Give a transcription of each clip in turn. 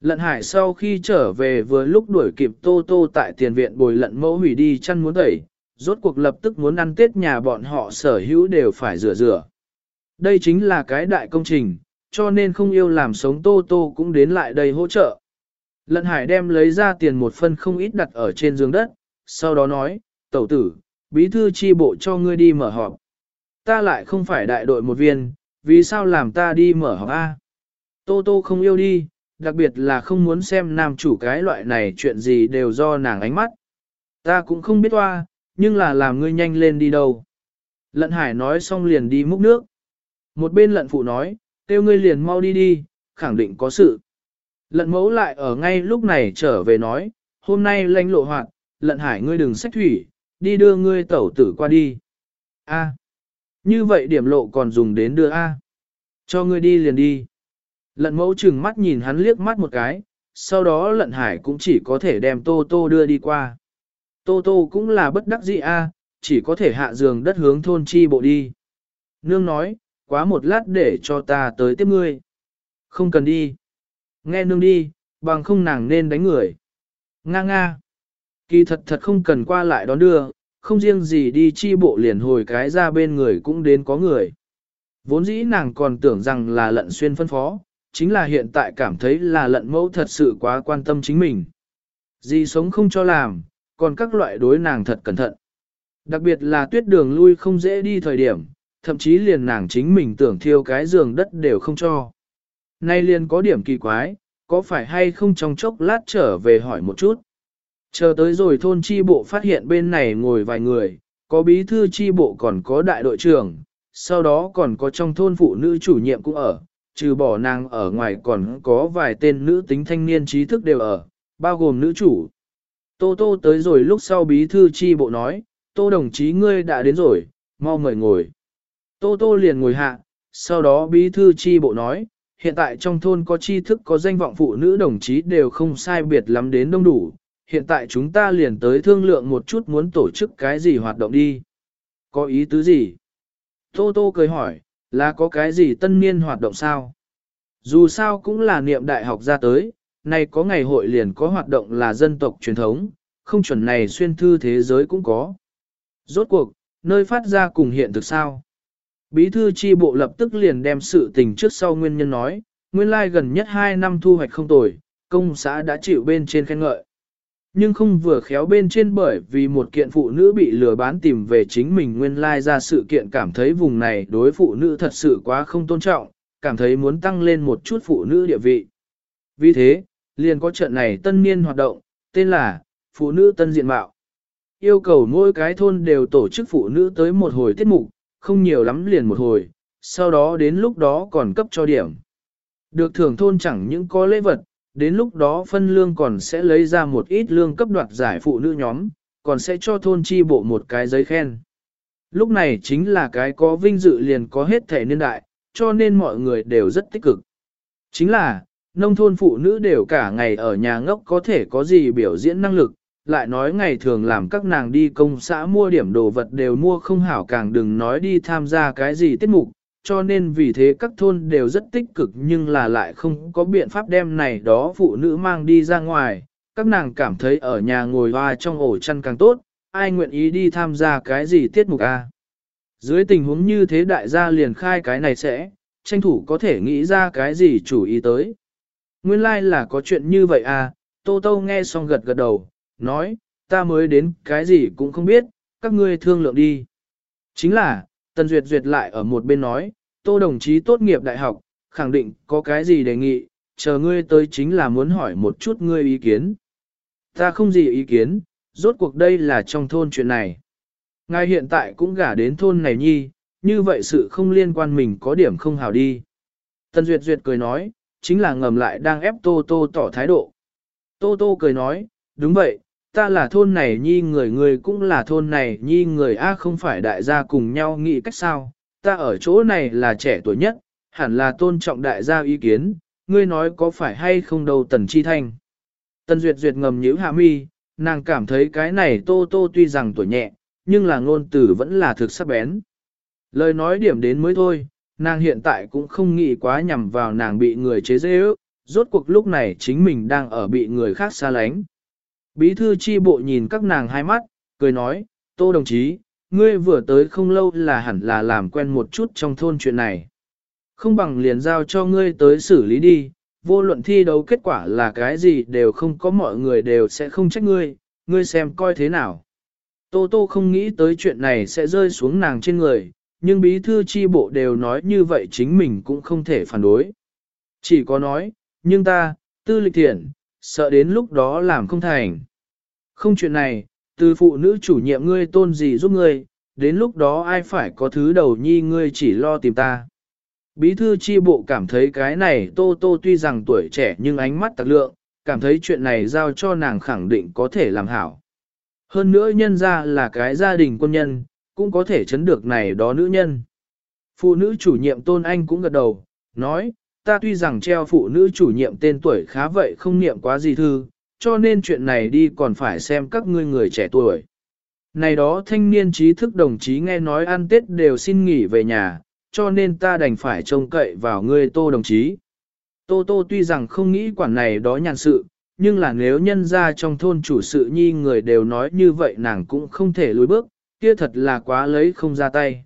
Lận hải sau khi trở về vừa lúc đuổi kịp Tô Tô tại tiền viện bồi lận mẫu hủy đi chăn muốn tẩy, rốt cuộc lập tức muốn ăn tết nhà bọn họ sở hữu đều phải rửa rửa. Đây chính là cái đại công trình, cho nên không yêu làm sống Tô Tô cũng đến lại đây hỗ trợ. Lận hải đem lấy ra tiền một phân không ít đặt ở trên giường đất, sau đó nói, tẩu tử, bí thư chi bộ cho ngươi đi mở họp. Ta lại không phải đại đội một viên, vì sao làm ta đi mở họp A? Tô Tô không yêu đi, đặc biệt là không muốn xem nam chủ cái loại này chuyện gì đều do nàng ánh mắt. Ta cũng không biết hoa, nhưng là làm ngươi nhanh lên đi đâu. Lận hải nói xong liền đi múc nước. Một bên lận phụ nói, kêu ngươi liền mau đi đi, khẳng định có sự. Lận mẫu lại ở ngay lúc này trở về nói, hôm nay lanh lộ hoạt, lận hải ngươi đừng sách thủy, đi đưa ngươi tẩu tử qua đi. A. Như vậy điểm lộ còn dùng đến đưa A. Cho ngươi đi liền đi. Lận mẫu chừng mắt nhìn hắn liếc mắt một cái, sau đó lận hải cũng chỉ có thể đem tô tô đưa đi qua. Tô tô cũng là bất đắc dĩ A, chỉ có thể hạ giường đất hướng thôn chi bộ đi. Nương nói, quá một lát để cho ta tới tiếp ngươi. Không cần đi. Nghe nương đi, bằng không nàng nên đánh người. Nga nga. Kỳ thật thật không cần qua lại đón đưa, không riêng gì đi chi bộ liền hồi cái ra bên người cũng đến có người. Vốn dĩ nàng còn tưởng rằng là lận xuyên phân phó, chính là hiện tại cảm thấy là lận mẫu thật sự quá quan tâm chính mình. Gì sống không cho làm, còn các loại đối nàng thật cẩn thận. Đặc biệt là tuyết đường lui không dễ đi thời điểm, thậm chí liền nàng chính mình tưởng thiêu cái giường đất đều không cho. Nay liền có điểm kỳ quái, có phải hay không trong chốc lát trở về hỏi một chút. Chờ tới rồi thôn chi bộ phát hiện bên này ngồi vài người, có bí thư chi bộ còn có đại đội trưởng, sau đó còn có trong thôn phụ nữ chủ nhiệm cũng ở, trừ bỏ nàng ở ngoài còn có vài tên nữ tính thanh niên trí thức đều ở, bao gồm nữ chủ. Tô Tô tới rồi lúc sau bí thư chi bộ nói, Tô đồng chí ngươi đã đến rồi, mau mời ngồi. Tô Tô liền ngồi hạ, sau đó bí thư chi bộ nói, hiện tại trong thôn có tri thức có danh vọng phụ nữ đồng chí đều không sai biệt lắm đến đông đủ, hiện tại chúng ta liền tới thương lượng một chút muốn tổ chức cái gì hoạt động đi. Có ý tứ gì? Tô Tô cười hỏi, là có cái gì tân niên hoạt động sao? Dù sao cũng là niệm đại học ra tới, nay có ngày hội liền có hoạt động là dân tộc truyền thống, không chuẩn này xuyên thư thế giới cũng có. Rốt cuộc, nơi phát ra cùng hiện thực sao? Bí thư chi bộ lập tức liền đem sự tình trước sau nguyên nhân nói, nguyên lai gần nhất 2 năm thu hoạch không tồi, công xã đã chịu bên trên khen ngợi. Nhưng không vừa khéo bên trên bởi vì một kiện phụ nữ bị lừa bán tìm về chính mình nguyên lai ra sự kiện cảm thấy vùng này đối phụ nữ thật sự quá không tôn trọng, cảm thấy muốn tăng lên một chút phụ nữ địa vị. Vì thế, liền có trận này tân niên hoạt động, tên là Phụ nữ tân diện mạo. Yêu cầu mỗi cái thôn đều tổ chức phụ nữ tới một hồi tiết mục, không nhiều lắm liền một hồi, sau đó đến lúc đó còn cấp cho điểm. Được thưởng thôn chẳng những có lễ vật, đến lúc đó phân lương còn sẽ lấy ra một ít lương cấp đoạt giải phụ nữ nhóm, còn sẽ cho thôn chi bộ một cái giấy khen. Lúc này chính là cái có vinh dự liền có hết thể niên đại, cho nên mọi người đều rất tích cực. Chính là, nông thôn phụ nữ đều cả ngày ở nhà ngốc có thể có gì biểu diễn năng lực, lại nói ngày thường làm các nàng đi công xã mua điểm đồ vật đều mua không hảo càng đừng nói đi tham gia cái gì tiết mục, cho nên vì thế các thôn đều rất tích cực nhưng là lại không có biện pháp đem này đó phụ nữ mang đi ra ngoài, các nàng cảm thấy ở nhà ngồi hoa trong ổ chăn càng tốt, ai nguyện ý đi tham gia cái gì tiết mục a Dưới tình huống như thế đại gia liền khai cái này sẽ, tranh thủ có thể nghĩ ra cái gì chủ ý tới. Nguyên lai like là có chuyện như vậy à, Tô Tô nghe xong gật gật đầu, nói, ta mới đến cái gì cũng không biết, các ngươi thương lượng đi. Chính là, Tần Duyệt Duyệt lại ở một bên nói, Tô đồng chí tốt nghiệp đại học, khẳng định có cái gì đề nghị, chờ ngươi tới chính là muốn hỏi một chút ngươi ý kiến. Ta không gì ý kiến, rốt cuộc đây là trong thôn chuyện này. Ngài hiện tại cũng gả đến thôn này nhi, như vậy sự không liên quan mình có điểm không hào đi. Tần Duyệt Duyệt cười nói, chính là ngầm lại đang ép Tô Tô tỏ thái độ. Tô Tô cười nói, đúng vậy, ta là thôn này nhi người người cũng là thôn này nhi người A không phải đại gia cùng nhau nghĩ cách sao, ta ở chỗ này là trẻ tuổi nhất, hẳn là tôn trọng đại gia ý kiến, ngươi nói có phải hay không đâu tần chi thanh. Tần duyệt duyệt ngầm nhíu hạ mi, nàng cảm thấy cái này tô tô tuy rằng tuổi nhẹ, nhưng là ngôn tử vẫn là thực sắc bén. Lời nói điểm đến mới thôi, nàng hiện tại cũng không nghĩ quá nhằm vào nàng bị người chế dễ ước, rốt cuộc lúc này chính mình đang ở bị người khác xa lánh. Bí thư chi bộ nhìn các nàng hai mắt, cười nói, tô đồng chí, ngươi vừa tới không lâu là hẳn là làm quen một chút trong thôn chuyện này. Không bằng liền giao cho ngươi tới xử lý đi, vô luận thi đấu kết quả là cái gì đều không có mọi người đều sẽ không trách ngươi, ngươi xem coi thế nào. Tô Tô không nghĩ tới chuyện này sẽ rơi xuống nàng trên người, nhưng bí thư chi bộ đều nói như vậy chính mình cũng không thể phản đối. Chỉ có nói, nhưng ta, tư lịch thiện, sợ đến lúc đó làm không thành. Không chuyện này, từ phụ nữ chủ nhiệm ngươi tôn gì giúp ngươi, đến lúc đó ai phải có thứ đầu nhi ngươi chỉ lo tìm ta. Bí thư chi bộ cảm thấy cái này Tô Tô tuy rằng tuổi trẻ nhưng ánh mắt tạc lượng, cảm thấy chuyện này giao cho nàng khẳng định có thể làm hảo. Hơn nữa nhân ra là cái gia đình quân nhân, cũng có thể chấn được này đó nữ nhân. Phụ nữ chủ nhiệm Tôn Anh cũng gật đầu, nói, ta tuy rằng treo phụ nữ chủ nhiệm tên tuổi khá vậy không niệm quá gì thư, cho nên chuyện này đi còn phải xem các ngươi người trẻ tuổi. Này đó thanh niên trí thức đồng chí nghe nói ăn Tết đều xin nghỉ về nhà, cho nên ta đành phải trông cậy vào ngươi tô đồng chí. Tô tô tuy rằng không nghĩ quản này đó nhàn sự, nhưng là nếu nhân ra trong thôn chủ sự nhi người đều nói như vậy nàng cũng không thể lùi bước, kia thật là quá lấy không ra tay.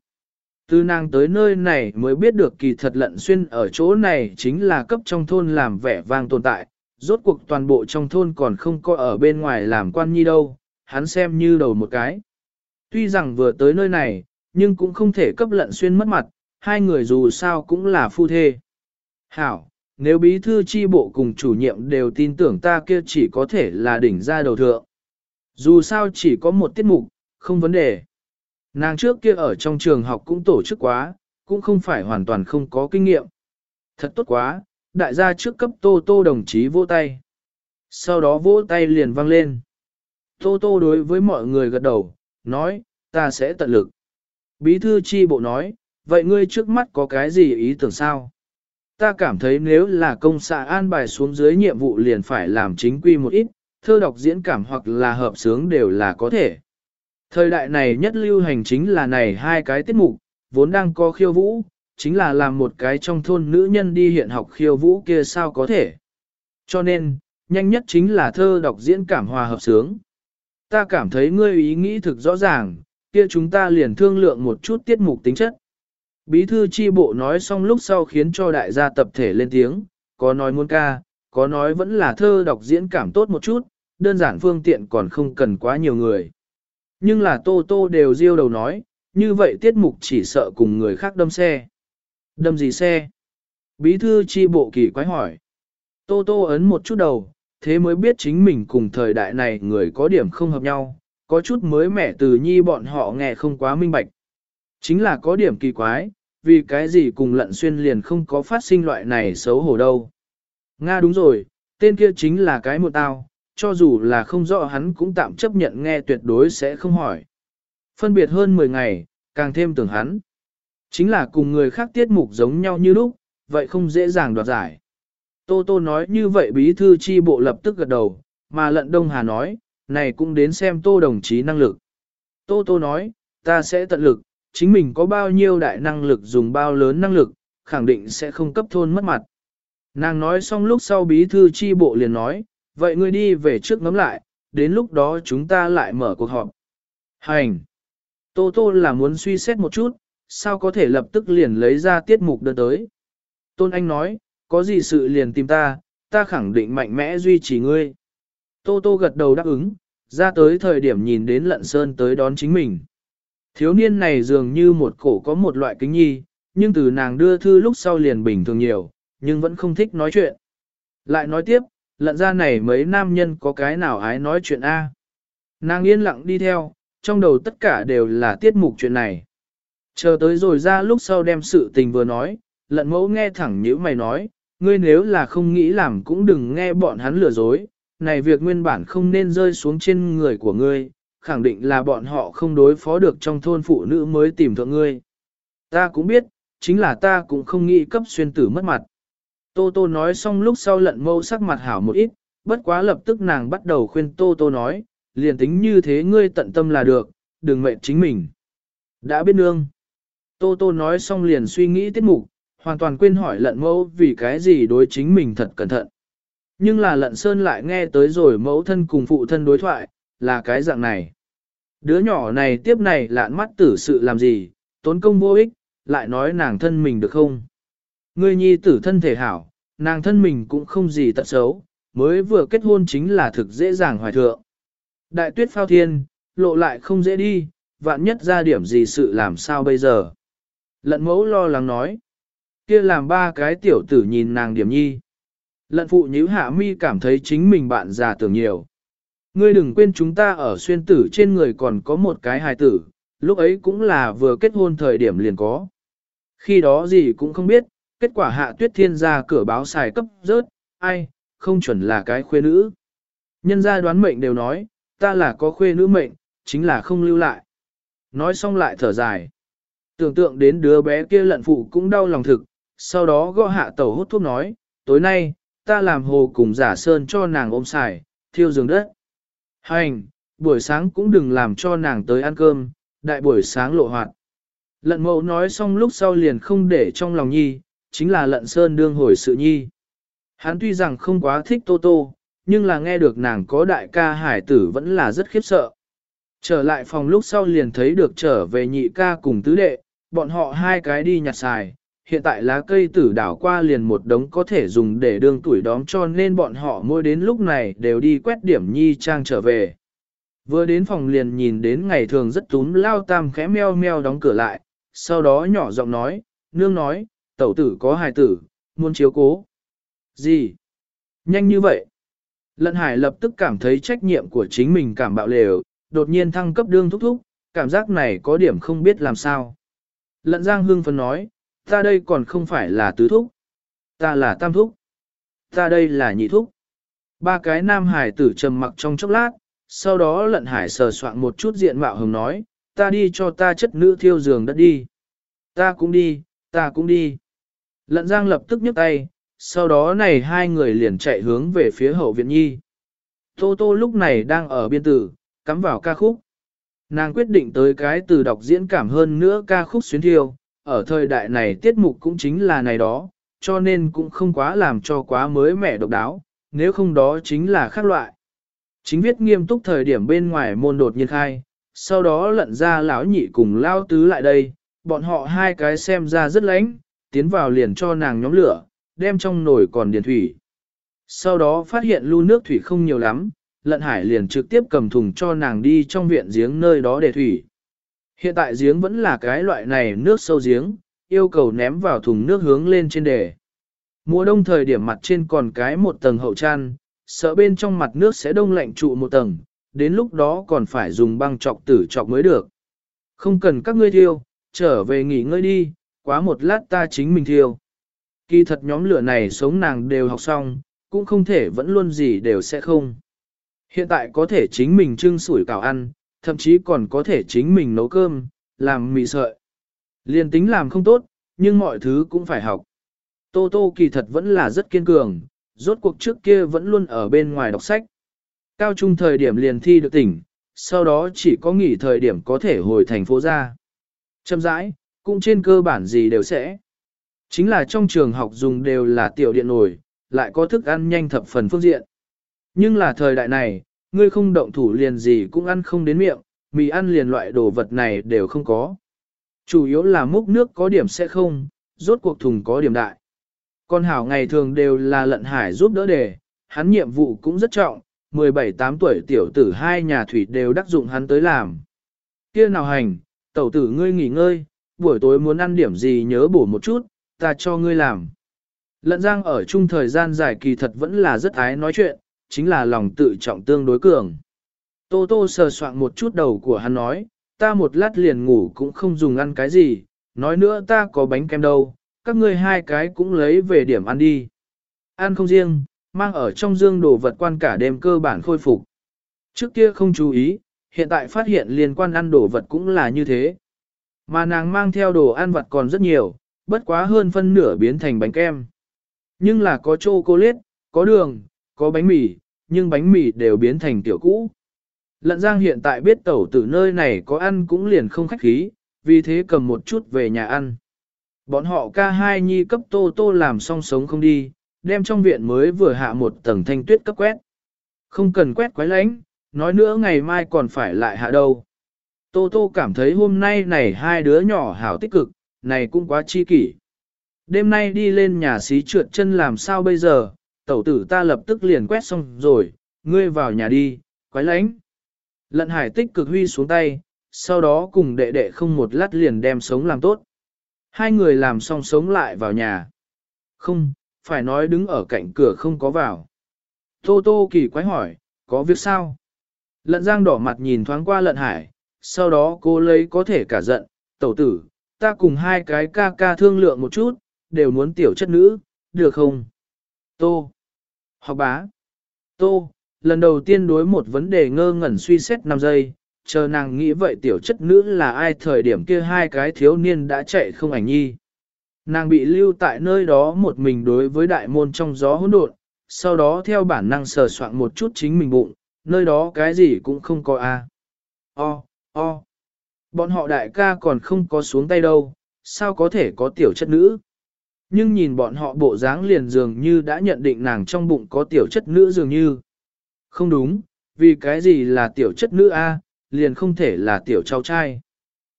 Từ nàng tới nơi này mới biết được kỳ thật lận xuyên ở chỗ này chính là cấp trong thôn làm vẻ vang tồn tại, rốt cuộc toàn bộ trong thôn còn không có ở bên ngoài làm quan nhi đâu, hắn xem như đầu một cái. Tuy rằng vừa tới nơi này, nhưng cũng không thể cấp lận xuyên mất mặt, hai người dù sao cũng là phu thê. Hảo, nếu bí thư chi bộ cùng chủ nhiệm đều tin tưởng ta kia chỉ có thể là đỉnh ra đầu thượng. Dù sao chỉ có một tiết mục, không vấn đề. Nàng trước kia ở trong trường học cũng tổ chức quá, cũng không phải hoàn toàn không có kinh nghiệm. Thật tốt quá, đại gia trước cấp tô tô đồng chí vỗ tay. Sau đó vỗ tay liền vang lên. Tô tô đối với mọi người gật đầu, nói, ta sẽ tận lực. Bí thư chi bộ nói, vậy ngươi trước mắt có cái gì ý tưởng sao? Ta cảm thấy nếu là công xã an bài xuống dưới nhiệm vụ liền phải làm chính quy một ít, thơ đọc diễn cảm hoặc là hợp sướng đều là có thể. Thời đại này nhất lưu hành chính là này hai cái tiết mục, vốn đang có khiêu vũ, chính là làm một cái trong thôn nữ nhân đi hiện học khiêu vũ kia sao có thể. Cho nên, nhanh nhất chính là thơ đọc diễn cảm hòa hợp sướng. Ta cảm thấy ngươi ý nghĩ thực rõ ràng, kia chúng ta liền thương lượng một chút tiết mục tính chất. Bí thư chi bộ nói xong lúc sau khiến cho đại gia tập thể lên tiếng, có nói muốn ca, có nói vẫn là thơ đọc diễn cảm tốt một chút, đơn giản phương tiện còn không cần quá nhiều người. Nhưng là Tô Tô đều riêu đầu nói, như vậy tiết mục chỉ sợ cùng người khác đâm xe. Đâm gì xe? Bí thư chi bộ kỳ quái hỏi. Tô Tô ấn một chút đầu, thế mới biết chính mình cùng thời đại này người có điểm không hợp nhau, có chút mới mẻ từ nhi bọn họ nghe không quá minh bạch. Chính là có điểm kỳ quái, vì cái gì cùng lận xuyên liền không có phát sinh loại này xấu hổ đâu. Nga đúng rồi, tên kia chính là cái một tao, cho dù là không rõ hắn cũng tạm chấp nhận nghe tuyệt đối sẽ không hỏi. Phân biệt hơn 10 ngày, càng thêm tưởng hắn. Chính là cùng người khác tiết mục giống nhau như lúc, vậy không dễ dàng đoạt giải. Tô Tô nói như vậy bí thư chi bộ lập tức gật đầu, mà lận Đông Hà nói, này cũng đến xem Tô đồng chí năng lực. Tô Tô nói, ta sẽ tận lực, chính mình có bao nhiêu đại năng lực dùng bao lớn năng lực, khẳng định sẽ không cấp thôn mất mặt. Nàng nói xong lúc sau bí thư chi bộ liền nói, vậy ngươi đi về trước ngắm lại, đến lúc đó chúng ta lại mở cuộc họp. Hành! Tô Tô là muốn suy xét một chút, sao có thể lập tức liền lấy ra tiết mục đơn tới. Tôn Anh nói, có gì sự liền tìm ta, ta khẳng định mạnh mẽ duy trì ngươi. Tô Tô gật đầu đáp ứng, ra tới thời điểm nhìn đến lận sơn tới đón chính mình. Thiếu niên này dường như một cổ có một loại kính nhi, nhưng từ nàng đưa thư lúc sau liền bình thường nhiều, nhưng vẫn không thích nói chuyện. Lại nói tiếp, lận ra này mấy nam nhân có cái nào ái nói chuyện A. Nàng yên lặng đi theo, trong đầu tất cả đều là tiết mục chuyện này. Chờ tới rồi ra lúc sau đem sự tình vừa nói, lận mẫu nghe thẳng như mày nói, ngươi nếu là không nghĩ làm cũng đừng nghe bọn hắn lừa dối, này việc nguyên bản không nên rơi xuống trên người của ngươi, khẳng định là bọn họ không đối phó được trong thôn phụ nữ mới tìm thượng ngươi. Ta cũng biết, chính là ta cũng không nghĩ cấp xuyên tử mất mặt. Tô Tô nói xong lúc sau lận mâu sắc mặt hảo một ít, bất quá lập tức nàng bắt đầu khuyên Tô Tô nói, liền tính như thế ngươi tận tâm là được, đừng mệnh chính mình. Đã biết nương. Tô Tô nói xong liền suy nghĩ tiết mục, hoàn toàn quên hỏi lận mẫu vì cái gì đối chính mình thật cẩn thận. Nhưng là lận sơn lại nghe tới rồi mẫu thân cùng phụ thân đối thoại, là cái dạng này. Đứa nhỏ này tiếp này lạn mắt tử sự làm gì, tốn công vô ích, lại nói nàng thân mình được không? Ngươi nhi tử thân thể hảo, nàng thân mình cũng không gì tật xấu, mới vừa kết hôn chính là thực dễ dàng hoài thượng. Đại tuyết phao thiên, lộ lại không dễ đi, vạn nhất ra điểm gì sự làm sao bây giờ. Lận mẫu lo lắng nói, kia làm ba cái tiểu tử nhìn nàng điểm nhi. Lận phụ nhíu hạ mi cảm thấy chính mình bạn già tưởng nhiều. Ngươi đừng quên chúng ta ở xuyên tử trên người còn có một cái hài tử, lúc ấy cũng là vừa kết hôn thời điểm liền có. Khi đó gì cũng không biết, kết quả hạ tuyết thiên ra cửa báo xài cấp rớt, ai, không chuẩn là cái khuê nữ. Nhân gia đoán mệnh đều nói, ta là có khuê nữ mệnh, chính là không lưu lại. Nói xong lại thở dài. Tưởng tượng đến đứa bé kia lận phụ cũng đau lòng thực, sau đó gõ hạ tàu hút thuốc nói, tối nay, ta làm hồ cùng giả sơn cho nàng ôm xài, thiêu giường đất. Hành, buổi sáng cũng đừng làm cho nàng tới ăn cơm, đại buổi sáng lộ hoạt. Lận mẫu nói xong lúc sau liền không để trong lòng nhi, chính là lận sơn đương hồi sự nhi. Hắn tuy rằng không quá thích Tô Tô, nhưng là nghe được nàng có đại ca hải tử vẫn là rất khiếp sợ. Trở lại phòng lúc sau liền thấy được trở về nhị ca cùng tứ đệ, bọn họ hai cái đi nhặt xài. Hiện tại lá cây tử đảo qua liền một đống có thể dùng để đương tuổi đóm cho nên bọn họ mỗi đến lúc này đều đi quét điểm nhi trang trở về. Vừa đến phòng liền nhìn đến ngày thường rất túm lao tam khẽ meo meo đóng cửa lại, sau đó nhỏ giọng nói, nương nói, tẩu tử có hài tử, muốn chiếu cố. Gì? Nhanh như vậy? Lận hải lập tức cảm thấy trách nhiệm của chính mình cảm bạo lều, đột nhiên thăng cấp đương thúc thúc, cảm giác này có điểm không biết làm sao. Lận giang hương phân nói, ta đây còn không phải là tứ thúc, ta là tam thúc, ta đây là nhị thúc. Ba cái nam hải tử trầm mặc trong chốc lát, sau đó lận hải sờ soạn một chút diện mạo hồng nói, ta đi cho ta chất nữ thiêu giường đất đi. Ta cũng đi, ta cũng đi. Lận giang lập tức nhấc tay, sau đó này hai người liền chạy hướng về phía hậu viện nhi. Tô Tô lúc này đang ở biên tử, cắm vào ca khúc. Nàng quyết định tới cái từ đọc diễn cảm hơn nữa ca khúc xuyến thiêu, ở thời đại này tiết mục cũng chính là này đó, cho nên cũng không quá làm cho quá mới mẻ độc đáo, nếu không đó chính là khác loại. Chính viết nghiêm túc thời điểm bên ngoài môn đột nhiên khai, sau đó lận ra lão nhị cùng lao tứ lại đây, bọn họ hai cái xem ra rất lánh, tiến vào liền cho nàng nhóm lửa, đem trong nồi còn điền thủy. Sau đó phát hiện lưu nước thủy không nhiều lắm, lận hải liền trực tiếp cầm thùng cho nàng đi trong viện giếng nơi đó để thủy. Hiện tại giếng vẫn là cái loại này nước sâu giếng, yêu cầu ném vào thùng nước hướng lên trên đề. Mùa đông thời điểm mặt trên còn cái một tầng hậu chăn, sợ bên trong mặt nước sẽ đông lạnh trụ một tầng, đến lúc đó còn phải dùng băng chọc tử chọc mới được. Không cần các ngươi thiêu, trở về nghỉ ngơi đi, quá một lát ta chính mình thiêu. Kỳ thật nhóm lửa này sống nàng đều học xong, cũng không thể vẫn luôn gì đều sẽ không. Hiện tại có thể chính mình trưng sủi cảo ăn, thậm chí còn có thể chính mình nấu cơm, làm mì sợi. Liên tính làm không tốt, nhưng mọi thứ cũng phải học. Tô Tô kỳ thật vẫn là rất kiên cường, rốt cuộc trước kia vẫn luôn ở bên ngoài đọc sách. Cao trung thời điểm liền thi được tỉnh, sau đó chỉ có nghỉ thời điểm có thể hồi thành phố ra. Châm rãi, cũng trên cơ bản gì đều sẽ. Chính là trong trường học dùng đều là tiểu điện nổi, lại có thức ăn nhanh thập phần phương diện. Nhưng là thời đại này, ngươi không động thủ liền gì cũng ăn không đến miệng, mì ăn liền loại đồ vật này đều không có. Chủ yếu là múc nước có điểm sẽ không, rốt cuộc thùng có điểm đại. Con hảo ngày thường đều là lận hải giúp đỡ đề, hắn nhiệm vụ cũng rất trọng, 17-8 tuổi tiểu tử hai nhà thủy đều đắc dụng hắn tới làm. Kia nào hành, tẩu tử ngươi nghỉ ngơi, buổi tối muốn ăn điểm gì nhớ bổ một chút, ta cho ngươi làm. Lận giang ở chung thời gian dài kỳ thật vẫn là rất ái nói chuyện, chính là lòng tự trọng tương đối cường. Tô tô sờ soạn một chút đầu của hắn nói, ta một lát liền ngủ cũng không dùng ăn cái gì, nói nữa ta có bánh kem đâu, các ngươi hai cái cũng lấy về điểm ăn đi. Ăn không riêng, mang ở trong dương đồ vật quan cả đêm cơ bản khôi phục. Trước kia không chú ý, hiện tại phát hiện liên quan ăn đồ vật cũng là như thế. Mà nàng mang theo đồ ăn vật còn rất nhiều, bất quá hơn phân nửa biến thành bánh kem. Nhưng là có chocolate, có đường, có bánh mì, nhưng bánh mì đều biến thành tiểu cũ. Lận Giang hiện tại biết tẩu tử nơi này có ăn cũng liền không khách khí, vì thế cầm một chút về nhà ăn. Bọn họ ca hai nhi cấp tô tô làm song sống không đi, đem trong viện mới vừa hạ một tầng thanh tuyết cấp quét. Không cần quét quái lánh, nói nữa ngày mai còn phải lại hạ đâu. Tô Tô cảm thấy hôm nay này hai đứa nhỏ hảo tích cực, này cũng quá chi kỷ. Đêm nay đi lên nhà xí trượt chân làm sao bây giờ, tẩu tử ta lập tức liền quét xong rồi, ngươi vào nhà đi, quái lánh. Lận hải tích cực huy xuống tay, sau đó cùng đệ đệ không một lát liền đem sống làm tốt. Hai người làm xong sống lại vào nhà. Không, phải nói đứng ở cạnh cửa không có vào. Tô tô kỳ quái hỏi, có việc sao? Lận giang đỏ mặt nhìn thoáng qua lận hải, sau đó cô lấy có thể cả giận, tẩu tử, ta cùng hai cái ca ca thương lượng một chút, đều muốn tiểu chất nữ, được không? Tô. Học bá. Tô, lần đầu tiên đối một vấn đề ngơ ngẩn suy xét 5 giây, chờ nàng nghĩ vậy tiểu chất nữ là ai thời điểm kia hai cái thiếu niên đã chạy không ảnh nhi. Nàng bị lưu tại nơi đó một mình đối với đại môn trong gió hỗn độn, sau đó theo bản năng sờ soạn một chút chính mình bụng, nơi đó cái gì cũng không có a. O, o. Bọn họ đại ca còn không có xuống tay đâu, sao có thể có tiểu chất nữ. Nhưng nhìn bọn họ bộ dáng liền dường như đã nhận định nàng trong bụng có tiểu chất nữ dường như. Không đúng, vì cái gì là tiểu chất nữ A, liền không thể là tiểu cháu trai.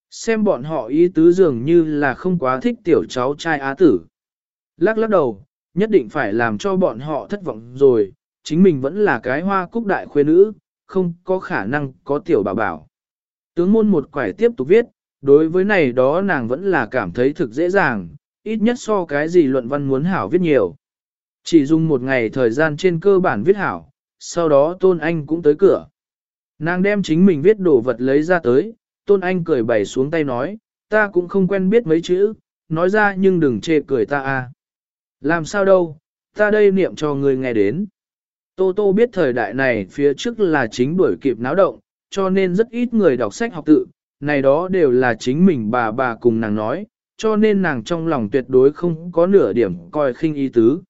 Xem bọn họ ý tứ dường như là không quá thích tiểu cháu trai á tử. Lắc lắc đầu, nhất định phải làm cho bọn họ thất vọng rồi, chính mình vẫn là cái hoa cúc đại khuê nữ, không có khả năng có tiểu bảo bảo. Tướng môn một quải tiếp tục viết, đối với này đó nàng vẫn là cảm thấy thực dễ dàng, ít nhất so cái gì luận văn muốn hảo viết nhiều. Chỉ dùng một ngày thời gian trên cơ bản viết hảo, sau đó Tôn Anh cũng tới cửa. Nàng đem chính mình viết đồ vật lấy ra tới, Tôn Anh cười bày xuống tay nói, ta cũng không quen biết mấy chữ, nói ra nhưng đừng chê cười ta a. Làm sao đâu, ta đây niệm cho người nghe đến. Tô Tô biết thời đại này phía trước là chính đuổi kịp náo động, cho nên rất ít người đọc sách học tự, này đó đều là chính mình bà bà cùng nàng nói, cho nên nàng trong lòng tuyệt đối không có nửa điểm coi khinh ý tứ.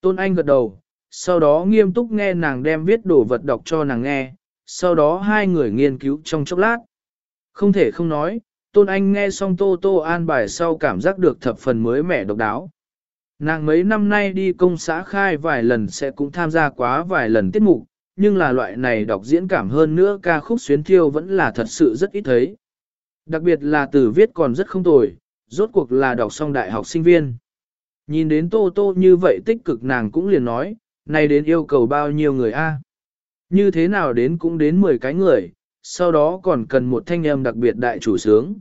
Tôn Anh gật đầu, sau đó nghiêm túc nghe nàng đem viết đồ vật đọc cho nàng nghe, sau đó hai người nghiên cứu trong chốc lát. Không thể không nói, Tôn Anh nghe xong Tô Tô an bài sau cảm giác được thập phần mới mẻ độc đáo. Nàng mấy năm nay đi công xã khai vài lần sẽ cũng tham gia quá vài lần tiết mục, nhưng là loại này đọc diễn cảm hơn nữa ca khúc xuyến thiêu vẫn là thật sự rất ít thấy. Đặc biệt là từ viết còn rất không tồi, rốt cuộc là đọc xong đại học sinh viên. Nhìn đến Tô Tô như vậy tích cực nàng cũng liền nói, này đến yêu cầu bao nhiêu người a? Như thế nào đến cũng đến 10 cái người, sau đó còn cần một thanh âm đặc biệt đại chủ sướng.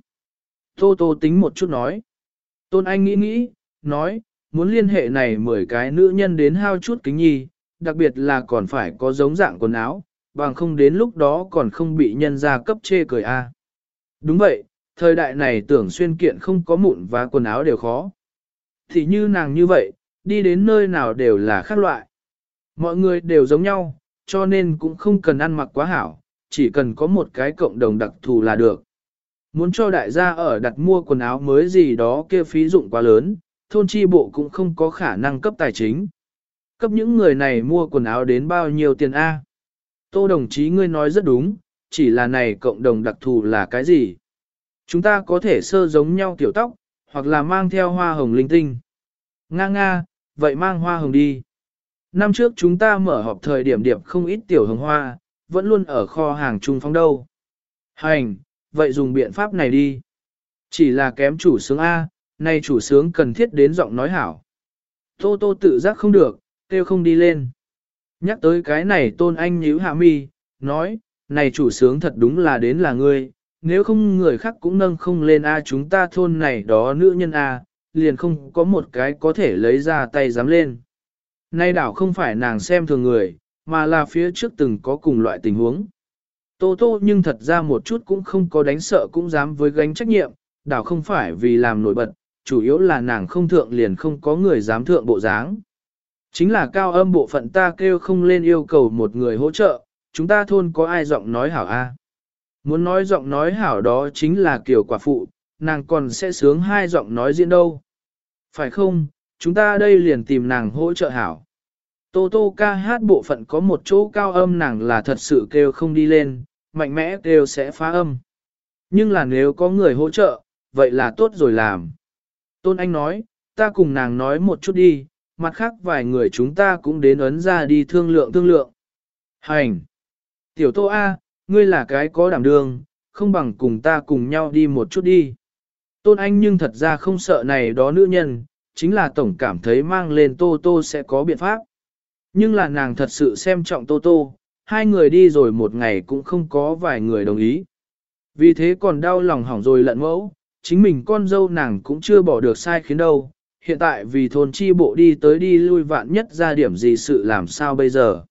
Tô Tô tính một chút nói. Tôn Anh nghĩ nghĩ, nói, muốn liên hệ này 10 cái nữ nhân đến hao chút kính nhi, đặc biệt là còn phải có giống dạng quần áo, bằng không đến lúc đó còn không bị nhân gia cấp chê cười a. Đúng vậy, thời đại này tưởng xuyên kiện không có mụn và quần áo đều khó. Thì như nàng như vậy, đi đến nơi nào đều là khác loại. Mọi người đều giống nhau, cho nên cũng không cần ăn mặc quá hảo, chỉ cần có một cái cộng đồng đặc thù là được. Muốn cho đại gia ở đặt mua quần áo mới gì đó kia phí dụng quá lớn, thôn chi bộ cũng không có khả năng cấp tài chính. Cấp những người này mua quần áo đến bao nhiêu tiền A? Tô đồng chí ngươi nói rất đúng, chỉ là này cộng đồng đặc thù là cái gì? Chúng ta có thể sơ giống nhau tiểu tóc, hoặc là mang theo hoa hồng linh tinh. Nga nga, vậy mang hoa hồng đi. Năm trước chúng ta mở họp thời điểm điệp không ít tiểu hồng hoa, vẫn luôn ở kho hàng trung phong đâu. Hành, vậy dùng biện pháp này đi. Chỉ là kém chủ sướng A, nay chủ sướng cần thiết đến giọng nói hảo. Tô tô tự giác không được, kêu không đi lên. Nhắc tới cái này tôn anh nhíu hạ mi, nói, này chủ sướng thật đúng là đến là ngươi, nếu không người khác cũng nâng không lên A chúng ta thôn này đó nữ nhân A, liền không có một cái có thể lấy ra tay dám lên. Nay đảo không phải nàng xem thường người, mà là phía trước từng có cùng loại tình huống. Tô tô nhưng thật ra một chút cũng không có đánh sợ cũng dám với gánh trách nhiệm, đảo không phải vì làm nổi bật, chủ yếu là nàng không thượng liền không có người dám thượng bộ dáng. Chính là cao âm bộ phận ta kêu không lên yêu cầu một người hỗ trợ, chúng ta thôn có ai giọng nói hảo a? Muốn nói giọng nói hảo đó chính là kiểu quả phụ, nàng còn sẽ sướng hai giọng nói diễn đâu. Phải không, chúng ta đây liền tìm nàng hỗ trợ hảo. Tô tô ca hát bộ phận có một chỗ cao âm nàng là thật sự kêu không đi lên, mạnh mẽ kêu sẽ phá âm. Nhưng là nếu có người hỗ trợ, vậy là tốt rồi làm. Tôn Anh nói, ta cùng nàng nói một chút đi, mặt khác vài người chúng ta cũng đến ấn ra đi thương lượng thương lượng. Hành! Tiểu Tô A, ngươi là cái có đảm đương, không bằng cùng ta cùng nhau đi một chút đi. Tôn Anh nhưng thật ra không sợ này đó nữ nhân, chính là tổng cảm thấy mang lên Tô Tô sẽ có biện pháp. Nhưng là nàng thật sự xem trọng Tô Tô, hai người đi rồi một ngày cũng không có vài người đồng ý. Vì thế còn đau lòng hỏng rồi lận mẫu, chính mình con dâu nàng cũng chưa bỏ được sai khiến đâu. Hiện tại vì thôn chi bộ đi tới đi lui vạn nhất ra điểm gì sự làm sao bây giờ.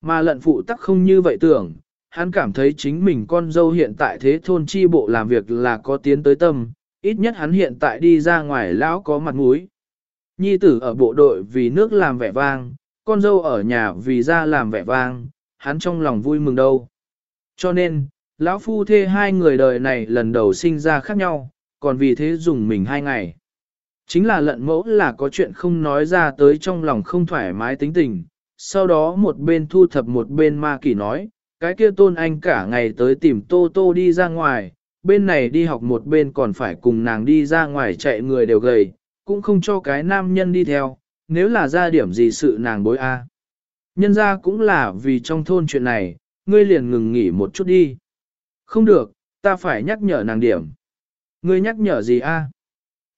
Mà lận phụ tắc không như vậy tưởng, hắn cảm thấy chính mình con dâu hiện tại thế thôn chi bộ làm việc là có tiến tới tâm, ít nhất hắn hiện tại đi ra ngoài lão có mặt mũi. Nhi tử ở bộ đội vì nước làm vẻ vang, con dâu ở nhà vì ra làm vẻ vang, hắn trong lòng vui mừng đâu. Cho nên, lão phu thê hai người đời này lần đầu sinh ra khác nhau, còn vì thế dùng mình hai ngày. Chính là lận mẫu là có chuyện không nói ra tới trong lòng không thoải mái tính tình, sau đó một bên thu thập một bên ma kỷ nói, cái kia tôn anh cả ngày tới tìm tô tô đi ra ngoài, bên này đi học một bên còn phải cùng nàng đi ra ngoài chạy người đều gầy, cũng không cho cái nam nhân đi theo, nếu là ra điểm gì sự nàng bối a. Nhân ra cũng là vì trong thôn chuyện này, ngươi liền ngừng nghỉ một chút đi. Không được, ta phải nhắc nhở nàng điểm. Ngươi nhắc nhở gì a?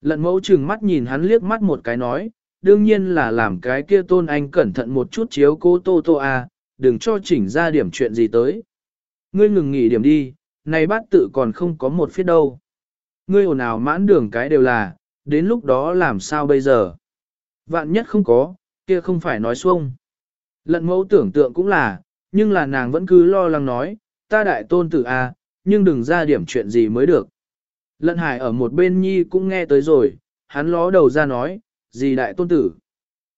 Lận mẫu chừng mắt nhìn hắn liếc mắt một cái nói, đương nhiên là làm cái kia tôn anh cẩn thận một chút chiếu cố tô tô a, đừng cho chỉnh ra điểm chuyện gì tới. Ngươi ngừng nghỉ điểm đi, này bát tự còn không có một phía đâu. Ngươi ồn ào mãn đường cái đều là, đến lúc đó làm sao bây giờ? Vạn nhất không có, kia không phải nói xuông. Lận mẫu tưởng tượng cũng là, nhưng là nàng vẫn cứ lo lắng nói, ta đại tôn tử A, nhưng đừng ra điểm chuyện gì mới được. Lận hải ở một bên nhi cũng nghe tới rồi, hắn ló đầu ra nói, gì đại tôn tử.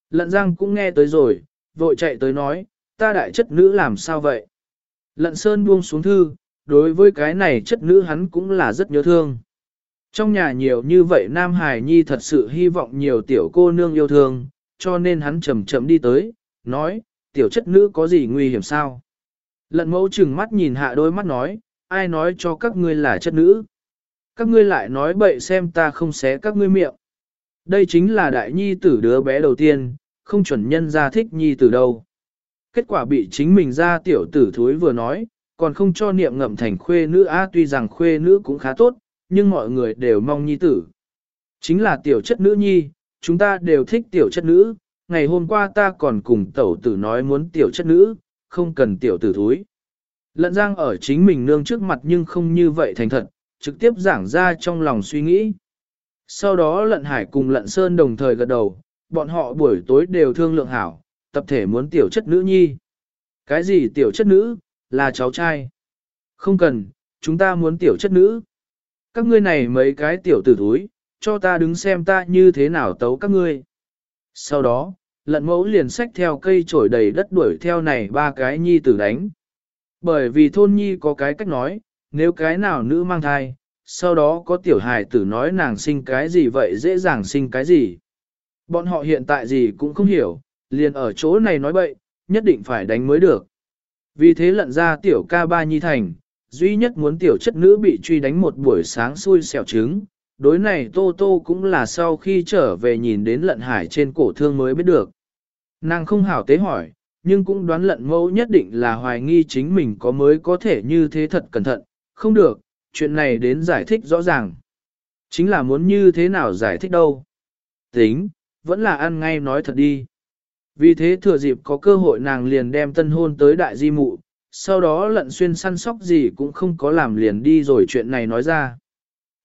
Lận giang cũng nghe tới rồi, vội chạy tới nói, ta đại chất nữ làm sao vậy? Lận sơn buông xuống thư, đối với cái này chất nữ hắn cũng là rất nhớ thương. Trong nhà nhiều như vậy Nam Hải Nhi thật sự hy vọng nhiều tiểu cô nương yêu thương, cho nên hắn chậm chậm đi tới, nói, tiểu chất nữ có gì nguy hiểm sao? Lận mẫu chừng mắt nhìn hạ đôi mắt nói, ai nói cho các ngươi là chất nữ? Các ngươi lại nói bậy xem ta không xé các ngươi miệng. Đây chính là đại nhi tử đứa bé đầu tiên, không chuẩn nhân ra thích nhi tử đâu. Kết quả bị chính mình ra tiểu tử thúi vừa nói, còn không cho niệm ngậm thành khuê nữ á tuy rằng khuê nữ cũng khá tốt, nhưng mọi người đều mong nhi tử. Chính là tiểu chất nữ nhi, chúng ta đều thích tiểu chất nữ, ngày hôm qua ta còn cùng tẩu tử nói muốn tiểu chất nữ, không cần tiểu tử thúi. Lận giang ở chính mình nương trước mặt nhưng không như vậy thành thật, trực tiếp giảng ra trong lòng suy nghĩ. Sau đó lận hải cùng lận sơn đồng thời gật đầu, bọn họ buổi tối đều thương lượng hảo, tập thể muốn tiểu chất nữ nhi. Cái gì tiểu chất nữ, là cháu trai. Không cần, chúng ta muốn tiểu chất nữ. Các ngươi này mấy cái tiểu tử thúi, cho ta đứng xem ta như thế nào tấu các ngươi. Sau đó, lận mẫu liền xách theo cây trổi đầy đất đuổi theo này ba cái nhi tử đánh. Bởi vì thôn nhi có cái cách nói, nếu cái nào nữ mang thai, sau đó có tiểu hài tử nói nàng sinh cái gì vậy dễ dàng sinh cái gì. Bọn họ hiện tại gì cũng không hiểu, liền ở chỗ này nói bậy, nhất định phải đánh mới được. Vì thế lận ra tiểu ca ba nhi thành, duy nhất muốn tiểu chất nữ bị truy đánh một buổi sáng xui xẻo trứng. Đối này Tô Tô cũng là sau khi trở về nhìn đến lận hải trên cổ thương mới biết được. Nàng không hảo tế hỏi, nhưng cũng đoán lận mẫu nhất định là hoài nghi chính mình có mới có thể như thế thật cẩn thận, không được, chuyện này đến giải thích rõ ràng. Chính là muốn như thế nào giải thích đâu. Tính, vẫn là ăn ngay nói thật đi. Vì thế thừa dịp có cơ hội nàng liền đem tân hôn tới đại di mụ, sau đó lận xuyên săn sóc gì cũng không có làm liền đi rồi chuyện này nói ra.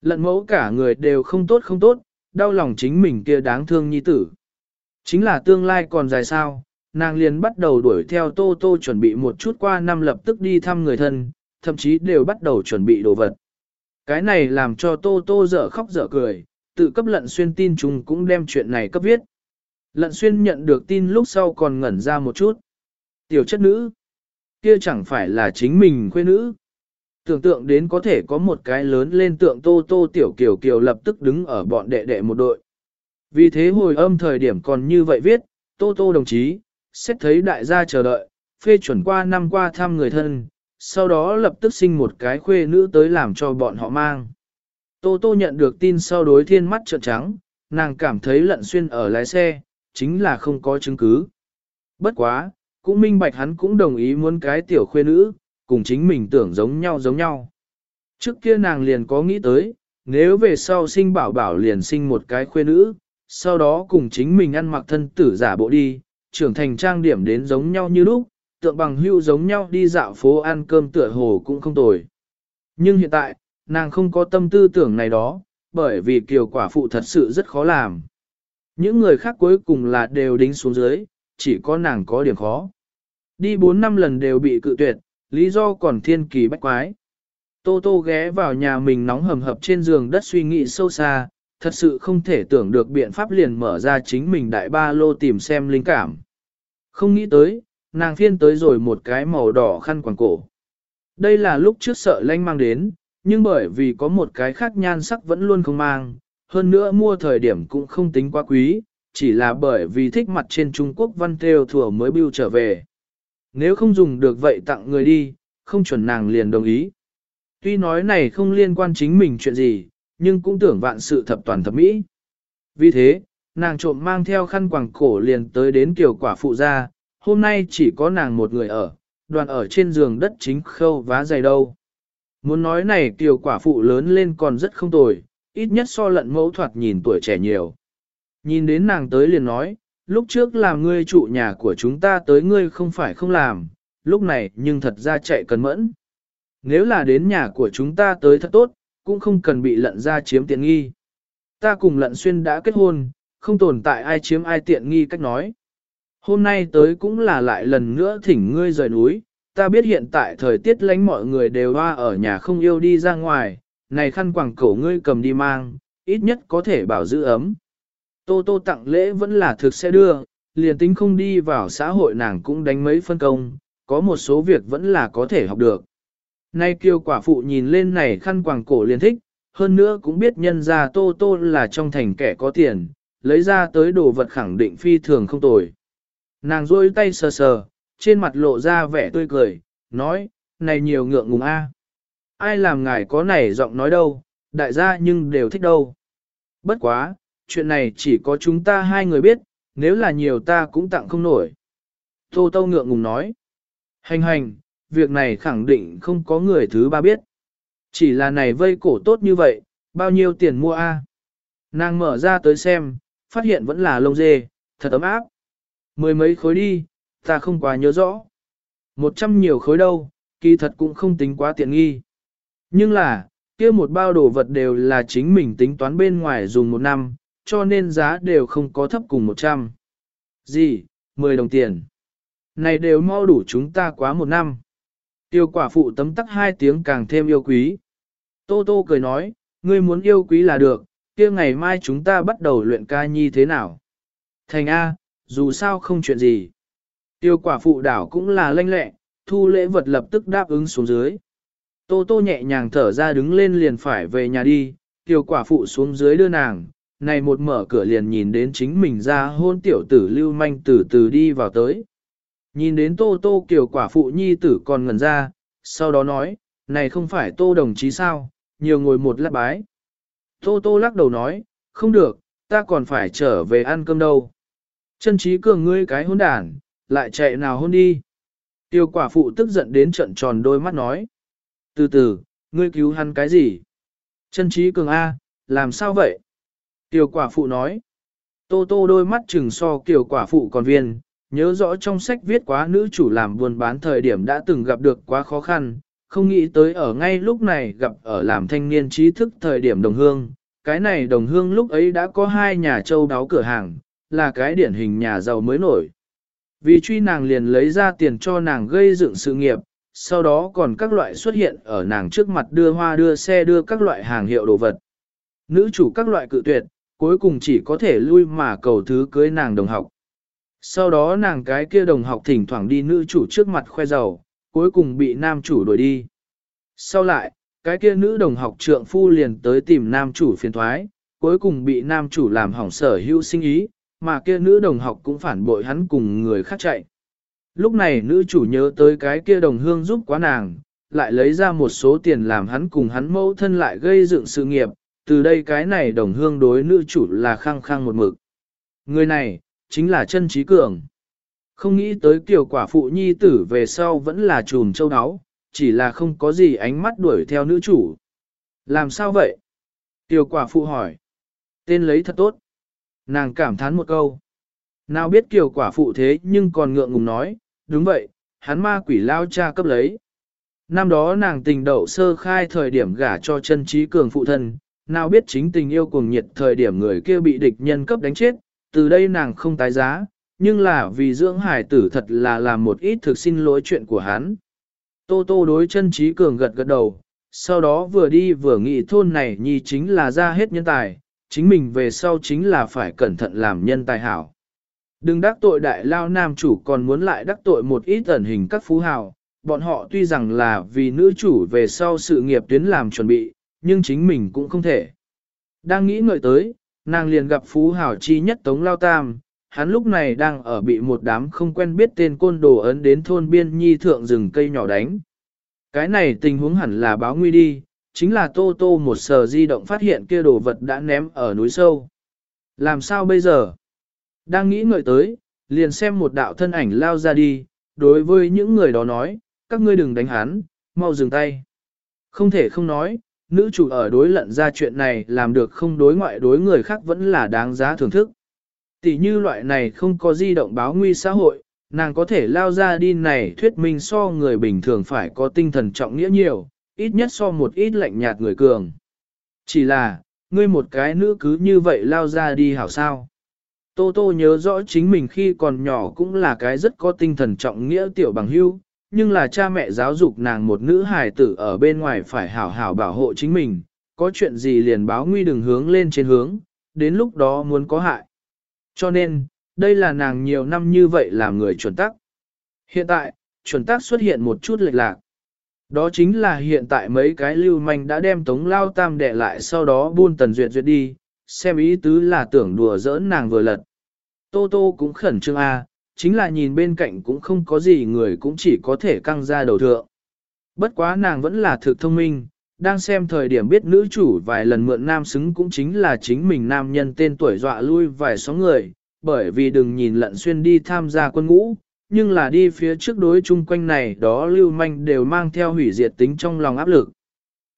Lận mẫu cả người đều không tốt không tốt, đau lòng chính mình kia đáng thương nhi tử. Chính là tương lai còn dài sao, nàng liền bắt đầu đuổi theo Tô Tô chuẩn bị một chút qua năm lập tức đi thăm người thân, thậm chí đều bắt đầu chuẩn bị đồ vật. Cái này làm cho Tô Tô dở khóc dở cười, tự cấp lận xuyên tin chúng cũng đem chuyện này cấp viết. Lận xuyên nhận được tin lúc sau còn ngẩn ra một chút. Tiểu chất nữ, kia chẳng phải là chính mình quê nữ. Tưởng tượng đến có thể có một cái lớn lên tượng tô tô tiểu kiều kiều lập tức đứng ở bọn đệ đệ một đội. Vì thế hồi âm thời điểm còn như vậy viết, tô tô đồng chí, xét thấy đại gia chờ đợi, phê chuẩn qua năm qua thăm người thân, sau đó lập tức sinh một cái khuê nữ tới làm cho bọn họ mang. Tô tô nhận được tin sau đối thiên mắt trợn trắng, nàng cảm thấy lận xuyên ở lái xe, chính là không có chứng cứ. Bất quá, cũng minh bạch hắn cũng đồng ý muốn cái tiểu khuê nữ, cùng chính mình tưởng giống nhau giống nhau. Trước kia nàng liền có nghĩ tới, nếu về sau sinh bảo bảo liền sinh một cái khuê nữ, sau đó cùng chính mình ăn mặc thân tử giả bộ đi, trưởng thành trang điểm đến giống nhau như lúc, tượng bằng hưu giống nhau đi dạo phố ăn cơm tựa hồ cũng không tồi. Nhưng hiện tại, nàng không có tâm tư tưởng này đó, bởi vì kiều quả phụ thật sự rất khó làm. Những người khác cuối cùng là đều đính xuống dưới, chỉ có nàng có điểm khó. Đi 4 năm lần đều bị cự tuyệt, lý do còn thiên kỳ bách quái. Tô Tô ghé vào nhà mình nóng hầm hập trên giường đất suy nghĩ sâu xa, thật sự không thể tưởng được biện pháp liền mở ra chính mình đại ba lô tìm xem linh cảm. Không nghĩ tới, nàng phiên tới rồi một cái màu đỏ khăn quàng cổ. Đây là lúc trước sợ lanh mang đến, nhưng bởi vì có một cái khác nhan sắc vẫn luôn không mang, hơn nữa mua thời điểm cũng không tính quá quý, chỉ là bởi vì thích mặt trên Trung Quốc văn theo thừa mới bưu trở về. Nếu không dùng được vậy tặng người đi, không chuẩn nàng liền đồng ý. Tuy nói này không liên quan chính mình chuyện gì, nhưng cũng tưởng vạn sự thập toàn thập mỹ. Vì thế, nàng trộm mang theo khăn quàng cổ liền tới đến kiểu quả phụ gia, hôm nay chỉ có nàng một người ở, đoàn ở trên giường đất chính khâu vá dày đâu. Muốn nói này tiểu quả phụ lớn lên còn rất không tồi, ít nhất so lận mẫu thoạt nhìn tuổi trẻ nhiều. Nhìn đến nàng tới liền nói, lúc trước làm ngươi trụ nhà của chúng ta tới ngươi không phải không làm, lúc này nhưng thật ra chạy cần mẫn. Nếu là đến nhà của chúng ta tới thật tốt, cũng không cần bị lận ra chiếm tiện nghi. Ta cùng lận xuyên đã kết hôn, không tồn tại ai chiếm ai tiện nghi cách nói. Hôm nay tới cũng là lại lần nữa thỉnh ngươi rời núi, ta biết hiện tại thời tiết lánh mọi người đều hoa ở nhà không yêu đi ra ngoài, này khăn quàng cổ ngươi cầm đi mang, ít nhất có thể bảo giữ ấm. Tô tô tặng lễ vẫn là thực sẽ đưa, liền tính không đi vào xã hội nàng cũng đánh mấy phân công, có một số việc vẫn là có thể học được. Nay kiều quả phụ nhìn lên này khăn quàng cổ liền thích, hơn nữa cũng biết nhân ra tô tô là trong thành kẻ có tiền, lấy ra tới đồ vật khẳng định phi thường không tồi. Nàng rôi tay sờ sờ, trên mặt lộ ra vẻ tươi cười, nói, này nhiều ngượng ngùng a. Ai làm ngài có này giọng nói đâu, đại gia nhưng đều thích đâu. Bất quá, chuyện này chỉ có chúng ta hai người biết, nếu là nhiều ta cũng tặng không nổi. Tô Tô ngượng ngùng nói. Hành hành, việc này khẳng định không có người thứ ba biết. Chỉ là này vây cổ tốt như vậy, bao nhiêu tiền mua a? Nàng mở ra tới xem, phát hiện vẫn là lông dê, thật ấm áp. Mười mấy khối đi, ta không quá nhớ rõ. Một trăm nhiều khối đâu, kỳ thật cũng không tính quá tiện nghi. Nhưng là, kia một bao đồ vật đều là chính mình tính toán bên ngoài dùng một năm, cho nên giá đều không có thấp cùng một trăm. Gì, mười đồng tiền. Này đều mau đủ chúng ta quá một năm. Tiêu quả phụ tấm tắc hai tiếng càng thêm yêu quý. Tô Tô cười nói, ngươi muốn yêu quý là được, kia ngày mai chúng ta bắt đầu luyện ca nhi thế nào. Thành A, dù sao không chuyện gì. Tiêu quả phụ đảo cũng là lanh lẹ, thu lễ vật lập tức đáp ứng xuống dưới. Tô tô nhẹ nhàng thở ra đứng lên liền phải về nhà đi, tiêu quả phụ xuống dưới đưa nàng, này một mở cửa liền nhìn đến chính mình ra hôn tiểu tử lưu manh từ từ đi vào tới. Nhìn đến tô tô kiểu quả phụ nhi tử còn ngẩn ra, sau đó nói, này không phải tô đồng chí sao, nhiều ngồi một lát bái. Tô tô lắc đầu nói, không được, ta còn phải trở về ăn cơm đâu. Chân trí cường ngươi cái hôn đàn, lại chạy nào hôn đi. Tiêu quả phụ tức giận đến trận tròn đôi mắt nói. Từ từ, ngươi cứu hắn cái gì? Chân trí cường A, làm sao vậy? tiểu quả phụ nói. Tô tô đôi mắt chừng so kiểu quả phụ còn viên, nhớ rõ trong sách viết quá nữ chủ làm buôn bán thời điểm đã từng gặp được quá khó khăn, không nghĩ tới ở ngay lúc này gặp ở làm thanh niên trí thức thời điểm đồng hương. Cái này đồng hương lúc ấy đã có hai nhà châu đáo cửa hàng, là cái điển hình nhà giàu mới nổi. Vì truy nàng liền lấy ra tiền cho nàng gây dựng sự nghiệp, sau đó còn các loại xuất hiện ở nàng trước mặt đưa hoa đưa xe đưa các loại hàng hiệu đồ vật. Nữ chủ các loại cự tuyệt, cuối cùng chỉ có thể lui mà cầu thứ cưới nàng đồng học. Sau đó nàng cái kia đồng học thỉnh thoảng đi nữ chủ trước mặt khoe giàu, cuối cùng bị nam chủ đuổi đi. Sau lại, cái kia nữ đồng học trượng phu liền tới tìm nam chủ phiền thoái, cuối cùng bị nam chủ làm hỏng sở hữu sinh ý, mà kia nữ đồng học cũng phản bội hắn cùng người khác chạy. Lúc này nữ chủ nhớ tới cái kia đồng hương giúp quá nàng, lại lấy ra một số tiền làm hắn cùng hắn mẫu thân lại gây dựng sự nghiệp, từ đây cái này đồng hương đối nữ chủ là khăng khăng một mực. Người này, chính là chân trí cường. Không nghĩ tới kiểu quả phụ nhi tử về sau vẫn là trùm châu áo, chỉ là không có gì ánh mắt đuổi theo nữ chủ. Làm sao vậy? Tiểu quả phụ hỏi. Tên lấy thật tốt. Nàng cảm thán một câu. Nào biết kiểu quả phụ thế nhưng còn ngượng ngùng nói, đúng vậy, hắn ma quỷ lao cha cấp lấy. Năm đó nàng tình đậu sơ khai thời điểm gả cho chân trí cường phụ thân, nào biết chính tình yêu cuồng nhiệt thời điểm người kia bị địch nhân cấp đánh chết, từ đây nàng không tái giá, nhưng là vì dưỡng hải tử thật là làm một ít thực xin lỗi chuyện của hắn. Tô tô đối chân trí cường gật gật đầu, sau đó vừa đi vừa nghĩ thôn này nhi chính là ra hết nhân tài, chính mình về sau chính là phải cẩn thận làm nhân tài hảo. Đừng đắc tội đại lao nam chủ còn muốn lại đắc tội một ít ẩn hình các phú hào, bọn họ tuy rằng là vì nữ chủ về sau sự nghiệp tuyến làm chuẩn bị, nhưng chính mình cũng không thể. Đang nghĩ ngợi tới, nàng liền gặp phú hào chi nhất Tống Lao Tam, hắn lúc này đang ở bị một đám không quen biết tên côn đồ ấn đến thôn biên nhi thượng rừng cây nhỏ đánh. Cái này tình huống hẳn là báo nguy đi, chính là Tô Tô một sờ di động phát hiện kia đồ vật đã ném ở núi sâu. Làm sao bây giờ? Đang nghĩ ngợi tới, liền xem một đạo thân ảnh lao ra đi, đối với những người đó nói, các ngươi đừng đánh hắn, mau dừng tay. Không thể không nói, nữ chủ ở đối lận ra chuyện này làm được không đối ngoại đối người khác vẫn là đáng giá thưởng thức. Tỷ như loại này không có di động báo nguy xã hội, nàng có thể lao ra đi này thuyết minh so người bình thường phải có tinh thần trọng nghĩa nhiều, ít nhất so một ít lạnh nhạt người cường. Chỉ là, ngươi một cái nữ cứ như vậy lao ra đi hảo sao. Tô Tô nhớ rõ chính mình khi còn nhỏ cũng là cái rất có tinh thần trọng nghĩa tiểu bằng hưu, nhưng là cha mẹ giáo dục nàng một nữ hài tử ở bên ngoài phải hảo hảo bảo hộ chính mình, có chuyện gì liền báo nguy đừng hướng lên trên hướng, đến lúc đó muốn có hại. Cho nên, đây là nàng nhiều năm như vậy làm người chuẩn tắc. Hiện tại, chuẩn tắc xuất hiện một chút lệch lạc. Đó chính là hiện tại mấy cái lưu manh đã đem tống lao tam đệ lại sau đó buôn tần duyệt duyệt đi, xem ý tứ là tưởng đùa giỡn nàng vừa lật. Tô tô cũng khẩn trương a, chính là nhìn bên cạnh cũng không có gì người cũng chỉ có thể căng ra đầu thượng. Bất quá nàng vẫn là thực thông minh, đang xem thời điểm biết nữ chủ vài lần mượn nam xứng cũng chính là chính mình nam nhân tên tuổi dọa lui vài số người, bởi vì đừng nhìn lận xuyên đi tham gia quân ngũ, nhưng là đi phía trước đối chung quanh này đó lưu manh đều mang theo hủy diệt tính trong lòng áp lực.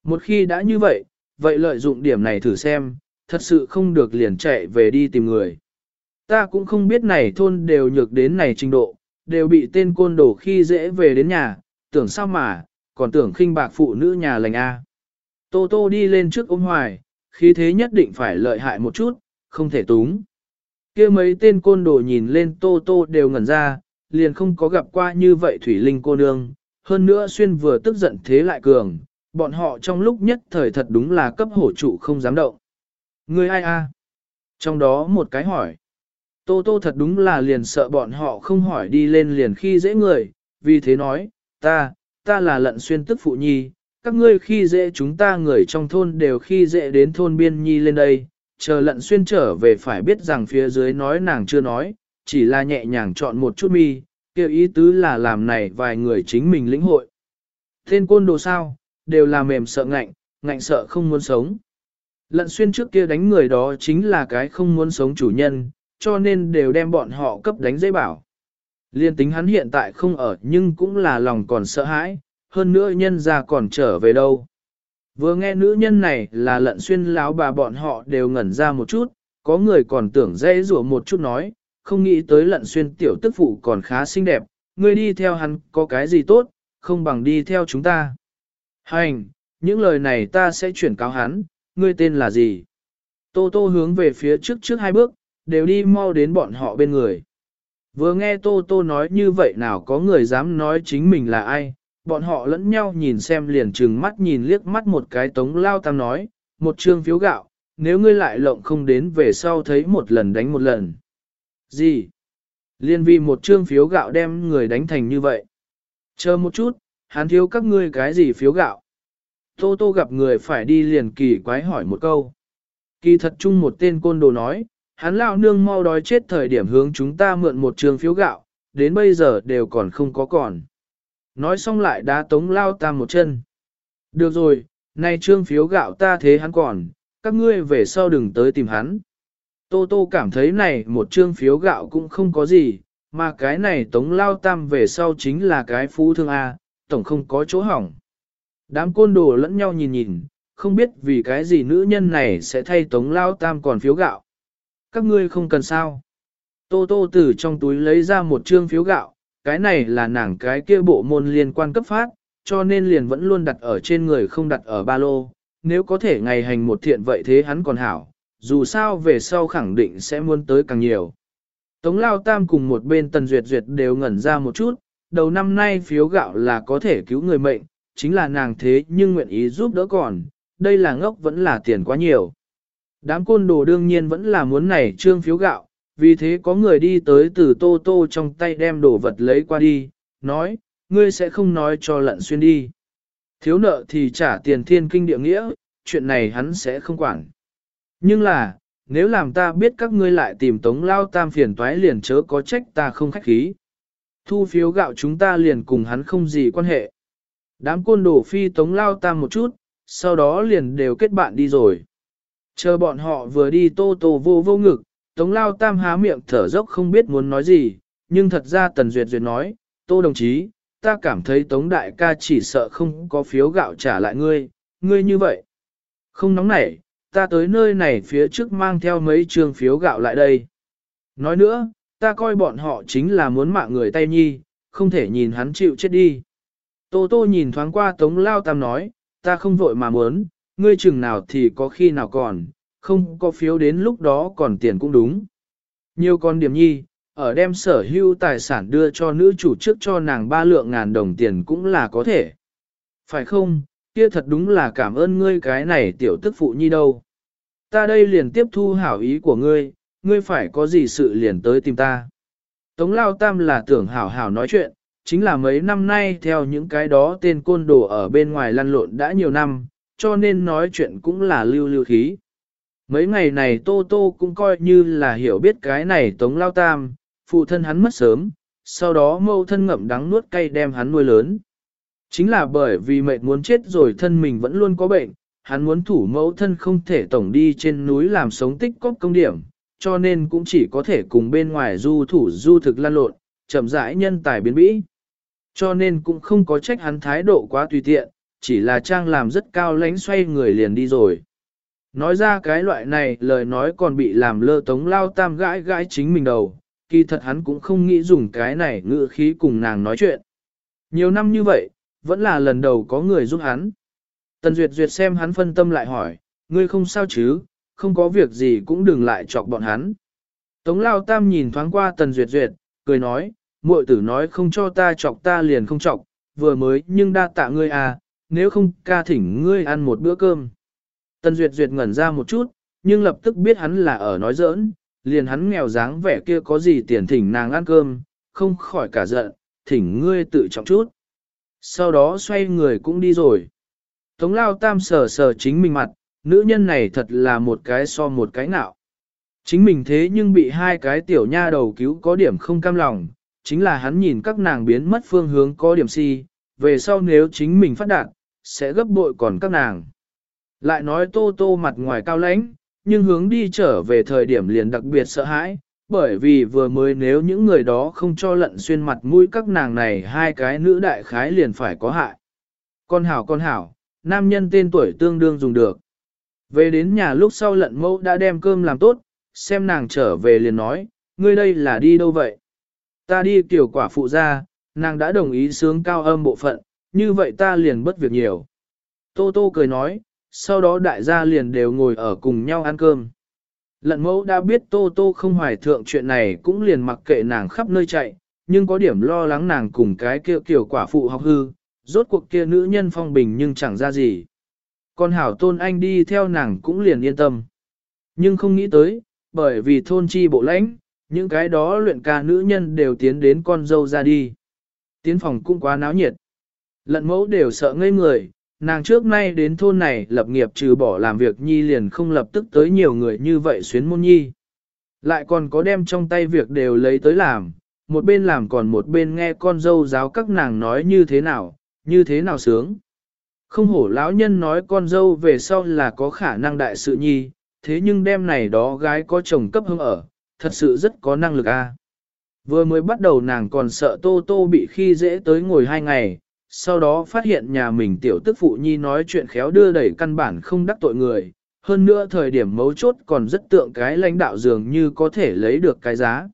Một khi đã như vậy, vậy lợi dụng điểm này thử xem, thật sự không được liền chạy về đi tìm người. Ta cũng không biết này thôn đều nhược đến này trình độ, đều bị tên côn đồ khi dễ về đến nhà, tưởng sao mà, còn tưởng khinh bạc phụ nữ nhà lành A. Tô Tô đi lên trước ôm hoài, khí thế nhất định phải lợi hại một chút, không thể túng. kia mấy tên côn đồ nhìn lên Tô Tô đều ngẩn ra, liền không có gặp qua như vậy Thủy Linh cô nương, hơn nữa xuyên vừa tức giận thế lại cường, bọn họ trong lúc nhất thời thật đúng là cấp hổ trụ không dám động. Người ai a? Trong đó một cái hỏi. Tô Tô thật đúng là liền sợ bọn họ không hỏi đi lên liền khi dễ người, vì thế nói, ta, ta là lận xuyên tức phụ nhi, các ngươi khi dễ chúng ta người trong thôn đều khi dễ đến thôn biên nhi lên đây, chờ lận xuyên trở về phải biết rằng phía dưới nói nàng chưa nói, chỉ là nhẹ nhàng chọn một chút mi, kêu ý tứ là làm này vài người chính mình lĩnh hội. Tên côn đồ sao, đều là mềm sợ ngạnh, ngạnh sợ không muốn sống. Lận xuyên trước kia đánh người đó chính là cái không muốn sống chủ nhân, cho nên đều đem bọn họ cấp đánh dây bảo. Liên tính hắn hiện tại không ở nhưng cũng là lòng còn sợ hãi, hơn nữa nhân ra còn trở về đâu. Vừa nghe nữ nhân này là lận xuyên láo bà bọn họ đều ngẩn ra một chút, có người còn tưởng dễ rủa một chút nói, không nghĩ tới lận xuyên tiểu tức phụ còn khá xinh đẹp, người đi theo hắn có cái gì tốt, không bằng đi theo chúng ta. Hành, những lời này ta sẽ chuyển cáo hắn, ngươi tên là gì? Tô tô hướng về phía trước trước hai bước, đều đi mau đến bọn họ bên người. Vừa nghe Tô Tô nói như vậy nào có người dám nói chính mình là ai, bọn họ lẫn nhau nhìn xem liền trừng mắt nhìn liếc mắt một cái tống lao tam nói, một trương phiếu gạo, nếu ngươi lại lộng không đến về sau thấy một lần đánh một lần. Gì? Liên vì một trương phiếu gạo đem người đánh thành như vậy. Chờ một chút, hắn thiếu các ngươi cái gì phiếu gạo? Tô Tô gặp người phải đi liền kỳ quái hỏi một câu. Kỳ thật chung một tên côn đồ nói, hắn lão nương mau đói chết thời điểm hướng chúng ta mượn một trường phiếu gạo, đến bây giờ đều còn không có còn. Nói xong lại đá tống lao tam một chân. Được rồi, nay trương phiếu gạo ta thế hắn còn, các ngươi về sau đừng tới tìm hắn. Tô Tô cảm thấy này một trương phiếu gạo cũng không có gì, mà cái này tống lao tam về sau chính là cái phú thương A, tổng không có chỗ hỏng. Đám côn đồ lẫn nhau nhìn nhìn, không biết vì cái gì nữ nhân này sẽ thay tống lao tam còn phiếu gạo. Các ngươi không cần sao. Tô Tô từ trong túi lấy ra một trương phiếu gạo, cái này là nàng cái kia bộ môn liên quan cấp phát, cho nên liền vẫn luôn đặt ở trên người không đặt ở ba lô. Nếu có thể ngày hành một thiện vậy thế hắn còn hảo, dù sao về sau khẳng định sẽ muốn tới càng nhiều. Tống Lao Tam cùng một bên Tần Duyệt Duyệt đều ngẩn ra một chút, đầu năm nay phiếu gạo là có thể cứu người mệnh, chính là nàng thế nhưng nguyện ý giúp đỡ còn, đây là ngốc vẫn là tiền quá nhiều. Đám côn đồ đương nhiên vẫn là muốn này trương phiếu gạo, vì thế có người đi tới từ tô tô trong tay đem đồ vật lấy qua đi, nói, ngươi sẽ không nói cho lận xuyên đi. Thiếu nợ thì trả tiền thiên kinh địa nghĩa, chuyện này hắn sẽ không quản. Nhưng là, nếu làm ta biết các ngươi lại tìm tống lao tam phiền toái liền chớ có trách ta không khách khí. Thu phiếu gạo chúng ta liền cùng hắn không gì quan hệ. Đám côn đồ phi tống lao tam một chút, sau đó liền đều kết bạn đi rồi. Chờ bọn họ vừa đi tô tô vô vô ngực, tống lao tam há miệng thở dốc không biết muốn nói gì, nhưng thật ra tần duyệt duyệt nói, tô đồng chí, ta cảm thấy tống đại ca chỉ sợ không có phiếu gạo trả lại ngươi, ngươi như vậy. Không nóng nảy, ta tới nơi này phía trước mang theo mấy trường phiếu gạo lại đây. Nói nữa, ta coi bọn họ chính là muốn mạng người tay nhi, không thể nhìn hắn chịu chết đi. Tô tô nhìn thoáng qua tống lao tam nói, ta không vội mà muốn, ngươi chừng nào thì có khi nào còn, không có phiếu đến lúc đó còn tiền cũng đúng. Nhiều con điểm nhi, ở đem sở hữu tài sản đưa cho nữ chủ trước cho nàng ba lượng ngàn đồng tiền cũng là có thể. Phải không, kia thật đúng là cảm ơn ngươi cái này tiểu tức phụ nhi đâu. Ta đây liền tiếp thu hảo ý của ngươi, ngươi phải có gì sự liền tới tìm ta. Tống Lao Tam là tưởng hảo hảo nói chuyện, chính là mấy năm nay theo những cái đó tên côn đồ ở bên ngoài lăn lộn đã nhiều năm, cho nên nói chuyện cũng là lưu lưu khí. Mấy ngày này Tô Tô cũng coi như là hiểu biết cái này Tống Lao Tam, phụ thân hắn mất sớm, sau đó mâu thân ngậm đắng nuốt cay đem hắn nuôi lớn. Chính là bởi vì mệt muốn chết rồi thân mình vẫn luôn có bệnh, hắn muốn thủ mẫu thân không thể tổng đi trên núi làm sống tích cóp công điểm, cho nên cũng chỉ có thể cùng bên ngoài du thủ du thực lan lộn, chậm rãi nhân tài biến bĩ. Cho nên cũng không có trách hắn thái độ quá tùy tiện, chỉ là trang làm rất cao lánh xoay người liền đi rồi. Nói ra cái loại này lời nói còn bị làm lơ tống lao tam gãi gãi chính mình đầu, kỳ thật hắn cũng không nghĩ dùng cái này ngữ khí cùng nàng nói chuyện. Nhiều năm như vậy, vẫn là lần đầu có người giúp hắn. Tần Duyệt Duyệt xem hắn phân tâm lại hỏi, ngươi không sao chứ, không có việc gì cũng đừng lại chọc bọn hắn. Tống Lao Tam nhìn thoáng qua Tần Duyệt Duyệt, cười nói, muội tử nói không cho ta chọc ta liền không chọc, vừa mới nhưng đa tạ ngươi à, nếu không ca thỉnh ngươi ăn một bữa cơm. Tần Duyệt Duyệt ngẩn ra một chút, nhưng lập tức biết hắn là ở nói giỡn, liền hắn nghèo dáng vẻ kia có gì tiền thỉnh nàng ăn cơm, không khỏi cả giận, thỉnh ngươi tự trọng chút. Sau đó xoay người cũng đi rồi. Tống lao tam sờ sờ chính mình mặt, nữ nhân này thật là một cái so một cái nạo. Chính mình thế nhưng bị hai cái tiểu nha đầu cứu có điểm không cam lòng, chính là hắn nhìn các nàng biến mất phương hướng có điểm si, về sau nếu chính mình phát đạt, sẽ gấp bội còn các nàng. Lại nói tô tô mặt ngoài cao lãnh, nhưng hướng đi trở về thời điểm liền đặc biệt sợ hãi, bởi vì vừa mới nếu những người đó không cho lận xuyên mặt mũi các nàng này hai cái nữ đại khái liền phải có hại. Con hảo con hảo, nam nhân tên tuổi tương đương dùng được. Về đến nhà lúc sau lận mẫu đã đem cơm làm tốt, xem nàng trở về liền nói, ngươi đây là đi đâu vậy? Ta đi tiểu quả phụ ra, nàng đã đồng ý sướng cao âm bộ phận, như vậy ta liền bất việc nhiều. Tô Tô cười nói, sau đó đại gia liền đều ngồi ở cùng nhau ăn cơm. Lận mẫu đã biết Tô Tô không hoài thượng chuyện này cũng liền mặc kệ nàng khắp nơi chạy, nhưng có điểm lo lắng nàng cùng cái kia kiểu quả phụ học hư, rốt cuộc kia nữ nhân phong bình nhưng chẳng ra gì. Con hảo tôn anh đi theo nàng cũng liền yên tâm. Nhưng không nghĩ tới, bởi vì thôn chi bộ lãnh, những cái đó luyện ca nữ nhân đều tiến đến con dâu ra đi. Tiến phòng cũng quá náo nhiệt. Lận mẫu đều sợ ngây người, nàng trước nay đến thôn này lập nghiệp trừ bỏ làm việc nhi liền không lập tức tới nhiều người như vậy xuyến môn nhi. Lại còn có đem trong tay việc đều lấy tới làm, một bên làm còn một bên nghe con dâu giáo các nàng nói như thế nào, như thế nào sướng. Không hổ lão nhân nói con dâu về sau là có khả năng đại sự nhi, thế nhưng đêm này đó gái có chồng cấp hương ở, thật sự rất có năng lực a. Vừa mới bắt đầu nàng còn sợ Tô Tô bị khi dễ tới ngồi hai ngày, sau đó phát hiện nhà mình tiểu tức phụ nhi nói chuyện khéo đưa đẩy căn bản không đắc tội người, hơn nữa thời điểm mấu chốt còn rất tượng cái lãnh đạo dường như có thể lấy được cái giá.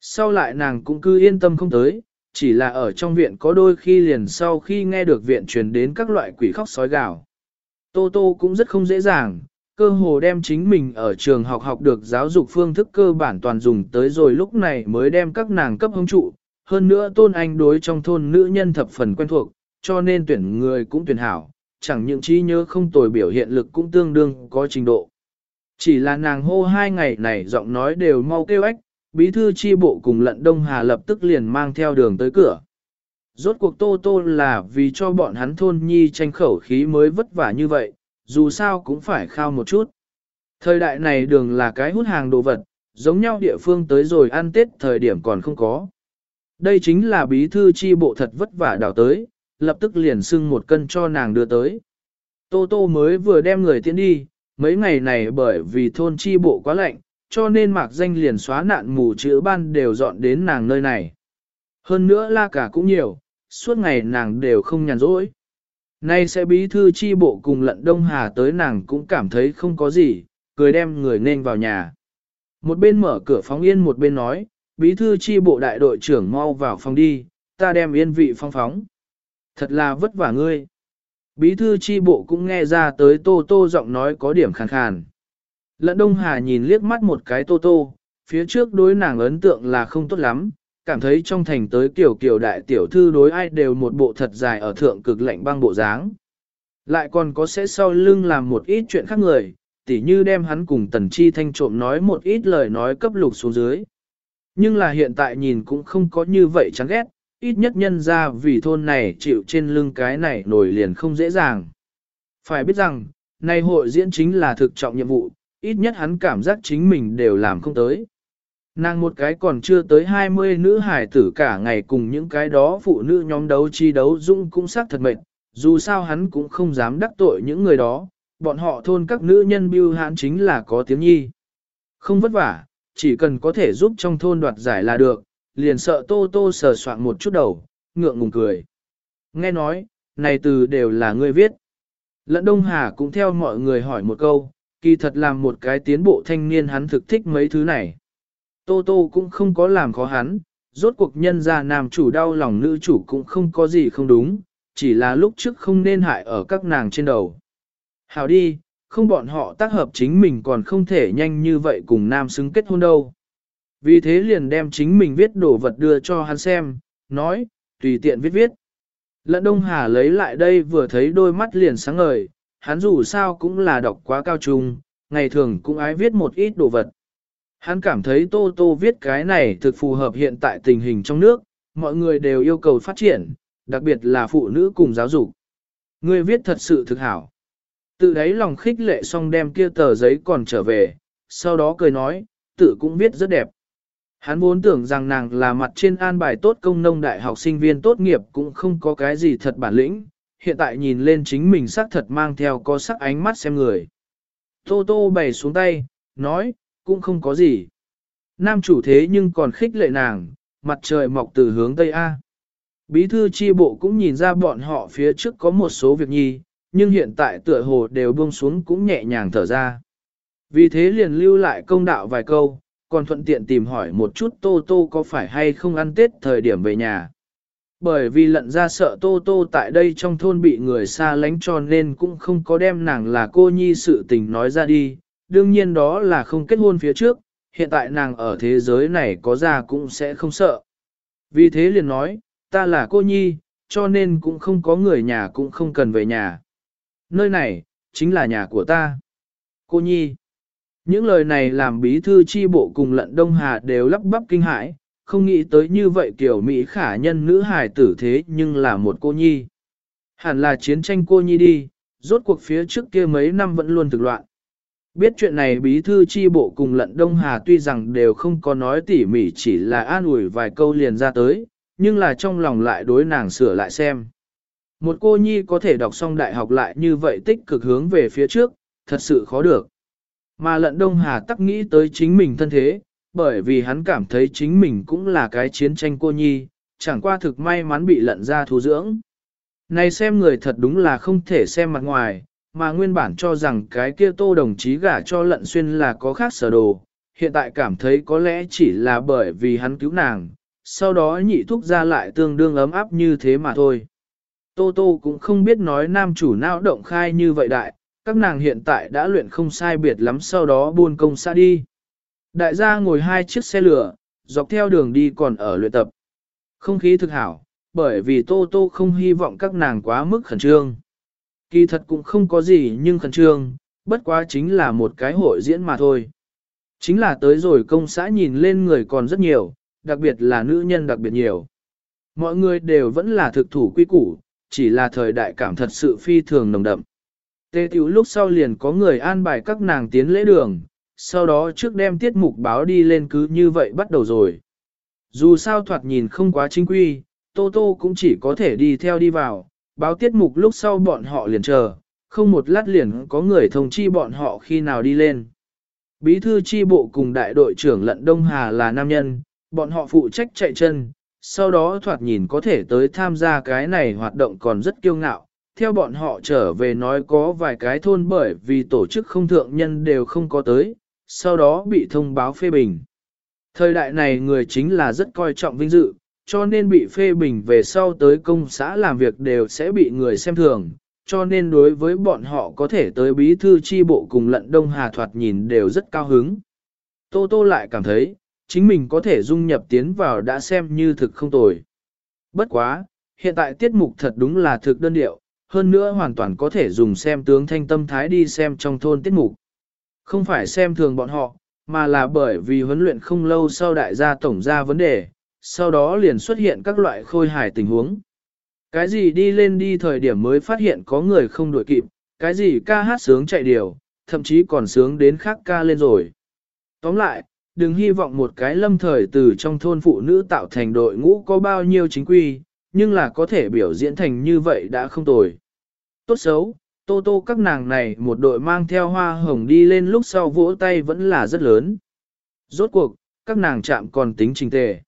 Sau lại nàng cũng cứ yên tâm không tới, chỉ là ở trong viện có đôi khi liền sau khi nghe được viện truyền đến các loại quỷ khóc sói gào. Tô Tô cũng rất không dễ dàng, cơ hồ đem chính mình ở trường học học được giáo dục phương thức cơ bản toàn dùng tới rồi lúc này mới đem các nàng cấp hông trụ. Hơn nữa tôn anh đối trong thôn nữ nhân thập phần quen thuộc, cho nên tuyển người cũng tuyển hảo, chẳng những trí nhớ không tồi biểu hiện lực cũng tương đương có trình độ. Chỉ là nàng hô hai ngày này giọng nói đều mau kêu ếch, bí thư chi bộ cùng lận Đông Hà lập tức liền mang theo đường tới cửa. Rốt cuộc tô tô là vì cho bọn hắn thôn nhi tranh khẩu khí mới vất vả như vậy, dù sao cũng phải khao một chút. Thời đại này đường là cái hút hàng đồ vật, giống nhau địa phương tới rồi ăn tết thời điểm còn không có. Đây chính là bí thư chi bộ thật vất vả đào tới, lập tức liền xưng một cân cho nàng đưa tới. Tô Tô mới vừa đem người tiến đi, mấy ngày này bởi vì thôn chi bộ quá lạnh, cho nên mạc danh liền xóa nạn mù chữ ban đều dọn đến nàng nơi này. Hơn nữa la cả cũng nhiều, suốt ngày nàng đều không nhàn rỗi. Nay sẽ bí thư chi bộ cùng lận Đông Hà tới nàng cũng cảm thấy không có gì, cười đem người nên vào nhà. Một bên mở cửa phóng yên một bên nói, bí thư chi bộ đại đội trưởng mau vào phòng đi, ta đem yên vị phong phóng. Thật là vất vả ngươi. Bí thư chi bộ cũng nghe ra tới tô tô giọng nói có điểm khàn khàn. Lận Đông Hà nhìn liếc mắt một cái tô tô, phía trước đối nàng ấn tượng là không tốt lắm, cảm thấy trong thành tới kiểu kiểu đại tiểu thư đối ai đều một bộ thật dài ở thượng cực lạnh băng bộ dáng. Lại còn có sẽ sau lưng làm một ít chuyện khác người, tỉ như đem hắn cùng tần chi thanh trộm nói một ít lời nói cấp lục xuống dưới. Nhưng là hiện tại nhìn cũng không có như vậy chán ghét, ít nhất nhân ra vì thôn này chịu trên lưng cái này nổi liền không dễ dàng. Phải biết rằng, nay hội diễn chính là thực trọng nhiệm vụ, ít nhất hắn cảm giác chính mình đều làm không tới. Nàng một cái còn chưa tới 20 nữ hải tử cả ngày cùng những cái đó phụ nữ nhóm đấu chi đấu dung cũng xác thật mệt, dù sao hắn cũng không dám đắc tội những người đó, bọn họ thôn các nữ nhân biêu hãn chính là có tiếng nhi. Không vất vả, chỉ cần có thể giúp trong thôn đoạt giải là được, liền sợ tô tô sờ soạn một chút đầu, ngượng ngùng cười. Nghe nói, này từ đều là ngươi viết. Lận Đông Hà cũng theo mọi người hỏi một câu, kỳ thật làm một cái tiến bộ thanh niên hắn thực thích mấy thứ này. Tô Tô cũng không có làm khó hắn, rốt cuộc nhân ra nam chủ đau lòng nữ chủ cũng không có gì không đúng, chỉ là lúc trước không nên hại ở các nàng trên đầu. Hảo đi, không bọn họ tác hợp chính mình còn không thể nhanh như vậy cùng nam xứng kết hôn đâu. Vì thế liền đem chính mình viết đồ vật đưa cho hắn xem, nói, tùy tiện viết viết. Lận Đông Hà lấy lại đây vừa thấy đôi mắt liền sáng ngời, hắn dù sao cũng là đọc quá cao trung, ngày thường cũng ái viết một ít đồ vật. Hắn cảm thấy Tô Tô viết cái này thực phù hợp hiện tại tình hình trong nước, mọi người đều yêu cầu phát triển, đặc biệt là phụ nữ cùng giáo dục. Người viết thật sự thực hảo. Tự đáy lòng khích lệ xong đem kia tờ giấy còn trở về, sau đó cười nói, tự cũng viết rất đẹp. Hắn vốn tưởng rằng nàng là mặt trên an bài tốt công nông đại học sinh viên tốt nghiệp cũng không có cái gì thật bản lĩnh, hiện tại nhìn lên chính mình sắc thật mang theo có sắc ánh mắt xem người. Tô tô bày xuống tay, nói, cũng không có gì. Nam chủ thế nhưng còn khích lệ nàng, mặt trời mọc từ hướng Tây A. Bí thư chi bộ cũng nhìn ra bọn họ phía trước có một số việc nhi, nhưng hiện tại tựa hồ đều buông xuống cũng nhẹ nhàng thở ra. Vì thế liền lưu lại công đạo vài câu, còn thuận tiện tìm hỏi một chút Tô Tô có phải hay không ăn Tết thời điểm về nhà. Bởi vì lận ra sợ Tô Tô tại đây trong thôn bị người xa lánh cho nên cũng không có đem nàng là cô nhi sự tình nói ra đi, đương nhiên đó là không kết hôn phía trước, hiện tại nàng ở thế giới này có ra cũng sẽ không sợ. Vì thế liền nói, ta là cô nhi, cho nên cũng không có người nhà cũng không cần về nhà. Nơi này, chính là nhà của ta. Cô nhi. Những lời này làm bí thư chi bộ cùng lận Đông Hà đều lắp bắp kinh hãi, không nghĩ tới như vậy kiểu Mỹ khả nhân nữ hài tử thế nhưng là một cô nhi. Hẳn là chiến tranh cô nhi đi, rốt cuộc phía trước kia mấy năm vẫn luôn thực loạn. Biết chuyện này bí thư chi bộ cùng lận Đông Hà tuy rằng đều không có nói tỉ mỉ chỉ là an ủi vài câu liền ra tới, nhưng là trong lòng lại đối nàng sửa lại xem. Một cô nhi có thể đọc xong đại học lại như vậy tích cực hướng về phía trước, thật sự khó được. Mà lận Đông Hà tắc nghĩ tới chính mình thân thế, bởi vì hắn cảm thấy chính mình cũng là cái chiến tranh cô nhi, chẳng qua thực may mắn bị lận ra thu dưỡng. Này xem người thật đúng là không thể xem mặt ngoài, mà nguyên bản cho rằng cái kia tô đồng chí gả cho lận xuyên là có khác sở đồ, hiện tại cảm thấy có lẽ chỉ là bởi vì hắn cứu nàng, sau đó nhị thúc ra lại tương đương ấm áp như thế mà thôi. Tô Tô cũng không biết nói nam chủ nào động khai như vậy đại, các nàng hiện tại đã luyện không sai biệt lắm sau đó buôn công xa đi. Đại gia ngồi hai chiếc xe lửa, dọc theo đường đi còn ở luyện tập. Không khí thực hảo, bởi vì Tô Tô không hy vọng các nàng quá mức khẩn trương. Kỳ thật cũng không có gì nhưng khẩn trương, bất quá chính là một cái hội diễn mà thôi. Chính là tới rồi công xã nhìn lên người còn rất nhiều, đặc biệt là nữ nhân đặc biệt nhiều. Mọi người đều vẫn là thực thủ quy củ, chỉ là thời đại cảm thật sự phi thường nồng đậm. Tê tiểu lúc sau liền có người an bài các nàng tiến lễ đường, sau đó trước đem tiết mục báo đi lên cứ như vậy bắt đầu rồi. Dù sao thoạt nhìn không quá chính quy, Tô Tô cũng chỉ có thể đi theo đi vào, báo tiết mục lúc sau bọn họ liền chờ, không một lát liền có người thông chi bọn họ khi nào đi lên. Bí thư chi bộ cùng đại đội trưởng Lận Đông Hà là nam nhân, bọn họ phụ trách chạy chân, sau đó thoạt nhìn có thể tới tham gia cái này hoạt động còn rất kiêu ngạo. Theo bọn họ trở về nói có vài cái thôn bởi vì tổ chức không thượng nhân đều không có tới, sau đó bị thông báo phê bình. Thời đại này người chính là rất coi trọng vinh dự, cho nên bị phê bình về sau tới công xã làm việc đều sẽ bị người xem thường, cho nên đối với bọn họ có thể tới bí thư chi bộ cùng lận đông hà thoạt nhìn đều rất cao hứng. Tô Tô lại cảm thấy, chính mình có thể dung nhập tiến vào đã xem như thực không tồi. Bất quá, hiện tại tiết mục thật đúng là thực đơn điệu, hơn nữa hoàn toàn có thể dùng xem tướng thanh tâm thái đi xem trong thôn tiết mục. Không phải xem thường bọn họ, mà là bởi vì huấn luyện không lâu sau đại gia tổng ra vấn đề, sau đó liền xuất hiện các loại khôi hài tình huống. Cái gì đi lên đi thời điểm mới phát hiện có người không đuổi kịp, cái gì ca hát sướng chạy điều, thậm chí còn sướng đến khác ca lên rồi. Tóm lại, đừng hy vọng một cái lâm thời từ trong thôn phụ nữ tạo thành đội ngũ có bao nhiêu chính quy, nhưng là có thể biểu diễn thành như vậy đã không tồi. Tốt xấu, tô tô các nàng này một đội mang theo hoa hồng đi lên lúc sau vỗ tay vẫn là rất lớn. Rốt cuộc, các nàng chạm còn tính trình tề.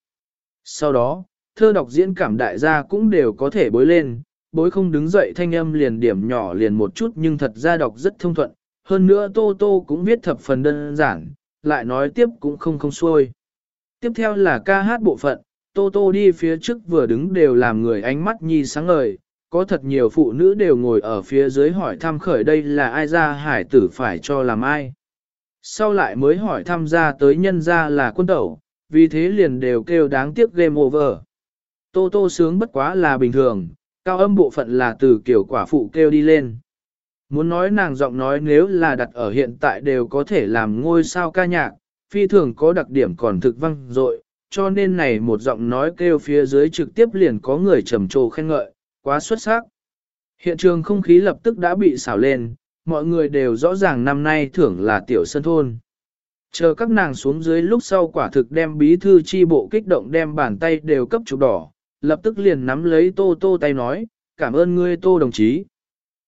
Sau đó, thơ đọc diễn cảm đại gia cũng đều có thể bối lên, bối không đứng dậy thanh âm liền điểm nhỏ liền một chút nhưng thật ra đọc rất thông thuận, hơn nữa Tô Tô cũng viết thập phần đơn giản, lại nói tiếp cũng không không xuôi. Tiếp theo là ca hát bộ phận, Tô Tô đi phía trước vừa đứng đều làm người ánh mắt nhi sáng ngời, có thật nhiều phụ nữ đều ngồi ở phía dưới hỏi thăm khởi đây là ai ra hải tử phải cho làm ai. Sau lại mới hỏi thăm ra tới nhân ra là quân tẩu, vì thế liền đều kêu đáng tiếc game over. Tô tô sướng bất quá là bình thường, cao âm bộ phận là từ kiểu quả phụ kêu đi lên. Muốn nói nàng giọng nói nếu là đặt ở hiện tại đều có thể làm ngôi sao ca nhạc, phi thường có đặc điểm còn thực văng dội cho nên này một giọng nói kêu phía dưới trực tiếp liền có người trầm trồ khen ngợi, quá xuất sắc. Hiện trường không khí lập tức đã bị xảo lên, mọi người đều rõ ràng năm nay thưởng là tiểu sân thôn. Chờ các nàng xuống dưới lúc sau quả thực đem bí thư chi bộ kích động đem bàn tay đều cấp chụp đỏ, lập tức liền nắm lấy tô tô tay nói, cảm ơn ngươi tô đồng chí.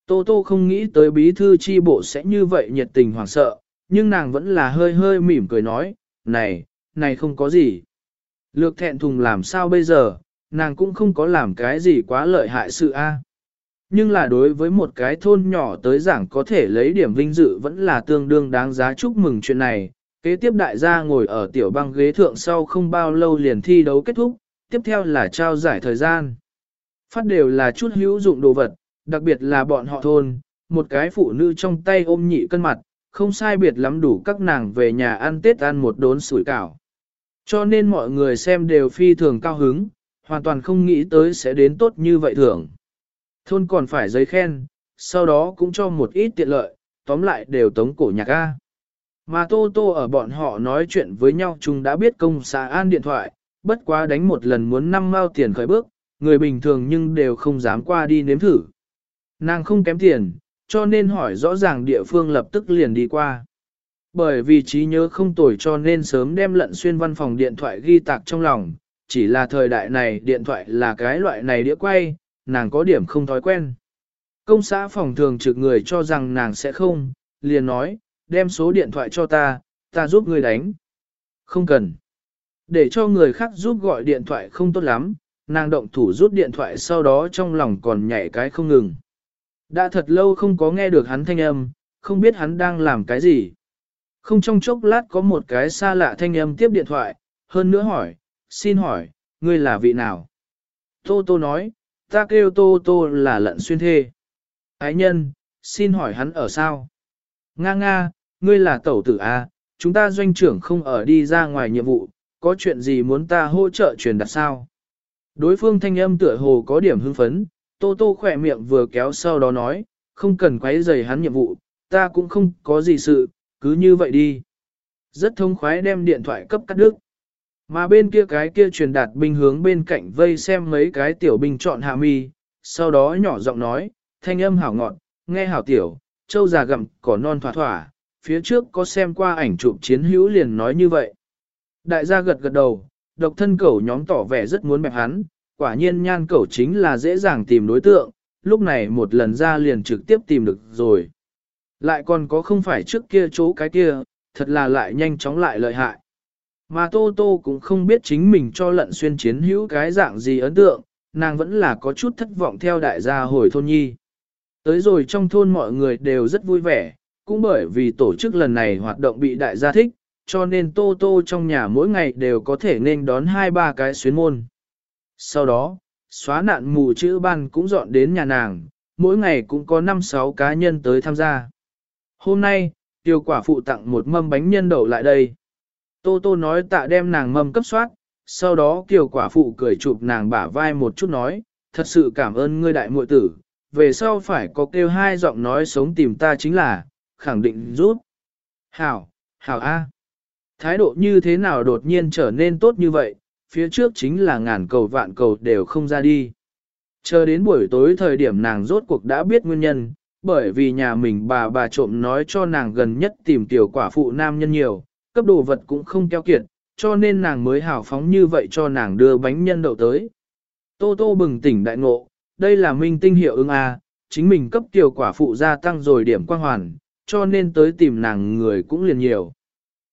Tô tô không nghĩ tới bí thư chi bộ sẽ như vậy nhiệt tình hoảng sợ, nhưng nàng vẫn là hơi hơi mỉm cười nói, này, này không có gì. Lược thẹn thùng làm sao bây giờ, nàng cũng không có làm cái gì quá lợi hại sự a. Nhưng là đối với một cái thôn nhỏ tới giảng có thể lấy điểm vinh dự vẫn là tương đương đáng giá chúc mừng chuyện này. Kế tiếp đại gia ngồi ở tiểu băng ghế thượng sau không bao lâu liền thi đấu kết thúc, tiếp theo là trao giải thời gian. Phát đều là chút hữu dụng đồ vật, đặc biệt là bọn họ thôn, một cái phụ nữ trong tay ôm nhị cân mặt, không sai biệt lắm đủ các nàng về nhà ăn Tết ăn một đốn sủi cảo. Cho nên mọi người xem đều phi thường cao hứng, hoàn toàn không nghĩ tới sẽ đến tốt như vậy thường. Thôn còn phải giấy khen, sau đó cũng cho một ít tiện lợi, tóm lại đều tống cổ nhạc A. Mà Tô Tô ở bọn họ nói chuyện với nhau chúng đã biết công xã an điện thoại, bất quá đánh một lần muốn năm mao tiền khởi bước, người bình thường nhưng đều không dám qua đi nếm thử. Nàng không kém tiền, cho nên hỏi rõ ràng địa phương lập tức liền đi qua. Bởi vì trí nhớ không tồi cho nên sớm đem lận xuyên văn phòng điện thoại ghi tạc trong lòng, chỉ là thời đại này điện thoại là cái loại này đĩa quay, nàng có điểm không thói quen. Công xã phòng thường trực người cho rằng nàng sẽ không, liền nói, đem số điện thoại cho ta, ta giúp ngươi đánh. Không cần. Để cho người khác giúp gọi điện thoại không tốt lắm, nàng động thủ rút điện thoại sau đó trong lòng còn nhảy cái không ngừng. Đã thật lâu không có nghe được hắn thanh âm, không biết hắn đang làm cái gì. Không trong chốc lát có một cái xa lạ thanh âm tiếp điện thoại, hơn nữa hỏi, xin hỏi, ngươi là vị nào? Tô Tô nói, ta kêu Tô Tô là lận xuyên thê. Ái nhân, xin hỏi hắn ở sao? Nga nga, ngươi là tẩu tử A, chúng ta doanh trưởng không ở đi ra ngoài nhiệm vụ, có chuyện gì muốn ta hỗ trợ truyền đặt sao? Đối phương thanh âm tựa hồ có điểm hưng phấn, Tô Tô khỏe miệng vừa kéo sau đó nói, không cần quấy rầy hắn nhiệm vụ, ta cũng không có gì sự, cứ như vậy đi. Rất thông khoái đem điện thoại cấp cắt đứt. Mà bên kia cái kia truyền đạt binh hướng bên cạnh vây xem mấy cái tiểu binh chọn hạ mi, sau đó nhỏ giọng nói, thanh âm hảo ngọn, nghe hảo tiểu, châu già gặm cỏ non thỏa thỏa, phía trước có xem qua ảnh chụp chiến hữu liền nói như vậy. Đại gia gật gật đầu, độc thân cẩu nhóm tỏ vẻ rất muốn bẹp hắn, quả nhiên nhan cẩu chính là dễ dàng tìm đối tượng, lúc này một lần ra liền trực tiếp tìm được rồi. Lại còn có không phải trước kia chỗ cái kia, thật là lại nhanh chóng lại lợi hại. Mà Tô Tô cũng không biết chính mình cho lận xuyên chiến hữu cái dạng gì ấn tượng, nàng vẫn là có chút thất vọng theo đại gia hồi thôn nhi. Tới rồi trong thôn mọi người đều rất vui vẻ, cũng bởi vì tổ chức lần này hoạt động bị đại gia thích, cho nên Tô Tô trong nhà mỗi ngày đều có thể nên đón hai ba cái xuyến môn. Sau đó, xóa nạn mù chữ ban cũng dọn đến nhà nàng, mỗi ngày cũng có 5-6 cá nhân tới tham gia. Hôm nay, tiêu quả phụ tặng một mâm bánh nhân đậu lại đây. Tô Tô nói tạ đem nàng mâm cấp soát, sau đó kiều quả phụ cười chụp nàng bả vai một chút nói, thật sự cảm ơn ngươi đại muội tử, về sau phải có kêu hai giọng nói sống tìm ta chính là, khẳng định rút. Hảo, hảo A. Thái độ như thế nào đột nhiên trở nên tốt như vậy, phía trước chính là ngàn cầu vạn cầu đều không ra đi. Chờ đến buổi tối thời điểm nàng rốt cuộc đã biết nguyên nhân, bởi vì nhà mình bà bà trộm nói cho nàng gần nhất tìm tiểu quả phụ nam nhân nhiều, cấp đồ vật cũng không keo kiệt, cho nên nàng mới hào phóng như vậy cho nàng đưa bánh nhân đậu tới. Tô tô bừng tỉnh đại ngộ, đây là minh tinh hiệu ứng A, chính mình cấp tiểu quả phụ gia tăng rồi điểm quang hoàn, cho nên tới tìm nàng người cũng liền nhiều.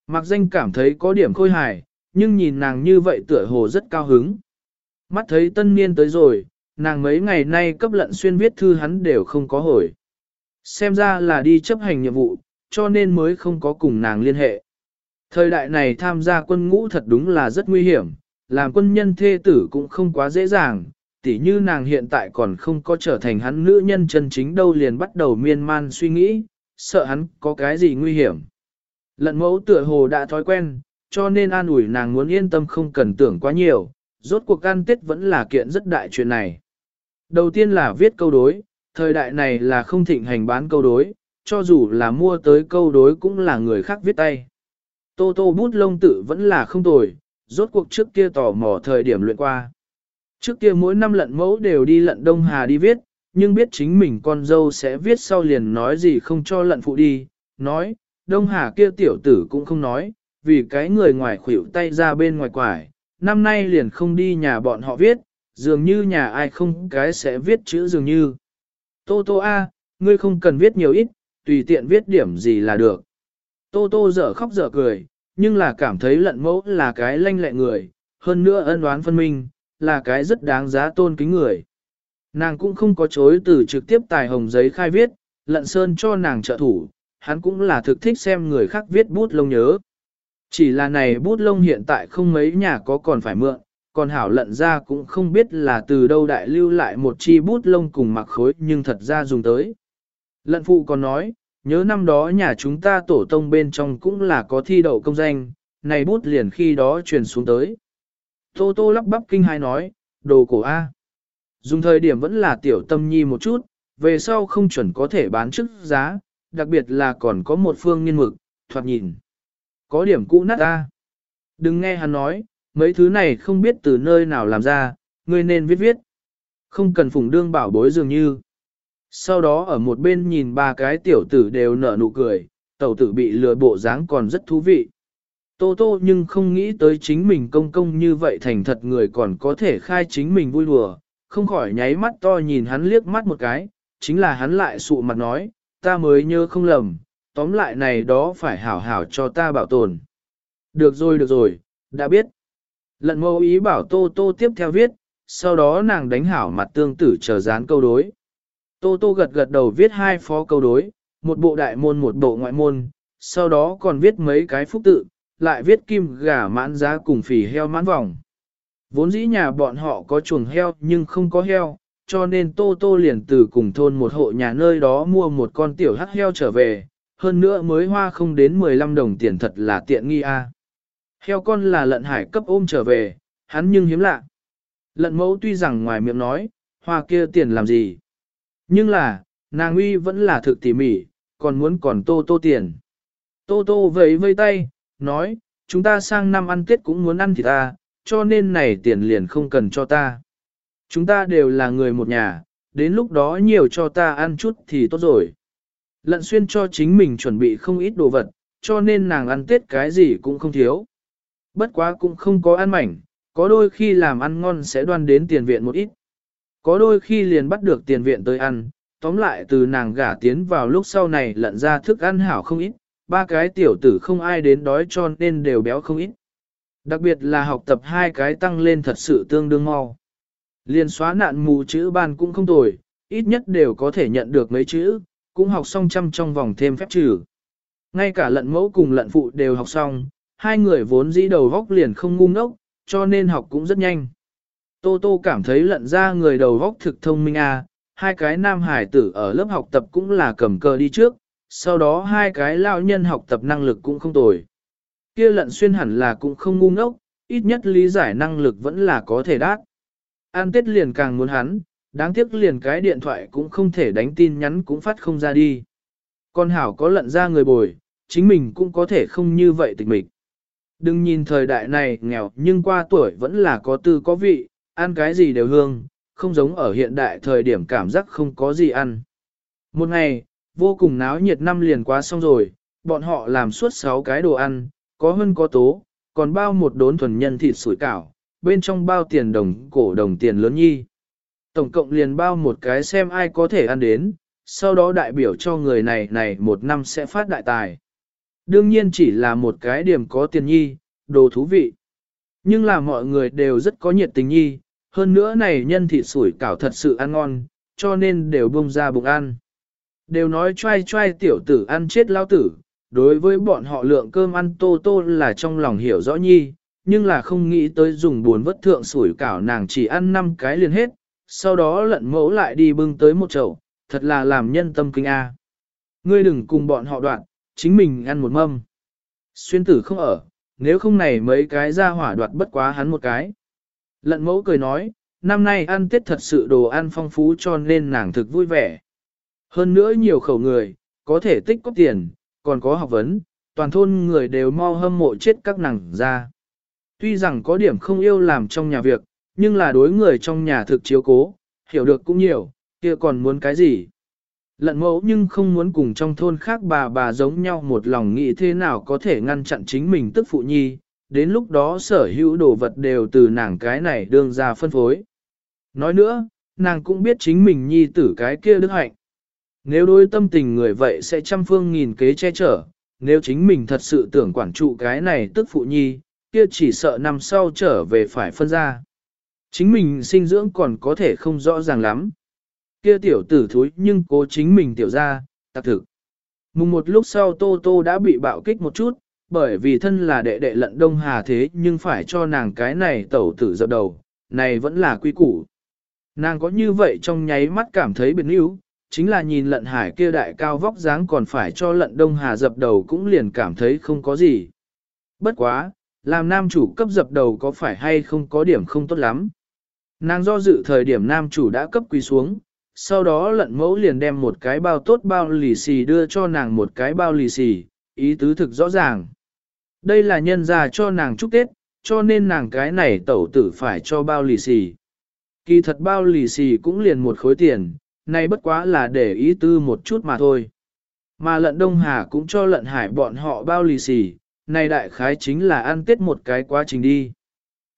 Mạc danh cảm thấy có điểm khôi hài, nhưng nhìn nàng như vậy tựa hồ rất cao hứng. Mắt thấy tân niên tới rồi, nàng mấy ngày nay cấp lận xuyên viết thư hắn đều không có hồi. Xem ra là đi chấp hành nhiệm vụ, cho nên mới không có cùng nàng liên hệ. Thời đại này tham gia quân ngũ thật đúng là rất nguy hiểm, làm quân nhân thê tử cũng không quá dễ dàng, tỉ như nàng hiện tại còn không có trở thành hắn nữ nhân chân chính đâu liền bắt đầu miên man suy nghĩ, sợ hắn có cái gì nguy hiểm. Lận mẫu tựa hồ đã thói quen, cho nên an ủi nàng muốn yên tâm không cần tưởng quá nhiều, rốt cuộc ăn tết vẫn là kiện rất đại chuyện này. Đầu tiên là viết câu đối, thời đại này là không thịnh hành bán câu đối, cho dù là mua tới câu đối cũng là người khác viết tay. Tô tô bút lông tự vẫn là không tồi, rốt cuộc trước kia tò mò thời điểm luyện qua. Trước kia mỗi năm lận mẫu đều đi lận Đông Hà đi viết, nhưng biết chính mình con dâu sẽ viết sau liền nói gì không cho lận phụ đi, nói, Đông Hà kia tiểu tử cũng không nói, vì cái người ngoài khuỷu tay ra bên ngoài quải, năm nay liền không đi nhà bọn họ viết, dường như nhà ai không cái sẽ viết chữ dường như. Tô Tô A, ngươi không cần viết nhiều ít, tùy tiện viết điểm gì là được. Tô Tô dở khóc dở cười, nhưng là cảm thấy lận mẫu là cái lanh lẹ người, hơn nữa ân đoán phân minh, là cái rất đáng giá tôn kính người. Nàng cũng không có chối từ trực tiếp tài hồng giấy khai viết, lận sơn cho nàng trợ thủ, hắn cũng là thực thích xem người khác viết bút lông nhớ. Chỉ là này bút lông hiện tại không mấy nhà có còn phải mượn, còn hảo lận ra cũng không biết là từ đâu đại lưu lại một chi bút lông cùng mặc khối nhưng thật ra dùng tới. Lận phụ còn nói, nhớ năm đó nhà chúng ta tổ tông bên trong cũng là có thi đậu công danh, này bút liền khi đó truyền xuống tới. Tô tô lắp bắp kinh hai nói, đồ cổ A. Dùng thời điểm vẫn là tiểu tâm nhi một chút, về sau không chuẩn có thể bán chức giá, đặc biệt là còn có một phương nghiên mực, thoạt nhìn. Có điểm cũ nát ta Đừng nghe hắn nói, mấy thứ này không biết từ nơi nào làm ra, ngươi nên viết viết. Không cần phùng đương bảo bối dường như. Sau đó ở một bên nhìn ba cái tiểu tử đều nở nụ cười, tẩu tử bị lừa bộ dáng còn rất thú vị. Tô tô nhưng không nghĩ tới chính mình công công như vậy thành thật người còn có thể khai chính mình vui đùa, không khỏi nháy mắt to nhìn hắn liếc mắt một cái, chính là hắn lại sụ mặt nói, ta mới nhớ không lầm, tóm lại này đó phải hảo hảo cho ta bảo tồn. Được rồi được rồi, đã biết. Lận mâu ý bảo Tô Tô tiếp theo viết, sau đó nàng đánh hảo mặt tương tử chờ dán câu đối. Tô Tô gật gật đầu viết hai phó câu đối, một bộ đại môn một bộ ngoại môn, sau đó còn viết mấy cái phúc tự, lại viết kim gà mãn giá cùng phỉ heo mãn vòng. Vốn dĩ nhà bọn họ có chuồng heo nhưng không có heo, cho nên Tô Tô liền từ cùng thôn một hộ nhà nơi đó mua một con tiểu hắc heo trở về, hơn nữa mới hoa không đến 15 đồng tiền thật là tiện nghi a. Heo con là lận hải cấp ôm trở về, hắn nhưng hiếm lạ. Lận mẫu tuy rằng ngoài miệng nói, hoa kia tiền làm gì. Nhưng là, nàng uy vẫn là thực tỉ mỉ, còn muốn còn tô tô tiền. Tô tô vẫy vây tay, nói, chúng ta sang năm ăn Tết cũng muốn ăn thịt ta, cho nên này tiền liền không cần cho ta. Chúng ta đều là người một nhà, đến lúc đó nhiều cho ta ăn chút thì tốt rồi. Lận xuyên cho chính mình chuẩn bị không ít đồ vật, cho nên nàng ăn Tết cái gì cũng không thiếu. Bất quá cũng không có ăn mảnh, có đôi khi làm ăn ngon sẽ đoan đến tiền viện một ít. Có đôi khi liền bắt được tiền viện tới ăn, tóm lại từ nàng gả tiến vào lúc sau này lận ra thức ăn hảo không ít, ba cái tiểu tử không ai đến đói cho nên đều béo không ít. Đặc biệt là học tập hai cái tăng lên thật sự tương đương mau. Liên xóa nạn mù chữ ban cũng không tồi, ít nhất đều có thể nhận được mấy chữ, cũng học xong trăm trong vòng thêm phép trừ. Ngay cả lận mẫu cùng lận phụ đều học xong, hai người vốn dĩ đầu góc liền không ngu ngốc, cho nên học cũng rất nhanh. Tô Tô cảm thấy lận ra người đầu góc thực thông minh à, hai cái nam hải tử ở lớp học tập cũng là cầm cờ đi trước, sau đó hai cái lao nhân học tập năng lực cũng không tồi. Kia lận xuyên hẳn là cũng không ngu ngốc, ít nhất lý giải năng lực vẫn là có thể đát. An tết liền càng muốn hắn, đáng tiếc liền cái điện thoại cũng không thể đánh tin nhắn cũng phát không ra đi. Con hảo có lận ra người bồi, chính mình cũng có thể không như vậy tịch mịch. Đừng nhìn thời đại này nghèo nhưng qua tuổi vẫn là có tư có vị, ăn cái gì đều hương, không giống ở hiện đại thời điểm cảm giác không có gì ăn. Một ngày, vô cùng náo nhiệt năm liền quá xong rồi, bọn họ làm suốt 6 cái đồ ăn, có hơn có tố, còn bao một đốn thuần nhân thịt sủi cảo, bên trong bao tiền đồng cổ đồng tiền lớn nhi. Tổng cộng liền bao một cái xem ai có thể ăn đến, sau đó đại biểu cho người này này một năm sẽ phát đại tài. Đương nhiên chỉ là một cái điểm có tiền nhi, đồ thú vị. Nhưng là mọi người đều rất có nhiệt tình nhi, hơn nữa này nhân thịt sủi cảo thật sự ăn ngon, cho nên đều bông ra bụng ăn. Đều nói trai trai tiểu tử ăn chết lao tử, đối với bọn họ lượng cơm ăn tô tô là trong lòng hiểu rõ nhi, nhưng là không nghĩ tới dùng buồn vất thượng sủi cảo nàng chỉ ăn 5 cái liền hết, sau đó lận mẫu lại đi bưng tới một chậu, thật là làm nhân tâm kinh a. Ngươi đừng cùng bọn họ đoạn, chính mình ăn một mâm. Xuyên tử không ở, nếu không này mấy cái ra hỏa đoạt bất quá hắn một cái. Lận mẫu cười nói, năm nay ăn tết thật sự đồ ăn phong phú cho nên nàng thực vui vẻ. Hơn nữa nhiều khẩu người, có thể tích có tiền, còn có học vấn, toàn thôn người đều mau hâm mộ chết các nàng ra. Tuy rằng có điểm không yêu làm trong nhà việc, nhưng là đối người trong nhà thực chiếu cố, hiểu được cũng nhiều, kia còn muốn cái gì. Lận mẫu nhưng không muốn cùng trong thôn khác bà bà giống nhau một lòng nghĩ thế nào có thể ngăn chặn chính mình tức phụ nhi, đến lúc đó sở hữu đồ vật đều từ nàng cái này đương ra phân phối. Nói nữa, nàng cũng biết chính mình nhi tử cái kia đức hạnh. Nếu đối tâm tình người vậy sẽ trăm phương nghìn kế che chở, nếu chính mình thật sự tưởng quản trụ cái này tức phụ nhi, kia chỉ sợ năm sau trở về phải phân ra. Chính mình sinh dưỡng còn có thể không rõ ràng lắm. Kia tiểu tử thúi nhưng cố chính mình tiểu ra, tạc thực. Mùng một lúc sau Tô Tô đã bị bạo kích một chút, bởi vì thân là đệ đệ lận đông hà thế nhưng phải cho nàng cái này tẩu tử dập đầu, này vẫn là quy củ. Nàng có như vậy trong nháy mắt cảm thấy biệt níu, chính là nhìn lận hải kia đại cao vóc dáng còn phải cho lận đông hà dập đầu cũng liền cảm thấy không có gì. Bất quá, làm nam chủ cấp dập đầu có phải hay không có điểm không tốt lắm. Nàng do dự thời điểm nam chủ đã cấp quý xuống, sau đó lận mẫu liền đem một cái bao tốt bao lì xì đưa cho nàng một cái bao lì xì, ý tứ thực rõ ràng. Đây là nhân gia cho nàng chúc Tết, cho nên nàng cái này tẩu tử phải cho bao lì xì. Kỳ thật bao lì xì cũng liền một khối tiền, nay bất quá là để ý tư một chút mà thôi. Mà lận Đông Hà cũng cho lận hải bọn họ bao lì xì, này đại khái chính là ăn tết một cái quá trình đi.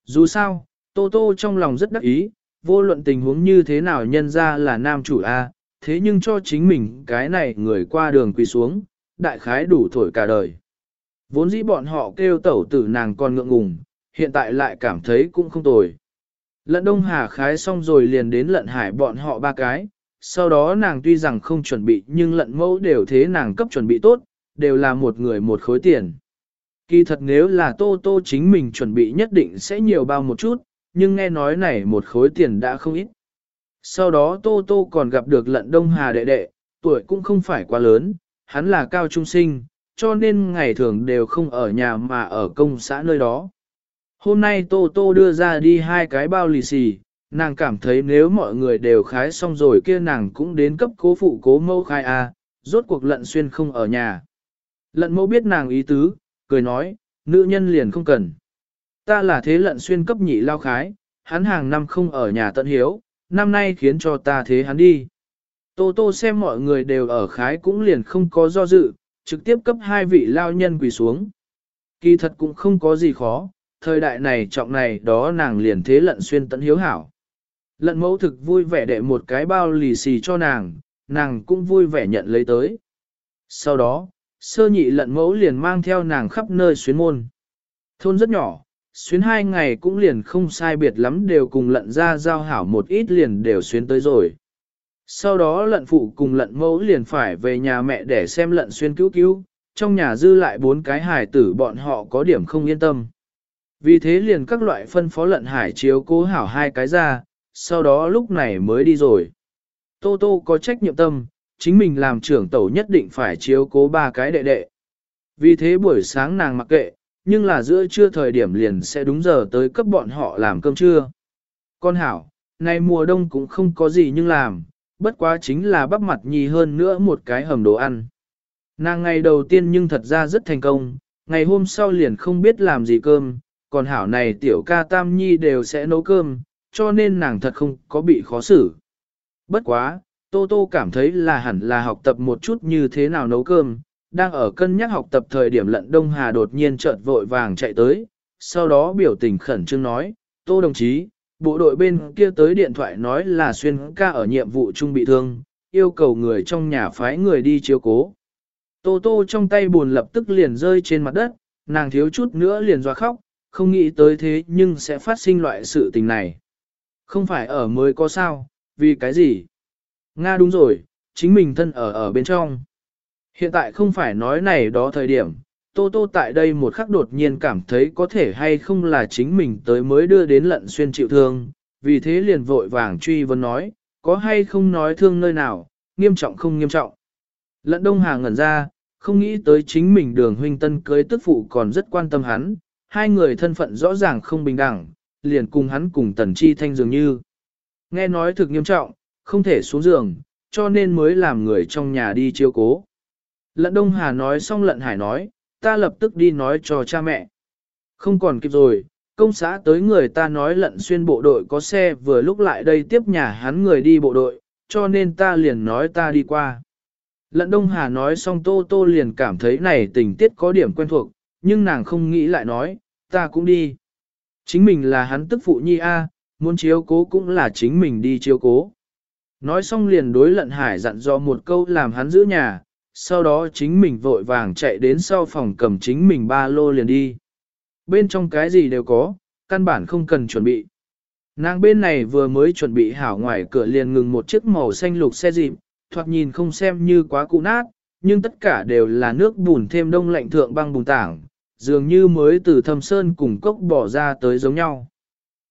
Dù sao, Tô Tô trong lòng rất đắc ý, vô luận tình huống như thế nào nhân ra là nam chủ A, thế nhưng cho chính mình cái này người qua đường quỳ xuống, đại khái đủ thổi cả đời. Vốn dĩ bọn họ kêu tẩu tử nàng còn ngượng ngùng, hiện tại lại cảm thấy cũng không tồi. Lận Đông Hà khái xong rồi liền đến lận hải bọn họ ba cái, sau đó nàng tuy rằng không chuẩn bị nhưng lận mẫu đều thế nàng cấp chuẩn bị tốt, đều là một người một khối tiền. Kỳ thật nếu là Tô Tô chính mình chuẩn bị nhất định sẽ nhiều bao một chút, nhưng nghe nói này một khối tiền đã không ít. Sau đó Tô Tô còn gặp được lận Đông Hà đệ đệ, tuổi cũng không phải quá lớn, hắn là cao trung sinh, cho nên ngày thường đều không ở nhà mà ở công xã nơi đó. Hôm nay Tô Tô đưa ra đi hai cái bao lì xì, nàng cảm thấy nếu mọi người đều khái xong rồi kia nàng cũng đến cấp cố phụ cố mâu khai a, rốt cuộc lận xuyên không ở nhà. Lận mẫu biết nàng ý tứ, cười nói, nữ nhân liền không cần. Ta là thế lận xuyên cấp nhị lao khái, hắn hàng năm không ở nhà tận hiếu, năm nay khiến cho ta thế hắn đi. Tô tô xem mọi người đều ở khái cũng liền không có do dự, trực tiếp cấp hai vị lao nhân quỳ xuống. Kỳ thật cũng không có gì khó, thời đại này trọng này đó nàng liền thế lận xuyên tận hiếu hảo. Lận mẫu thực vui vẻ đệ một cái bao lì xì cho nàng, nàng cũng vui vẻ nhận lấy tới. Sau đó, sơ nhị lận mẫu liền mang theo nàng khắp nơi xuyến môn. Thôn rất nhỏ, xuyến hai ngày cũng liền không sai biệt lắm đều cùng lận ra giao hảo một ít liền đều xuyến tới rồi. Sau đó lận phụ cùng lận mẫu liền phải về nhà mẹ để xem lận xuyên cứu cứu, trong nhà dư lại bốn cái hài tử bọn họ có điểm không yên tâm. Vì thế liền các loại phân phó lận hải chiếu cố hảo hai cái ra, sau đó lúc này mới đi rồi. Tô Tô có trách nhiệm tâm, chính mình làm trưởng tẩu nhất định phải chiếu cố ba cái đệ đệ. Vì thế buổi sáng nàng mặc kệ, nhưng là giữa trưa thời điểm liền sẽ đúng giờ tới cấp bọn họ làm cơm trưa. Con hảo, nay mùa đông cũng không có gì nhưng làm, bất quá chính là bắp mặt nhì hơn nữa một cái hầm đồ ăn. Nàng ngày đầu tiên nhưng thật ra rất thành công, ngày hôm sau liền không biết làm gì cơm, còn hảo này tiểu ca tam nhi đều sẽ nấu cơm, cho nên nàng thật không có bị khó xử. Bất quá, Tô Tô cảm thấy là hẳn là học tập một chút như thế nào nấu cơm, đang ở cân nhắc học tập thời điểm lận Đông Hà đột nhiên chợt vội vàng chạy tới, sau đó biểu tình khẩn trương nói, Tô đồng chí, bộ đội bên kia tới điện thoại nói là xuyên ca ở nhiệm vụ chung bị thương, yêu cầu người trong nhà phái người đi chiếu cố. Tô Tô trong tay buồn lập tức liền rơi trên mặt đất, nàng thiếu chút nữa liền doa khóc, không nghĩ tới thế nhưng sẽ phát sinh loại sự tình này. Không phải ở mới có sao, vì cái gì? Nga đúng rồi, chính mình thân ở ở bên trong. Hiện tại không phải nói này đó thời điểm, Tô Tô tại đây một khắc đột nhiên cảm thấy có thể hay không là chính mình tới mới đưa đến lận xuyên chịu thương, vì thế liền vội vàng truy vấn nói, có hay không nói thương nơi nào, nghiêm trọng không nghiêm trọng. Lận Đông Hà ngẩn ra, không nghĩ tới chính mình đường huynh tân cưới tức phụ còn rất quan tâm hắn, hai người thân phận rõ ràng không bình đẳng, liền cùng hắn cùng tần chi thanh dường như. Nghe nói thực nghiêm trọng, không thể xuống giường, cho nên mới làm người trong nhà đi chiêu cố. Lận Đông Hà nói xong lận Hải nói, ta lập tức đi nói cho cha mẹ. Không còn kịp rồi, công xã tới người ta nói lận xuyên bộ đội có xe vừa lúc lại đây tiếp nhà hắn người đi bộ đội, cho nên ta liền nói ta đi qua. Lận Đông Hà nói xong Tô Tô liền cảm thấy này tình tiết có điểm quen thuộc, nhưng nàng không nghĩ lại nói, ta cũng đi. Chính mình là hắn tức phụ nhi A, muốn chiếu cố cũng là chính mình đi chiếu cố. Nói xong liền đối lận hải dặn dò một câu làm hắn giữ nhà, sau đó chính mình vội vàng chạy đến sau phòng cầm chính mình ba lô liền đi. Bên trong cái gì đều có, căn bản không cần chuẩn bị. Nàng bên này vừa mới chuẩn bị hảo ngoài cửa liền ngừng một chiếc màu xanh lục xe dịp, thoạt nhìn không xem như quá cũ nát, nhưng tất cả đều là nước bùn thêm đông lạnh thượng băng bùn tảng, dường như mới từ thâm sơn cùng cốc bỏ ra tới giống nhau.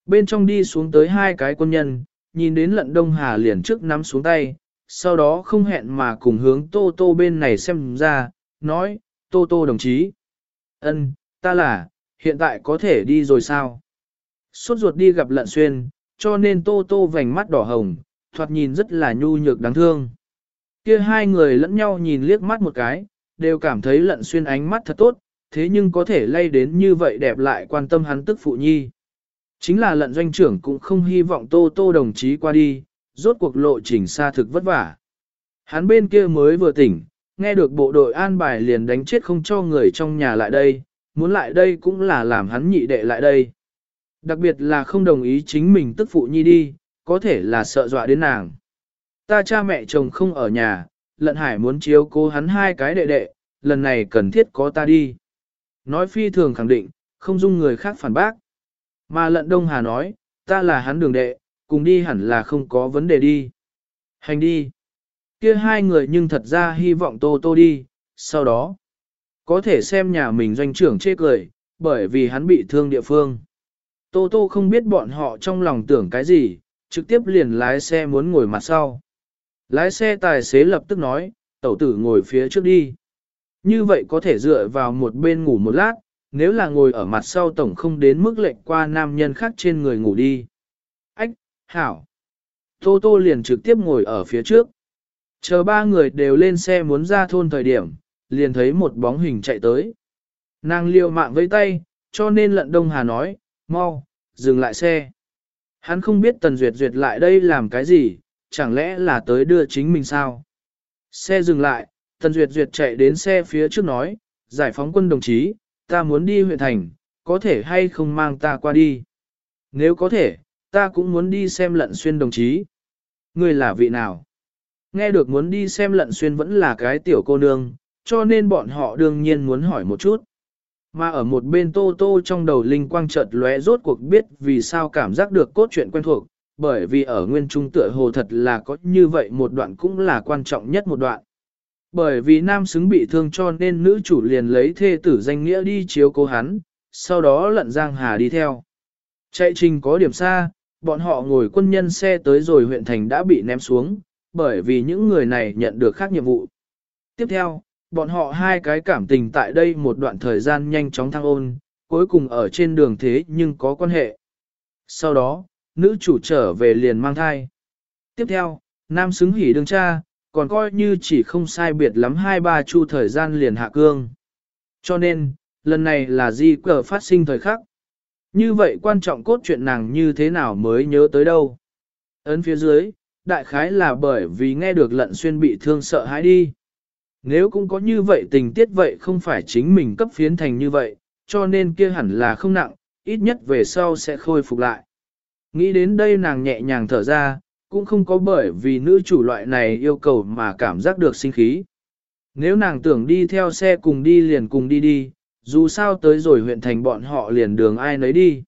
Bên trong đi xuống tới hai cái quân nhân, nhìn đến lận đông hà liền trước nắm xuống tay, sau đó không hẹn mà cùng hướng tô tô bên này xem ra, nói, tô tô đồng chí. ân, ta là, hiện tại có thể đi rồi sao? Suốt ruột đi gặp lận xuyên, cho nên tô tô vành mắt đỏ hồng, thoạt nhìn rất là nhu nhược đáng thương. Kia hai người lẫn nhau nhìn liếc mắt một cái, đều cảm thấy lận xuyên ánh mắt thật tốt, thế nhưng có thể lay đến như vậy đẹp lại quan tâm hắn tức phụ nhi. Chính là lận doanh trưởng cũng không hy vọng tô tô đồng chí qua đi, rốt cuộc lộ trình xa thực vất vả. Hắn bên kia mới vừa tỉnh, nghe được bộ đội an bài liền đánh chết không cho người trong nhà lại đây, muốn lại đây cũng là làm hắn nhị đệ lại đây. Đặc biệt là không đồng ý chính mình tức phụ nhi đi, có thể là sợ dọa đến nàng. Ta cha mẹ chồng không ở nhà, lận hải muốn chiếu cố hắn hai cái đệ đệ, lần này cần thiết có ta đi. Nói phi thường khẳng định, không dung người khác phản bác. Mà lận Đông Hà nói, ta là hắn đường đệ, cùng đi hẳn là không có vấn đề đi. Hành đi. Kia hai người nhưng thật ra hy vọng Tô Tô đi, sau đó, có thể xem nhà mình doanh trưởng chê cười, bởi vì hắn bị thương địa phương. Tô Tô không biết bọn họ trong lòng tưởng cái gì, trực tiếp liền lái xe muốn ngồi mặt sau. Lái xe tài xế lập tức nói, tẩu tử ngồi phía trước đi. Như vậy có thể dựa vào một bên ngủ một lát, nếu là ngồi ở mặt sau tổng không đến mức lệnh qua nam nhân khác trên người ngủ đi. Hảo. Tô Tô liền trực tiếp ngồi ở phía trước. Chờ ba người đều lên xe muốn ra thôn thời điểm, liền thấy một bóng hình chạy tới. Nàng liều mạng với tay, cho nên lận Đông Hà nói, mau, dừng lại xe. Hắn không biết Tần Duyệt Duyệt lại đây làm cái gì, chẳng lẽ là tới đưa chính mình sao? Xe dừng lại, Tần Duyệt Duyệt chạy đến xe phía trước nói, giải phóng quân đồng chí, ta muốn đi huyện thành, có thể hay không mang ta qua đi? Nếu có thể, ta cũng muốn đi xem lận xuyên đồng chí. Ngươi là vị nào? Nghe được muốn đi xem lận xuyên vẫn là cái tiểu cô nương, cho nên bọn họ đương nhiên muốn hỏi một chút. Mà ở một bên tô tô trong đầu linh quang chợt lóe rốt cuộc biết vì sao cảm giác được cốt truyện quen thuộc, bởi vì ở nguyên trung tựa hồ thật là có như vậy một đoạn cũng là quan trọng nhất một đoạn. Bởi vì nam xứng bị thương cho nên nữ chủ liền lấy thê tử danh nghĩa đi chiếu cố hắn, sau đó lận Giang Hà đi theo. Chạy trình có điểm xa, bọn họ ngồi quân nhân xe tới rồi huyện thành đã bị ném xuống, bởi vì những người này nhận được khác nhiệm vụ. Tiếp theo, bọn họ hai cái cảm tình tại đây một đoạn thời gian nhanh chóng thăng ôn, cuối cùng ở trên đường thế nhưng có quan hệ. Sau đó, nữ chủ trở về liền mang thai. Tiếp theo, nam xứng hỉ đương cha, còn coi như chỉ không sai biệt lắm hai ba chu thời gian liền hạ cương. Cho nên, lần này là di cờ phát sinh thời khắc. Như vậy quan trọng cốt chuyện nàng như thế nào mới nhớ tới đâu. Ấn phía dưới, đại khái là bởi vì nghe được lận xuyên bị thương sợ hãi đi. Nếu cũng có như vậy tình tiết vậy không phải chính mình cấp phiến thành như vậy, cho nên kia hẳn là không nặng, ít nhất về sau sẽ khôi phục lại. Nghĩ đến đây nàng nhẹ nhàng thở ra, cũng không có bởi vì nữ chủ loại này yêu cầu mà cảm giác được sinh khí. Nếu nàng tưởng đi theo xe cùng đi liền cùng đi đi, dù sao tới rồi huyện thành bọn họ liền đường ai nấy đi.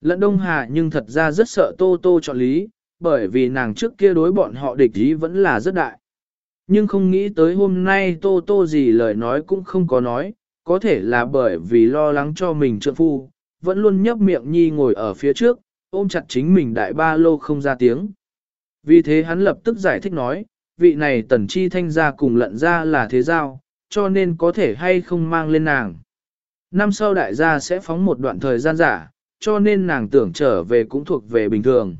Lận Đông Hà nhưng thật ra rất sợ Tô Tô chọn lý, bởi vì nàng trước kia đối bọn họ địch ý vẫn là rất đại. Nhưng không nghĩ tới hôm nay Tô Tô gì lời nói cũng không có nói, có thể là bởi vì lo lắng cho mình trượng phu, vẫn luôn nhấp miệng nhi ngồi ở phía trước, ôm chặt chính mình đại ba lô không ra tiếng. Vì thế hắn lập tức giải thích nói, vị này tần chi thanh gia cùng lận ra là thế giao, cho nên có thể hay không mang lên nàng. Năm sau đại gia sẽ phóng một đoạn thời gian giả, cho nên nàng tưởng trở về cũng thuộc về bình thường.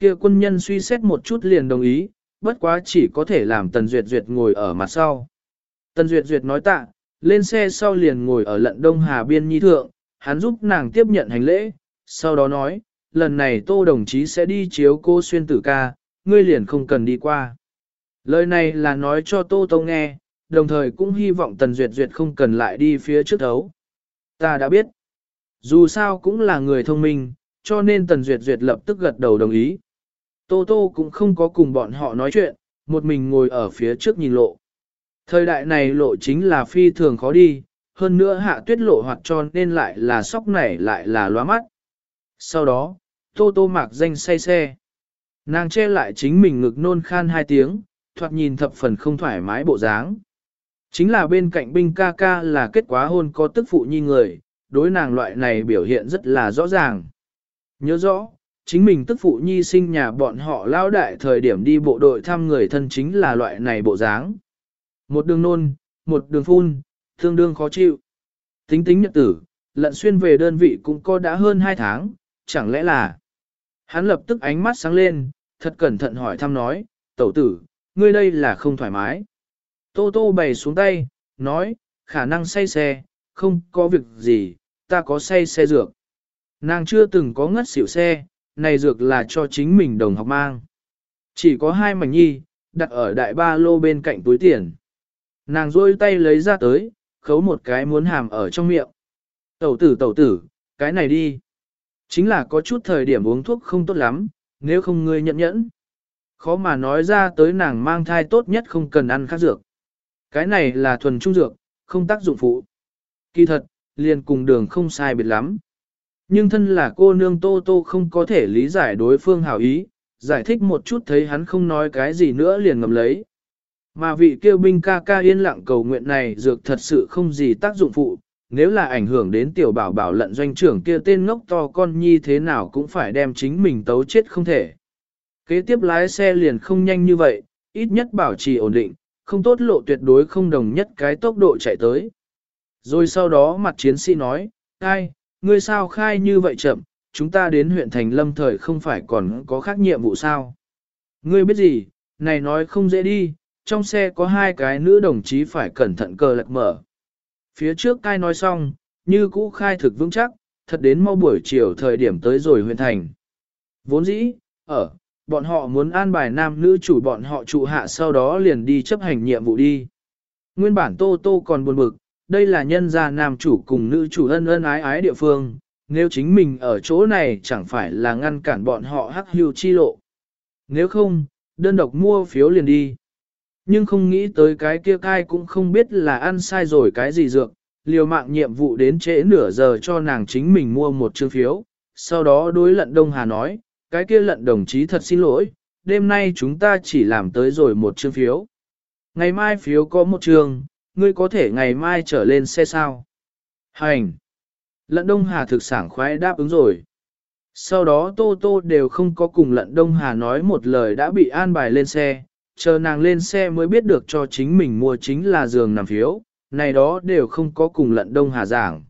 kia quân nhân suy xét một chút liền đồng ý, bất quá chỉ có thể làm Tần Duyệt Duyệt ngồi ở mặt sau. Tần Duyệt Duyệt nói tạ, lên xe sau liền ngồi ở lận Đông Hà Biên Nhi Thượng, hắn giúp nàng tiếp nhận hành lễ, sau đó nói, lần này tô đồng chí sẽ đi chiếu cô xuyên tử ca, ngươi liền không cần đi qua. Lời này là nói cho tô tô nghe, đồng thời cũng hy vọng Tần Duyệt Duyệt không cần lại đi phía trước thấu. Ta đã biết. Dù sao cũng là người thông minh, cho nên Tần Duyệt Duyệt lập tức gật đầu đồng ý. Tô Tô cũng không có cùng bọn họ nói chuyện, một mình ngồi ở phía trước nhìn lộ. Thời đại này lộ chính là phi thường khó đi, hơn nữa hạ tuyết lộ hoặc cho nên lại là sóc nảy lại là loa mắt. Sau đó, Tô Tô mạc danh say xe. Nàng che lại chính mình ngực nôn khan hai tiếng, thoạt nhìn thập phần không thoải mái bộ dáng. Chính là bên cạnh binh ca ca là kết quả hôn có tức phụ nhi người, đối nàng loại này biểu hiện rất là rõ ràng. Nhớ rõ, chính mình tức phụ nhi sinh nhà bọn họ lao đại thời điểm đi bộ đội thăm người thân chính là loại này bộ dáng. Một đường nôn, một đường phun, tương đương khó chịu. Tính tính nhật tử, lận xuyên về đơn vị cũng có đã hơn 2 tháng, chẳng lẽ là... Hắn lập tức ánh mắt sáng lên, thật cẩn thận hỏi thăm nói, tẩu tử, ngươi đây là không thoải mái. Tô tô bày xuống tay, nói, khả năng say xe, không có việc gì, ta có say xe dược. Nàng chưa từng có ngất xỉu xe, này dược là cho chính mình đồng học mang. Chỉ có hai mảnh nhi, đặt ở đại ba lô bên cạnh túi tiền. Nàng rôi tay lấy ra tới, khấu một cái muốn hàm ở trong miệng. Tẩu tử tẩu tử, cái này đi. Chính là có chút thời điểm uống thuốc không tốt lắm, nếu không ngươi nhận nhẫn. Khó mà nói ra tới nàng mang thai tốt nhất không cần ăn khác dược. Cái này là thuần trung dược, không tác dụng phụ. Kỳ thật, liền cùng đường không sai biệt lắm. Nhưng thân là cô nương Tô Tô không có thể lý giải đối phương hảo ý, giải thích một chút thấy hắn không nói cái gì nữa liền ngầm lấy. Mà vị kêu binh ca ca yên lặng cầu nguyện này dược thật sự không gì tác dụng phụ, nếu là ảnh hưởng đến tiểu bảo bảo lận doanh trưởng kia tên ngốc to con nhi thế nào cũng phải đem chính mình tấu chết không thể. Kế tiếp lái xe liền không nhanh như vậy, ít nhất bảo trì ổn định, không tốt lộ tuyệt đối không đồng nhất cái tốc độ chạy tới. Rồi sau đó mặt chiến sĩ nói, ai, ngươi sao khai như vậy chậm, chúng ta đến huyện thành lâm thời không phải còn có khác nhiệm vụ sao. Ngươi biết gì, này nói không dễ đi, trong xe có hai cái nữ đồng chí phải cẩn thận cờ lật mở. Phía trước cai nói xong, như cũ khai thực vững chắc, thật đến mau buổi chiều thời điểm tới rồi huyện thành. Vốn dĩ, ở, bọn họ muốn an bài nam nữ chủ bọn họ trụ hạ sau đó liền đi chấp hành nhiệm vụ đi. Nguyên bản Tô Tô còn buồn bực, đây là nhân gia nam chủ cùng nữ chủ ân ân ái ái địa phương, nếu chính mình ở chỗ này chẳng phải là ngăn cản bọn họ hắc hưu chi lộ. Nếu không, đơn độc mua phiếu liền đi. Nhưng không nghĩ tới cái kia cai cũng không biết là ăn sai rồi cái gì dược, liều mạng nhiệm vụ đến trễ nửa giờ cho nàng chính mình mua một chương phiếu. Sau đó đối lận Đông Hà nói, cái kia lận đồng chí thật xin lỗi, đêm nay chúng ta chỉ làm tới rồi một chương phiếu. Ngày mai phiếu có một chương, ngươi có thể ngày mai trở lên xe sao? Hành! Lận Đông Hà thực sản khoái đáp ứng rồi. Sau đó Tô Tô đều không có cùng Lận Đông Hà nói một lời đã bị an bài lên xe, chờ nàng lên xe mới biết được cho chính mình mua chính là giường nằm phiếu, này đó đều không có cùng Lận Đông Hà giảng.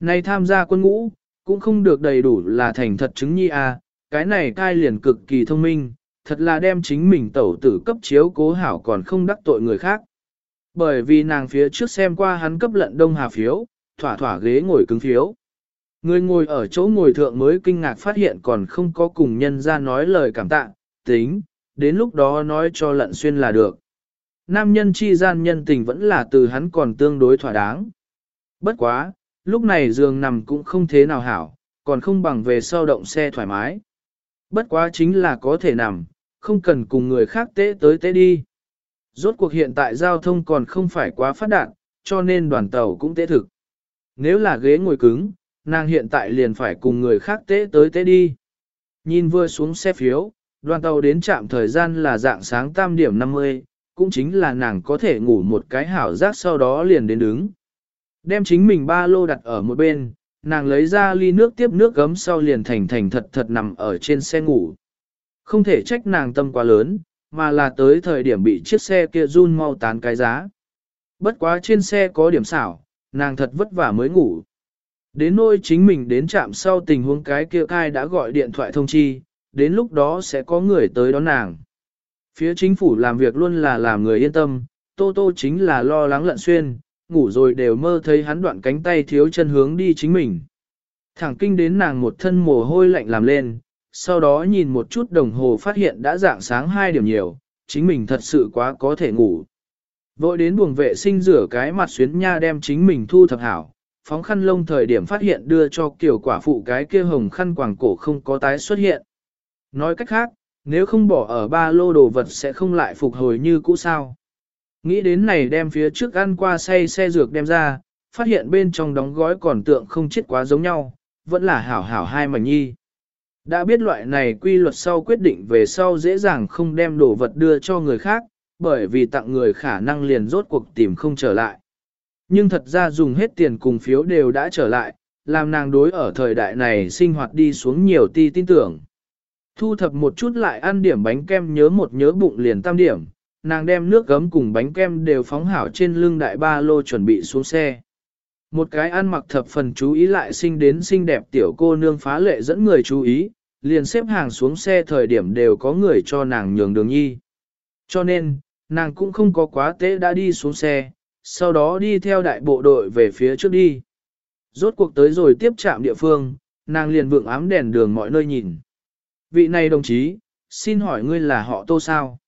Này tham gia quân ngũ, cũng không được đầy đủ là thành thật chứng nhi à, cái này cai liền cực kỳ thông minh, thật là đem chính mình tẩu tử cấp chiếu cố hảo còn không đắc tội người khác. Bởi vì nàng phía trước xem qua hắn cấp lận đông hà phiếu, thỏa thỏa ghế ngồi cứng phiếu. Người ngồi ở chỗ ngồi thượng mới kinh ngạc phát hiện còn không có cùng nhân ra nói lời cảm tạ, tính, đến lúc đó nói cho lận xuyên là được. Nam nhân chi gian nhân tình vẫn là từ hắn còn tương đối thỏa đáng. Bất quá, lúc này giường nằm cũng không thế nào hảo, còn không bằng về sau động xe thoải mái. Bất quá chính là có thể nằm, không cần cùng người khác tế tới tế đi. Rốt cuộc hiện tại giao thông còn không phải quá phát đạt, cho nên đoàn tàu cũng tế thực. Nếu là ghế ngồi cứng, nàng hiện tại liền phải cùng người khác tế tới tế đi. Nhìn vừa xuống xe phiếu, đoàn tàu đến trạm thời gian là dạng sáng tam điểm 50, cũng chính là nàng có thể ngủ một cái hảo giác sau đó liền đến đứng. Đem chính mình ba lô đặt ở một bên, nàng lấy ra ly nước tiếp nước gấm sau liền thành thành thật thật nằm ở trên xe ngủ. Không thể trách nàng tâm quá lớn, mà là tới thời điểm bị chiếc xe kia run mau tán cái giá. Bất quá trên xe có điểm xảo, nàng thật vất vả mới ngủ. Đến nôi chính mình đến trạm sau tình huống cái kia cai đã gọi điện thoại thông chi, đến lúc đó sẽ có người tới đón nàng. Phía chính phủ làm việc luôn là làm người yên tâm, Tô Tô chính là lo lắng lận xuyên, ngủ rồi đều mơ thấy hắn đoạn cánh tay thiếu chân hướng đi chính mình. Thẳng kinh đến nàng một thân mồ hôi lạnh làm lên, sau đó nhìn một chút đồng hồ phát hiện đã dạng sáng 2 điểm nhiều, chính mình thật sự quá có thể ngủ. Vội đến buồng vệ sinh rửa cái mặt xuyến nha đem chính mình thu thập hảo, phóng khăn lông thời điểm phát hiện đưa cho kiểu quả phụ cái kia hồng khăn quàng cổ không có tái xuất hiện. Nói cách khác, nếu không bỏ ở ba lô đồ vật sẽ không lại phục hồi như cũ sao. Nghĩ đến này đem phía trước ăn qua say xe dược đem ra, phát hiện bên trong đóng gói còn tượng không chết quá giống nhau, vẫn là hảo hảo hai mảnh nhi. Đã biết loại này quy luật sau quyết định về sau dễ dàng không đem đồ vật đưa cho người khác, bởi vì tặng người khả năng liền rốt cuộc tìm không trở lại. Nhưng thật ra dùng hết tiền cùng phiếu đều đã trở lại, làm nàng đối ở thời đại này sinh hoạt đi xuống nhiều ti tin tưởng. Thu thập một chút lại ăn điểm bánh kem nhớ một nhớ bụng liền tam điểm, nàng đem nước gấm cùng bánh kem đều phóng hảo trên lưng đại ba lô chuẩn bị xuống xe. Một cái ăn mặc thập phần chú ý lại sinh đến xinh đẹp tiểu cô nương phá lệ dẫn người chú ý, liền xếp hàng xuống xe thời điểm đều có người cho nàng nhường đường nhi. Cho nên, nàng cũng không có quá tế đã đi xuống xe, sau đó đi theo đại bộ đội về phía trước đi. Rốt cuộc tới rồi tiếp trạm địa phương, nàng liền vượng ám đèn đường mọi nơi nhìn. Vị này đồng chí, xin hỏi ngươi là họ tô sao?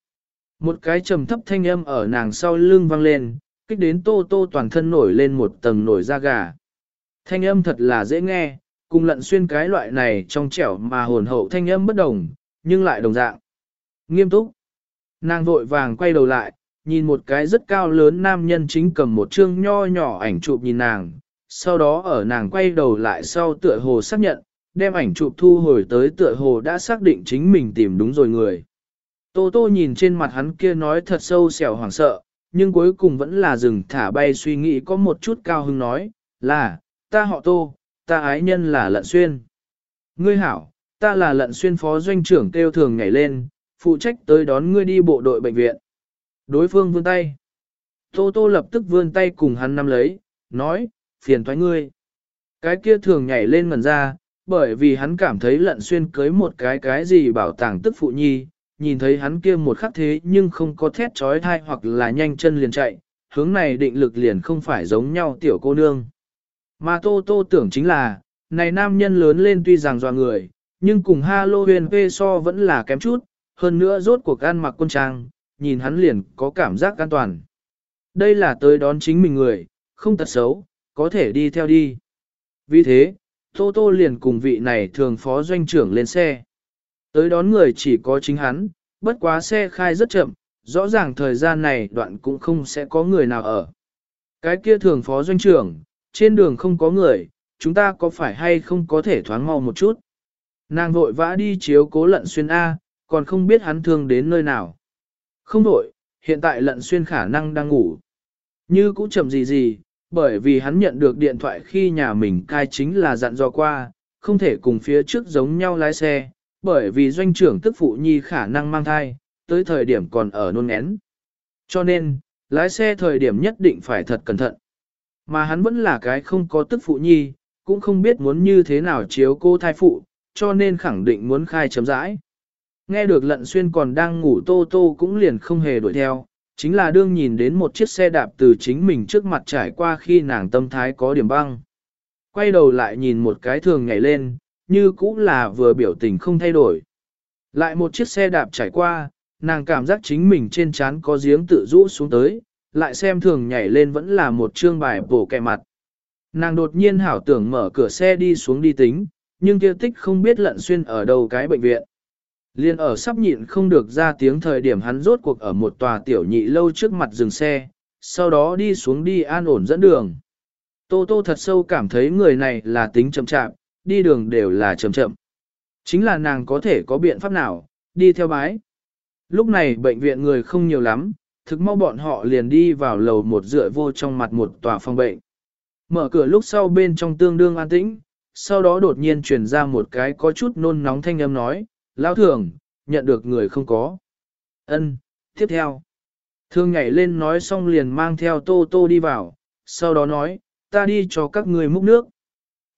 Một cái trầm thấp thanh âm ở nàng sau lưng vang lên, kích đến tô tô toàn thân nổi lên một tầng nổi da gà. Thanh âm thật là dễ nghe, cùng lận xuyên cái loại này trong trẻo mà hồn hậu thanh âm bất đồng, nhưng lại đồng dạng. Nghiêm túc. Nàng vội vàng quay đầu lại, nhìn một cái rất cao lớn nam nhân chính cầm một chương nho nhỏ ảnh chụp nhìn nàng, sau đó ở nàng quay đầu lại sau tựa hồ xác nhận, đem ảnh chụp thu hồi tới tựa hồ đã xác định chính mình tìm đúng rồi người. Tô tô nhìn trên mặt hắn kia nói thật sâu xẻo hoảng sợ, nhưng cuối cùng vẫn là dừng thả bay suy nghĩ có một chút cao hứng nói, là, ta họ tô, ta ái nhân là lận xuyên. Ngươi hảo, ta là lận xuyên phó doanh trưởng kêu thường nhảy lên, phụ trách tới đón ngươi đi bộ đội bệnh viện. Đối phương vươn tay. Tô tô lập tức vươn tay cùng hắn nắm lấy, nói, phiền thoái ngươi. Cái kia thường nhảy lên ngần ra, bởi vì hắn cảm thấy lận xuyên cưới một cái cái gì bảo tàng tức phụ nhi, nhìn thấy hắn kia một khắc thế nhưng không có thét trói thai hoặc là nhanh chân liền chạy, hướng này định lực liền không phải giống nhau tiểu cô nương. Mà tô tô tưởng chính là, này nam nhân lớn lên tuy rằng dò người, nhưng cùng Halloween P so vẫn là kém chút, hơn nữa rốt cuộc ăn mặc quân trang, nhìn hắn liền có cảm giác an toàn. Đây là tới đón chính mình người, không tật xấu, có thể đi theo đi. Vì thế, Tô Tô liền cùng vị này thường phó doanh trưởng lên xe. Tới đón người chỉ có chính hắn, bất quá xe khai rất chậm, rõ ràng thời gian này đoạn cũng không sẽ có người nào ở. Cái kia thường phó doanh trưởng, trên đường không có người, chúng ta có phải hay không có thể thoáng mau một chút. Nàng vội vã đi chiếu cố lận xuyên A, còn không biết hắn thương đến nơi nào. Không vội, hiện tại lận xuyên khả năng đang ngủ. Như cũng chậm gì gì, bởi vì hắn nhận được điện thoại khi nhà mình cai chính là dặn dò qua, không thể cùng phía trước giống nhau lái xe, bởi vì doanh trưởng tức phụ nhi khả năng mang thai, tới thời điểm còn ở nôn ngén. Cho nên, lái xe thời điểm nhất định phải thật cẩn thận. Mà hắn vẫn là cái không có tức phụ nhi, cũng không biết muốn như thế nào chiếu cô thai phụ, cho nên khẳng định muốn khai chấm rãi. Nghe được lận xuyên còn đang ngủ tô tô cũng liền không hề đuổi theo, chính là đương nhìn đến một chiếc xe đạp từ chính mình trước mặt trải qua khi nàng tâm thái có điểm băng. Quay đầu lại nhìn một cái thường nhảy lên, như cũng là vừa biểu tình không thay đổi. Lại một chiếc xe đạp trải qua, nàng cảm giác chính mình trên trán có giếng tự rũ xuống tới, lại xem thường nhảy lên vẫn là một chương bài bổ kẹ mặt. Nàng đột nhiên hảo tưởng mở cửa xe đi xuống đi tính, nhưng kia tích không biết lận xuyên ở đâu cái bệnh viện. Liên ở sắp nhịn không được ra tiếng thời điểm hắn rốt cuộc ở một tòa tiểu nhị lâu trước mặt dừng xe, sau đó đi xuống đi an ổn dẫn đường. Tô Tô thật sâu cảm thấy người này là tính chậm chạm, đi đường đều là chậm chậm. Chính là nàng có thể có biện pháp nào, đi theo bái. Lúc này bệnh viện người không nhiều lắm, thực mau bọn họ liền đi vào lầu một dựa vô trong mặt một tòa phòng bệnh. Mở cửa lúc sau bên trong tương đương an tĩnh, sau đó đột nhiên truyền ra một cái có chút nôn nóng thanh âm nói, Lão thường, nhận được người không có. Ân, tiếp theo. Thương nhảy lên nói xong liền mang theo tô tô đi vào, sau đó nói, ta đi cho các người múc nước.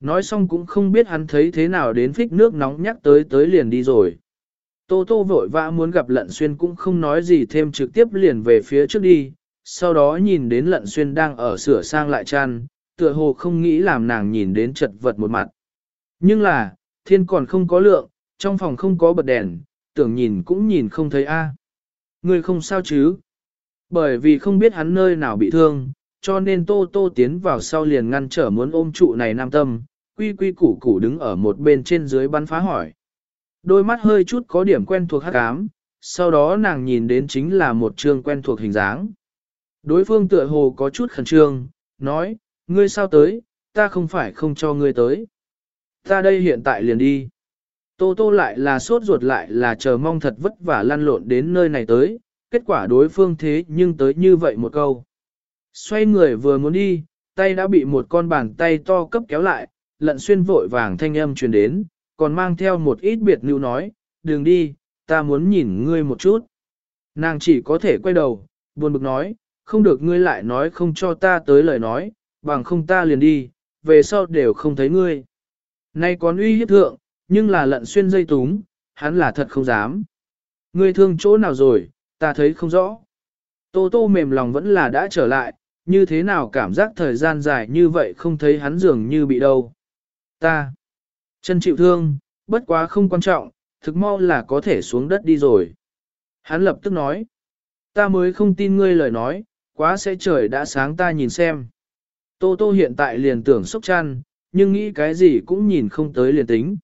Nói xong cũng không biết hắn thấy thế nào đến phích nước nóng nhắc tới tới liền đi rồi. Tô tô vội vã muốn gặp lận xuyên cũng không nói gì thêm trực tiếp liền về phía trước đi, sau đó nhìn đến lận xuyên đang ở sửa sang lại chăn, tựa hồ không nghĩ làm nàng nhìn đến chật vật một mặt. Nhưng là, thiên còn không có lượng, trong phòng không có bật đèn, tưởng nhìn cũng nhìn không thấy a. Người không sao chứ? Bởi vì không biết hắn nơi nào bị thương, cho nên Tô Tô tiến vào sau liền ngăn trở muốn ôm trụ này nam tâm, quy quy củ củ đứng ở một bên trên dưới bắn phá hỏi. Đôi mắt hơi chút có điểm quen thuộc hắc ám, sau đó nàng nhìn đến chính là một trương quen thuộc hình dáng. Đối phương tựa hồ có chút khẩn trương, nói, ngươi sao tới, ta không phải không cho ngươi tới. Ta đây hiện tại liền đi. Tô tô lại là sốt ruột lại là chờ mong thật vất vả lăn lộn đến nơi này tới, kết quả đối phương thế nhưng tới như vậy một câu. Xoay người vừa muốn đi, tay đã bị một con bàn tay to cấp kéo lại, lận xuyên vội vàng thanh âm truyền đến, còn mang theo một ít biệt lưu nói, đừng đi, ta muốn nhìn ngươi một chút. Nàng chỉ có thể quay đầu, buồn bực nói, không được ngươi lại nói không cho ta tới lời nói, bằng không ta liền đi, về sau đều không thấy ngươi. Nay còn uy hiếp thượng, nhưng là lận xuyên dây túng, hắn là thật không dám. Ngươi thương chỗ nào rồi, ta thấy không rõ. Tô tô mềm lòng vẫn là đã trở lại, như thế nào cảm giác thời gian dài như vậy không thấy hắn dường như bị đâu. Ta, chân chịu thương, bất quá không quan trọng, thực mau là có thể xuống đất đi rồi. Hắn lập tức nói, ta mới không tin ngươi lời nói, quá sẽ trời đã sáng ta nhìn xem. Tô tô hiện tại liền tưởng sốc chăn, nhưng nghĩ cái gì cũng nhìn không tới liền tính.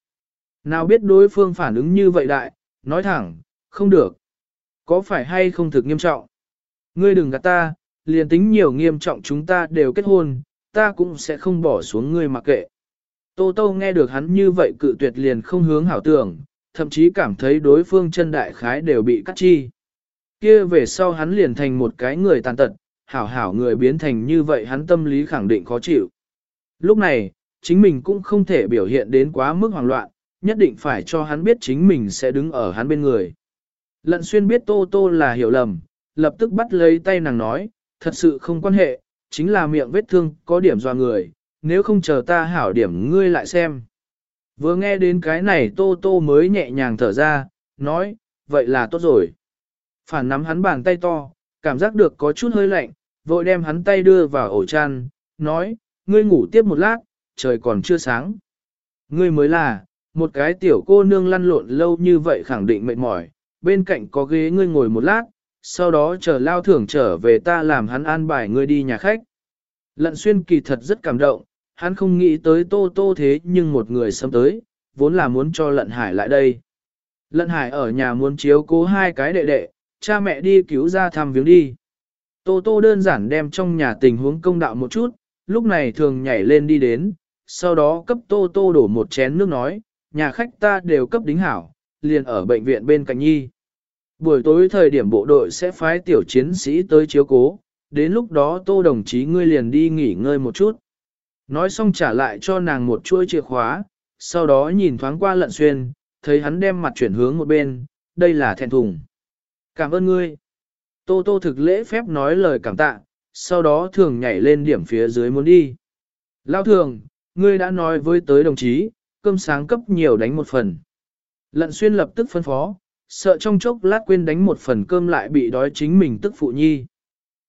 Nào biết đối phương phản ứng như vậy đại, nói thẳng, không được. Có phải hay không thực nghiêm trọng? Ngươi đừng gạt ta, liền tính nhiều nghiêm trọng chúng ta đều kết hôn, ta cũng sẽ không bỏ xuống ngươi mặc kệ. Tô Tô nghe được hắn như vậy cự tuyệt liền không hướng hảo tưởng, thậm chí cảm thấy đối phương chân đại khái đều bị cắt chi. Kia về sau hắn liền thành một cái người tàn tật, hảo hảo người biến thành như vậy hắn tâm lý khẳng định khó chịu. Lúc này, chính mình cũng không thể biểu hiện đến quá mức hoảng loạn, nhất định phải cho hắn biết chính mình sẽ đứng ở hắn bên người. Lận xuyên biết Tô Tô là hiểu lầm, lập tức bắt lấy tay nàng nói, thật sự không quan hệ, chính là miệng vết thương có điểm dò người, nếu không chờ ta hảo điểm ngươi lại xem. Vừa nghe đến cái này Tô Tô mới nhẹ nhàng thở ra, nói, vậy là tốt rồi. Phản nắm hắn bàn tay to, cảm giác được có chút hơi lạnh, vội đem hắn tay đưa vào ổ chăn, nói, ngươi ngủ tiếp một lát, trời còn chưa sáng. Ngươi mới là, một cái tiểu cô nương lăn lộn lâu như vậy khẳng định mệt mỏi, bên cạnh có ghế ngươi ngồi một lát, sau đó chờ lao thưởng trở về ta làm hắn an bài ngươi đi nhà khách. Lận xuyên kỳ thật rất cảm động, hắn không nghĩ tới tô tô thế nhưng một người xâm tới, vốn là muốn cho lận hải lại đây. Lận hải ở nhà muốn chiếu cố hai cái đệ đệ, cha mẹ đi cứu ra thăm viếng đi. Tô tô đơn giản đem trong nhà tình huống công đạo một chút, lúc này thường nhảy lên đi đến, sau đó cấp tô tô đổ một chén nước nói, nhà khách ta đều cấp đính hảo, liền ở bệnh viện bên cạnh nhi. Buổi tối thời điểm bộ đội sẽ phái tiểu chiến sĩ tới chiếu cố, đến lúc đó tô đồng chí ngươi liền đi nghỉ ngơi một chút. Nói xong trả lại cho nàng một chuỗi chìa khóa, sau đó nhìn thoáng qua lận xuyên, thấy hắn đem mặt chuyển hướng một bên, đây là thẹn thùng. Cảm ơn ngươi. Tô tô thực lễ phép nói lời cảm tạ, sau đó thường nhảy lên điểm phía dưới muốn đi. Lao thường, ngươi đã nói với tới đồng chí, cơm sáng cấp nhiều đánh một phần. Lận xuyên lập tức phân phó, sợ trong chốc lát quên đánh một phần cơm lại bị đói chính mình tức phụ nhi.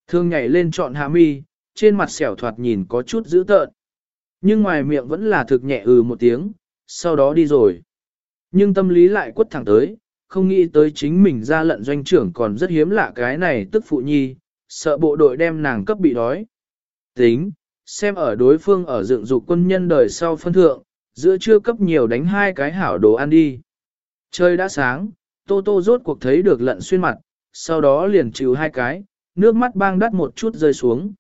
Thương nhảy lên chọn hạ mi, trên mặt xẻo thoạt nhìn có chút dữ tợn. Nhưng ngoài miệng vẫn là thực nhẹ ừ một tiếng, sau đó đi rồi. Nhưng tâm lý lại quất thẳng tới, không nghĩ tới chính mình ra lận doanh trưởng còn rất hiếm lạ cái này tức phụ nhi, sợ bộ đội đem nàng cấp bị đói. Tính, xem ở đối phương ở dựng dục quân nhân đời sau phân thượng, giữa trưa cấp nhiều đánh hai cái hảo đồ ăn đi. Trời đã sáng, Tô Tô rốt cuộc thấy được lận xuyên mặt, sau đó liền chịu hai cái, nước mắt bang đắt một chút rơi xuống.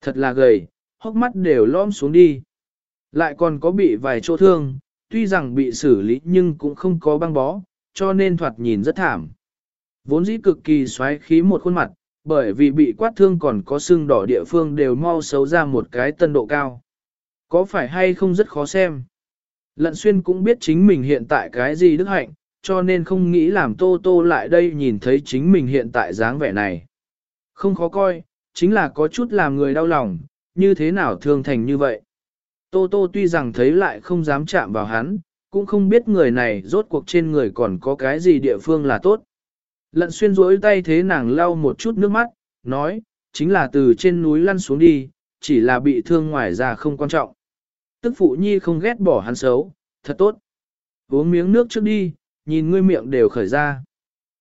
Thật là gầy, hốc mắt đều lom xuống đi. Lại còn có bị vài chỗ thương, tuy rằng bị xử lý nhưng cũng không có băng bó, cho nên thoạt nhìn rất thảm. Vốn dĩ cực kỳ xoáy khí một khuôn mặt, bởi vì bị quát thương còn có sưng đỏ địa phương đều mau xấu ra một cái tân độ cao. Có phải hay không rất khó xem. Lận xuyên cũng biết chính mình hiện tại cái gì đức hạnh, cho nên không nghĩ làm tô tô lại đây nhìn thấy chính mình hiện tại dáng vẻ này. Không khó coi, chính là có chút làm người đau lòng, như thế nào thương thành như vậy. Tô tô tuy rằng thấy lại không dám chạm vào hắn, cũng không biết người này rốt cuộc trên người còn có cái gì địa phương là tốt. Lận xuyên rỗi tay thế nàng lau một chút nước mắt, nói, chính là từ trên núi lăn xuống đi, chỉ là bị thương ngoài ra không quan trọng. Tức phụ nhi không ghét bỏ hắn xấu, thật tốt. Uống miếng nước trước đi, nhìn ngươi miệng đều khởi ra.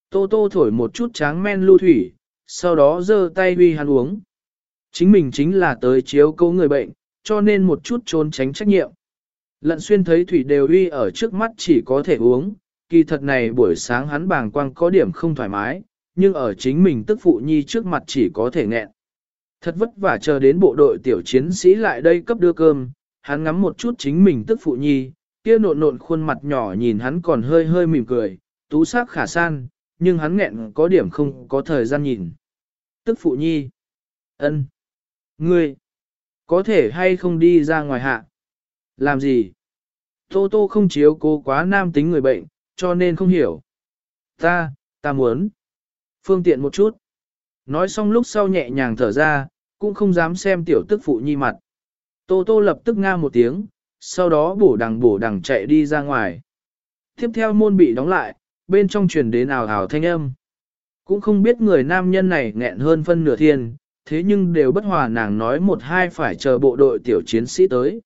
Tô tô thổi một chút tráng men lưu thủy, sau đó giơ tay huy hắn uống. Chính mình chính là tới chiếu cố người bệnh, cho nên một chút trốn tránh trách nhiệm. Lận xuyên thấy thủy đều uy ở trước mắt chỉ có thể uống, kỳ thật này buổi sáng hắn bàng quang có điểm không thoải mái, nhưng ở chính mình tức phụ nhi trước mặt chỉ có thể nghẹn. Thật vất vả chờ đến bộ đội tiểu chiến sĩ lại đây cấp đưa cơm, hắn ngắm một chút chính mình tức phụ nhi, kia nộn nộn khuôn mặt nhỏ nhìn hắn còn hơi hơi mỉm cười, tú sắc khả san, nhưng hắn nghẹn có điểm không có thời gian nhìn. Tức phụ nhi. ân, Ngươi. Có thể hay không đi ra ngoài hạ? Làm gì? Tô tô không chiếu cố quá nam tính người bệnh, cho nên không hiểu. Ta, ta muốn. Phương tiện một chút. Nói xong lúc sau nhẹ nhàng thở ra, cũng không dám xem tiểu tức phụ nhi mặt. Tô tô lập tức nga một tiếng, sau đó bổ đằng bổ đằng chạy đi ra ngoài. Tiếp theo môn bị đóng lại, bên trong truyền đến ảo ảo thanh âm. Cũng không biết người nam nhân này nghẹn hơn phân nửa thiên, thế nhưng đều bất hòa nàng nói một hai phải chờ bộ đội tiểu chiến sĩ tới.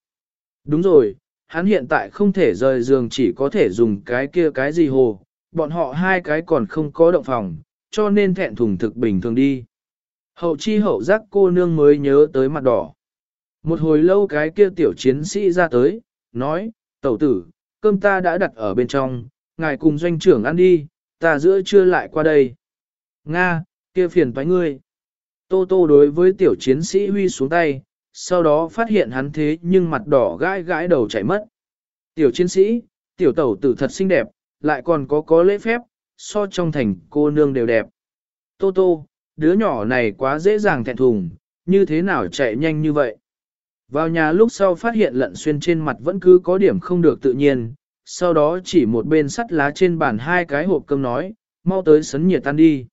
Đúng rồi, hắn hiện tại không thể rời giường chỉ có thể dùng cái kia cái gì hồ, bọn họ hai cái còn không có động phòng, cho nên thẹn thùng thực bình thường đi. Hậu chi hậu giác cô nương mới nhớ tới mặt đỏ. Một hồi lâu cái kia tiểu chiến sĩ ra tới, nói, tẩu tử, cơm ta đã đặt ở bên trong, ngài cùng doanh trưởng ăn đi, ta giữa trưa lại qua đây. Nga, kia phiền toái ngươi. Tô Tô đối với tiểu chiến sĩ huy xuống tay, sau đó phát hiện hắn thế nhưng mặt đỏ gãi gãi đầu chảy mất. Tiểu chiến sĩ, tiểu tẩu tử thật xinh đẹp, lại còn có có lễ phép, so trong thành cô nương đều đẹp. Tô Tô, đứa nhỏ này quá dễ dàng thẹn thùng, như thế nào chạy nhanh như vậy. Vào nhà lúc sau phát hiện lận xuyên trên mặt vẫn cứ có điểm không được tự nhiên, sau đó chỉ một bên sắt lá trên bàn hai cái hộp cơm nói, mau tới sấn nhiệt tan đi.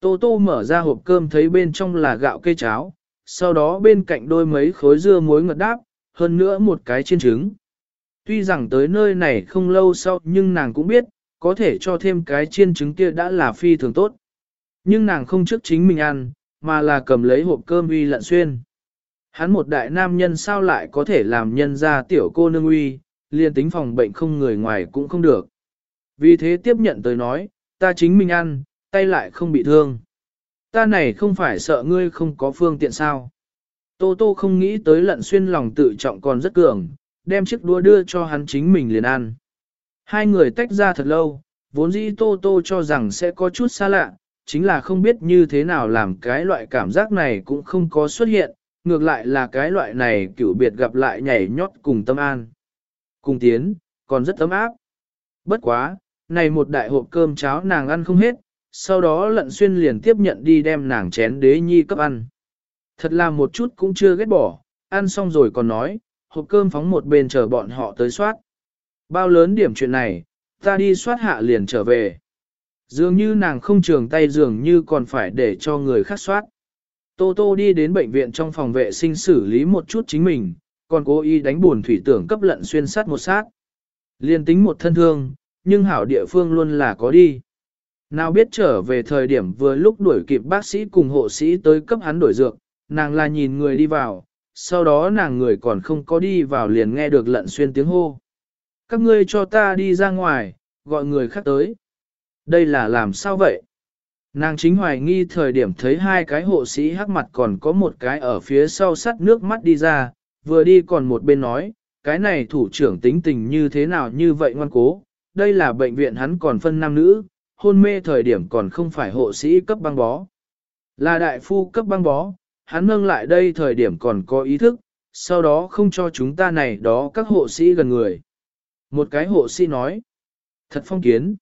Tô Tô mở ra hộp cơm thấy bên trong là gạo cây cháo, sau đó bên cạnh đôi mấy khối dưa muối ngật đáp, hơn nữa một cái chiên trứng. Tuy rằng tới nơi này không lâu sau nhưng nàng cũng biết, có thể cho thêm cái chiên trứng kia đã là phi thường tốt. Nhưng nàng không trước chính mình ăn, mà là cầm lấy hộp cơm uy lận xuyên. Hắn một đại nam nhân sao lại có thể làm nhân ra tiểu cô nương uy, liền tính phòng bệnh không người ngoài cũng không được. Vì thế tiếp nhận tới nói, ta chính mình ăn, tay lại không bị thương. Ta này không phải sợ ngươi không có phương tiện sao. Tô Tô không nghĩ tới lận xuyên lòng tự trọng còn rất cường, đem chiếc đũa đưa cho hắn chính mình liền ăn. Hai người tách ra thật lâu, vốn dĩ Tô Tô cho rằng sẽ có chút xa lạ, chính là không biết như thế nào làm cái loại cảm giác này cũng không có xuất hiện, ngược lại là cái loại này cựu biệt gặp lại nhảy nhót cùng tâm an. Cùng tiến, còn rất ấm áp. Bất quá, này một đại hộp cơm cháo nàng ăn không hết, sau đó lận xuyên liền tiếp nhận đi đem nàng chén đế nhi cấp ăn. Thật là một chút cũng chưa ghét bỏ, ăn xong rồi còn nói, hộp cơm phóng một bên chờ bọn họ tới soát. Bao lớn điểm chuyện này, ta đi soát hạ liền trở về. Dường như nàng không trường tay dường như còn phải để cho người khác soát. Tô Tô đi đến bệnh viện trong phòng vệ sinh xử lý một chút chính mình, còn cố ý đánh buồn thủy tưởng cấp lận xuyên sát một sát. Liên tính một thân thương, nhưng hảo địa phương luôn là có đi. Nào biết trở về thời điểm vừa lúc đuổi kịp bác sĩ cùng hộ sĩ tới cấp hắn đổi dược, nàng là nhìn người đi vào, sau đó nàng người còn không có đi vào liền nghe được lận xuyên tiếng hô. Các ngươi cho ta đi ra ngoài, gọi người khác tới. Đây là làm sao vậy? Nàng chính hoài nghi thời điểm thấy hai cái hộ sĩ hắc mặt còn có một cái ở phía sau sắt nước mắt đi ra, vừa đi còn một bên nói, cái này thủ trưởng tính tình như thế nào như vậy ngoan cố, đây là bệnh viện hắn còn phân nam nữ, hôn mê thời điểm còn không phải hộ sĩ cấp băng bó. Là đại phu cấp băng bó, hắn nâng lại đây thời điểm còn có ý thức, sau đó không cho chúng ta này đó các hộ sĩ gần người. Một cái hộ sĩ nói, thật phong kiến.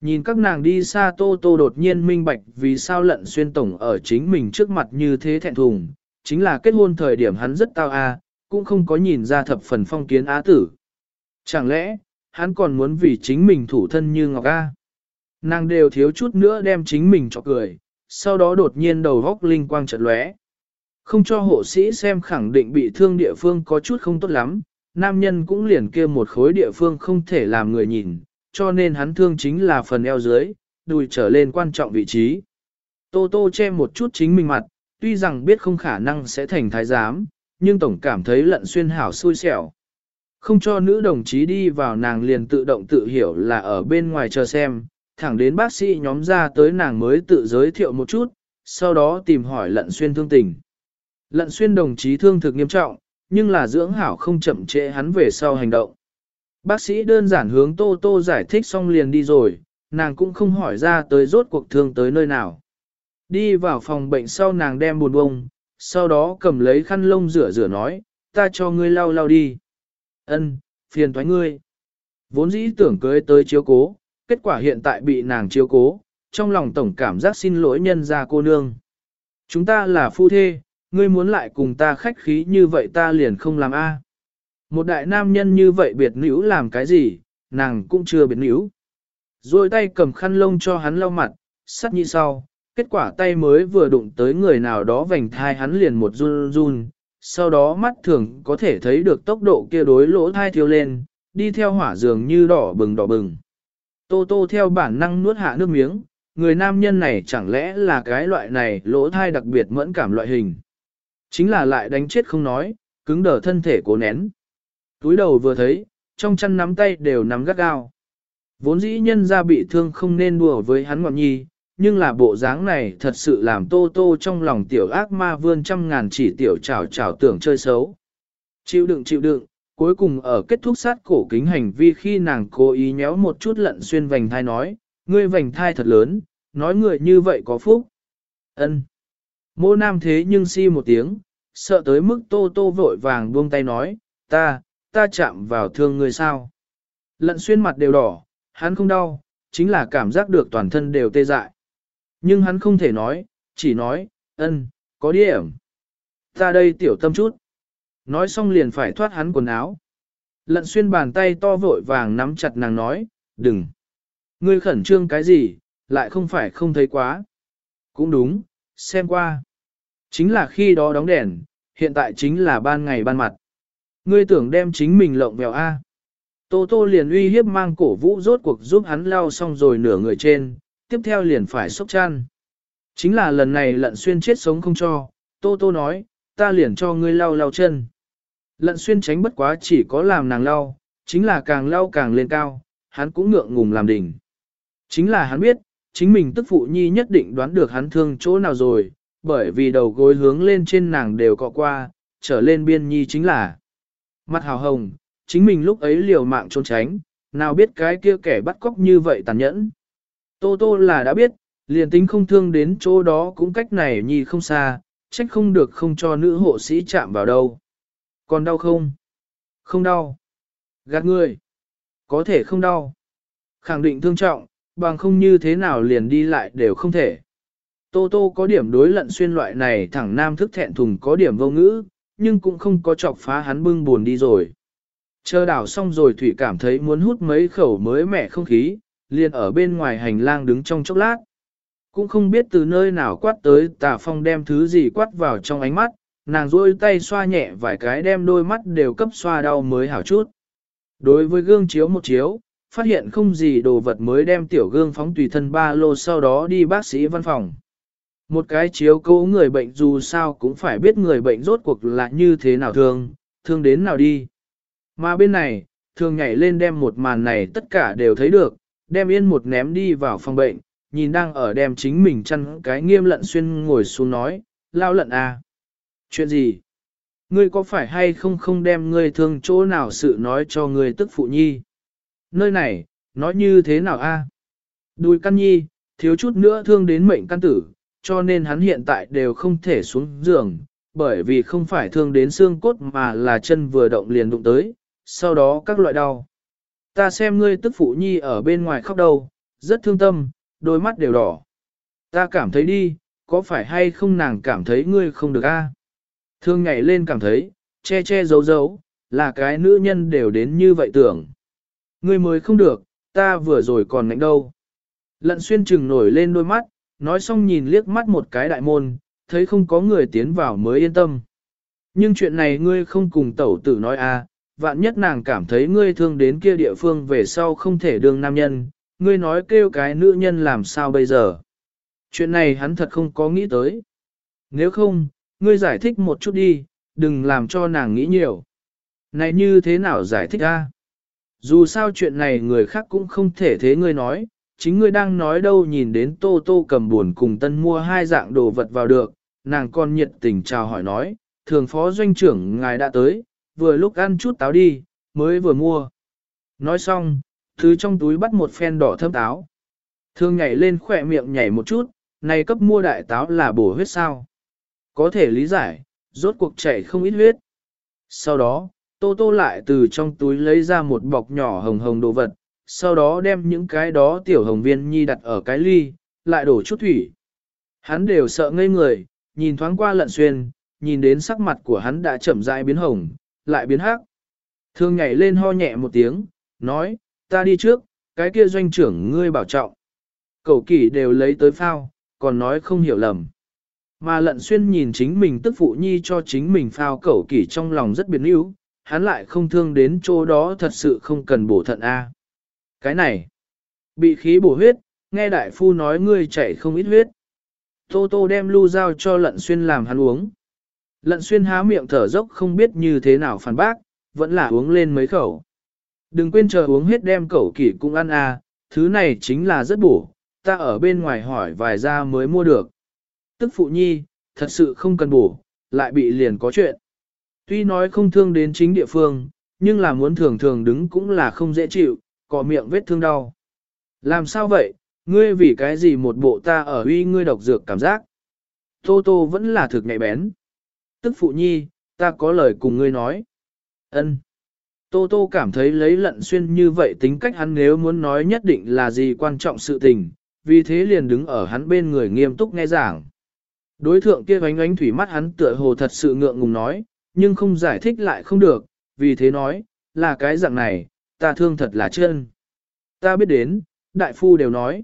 Nhìn các nàng đi xa tô tô đột nhiên minh bạch vì sao lận xuyên tổng ở chính mình trước mặt như thế thẹn thùng, chính là kết hôn thời điểm hắn rất tao a, cũng không có nhìn ra thập phần phong kiến á tử. Chẳng lẽ, hắn còn muốn vì chính mình thủ thân như Ngọc A? Nàng đều thiếu chút nữa đem chính mình cho cười, sau đó đột nhiên đầu góc linh quang chợt lóe. Không cho hộ sĩ xem khẳng định bị thương địa phương có chút không tốt lắm, nam nhân cũng liền kia một khối địa phương không thể làm người nhìn, cho nên hắn thương chính là phần eo dưới, đùi trở lên quan trọng vị trí. Tô Tô che một chút chính mình mặt, tuy rằng biết không khả năng sẽ thành thái giám, nhưng tổng cảm thấy lận xuyên hảo xui xẻo. Không cho nữ đồng chí đi vào nàng liền tự động tự hiểu là ở bên ngoài chờ xem, thẳng đến bác sĩ nhóm ra tới nàng mới tự giới thiệu một chút, sau đó tìm hỏi lận xuyên thương tình. Lận xuyên đồng chí thương thực nghiêm trọng, nhưng là dưỡng hảo không chậm trễ hắn về sau hành động. Bác sĩ đơn giản hướng Tô Tô giải thích xong liền đi rồi, nàng cũng không hỏi ra tới rốt cuộc thương tới nơi nào. Đi vào phòng bệnh sau nàng đem buồn bông, sau đó cầm lấy khăn lông rửa rửa nói, ta cho ngươi lau lau đi. Ân, phiền thoái ngươi. Vốn dĩ tưởng cưới tới chiếu cố, kết quả hiện tại bị nàng chiếu cố, trong lòng tổng cảm giác xin lỗi nhân ra cô nương. Chúng ta là phu thê, ngươi muốn lại cùng ta khách khí như vậy ta liền không làm a. À. Một đại nam nhân như vậy biệt nữ làm cái gì, nàng cũng chưa biệt nữ. Rồi tay cầm khăn lông cho hắn lau mặt, sắt như sau, kết quả tay mới vừa đụng tới người nào đó vành thai hắn liền một run run, sau đó mắt thường có thể thấy được tốc độ kia đối lỗ thai thiếu lên, đi theo hỏa dường như đỏ bừng đỏ bừng. Tô tô theo bản năng nuốt hạ nước miếng, người nam nhân này chẳng lẽ là cái loại này lỗ thai đặc biệt mẫn cảm loại hình. Chính là lại đánh chết không nói, cứng đờ thân thể cố nén. Túi đầu vừa thấy, trong chân nắm tay đều nắm gắt gao. Vốn dĩ nhân ra bị thương không nên đùa với hắn ngọn nhi, nhưng là bộ dáng này thật sự làm tô tô trong lòng tiểu ác ma vươn trăm ngàn chỉ tiểu chảo chảo tưởng chơi xấu. Chịu đựng chịu đựng, cuối cùng ở kết thúc sát cổ kính hành vi khi nàng cố ý nhéo một chút lận xuyên vành thai nói, ngươi vành thai thật lớn, nói người như vậy có phúc. ân Mô nam thế nhưng si một tiếng, sợ tới mức tô tô vội vàng buông tay nói, ta, ta chạm vào thương người sao. Lận xuyên mặt đều đỏ, hắn không đau, chính là cảm giác được toàn thân đều tê dại. Nhưng hắn không thể nói, chỉ nói, ân, có điểm. Ta đây tiểu tâm chút. Nói xong liền phải thoát hắn quần áo. Lận xuyên bàn tay to vội vàng nắm chặt nàng nói, đừng. Ngươi khẩn trương cái gì, lại không phải không thấy quá. Cũng đúng, xem qua. Chính là khi đó đóng đèn, hiện tại chính là ban ngày ban mặt. Ngươi tưởng đem chính mình lộng vèo A. Tô Tô liền uy hiếp mang cổ vũ rốt cuộc giúp hắn lao xong rồi nửa người trên, tiếp theo liền phải sốc chăn. Chính là lần này lận xuyên chết sống không cho, Tô Tô nói, ta liền cho ngươi lau lau chân. Lận xuyên tránh bất quá chỉ có làm nàng lau, chính là càng lau càng lên cao, hắn cũng ngượng ngùng làm đỉnh. Chính là hắn biết, chính mình tức phụ nhi nhất định đoán được hắn thương chỗ nào rồi, bởi vì đầu gối hướng lên trên nàng đều cọ qua, trở lên biên nhi chính là mặt hào hồng, chính mình lúc ấy liều mạng trốn tránh, nào biết cái kia kẻ bắt cóc như vậy tàn nhẫn. Tô tô là đã biết, liền tính không thương đến chỗ đó cũng cách này nhi không xa, trách không được không cho nữ hộ sĩ chạm vào đâu. Còn đau không? Không đau. Gạt người. Có thể không đau. Khẳng định thương trọng, bằng không như thế nào liền đi lại đều không thể. Tô Tô có điểm đối lận xuyên loại này thẳng nam thức thẹn thùng có điểm vô ngữ, nhưng cũng không có chọc phá hắn bưng buồn đi rồi. Chờ đảo xong rồi Thủy cảm thấy muốn hút mấy khẩu mới mẻ không khí, liền ở bên ngoài hành lang đứng trong chốc lát. Cũng không biết từ nơi nào quát tới tà phong đem thứ gì quát vào trong ánh mắt, nàng rôi tay xoa nhẹ vài cái đem đôi mắt đều cấp xoa đau mới hảo chút. Đối với gương chiếu một chiếu, phát hiện không gì đồ vật mới đem tiểu gương phóng tùy thân ba lô sau đó đi bác sĩ văn phòng. Một cái chiếu cố người bệnh dù sao cũng phải biết người bệnh rốt cuộc là như thế nào thương, thương đến nào đi. Mà bên này, thường nhảy lên đem một màn này tất cả đều thấy được, đem yên một ném đi vào phòng bệnh, nhìn đang ở đem chính mình chăn cái nghiêm lận xuyên ngồi xuống nói, lao lận à. Chuyện gì? Ngươi có phải hay không không đem ngươi thương chỗ nào sự nói cho ngươi tức phụ nhi? Nơi này, nói như thế nào a? À? Đùi căn nhi, thiếu chút nữa thương đến mệnh căn tử, cho nên hắn hiện tại đều không thể xuống giường, bởi vì không phải thương đến xương cốt mà là chân vừa động liền đụng tới, sau đó các loại đau. Ta xem ngươi tức phụ nhi ở bên ngoài khóc đâu, rất thương tâm, đôi mắt đều đỏ. Ta cảm thấy đi, có phải hay không nàng cảm thấy ngươi không được a? Thương nhảy lên cảm thấy, che che giấu giấu, là cái nữ nhân đều đến như vậy tưởng. Ngươi mới không được, ta vừa rồi còn ngạnh đâu. Lận xuyên trừng nổi lên đôi mắt, nói xong nhìn liếc mắt một cái đại môn, thấy không có người tiến vào mới yên tâm. Nhưng chuyện này ngươi không cùng tẩu tử nói a, vạn nhất nàng cảm thấy ngươi thương đến kia địa phương về sau không thể đương nam nhân, ngươi nói kêu cái nữ nhân làm sao bây giờ. Chuyện này hắn thật không có nghĩ tới. Nếu không, ngươi giải thích một chút đi, đừng làm cho nàng nghĩ nhiều. Này như thế nào giải thích a? Dù sao chuyện này người khác cũng không thể thế ngươi nói, chính ngươi đang nói đâu nhìn đến tô tô cầm buồn cùng tân mua hai dạng đồ vật vào được, nàng còn nhiệt tình chào hỏi nói, thường phó doanh trưởng ngài đã tới, vừa lúc ăn chút táo đi, mới vừa mua. Nói xong, thứ trong túi bắt một phen đỏ thơm táo. Thương nhảy lên khỏe miệng nhảy một chút, này cấp mua đại táo là bổ huyết sao. Có thể lý giải, rốt cuộc chảy không ít huyết. Sau đó, Tô Tô lại từ trong túi lấy ra một bọc nhỏ hồng hồng đồ vật, sau đó đem những cái đó tiểu hồng viên nhi đặt ở cái ly, lại đổ chút thủy. Hắn đều sợ ngây người, nhìn thoáng qua lận xuyên, nhìn đến sắc mặt của hắn đã chậm rãi biến hồng, lại biến hắc. Thương nhảy lên ho nhẹ một tiếng, nói, ta đi trước, cái kia doanh trưởng ngươi bảo trọng. Cầu kỷ đều lấy tới phao, còn nói không hiểu lầm. Mà lận xuyên nhìn chính mình tức phụ nhi cho chính mình phao cẩu kỷ trong lòng rất biến yếu, hắn lại không thương đến chỗ đó thật sự không cần bổ thận A. Cái này, bị khí bổ huyết, nghe đại phu nói ngươi chảy không ít huyết. Tô tô đem lưu dao cho lận xuyên làm hắn uống. Lận xuyên há miệng thở dốc không biết như thế nào phản bác, vẫn là uống lên mấy khẩu. Đừng quên chờ uống hết đem cẩu kỷ cũng ăn à, thứ này chính là rất bổ, ta ở bên ngoài hỏi vài ra mới mua được. Tức phụ nhi, thật sự không cần bổ, lại bị liền có chuyện. Tuy nói không thương đến chính địa phương, nhưng là muốn thường thường đứng cũng là không dễ chịu, có miệng vết thương đau. Làm sao vậy, ngươi vì cái gì một bộ ta ở uy ngươi độc dược cảm giác? Tô Tô vẫn là thực nhạy bén. Tức phụ nhi, ta có lời cùng ngươi nói. Ân. Tô Tô cảm thấy lấy lận xuyên như vậy tính cách hắn nếu muốn nói nhất định là gì quan trọng sự tình, vì thế liền đứng ở hắn bên người nghiêm túc nghe giảng. Đối thượng kia ánh ánh thủy mắt hắn tựa hồ thật sự ngượng ngùng nói, nhưng không giải thích lại không được, vì thế nói, là cái dạng này, ta thương thật là chân. Ta biết đến, đại phu đều nói,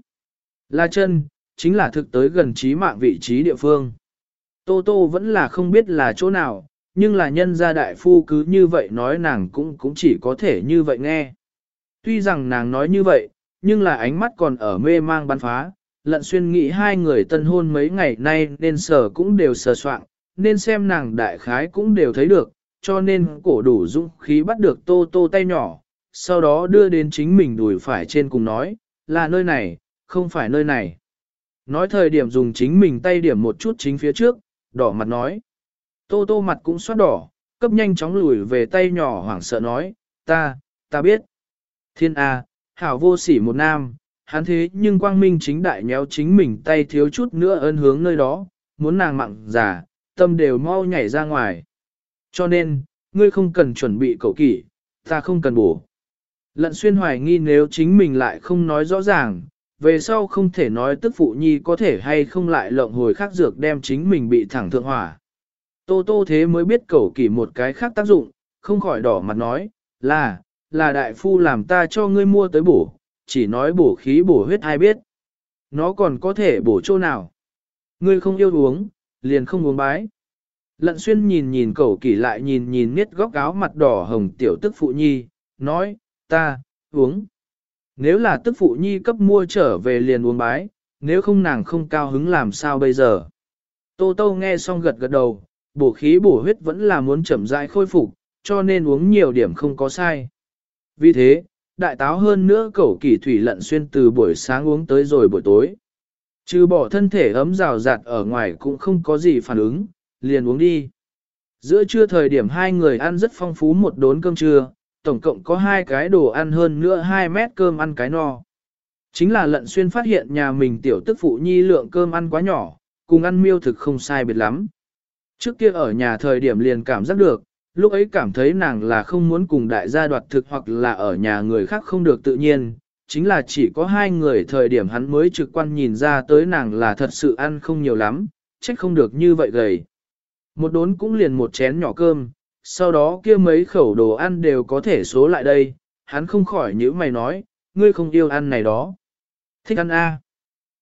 là chân, chính là thực tới gần trí mạng vị trí địa phương. Tô Tô vẫn là không biết là chỗ nào, nhưng là nhân gia đại phu cứ như vậy nói nàng cũng cũng chỉ có thể như vậy nghe. Tuy rằng nàng nói như vậy, nhưng là ánh mắt còn ở mê mang bắn phá, lận xuyên nghĩ hai người tân hôn mấy ngày nay nên sờ cũng đều sờ soạn, nên xem nàng đại khái cũng đều thấy được, cho nên cổ đủ dũng khí bắt được tô tô tay nhỏ, sau đó đưa đến chính mình đùi phải trên cùng nói, là nơi này, không phải nơi này. Nói thời điểm dùng chính mình tay điểm một chút chính phía trước, đỏ mặt nói. Tô tô mặt cũng xoát đỏ, cấp nhanh chóng lùi về tay nhỏ hoảng sợ nói, ta, ta biết. Thiên A, hảo vô sỉ một nam, hắn thế nhưng quang minh chính đại nhéo chính mình tay thiếu chút nữa ơn hướng nơi đó, muốn nàng mặn giả, tâm đều mau nhảy ra ngoài. Cho nên, ngươi không cần chuẩn bị cầu kỷ, ta không cần bổ. Lận xuyên hoài nghi nếu chính mình lại không nói rõ ràng, về sau không thể nói tức phụ nhi có thể hay không lại lộng hồi khác dược đem chính mình bị thẳng thượng hỏa. Tô tô thế mới biết cầu kỷ một cái khác tác dụng, không khỏi đỏ mặt nói, là, là đại phu làm ta cho ngươi mua tới bổ, chỉ nói bổ khí bổ huyết ai biết. Nó còn có thể bổ chỗ nào. Ngươi không yêu uống, liền không uống bái. Lận xuyên nhìn nhìn cầu kỳ lại nhìn nhìn miết góc áo mặt đỏ hồng tiểu tức phụ nhi, nói, ta, uống. Nếu là tức phụ nhi cấp mua trở về liền uống bái, nếu không nàng không cao hứng làm sao bây giờ. Tô Tô nghe xong gật gật đầu, bổ khí bổ huyết vẫn là muốn chậm rãi khôi phục, cho nên uống nhiều điểm không có sai. Vì thế, đại táo hơn nữa cẩu kỳ thủy lận xuyên từ buổi sáng uống tới rồi buổi tối. Trừ bỏ thân thể ấm rào rạt ở ngoài cũng không có gì phản ứng, liền uống đi. Giữa trưa thời điểm hai người ăn rất phong phú một đốn cơm trưa, tổng cộng có hai cái đồ ăn hơn nữa 2 mét cơm ăn cái no. Chính là lận xuyên phát hiện nhà mình tiểu tức phụ nhi lượng cơm ăn quá nhỏ, cùng ăn miêu thực không sai biệt lắm. Trước kia ở nhà thời điểm liền cảm giác được, lúc ấy cảm thấy nàng là không muốn cùng đại gia đoạt thực hoặc là ở nhà người khác không được tự nhiên, chính là chỉ có hai người thời điểm hắn mới trực quan nhìn ra tới nàng là thật sự ăn không nhiều lắm, trách không được như vậy gầy. Một đốn cũng liền một chén nhỏ cơm, sau đó kia mấy khẩu đồ ăn đều có thể số lại đây, hắn không khỏi nhíu mày nói, ngươi không yêu ăn này đó. Thích ăn a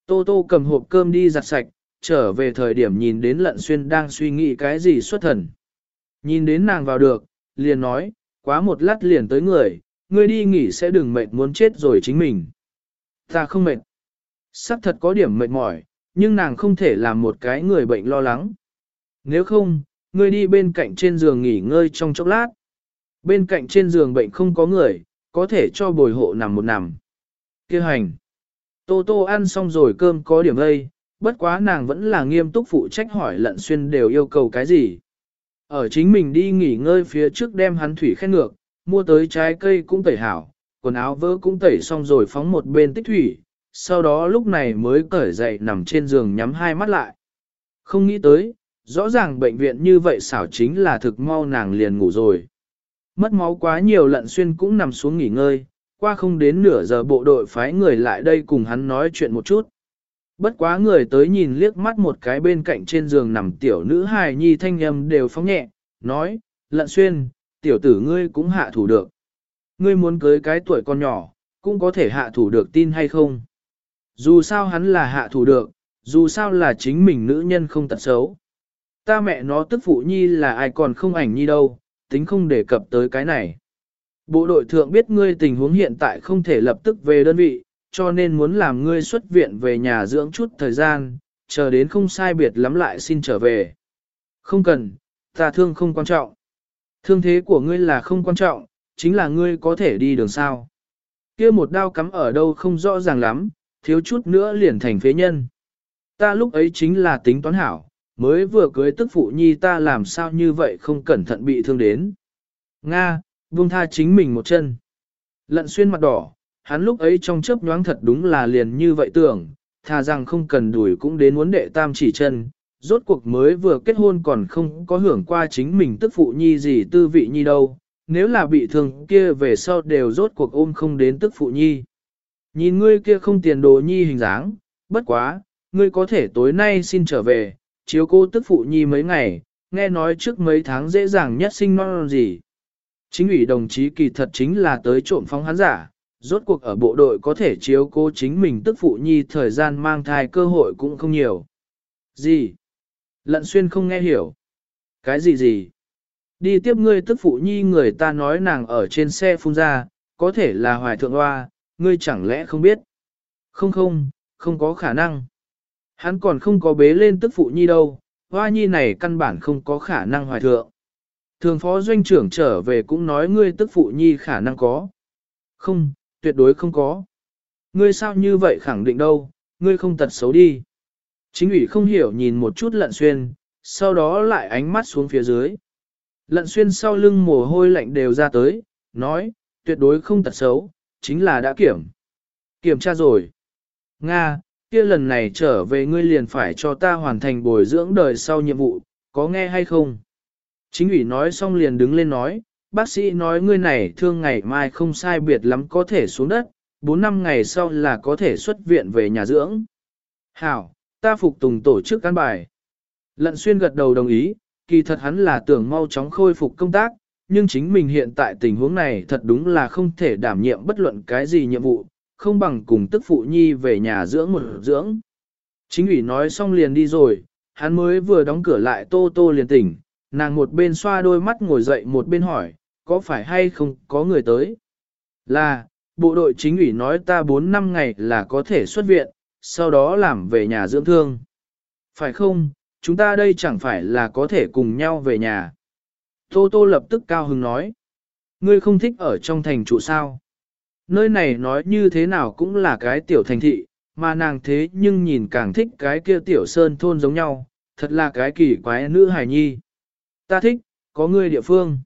Tô Tô cầm hộp cơm đi giặt sạch, trở về thời điểm nhìn đến lận xuyên đang suy nghĩ cái gì xuất thần. Nhìn đến nàng vào được, liền nói, quá một lát liền tới người, ngươi đi nghỉ sẽ đừng mệt muốn chết rồi chính mình. Ta không mệt. Sắc thật có điểm mệt mỏi, nhưng nàng không thể làm một cái người bệnh lo lắng. Nếu không, ngươi đi bên cạnh trên giường nghỉ ngơi trong chốc lát. Bên cạnh trên giường bệnh không có người, có thể cho bồi hộ nằm một nằm. Kêu hành. Tô tô ăn xong rồi cơm có điểm lây, bất quá nàng vẫn là nghiêm túc phụ trách hỏi lận xuyên đều yêu cầu cái gì. Ở chính mình đi nghỉ ngơi phía trước đem hắn thủy khen ngược, mua tới trái cây cũng tẩy hảo, quần áo vỡ cũng tẩy xong rồi phóng một bên tích thủy, sau đó lúc này mới cởi dậy nằm trên giường nhắm hai mắt lại. Không nghĩ tới, rõ ràng bệnh viện như vậy xảo chính là thực mau nàng liền ngủ rồi. Mất máu quá nhiều lận xuyên cũng nằm xuống nghỉ ngơi, qua không đến nửa giờ bộ đội phái người lại đây cùng hắn nói chuyện một chút. Bất quá người tới nhìn liếc mắt một cái bên cạnh trên giường nằm tiểu nữ hài nhi thanh âm đều phóng nhẹ, nói, lận xuyên, tiểu tử ngươi cũng hạ thủ được. Ngươi muốn cưới cái tuổi con nhỏ, cũng có thể hạ thủ được tin hay không. Dù sao hắn là hạ thủ được, dù sao là chính mình nữ nhân không tật xấu. Ta mẹ nó tức phụ nhi là ai còn không ảnh nhi đâu, tính không đề cập tới cái này. Bộ đội thượng biết ngươi tình huống hiện tại không thể lập tức về đơn vị, cho nên muốn làm ngươi xuất viện về nhà dưỡng chút thời gian, chờ đến không sai biệt lắm lại xin trở về. Không cần, ta thương không quan trọng. Thương thế của ngươi là không quan trọng, chính là ngươi có thể đi đường sao. kia một đao cắm ở đâu không rõ ràng lắm, thiếu chút nữa liền thành phế nhân. Ta lúc ấy chính là tính toán hảo, mới vừa cưới tức phụ nhi ta làm sao như vậy không cẩn thận bị thương đến. Nga, buông tha chính mình một chân. Lận xuyên mặt đỏ, hắn lúc ấy trong chớp nhoáng thật đúng là liền như vậy tưởng, thà rằng không cần đuổi cũng đến muốn đệ tam chỉ chân, rốt cuộc mới vừa kết hôn còn không có hưởng qua chính mình tức phụ nhi gì tư vị nhi đâu, nếu là bị thương kia về sau đều rốt cuộc ôm không đến tức phụ nhi. Nhìn ngươi kia không tiền đồ nhi hình dáng, bất quá, ngươi có thể tối nay xin trở về, chiếu cô tức phụ nhi mấy ngày, nghe nói trước mấy tháng dễ dàng nhất sinh non gì. Chính ủy đồng chí kỳ thật chính là tới trộm phóng hắn giả, rốt cuộc ở bộ đội có thể chiếu cố chính mình tức phụ nhi thời gian mang thai cơ hội cũng không nhiều. Gì? Lận xuyên không nghe hiểu. Cái gì gì? Đi tiếp ngươi tức phụ nhi người ta nói nàng ở trên xe phun ra, có thể là hoài thượng hoa, ngươi chẳng lẽ không biết? Không không, không có khả năng. Hắn còn không có bế lên tức phụ nhi đâu, hoa nhi này căn bản không có khả năng hoài thượng. Thường phó doanh trưởng trở về cũng nói ngươi tức phụ nhi khả năng có. Không, tuyệt đối không có. Ngươi sao như vậy khẳng định đâu, ngươi không tật xấu đi. Chính ủy không hiểu nhìn một chút lận xuyên, sau đó lại ánh mắt xuống phía dưới. Lận xuyên sau lưng mồ hôi lạnh đều ra tới, nói, tuyệt đối không tật xấu, chính là đã kiểm. Kiểm tra rồi. Nga, kia lần này trở về ngươi liền phải cho ta hoàn thành bồi dưỡng đời sau nhiệm vụ, có nghe hay không? Chính ủy nói xong liền đứng lên nói, bác sĩ nói ngươi này thương ngày mai không sai biệt lắm có thể xuống đất, 4 năm ngày sau là có thể xuất viện về nhà dưỡng. Hảo, ta phục tùng tổ chức căn bài. Lận xuyên gật đầu đồng ý, kỳ thật hắn là tưởng mau chóng khôi phục công tác, nhưng chính mình hiện tại tình huống này thật đúng là không thể đảm nhiệm bất luận cái gì nhiệm vụ, không bằng cùng tức phụ nhi về nhà dưỡng một dưỡng. Chính ủy nói xong liền đi rồi, hắn mới vừa đóng cửa lại tô tô liền tỉnh, nàng một bên xoa đôi mắt ngồi dậy một bên hỏi, có phải hay không có người tới? Là, bộ đội chính ủy nói ta 4 năm ngày là có thể xuất viện, sau đó làm về nhà dưỡng thương. Phải không, chúng ta đây chẳng phải là có thể cùng nhau về nhà. Tô Tô lập tức cao hứng nói. Ngươi không thích ở trong thành trụ sao? Nơi này nói như thế nào cũng là cái tiểu thành thị, mà nàng thế nhưng nhìn càng thích cái kia tiểu sơn thôn giống nhau, thật là cái kỳ quái nữ hài nhi. Ta thích, có ngươi địa phương.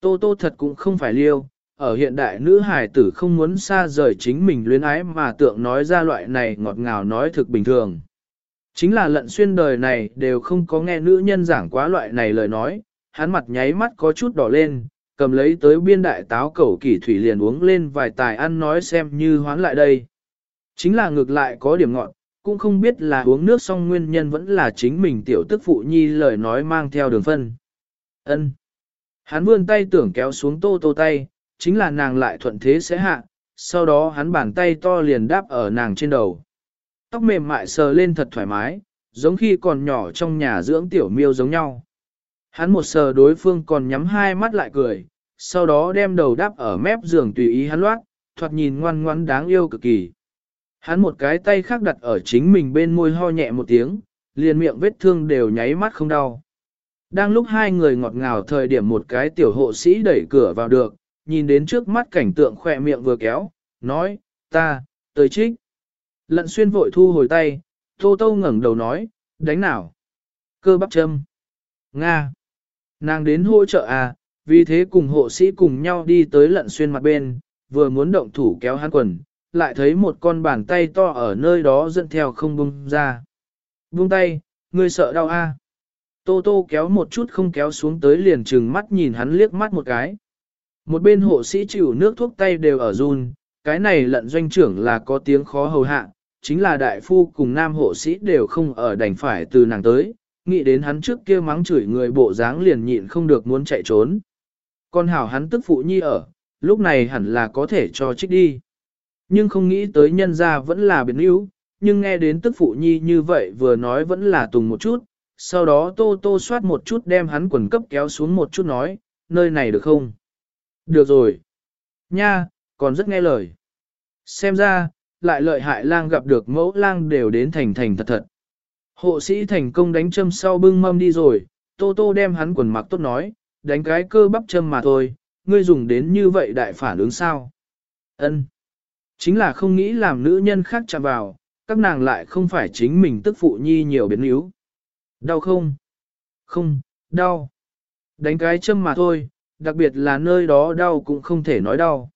Tô Tô thật cũng không phải liêu, ở hiện đại nữ hài tử không muốn xa rời chính mình luyến ái mà tượng nói ra loại này ngọt ngào nói thực bình thường. Chính là lận xuyên đời này đều không có nghe nữ nhân giảng quá loại này lời nói, hắn mặt nháy mắt có chút đỏ lên, cầm lấy tới biên đại táo cẩu kỷ thủy liền uống lên vài tài ăn nói xem như hoán lại đây. Chính là ngược lại có điểm ngọn, cũng không biết là uống nước xong nguyên nhân vẫn là chính mình tiểu tức phụ nhi lời nói mang theo đường phân. ân Hắn vươn tay tưởng kéo xuống tô tô tay, chính là nàng lại thuận thế sẽ hạ, sau đó hắn bàn tay to liền đáp ở nàng trên đầu. Tóc mềm mại sờ lên thật thoải mái, giống khi còn nhỏ trong nhà dưỡng tiểu miêu giống nhau. Hắn một sờ đối phương còn nhắm hai mắt lại cười, sau đó đem đầu đáp ở mép giường tùy ý hắn loát, thoạt nhìn ngoan ngoãn đáng yêu cực kỳ. Hắn một cái tay khác đặt ở chính mình bên môi ho nhẹ một tiếng, liền miệng vết thương đều nháy mắt không đau. Đang lúc hai người ngọt ngào thời điểm một cái tiểu hộ sĩ đẩy cửa vào được, nhìn đến trước mắt cảnh tượng khỏe miệng vừa kéo, nói, ta, tới trích. Lận xuyên vội thu hồi tay, tô tô ngẩng đầu nói, đánh nào. Cơ bắp châm. Nga. Nàng đến hỗ trợ à, vì thế cùng hộ sĩ cùng nhau đi tới lận xuyên mặt bên, vừa muốn động thủ kéo hắn quần, lại thấy một con bàn tay to ở nơi đó dẫn theo không bung ra. Buông tay, ngươi sợ đau a? À? Tô tô kéo một chút không kéo xuống tới liền trừng mắt nhìn hắn liếc mắt một cái. Một bên hộ sĩ chịu nước thuốc tay đều ở run, cái này lận doanh trưởng là có tiếng khó hầu hạ, chính là đại phu cùng nam hộ sĩ đều không ở đành phải từ nàng tới, nghĩ đến hắn trước kia mắng chửi người bộ dáng liền nhịn không được muốn chạy trốn. Con hảo hắn tức phụ nhi ở, lúc này hẳn là có thể cho trích đi. Nhưng không nghĩ tới nhân ra vẫn là biến yếu, nhưng nghe đến tức phụ nhi như vậy vừa nói vẫn là tùng một chút, sau đó tô tô soát một chút đem hắn quần cấp kéo xuống một chút nói, nơi này được không? Được rồi. Nha, còn rất nghe lời. Xem ra, lại lợi hại lang gặp được mẫu lang đều đến thành thành thật thật. Hộ sĩ thành công đánh châm sau bưng mâm đi rồi, tô tô đem hắn quần mặc tốt nói, đánh cái cơ bắp châm mà thôi, ngươi dùng đến như vậy đại phản ứng sao? Ân, Chính là không nghĩ làm nữ nhân khác chạm vào, các nàng lại không phải chính mình tức phụ nhi nhiều biến yếu. Đau không? Không, đau. Đánh cái châm mà thôi, đặc biệt là nơi đó đau cũng không thể nói đau.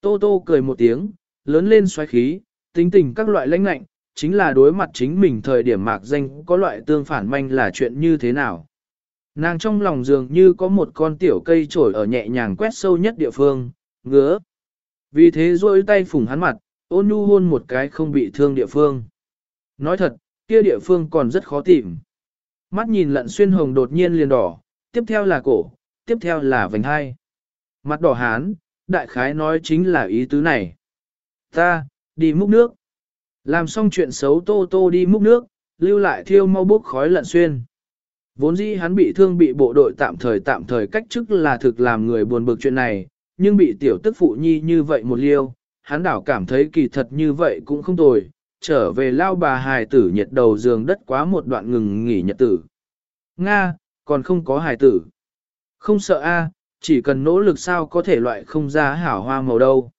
Tô tô cười một tiếng, lớn lên xoáy khí, tính tình các loại lãnh lạnh, chính là đối mặt chính mình thời điểm mạc danh có loại tương phản manh là chuyện như thế nào. Nàng trong lòng dường như có một con tiểu cây trổi ở nhẹ nhàng quét sâu nhất địa phương, ngứa. Vì thế rôi tay phủng hắn mặt, ôn nhu hôn một cái không bị thương địa phương. Nói thật, kia địa phương còn rất khó tìm. Mắt nhìn lận xuyên hồng đột nhiên liền đỏ, tiếp theo là cổ, tiếp theo là vành hai. Mặt đỏ hán, đại khái nói chính là ý tứ này. Ta, đi múc nước. Làm xong chuyện xấu tô tô đi múc nước, lưu lại thiêu mau bốc khói lận xuyên. Vốn dĩ hắn bị thương bị bộ đội tạm thời tạm thời cách chức là thực làm người buồn bực chuyện này, nhưng bị tiểu tức phụ nhi như vậy một liêu, hắn đảo cảm thấy kỳ thật như vậy cũng không tồi, trở về lao bà hài tử nhiệt đầu giường đất quá một đoạn ngừng nghỉ nhật tử. Nga, còn không có hài tử. Không sợ a, chỉ cần nỗ lực sao có thể loại không ra hảo hoa màu đâu.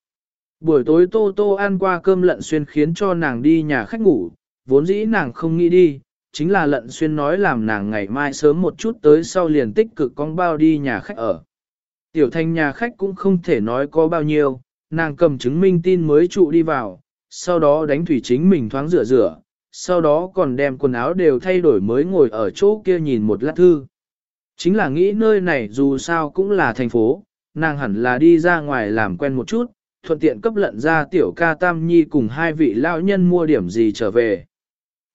Buổi tối Tô Tô ăn qua cơm lận xuyên khiến cho nàng đi nhà khách ngủ, vốn dĩ nàng không nghĩ đi, chính là lận xuyên nói làm nàng ngày mai sớm một chút tới sau liền tích cực con bao đi nhà khách ở. Tiểu thanh nhà khách cũng không thể nói có bao nhiêu, nàng cầm chứng minh tin mới trụ đi vào, sau đó đánh thủy chính mình thoáng rửa rửa, sau đó còn đem quần áo đều thay đổi mới ngồi ở chỗ kia nhìn một lát thư. Chính là nghĩ nơi này dù sao cũng là thành phố, nàng hẳn là đi ra ngoài làm quen một chút, thuận tiện cấp lận ra tiểu ca tam nhi cùng hai vị lão nhân mua điểm gì trở về.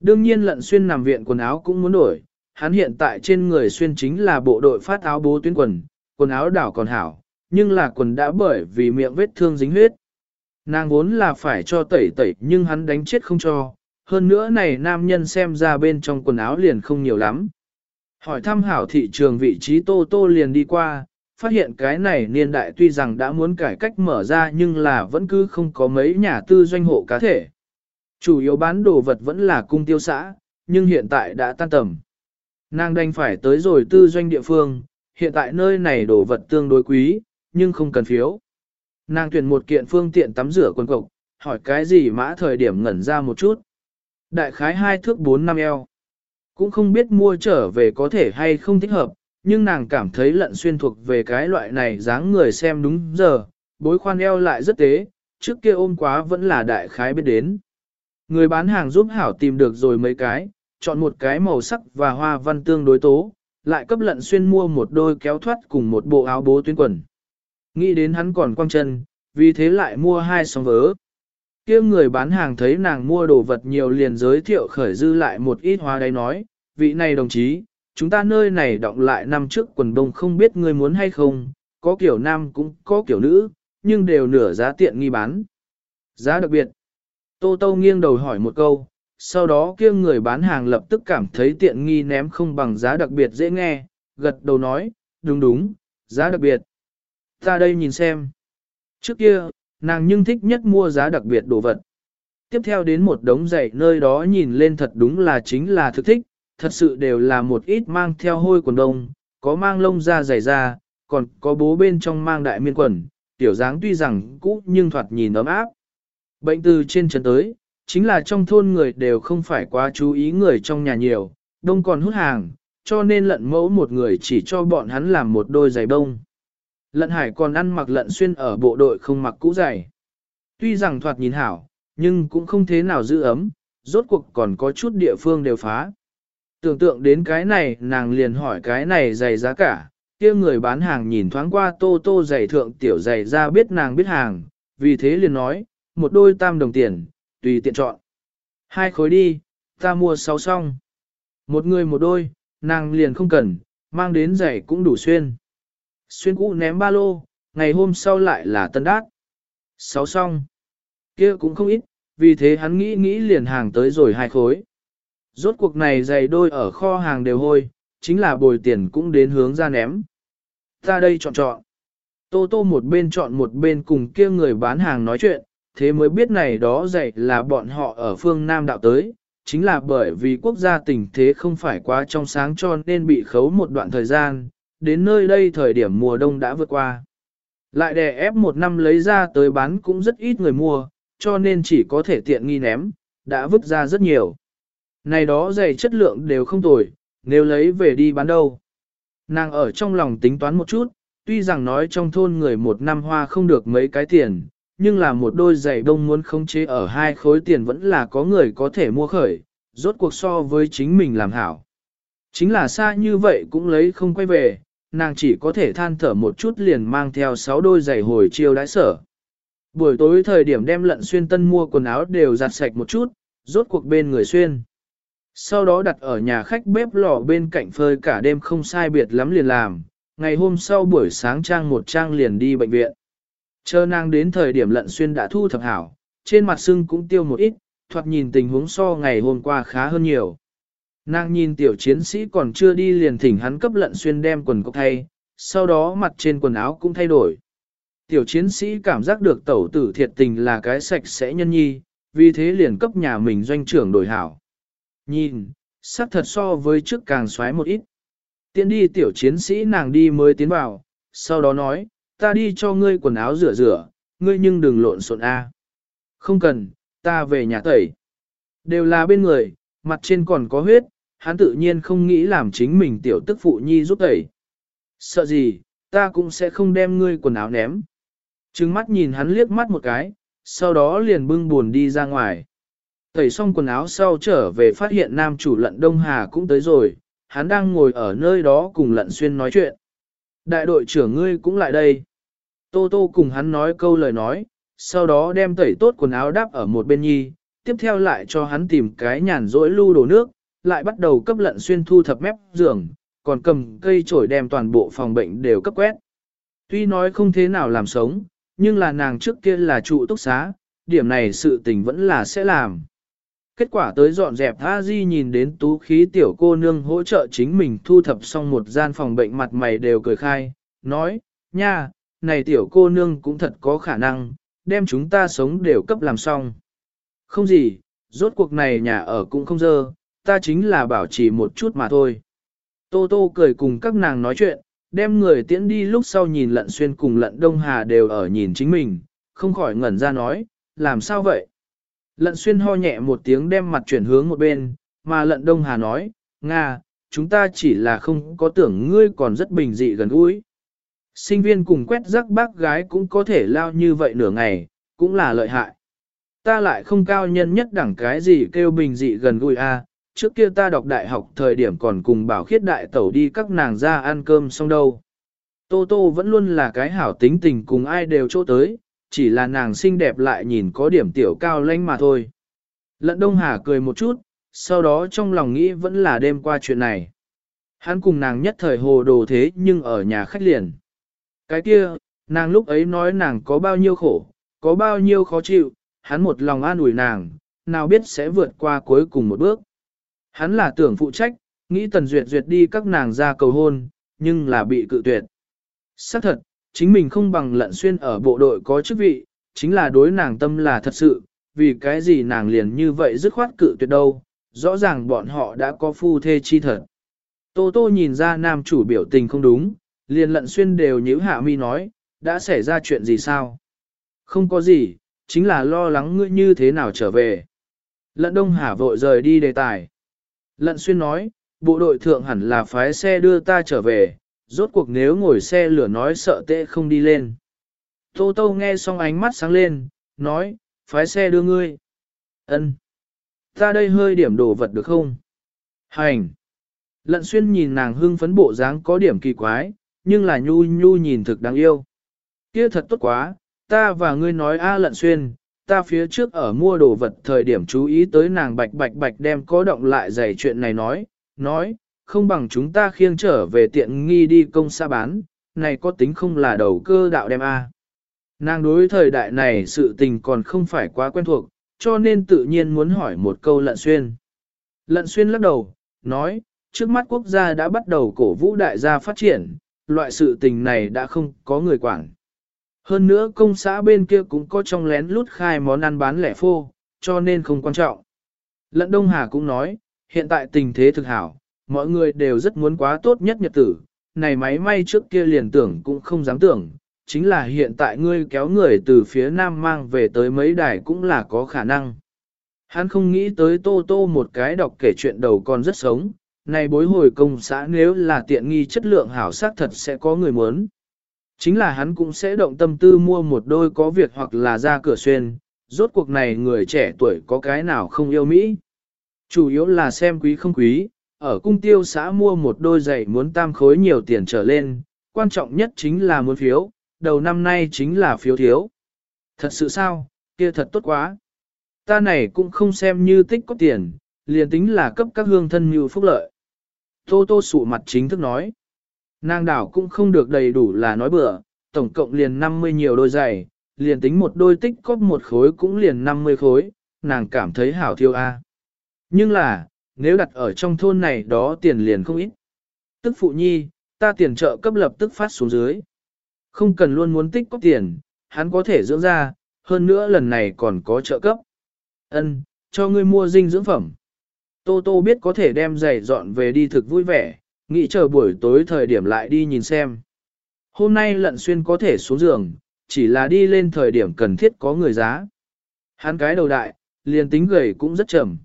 Đương nhiên lận xuyên nằm viện quần áo cũng muốn đổi, hắn hiện tại trên người xuyên chính là bộ đội phát áo bố tuyến quần, quần áo đảo còn hảo, nhưng là quần đã bởi vì miệng vết thương dính huyết. Nàng vốn là phải cho tẩy tẩy nhưng hắn đánh chết không cho, hơn nữa này nam nhân xem ra bên trong quần áo liền không nhiều lắm. Hỏi thăm hảo thị trường vị trí tô tô liền đi qua, phát hiện cái này niên đại tuy rằng đã muốn cải cách mở ra nhưng là vẫn cứ không có mấy nhà tư doanh hộ cá thể. Chủ yếu bán đồ vật vẫn là cung tiêu xã, nhưng hiện tại đã tan tầm. Nàng đành phải tới rồi tư doanh địa phương, hiện tại nơi này đồ vật tương đối quý, nhưng không cần phiếu. Nàng tuyển một kiện phương tiện tắm rửa quần cộc, hỏi cái gì mã thời điểm ngẩn ra một chút. Đại khái hai thước bốn năm eo. Cũng không biết mua trở về có thể hay không thích hợp, nhưng nàng cảm thấy lận xuyên thuộc về cái loại này dáng người xem đúng giờ, bối khoan eo lại rất tế, trước kia ôm quá vẫn là đại khái biết đến. Người bán hàng giúp hảo tìm được rồi mấy cái, chọn một cái màu sắc và hoa văn tương đối tố, lại cấp lận xuyên mua một đôi kéo thoát cùng một bộ áo bố tuyến quần. Nghĩ đến hắn còn quăng chân, vì thế lại mua hai song vớ. kia người bán hàng thấy nàng mua đồ vật nhiều liền giới thiệu khởi dư lại một ít hoa đáy nói, vị này đồng chí, chúng ta nơi này động lại năm trước quần đông không biết người muốn hay không, có kiểu nam cũng có kiểu nữ, nhưng đều nửa giá tiện nghi bán. Giá đặc biệt. Tô Tô nghiêng đầu hỏi một câu, sau đó kia người bán hàng lập tức cảm thấy tiện nghi ném không bằng giá đặc biệt dễ nghe, gật đầu nói, đúng đúng, giá đặc biệt. Ta đây nhìn xem. Trước kia, nàng nhưng thích nhất mua giá đặc biệt đồ vật. Tiếp theo đến một đống giày nơi đó nhìn lên thật đúng là chính là thực thích, thật sự đều là một ít mang theo hôi quần đông, có mang lông da dày da, còn có bố bên trong mang đại miên quần, tiểu dáng tuy rằng cũ nhưng thoạt nhìn ấm áp. Bệnh từ trên trấn tới, chính là trong thôn người đều không phải quá chú ý người trong nhà nhiều, đông còn hút hàng, cho nên lận mẫu một người chỉ cho bọn hắn làm một đôi giày đông. Lận hải còn ăn mặc lận xuyên ở bộ đội không mặc cũ dày. Tuy rằng thoạt nhìn hảo, nhưng cũng không thế nào giữ ấm, rốt cuộc còn có chút địa phương đều phá. Tưởng tượng đến cái này nàng liền hỏi cái này giày giá cả, kia người bán hàng nhìn thoáng qua tô tô giày thượng tiểu giày ra biết nàng biết hàng, vì thế liền nói, một đôi tam đồng tiền, tùy tiện chọn. Hai khối đi, ta mua sáu xong. Một người một đôi, nàng liền không cần, mang đến giày cũng đủ xuyên. Xuyên cũ ném ba lô, ngày hôm sau lại là tân đát. Sáu xong. kia cũng không ít, vì thế hắn nghĩ nghĩ liền hàng tới rồi hai khối. Rốt cuộc này giày đôi ở kho hàng đều hôi, chính là bồi tiền cũng đến hướng ra ném. Ta đây chọn chọn. Tô tô một bên chọn một bên cùng kia người bán hàng nói chuyện, thế mới biết này đó dạy là bọn họ ở phương Nam đạo tới, chính là bởi vì quốc gia tình thế không phải quá trong sáng cho nên bị khấu một đoạn thời gian, đến nơi đây thời điểm mùa đông đã vượt qua. Lại đè ép một năm lấy ra tới bán cũng rất ít người mua, cho nên chỉ có thể tiện nghi ném, đã vứt ra rất nhiều. Này đó giày chất lượng đều không tồi, nếu lấy về đi bán đâu. Nàng ở trong lòng tính toán một chút, tuy rằng nói trong thôn người một năm hoa không được mấy cái tiền, nhưng là một đôi giày đông muốn khống chế ở hai khối tiền vẫn là có người có thể mua khởi, rốt cuộc so với chính mình làm hảo. Chính là xa như vậy cũng lấy không quay về, nàng chỉ có thể than thở một chút liền mang theo sáu đôi giày hồi chiêu đãi sở. Buổi tối thời điểm đem lận xuyên tân mua quần áo đều giặt sạch một chút, rốt cuộc bên người xuyên. Sau đó đặt ở nhà khách bếp lò bên cạnh phơi cả đêm không sai biệt lắm liền làm, ngày hôm sau buổi sáng trang một trang liền đi bệnh viện. Chờ nàng đến thời điểm lận xuyên đã thu thập hảo, trên mặt sưng cũng tiêu một ít, thoạt nhìn tình huống so ngày hôm qua khá hơn nhiều. Nàng nhìn tiểu chiến sĩ còn chưa đi liền thỉnh hắn cấp lận xuyên đem quần cốc thay, sau đó mặt trên quần áo cũng thay đổi. Tiểu chiến sĩ cảm giác được tẩu tử thiệt tình là cái sạch sẽ nhân nhi, vì thế liền cấp nhà mình doanh trưởng đổi hảo. Nhìn, sắc thật so với trước càng xoáy một ít. Tiến đi tiểu chiến sĩ nàng đi mới tiến vào, sau đó nói, ta đi cho ngươi quần áo rửa rửa, ngươi nhưng đừng lộn xộn a. Không cần, ta về nhà tẩy. Đều là bên người, mặt trên còn có huyết, hắn tự nhiên không nghĩ làm chính mình tiểu tức phụ nhi giúp tẩy. Sợ gì, ta cũng sẽ không đem ngươi quần áo ném. Trừng mắt nhìn hắn liếc mắt một cái, sau đó liền bưng buồn đi ra ngoài. Tẩy xong quần áo sau trở về phát hiện nam chủ lận Đông Hà cũng tới rồi, hắn đang ngồi ở nơi đó cùng lận xuyên nói chuyện. Đại đội trưởng ngươi cũng lại đây. Tô Tô cùng hắn nói câu lời nói, sau đó đem tẩy tốt quần áo đáp ở một bên nhi, tiếp theo lại cho hắn tìm cái nhàn rỗi lưu đổ nước, lại bắt đầu cấp lận xuyên thu thập mép giường, còn cầm cây chổi đem toàn bộ phòng bệnh đều cấp quét. Tuy nói không thế nào làm sống, nhưng là nàng trước kia là trụ túc xá, điểm này sự tình vẫn là sẽ làm. Kết quả tới dọn dẹp A Di nhìn đến tú khí tiểu cô nương hỗ trợ chính mình thu thập xong một gian phòng bệnh mặt mày đều cười khai, nói, nha, này tiểu cô nương cũng thật có khả năng, đem chúng ta sống đều cấp làm xong. Không gì, rốt cuộc này nhà ở cũng không dơ, ta chính là bảo trì một chút mà thôi. Tô Tô cười cùng các nàng nói chuyện, đem người tiễn đi lúc sau nhìn lận xuyên cùng lận đông hà đều ở nhìn chính mình, không khỏi ngẩn ra nói, làm sao vậy? Lận xuyên ho nhẹ một tiếng đem mặt chuyển hướng một bên, mà lận đông hà nói, Nga, chúng ta chỉ là không có tưởng ngươi còn rất bình dị gần gũi. Sinh viên cùng quét rắc bác gái cũng có thể lao như vậy nửa ngày, cũng là lợi hại. Ta lại không cao nhân nhất đẳng cái gì kêu bình dị gần gũi a trước kia ta đọc đại học thời điểm còn cùng bảo khiết đại tẩu đi các nàng ra ăn cơm xong đâu. Tô Tô vẫn luôn là cái hảo tính tình cùng ai đều chỗ tới, chỉ là nàng xinh đẹp lại nhìn có điểm tiểu cao lanh mà thôi. Lận Đông Hà cười một chút, sau đó trong lòng nghĩ vẫn là đêm qua chuyện này. Hắn cùng nàng nhất thời hồ đồ thế nhưng ở nhà khách liền. Cái kia, nàng lúc ấy nói nàng có bao nhiêu khổ, có bao nhiêu khó chịu, hắn một lòng an ủi nàng, nào biết sẽ vượt qua cuối cùng một bước. Hắn là tưởng phụ trách, nghĩ Tần Duyệt Duyệt đi các nàng ra cầu hôn, nhưng là bị cự tuyệt. Xác thật, chính mình không bằng lận xuyên ở bộ đội có chức vị, chính là đối nàng tâm là thật sự, vì cái gì nàng liền như vậy dứt khoát cự tuyệt đâu, rõ ràng bọn họ đã có phu thê chi thật. Tô Tô nhìn ra nam chủ biểu tình không đúng, liền lận xuyên đều nhíu hạ mi nói, đã xảy ra chuyện gì sao? Không có gì, chính là lo lắng ngươi như thế nào trở về. Lận Đông Hà vội rời đi đề tài. Lận xuyên nói, bộ đội thượng hẳn là phái xe đưa ta trở về, rốt cuộc nếu ngồi xe lửa nói sợ tệ không đi lên. Tô Tô nghe xong ánh mắt sáng lên, nói, phái xe đưa ngươi. Ân, Ta đây hơi điểm đồ vật được không? Hành. Lận xuyên nhìn nàng hưng phấn bộ dáng có điểm kỳ quái, nhưng là nhu nhu nhìn thực đáng yêu. Kia thật tốt quá, ta và ngươi nói a lận xuyên, ta phía trước ở mua đồ vật thời điểm chú ý tới nàng bạch bạch bạch đem có động lại giày chuyện này nói, nói, không bằng chúng ta khiêng trở về tiện nghi đi công xa bán, này có tính không là đầu cơ đạo đem a. Nàng đối thời đại này sự tình còn không phải quá quen thuộc, cho nên tự nhiên muốn hỏi một câu lận xuyên. Lận xuyên lắc đầu, nói, trước mắt quốc gia đã bắt đầu cổ vũ đại gia phát triển, loại sự tình này đã không có người quản. Hơn nữa công xã bên kia cũng có trong lén lút khai món ăn bán lẻ phô, cho nên không quan trọng. Lận Đông Hà cũng nói, hiện tại tình thế thực hảo, mọi người đều rất muốn quá tốt nhất nhật tử, này máy may trước kia liền tưởng cũng không dám tưởng, chính là hiện tại ngươi kéo người từ phía nam mang về tới mấy đài cũng là có khả năng. Hắn không nghĩ tới tô tô một cái đọc kể chuyện đầu còn rất sống, này bối hồi công xã nếu là tiện nghi chất lượng hảo sắc thật sẽ có người muốn. Chính là hắn cũng sẽ động tâm tư mua một đôi có việc hoặc là ra cửa xuyên, rốt cuộc này người trẻ tuổi có cái nào không yêu Mỹ. Chủ yếu là xem quý không quý, ở cung tiêu xã mua một đôi giày muốn tam khối nhiều tiền trở lên, quan trọng nhất chính là muốn phiếu, đầu năm nay chính là phiếu thiếu. Thật sự sao, kia thật tốt quá. Ta này cũng không xem như tích có tiền, liền tính là cấp các hương thân như phúc lợi. Tô tô sụ mặt chính thức nói. Nàng đảo cũng không được đầy đủ là nói bừa, tổng cộng liền 50 nhiều đôi giày, liền tính một đôi tích cóp một khối cũng liền 50 khối, nàng cảm thấy hảo thiêu a. Nhưng là, nếu đặt ở trong thôn này đó tiền liền không ít. Tức phụ nhi, ta tiền trợ cấp lập tức phát xuống dưới. Không cần luôn muốn tích cóp tiền, hắn có thể dưỡng ra, hơn nữa lần này còn có trợ cấp. Ân, cho ngươi mua dinh dưỡng phẩm. Tô Tô biết có thể đem giày dọn về đi thực vui vẻ, nghĩ chờ buổi tối thời điểm lại đi nhìn xem. Hôm nay lận xuyên có thể xuống giường, chỉ là đi lên thời điểm cần thiết có người giá. Hắn cái đầu đại, liền tính gầy cũng rất chậm.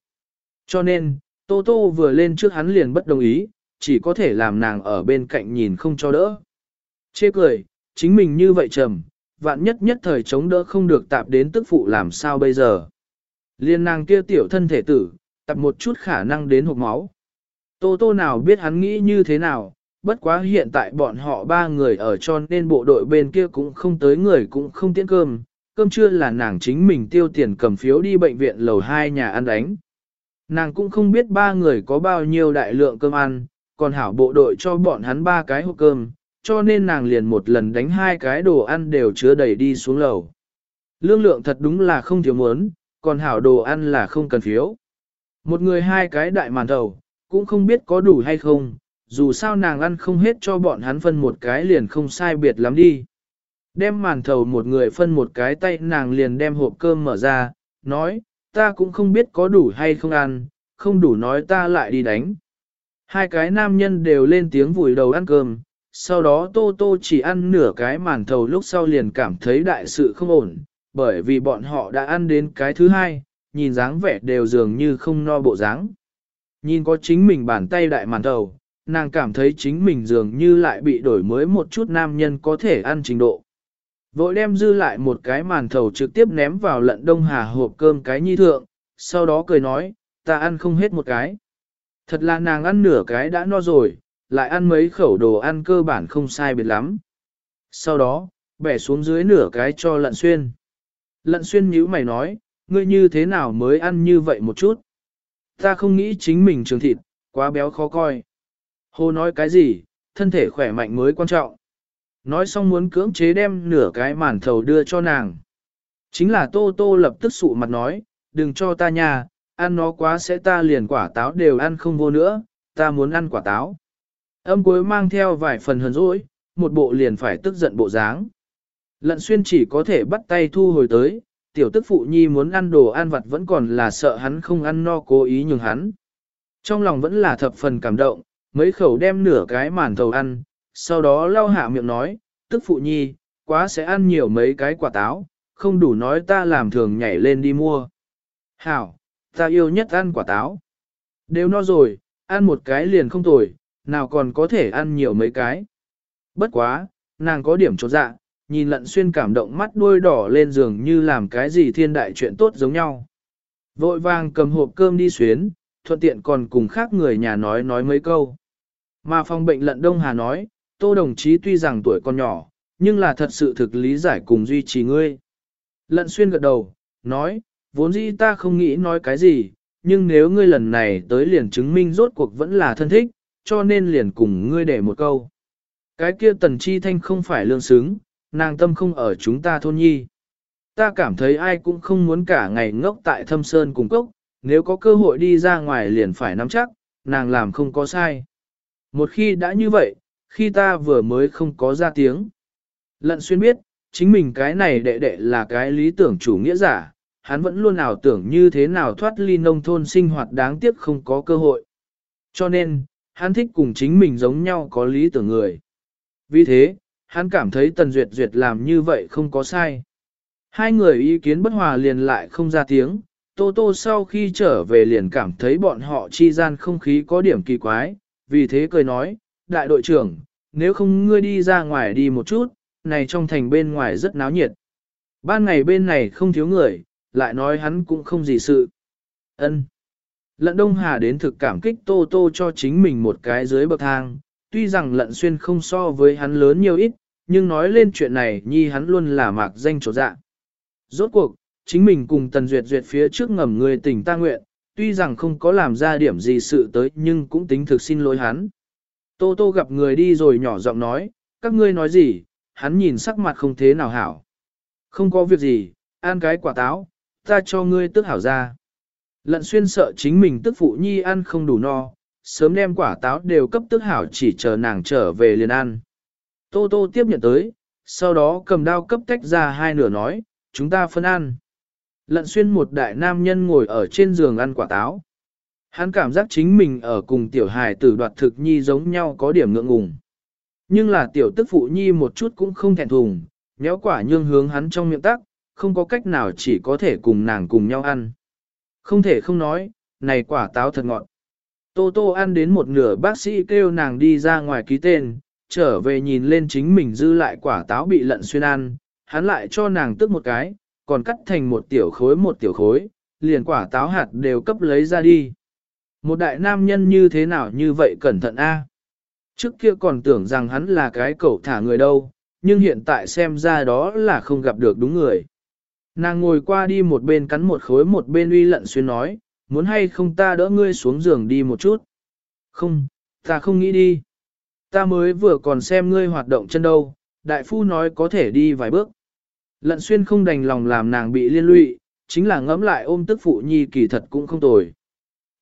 Cho nên, Tô Tô vừa lên trước hắn liền bất đồng ý, chỉ có thể làm nàng ở bên cạnh nhìn không cho đỡ. Chê cười, chính mình như vậy trầm, vạn nhất nhất thời chống đỡ không được tạp đến tức phụ làm sao bây giờ. Liên nàng kia tiểu thân thể tử, tập một chút khả năng đến hộp máu. Tô tô nào biết hắn nghĩ như thế nào, bất quá hiện tại bọn họ ba người ở cho nên bộ đội bên kia cũng không tới người cũng không tiễn cơm, cơm trưa là nàng chính mình tiêu tiền cầm phiếu đi bệnh viện lầu 2 nhà ăn đánh. Nàng cũng không biết ba người có bao nhiêu đại lượng cơm ăn, còn hảo bộ đội cho bọn hắn ba cái hộp cơm, cho nên nàng liền một lần đánh hai cái đồ ăn đều chứa đầy đi xuống lầu. Lương lượng thật đúng là không thiếu muốn, còn hảo đồ ăn là không cần phiếu. Một người hai cái đại màn đầu, cũng không biết có đủ hay không, dù sao nàng ăn không hết cho bọn hắn phân một cái liền không sai biệt lắm đi. Đem màn thầu một người phân một cái tay nàng liền đem hộp cơm mở ra, nói, ta cũng không biết có đủ hay không ăn, không đủ nói ta lại đi đánh. Hai cái nam nhân đều lên tiếng vùi đầu ăn cơm, sau đó Tô Tô chỉ ăn nửa cái màn thầu lúc sau liền cảm thấy đại sự không ổn, bởi vì bọn họ đã ăn đến cái thứ hai, nhìn dáng vẻ đều dường như không no bộ dáng. Nhìn có chính mình bàn tay đại màn thầu, nàng cảm thấy chính mình dường như lại bị đổi mới một chút nam nhân có thể ăn trình độ. Vội đem dư lại một cái màn thầu trực tiếp ném vào lận đông hà hộp cơm cái nhi thượng, sau đó cười nói, ta ăn không hết một cái. Thật là nàng ăn nửa cái đã no rồi, lại ăn mấy khẩu đồ ăn cơ bản không sai biệt lắm. Sau đó, bẻ xuống dưới nửa cái cho lận xuyên. Lận xuyên nhíu mày nói, ngươi như thế nào mới ăn như vậy một chút. Ta không nghĩ chính mình trường thịt, quá béo khó coi. Hồ nói cái gì, thân thể khỏe mạnh mới quan trọng. Nói xong muốn cưỡng chế đem nửa cái màn thầu đưa cho nàng. Chính là Tô Tô lập tức sụ mặt nói, đừng cho ta nha, ăn nó quá sẽ ta liền quả táo đều ăn không vô nữa, ta muốn ăn quả táo. Âm cuối mang theo vài phần hờn dỗi, một bộ liền phải tức giận bộ dáng. Lận xuyên chỉ có thể bắt tay thu hồi tới, tiểu tức phụ nhi muốn ăn đồ ăn vặt vẫn còn là sợ hắn không ăn no cố ý nhường hắn. Trong lòng vẫn là thập phần cảm động, mấy khẩu đem nửa cái màn thầu ăn, sau đó lau hạ miệng nói, tức phụ nhi, quá sẽ ăn nhiều mấy cái quả táo, không đủ nói ta làm thường nhảy lên đi mua. Hảo, ta yêu nhất ăn quả táo. Đều no rồi, ăn một cái liền không tồi, nào còn có thể ăn nhiều mấy cái. Bất quá, nàng có điểm trột dạ, nhìn lận xuyên cảm động mắt đuôi đỏ lên giường như làm cái gì thiên đại chuyện tốt giống nhau. Vội vàng cầm hộp cơm đi xuyến, thuận tiện còn cùng khác người nhà nói nói mấy câu. Mà phòng bệnh lận Đông Hà nói, tô đồng chí tuy rằng tuổi còn nhỏ, nhưng là thật sự thực lý giải cùng duy trì ngươi. Lận xuyên gật đầu, nói, vốn dĩ ta không nghĩ nói cái gì, nhưng nếu ngươi lần này tới liền chứng minh rốt cuộc vẫn là thân thích, cho nên liền cùng ngươi để một câu. Cái kia tần chi thanh không phải lương xứng, nàng tâm không ở chúng ta thôn nhi. Ta cảm thấy ai cũng không muốn cả ngày ngốc tại thâm sơn cùng cốc, nếu có cơ hội đi ra ngoài liền phải nắm chắc, nàng làm không có sai. Một khi đã như vậy, khi ta vừa mới không có ra tiếng. Lận xuyên biết, chính mình cái này đệ đệ là cái lý tưởng chủ nghĩa giả, hắn vẫn luôn ảo tưởng như thế nào thoát ly nông thôn sinh hoạt đáng tiếc không có cơ hội. Cho nên, hắn thích cùng chính mình giống nhau có lý tưởng người. Vì thế, hắn cảm thấy Tần Duyệt Duyệt làm như vậy không có sai. Hai người ý kiến bất hòa liền lại không ra tiếng, Tô Tô sau khi trở về liền cảm thấy bọn họ chi gian không khí có điểm kỳ quái, vì thế cười nói, đại đội trưởng, nếu không ngươi đi ra ngoài đi một chút, này trong thành bên ngoài rất náo nhiệt. Ban ngày bên này không thiếu người, lại nói hắn cũng không gì sự. ân Lận Đông Hà đến thực cảm kích Tô Tô cho chính mình một cái dưới bậc thang, tuy rằng lận xuyên không so với hắn lớn nhiều ít, nhưng nói lên chuyện này nhi hắn luôn là mạc danh chỗ dạ. Rốt cuộc, chính mình cùng Tần Duyệt Duyệt phía trước ngầm người tình ta nguyện, tuy rằng không có làm ra điểm gì sự tới nhưng cũng tính thực xin lỗi hắn. Tô Tô gặp người đi rồi nhỏ giọng nói, các ngươi nói gì, hắn nhìn sắc mặt không thế nào hảo. Không có việc gì, ăn cái quả táo, ta cho ngươi tức hảo ra. Lận xuyên sợ chính mình tức phụ nhi ăn không đủ no, sớm đem quả táo đều cấp tức hảo chỉ chờ nàng trở về liền ăn. Tô Tô tiếp nhận tới, sau đó cầm đao cấp tách ra hai nửa nói, chúng ta phân ăn. Lận xuyên một đại nam nhân ngồi ở trên giường ăn quả táo. Hắn cảm giác chính mình ở cùng tiểu hài tử đoạt thực nhi giống nhau có điểm ngượng ngùng. Nhưng là tiểu tức phụ nhi một chút cũng không thẹn thùng, nhéo quả nhương hướng hắn trong miệng tắc, không có cách nào chỉ có thể cùng nàng cùng nhau ăn. Không thể không nói, này quả táo thật ngọt. Tô Tô ăn đến một nửa bác sĩ kêu nàng đi ra ngoài ký tên, trở về nhìn lên chính mình dư lại quả táo bị lận xuyên ăn, hắn lại cho nàng tức một cái, còn cắt thành một tiểu khối một tiểu khối, liền quả táo hạt đều cấp lấy ra đi. Một đại nam nhân như thế nào như vậy cẩn thận a? Trước kia còn tưởng rằng hắn là cái cẩu thả người đâu, nhưng hiện tại xem ra đó là không gặp được đúng người. Nàng ngồi qua đi một bên cắn một khối một bên uy lận xuyên nói, muốn hay không ta đỡ ngươi xuống giường đi một chút. Không, ta không nghĩ đi. Ta mới vừa còn xem ngươi hoạt động chân đâu, đại phu nói có thể đi vài bước. Lận xuyên không đành lòng làm nàng bị liên lụy, chính là ngẫm lại ôm tức phụ nhi kỳ thật cũng không tồi.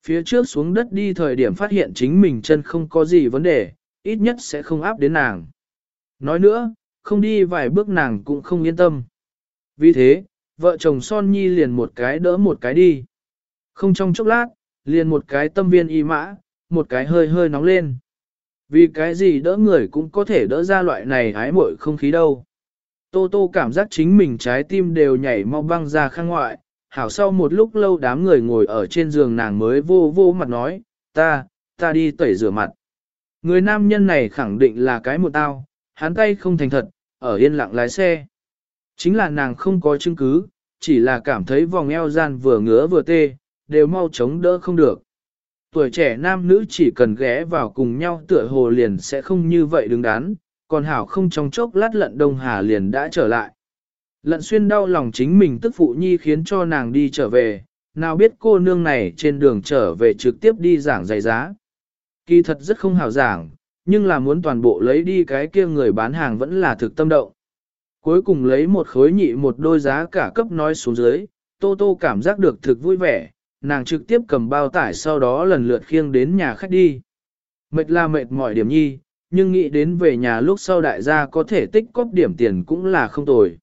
Phía trước xuống đất đi thời điểm phát hiện chính mình chân không có gì vấn đề, ít nhất sẽ không áp đến nàng. Nói nữa, không đi vài bước nàng cũng không yên tâm. Vì thế, vợ chồng son nhi liền một cái đỡ một cái đi. Không trong chốc lát, liền một cái tâm viên y mã, một cái hơi hơi nóng lên. Vì cái gì đỡ người cũng có thể đỡ ra loại này hái muội không khí đâu. Tô tô cảm giác chính mình trái tim đều nhảy mau băng ra khang ngoại, hảo sau một lúc lâu đám người ngồi ở trên giường nàng mới vô vô mặt nói, ta, ta đi tẩy rửa mặt. Người nam nhân này khẳng định là cái một tao, hắn tay không thành thật, ở yên lặng lái xe. Chính là nàng không có chứng cứ, chỉ là cảm thấy vòng eo gian vừa ngứa vừa tê, đều mau chống đỡ không được. Tuổi trẻ nam nữ chỉ cần ghé vào cùng nhau tựa hồ liền sẽ không như vậy đứng đắn, còn hảo không trong chốc lát lận đông hà liền đã trở lại. Lận xuyên đau lòng chính mình tức phụ nhi khiến cho nàng đi trở về, nào biết cô nương này trên đường trở về trực tiếp đi giảng giày giá. Kỳ thật rất không hảo giảng, nhưng là muốn toàn bộ lấy đi cái kia người bán hàng vẫn là thực tâm động. Cuối cùng lấy một khối nhị một đôi giá cả cấp nói xuống dưới, Tô Tô cảm giác được thực vui vẻ, nàng trực tiếp cầm bao tải sau đó lần lượt khiêng đến nhà khách đi. Mệt là mệt mỏi điểm nhi, nhưng nghĩ đến về nhà lúc sau đại gia có thể tích cóp điểm tiền cũng là không tồi.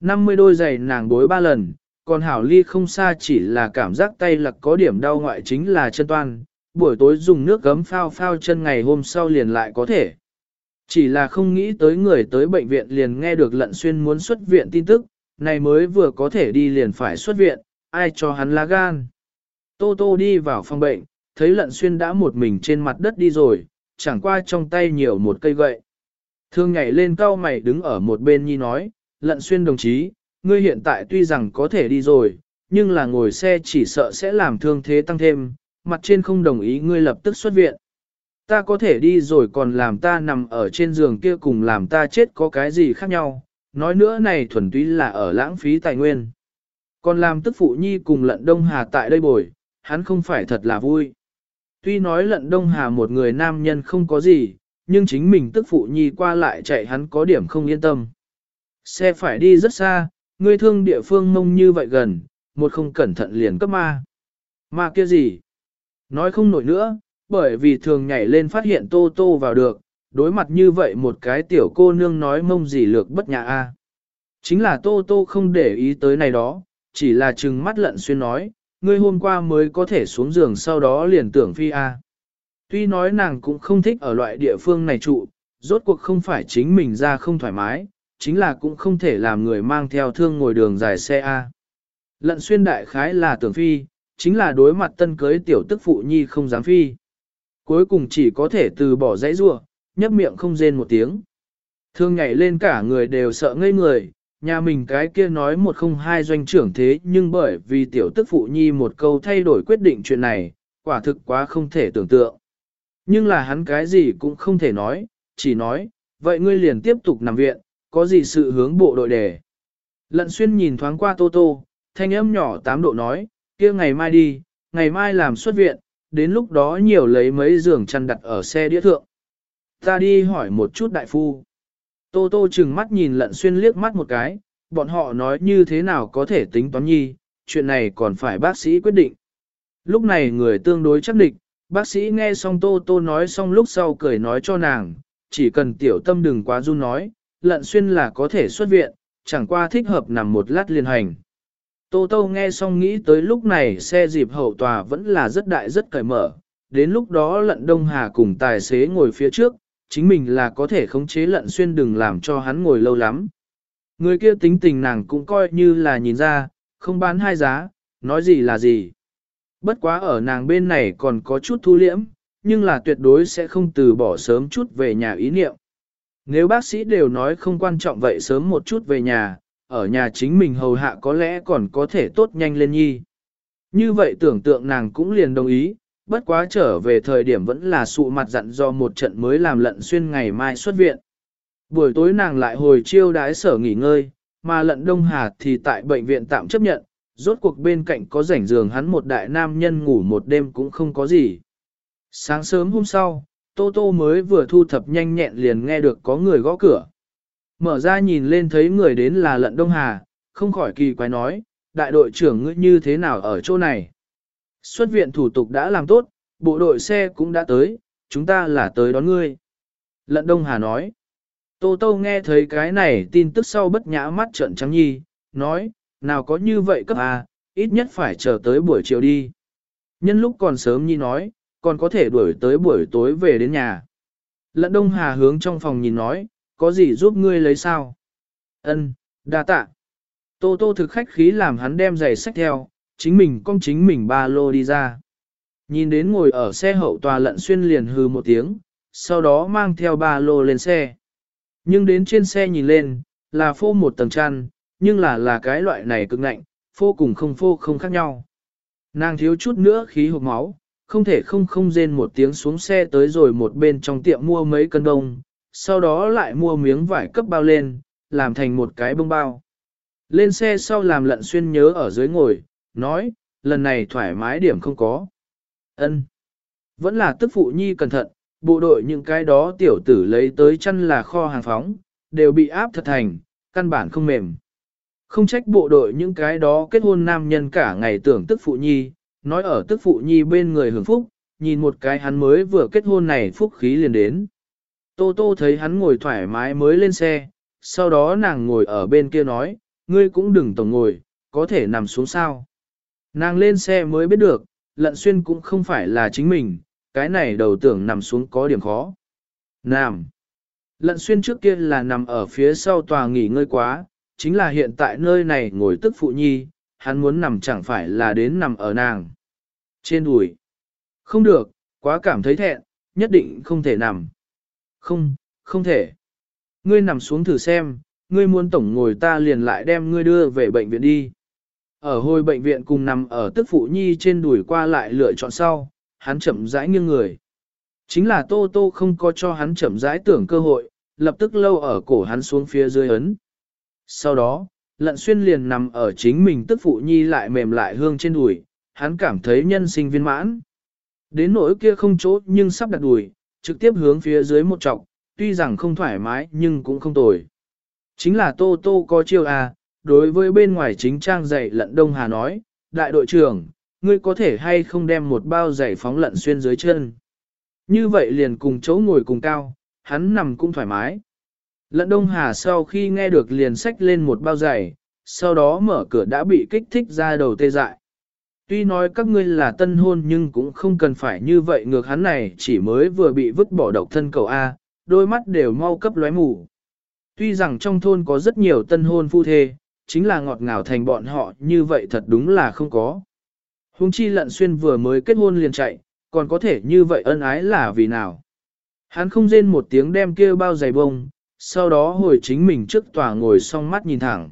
50 đôi giày nàng bối ba lần, còn hảo ly không xa chỉ là cảm giác tay lặc có điểm đau ngoại chính là chân toan, buổi tối dùng nước gấm phao phao chân ngày hôm sau liền lại có thể. Chỉ là không nghĩ tới người tới bệnh viện liền nghe được lận xuyên muốn xuất viện tin tức, này mới vừa có thể đi liền phải xuất viện, ai cho hắn lá gan. Tô Tô đi vào phòng bệnh, thấy lận xuyên đã một mình trên mặt đất đi rồi, chẳng qua trong tay nhiều một cây gậy. Thương nhảy lên cao mày đứng ở một bên nhi nói, lận xuyên đồng chí, ngươi hiện tại tuy rằng có thể đi rồi, nhưng là ngồi xe chỉ sợ sẽ làm thương thế tăng thêm, mặt trên không đồng ý ngươi lập tức xuất viện. Ta có thể đi rồi còn làm ta nằm ở trên giường kia cùng làm ta chết có cái gì khác nhau, nói nữa này thuần túy là ở lãng phí tài nguyên. Còn làm tức phụ nhi cùng lận đông hà tại đây bồi, hắn không phải thật là vui. Tuy nói lận đông hà một người nam nhân không có gì, nhưng chính mình tức phụ nhi qua lại chạy hắn có điểm không yên tâm. Xe phải đi rất xa, ngươi thương địa phương mông như vậy gần, một không cẩn thận liền cấp ma. Ma kia gì? Nói không nổi nữa, bởi vì thường nhảy lên phát hiện tô tô vào được, đối mặt như vậy một cái tiểu cô nương nói mông gì lược bất nhã a. Chính là tô tô không để ý tới này đó, chỉ là trừng mắt lận xuyên nói, ngươi hôm qua mới có thể xuống giường sau đó liền tưởng phi a. Tuy nói nàng cũng không thích ở loại địa phương này trụ, rốt cuộc không phải chính mình ra không thoải mái, chính là cũng không thể làm người mang theo thương ngồi đường dài xe A. Lận xuyên đại khái là tưởng phi, chính là đối mặt tân cưới tiểu tức phụ nhi không dám phi. Cuối cùng chỉ có thể từ bỏ dãy rua, nhấp miệng không rên một tiếng. Thương nhảy lên cả người đều sợ ngây người, nhà mình cái kia nói một không hai doanh trưởng thế nhưng bởi vì tiểu tức phụ nhi một câu thay đổi quyết định chuyện này, quả thực quá không thể tưởng tượng. Nhưng là hắn cái gì cũng không thể nói, chỉ nói, vậy ngươi liền tiếp tục nằm viện, có gì sự hướng bộ đội đề. Lận xuyên nhìn thoáng qua Tô Tô, thanh âm nhỏ tám độ nói, kia ngày mai đi, ngày mai làm xuất viện, đến lúc đó nhiều lấy mấy giường chăn đặt ở xe đĩa thượng. Ta đi hỏi một chút đại phu. Tô Tô chừng mắt nhìn lận xuyên liếc mắt một cái, bọn họ nói như thế nào có thể tính toán nhi, chuyện này còn phải bác sĩ quyết định. Lúc này người tương đối chắc định, bác sĩ nghe xong Tô Tô nói xong lúc sau cười nói cho nàng, chỉ cần tiểu tâm đừng quá run nói, lận xuyên là có thể xuất viện, chẳng qua thích hợp nằm một lát liên hành. Tô Tô nghe xong nghĩ tới lúc này xe dịp hậu tòa vẫn là rất đại rất cởi mở, đến lúc đó lận Đông Hà cùng tài xế ngồi phía trước, chính mình là có thể khống chế lận xuyên đừng làm cho hắn ngồi lâu lắm. Người kia tính tình nàng cũng coi như là nhìn ra, không bán hai giá, nói gì là gì. Bất quá ở nàng bên này còn có chút thu liễm, nhưng là tuyệt đối sẽ không từ bỏ sớm chút về nhà ý niệm. Nếu bác sĩ đều nói không quan trọng vậy sớm một chút về nhà, ở nhà chính mình hầu hạ có lẽ còn có thể tốt nhanh lên nhi. Như vậy tưởng tượng nàng cũng liền đồng ý, bất quá trở về thời điểm vẫn là sụ mặt dặn do một trận mới làm lận xuyên ngày mai xuất viện. Buổi tối nàng lại hồi chiêu đái sở nghỉ ngơi, mà lận Đông Hà thì tại bệnh viện tạm chấp nhận, rốt cuộc bên cạnh có rảnh giường hắn một đại nam nhân ngủ một đêm cũng không có gì. Sáng sớm hôm sau, Tô Tô mới vừa thu thập nhanh nhẹn liền nghe được có người gõ cửa. Mở ra nhìn lên thấy người đến là lận Đông Hà, không khỏi kỳ quái nói, đại đội trưởng ngươi như thế nào ở chỗ này. Xuất viện thủ tục đã làm tốt, bộ đội xe cũng đã tới, chúng ta là tới đón ngươi. Lận Đông Hà nói. Tô Tô nghe thấy cái này tin tức sau bất nhã mắt trợn trắng nhi, nói, nào có như vậy cấp à, ít nhất phải chờ tới buổi chiều đi. Nhân lúc còn sớm nhi nói, còn có thể đuổi tới buổi tối về đến nhà. Lận Đông Hà hướng trong phòng nhìn nói, có gì giúp ngươi lấy sao? Ân, đa tạ. Tô Tô thực khách khí làm hắn đem giày sách theo, chính mình cong chính mình ba lô đi ra. Nhìn đến ngồi ở xe hậu tòa lận xuyên liền hừ một tiếng, sau đó mang theo ba lô lên xe. Nhưng đến trên xe nhìn lên, là phô một tầng chăn, nhưng là là cái loại này cực ngạnh, phô cùng không phô không khác nhau. Nàng thiếu chút nữa khí hộp máu, không thể không không rên một tiếng xuống xe tới rồi một bên trong tiệm mua mấy cân đông, sau đó lại mua miếng vải cấp bao lên, làm thành một cái bông bao. Lên xe sau làm lận xuyên nhớ ở dưới ngồi, nói, lần này thoải mái điểm không có. ân Vẫn là tức phụ nhi cẩn thận, bộ đội những cái đó tiểu tử lấy tới chân là kho hàng phóng, đều bị áp thật thành, căn bản không mềm. Không trách bộ đội những cái đó kết hôn nam nhân cả ngày tưởng tức phụ nhi, nói ở tức phụ nhi bên người hưởng phúc, nhìn một cái hắn mới vừa kết hôn này phúc khí liền đến. Tô Tô thấy hắn ngồi thoải mái mới lên xe, sau đó nàng ngồi ở bên kia nói, ngươi cũng đừng tổng ngồi, có thể nằm xuống sao. Nàng lên xe mới biết được, lận xuyên cũng không phải là chính mình, cái này đầu tưởng nằm xuống có điểm khó. Nằm. Lận xuyên trước kia là nằm ở phía sau tòa nghỉ ngơi quá, chính là hiện tại nơi này ngồi tức phụ nhi, hắn muốn nằm chẳng phải là đến nằm ở nàng. Trên đùi. Không được, quá cảm thấy thẹn, nhất định không thể nằm. Không, không thể. Ngươi nằm xuống thử xem, ngươi muốn tổng ngồi ta liền lại đem ngươi đưa về bệnh viện đi. Ở hồi bệnh viện cùng nằm ở tức phụ nhi trên đùi qua lại lựa chọn sau, hắn chậm rãi nghiêng người. Chính là Tô Tô không có cho hắn chậm rãi tưởng cơ hội, lập tức lâu ở cổ hắn xuống phía dưới ấn. Sau đó, lận xuyên liền nằm ở chính mình tức phụ nhi lại mềm lại hương trên đùi, hắn cảm thấy nhân sinh viên mãn. Đến nỗi kia không chỗ nhưng sắp đặt đùi, trực tiếp hướng phía dưới một trọng, tuy rằng không thoải mái nhưng cũng không tồi. Chính là Tô Tô có chiêu à, đối với bên ngoài chính trang dạy lận Đông Hà nói, đại đội trưởng, ngươi có thể hay không đem một bao giày phóng lận xuyên dưới chân. Như vậy liền cùng chỗ ngồi cùng cao, hắn nằm cũng thoải mái. Lận Đông Hà sau khi nghe được liền xách lên một bao giày, sau đó mở cửa đã bị kích thích ra đầu tê dại. Tuy nói các ngươi là tân hôn nhưng cũng không cần phải như vậy ngược hắn này chỉ mới vừa bị vứt bỏ độc thân cầu A, đôi mắt đều mau cấp lóe mù. Tuy rằng trong thôn có rất nhiều tân hôn phu thê, chính là ngọt ngào thành bọn họ như vậy thật đúng là không có. Hùng chi lận xuyên vừa mới kết hôn liền chạy, còn có thể như vậy ân ái là vì nào. Hắn không rên một tiếng đem kia bao giày bông, sau đó hồi chính mình trước tòa ngồi song mắt nhìn thẳng.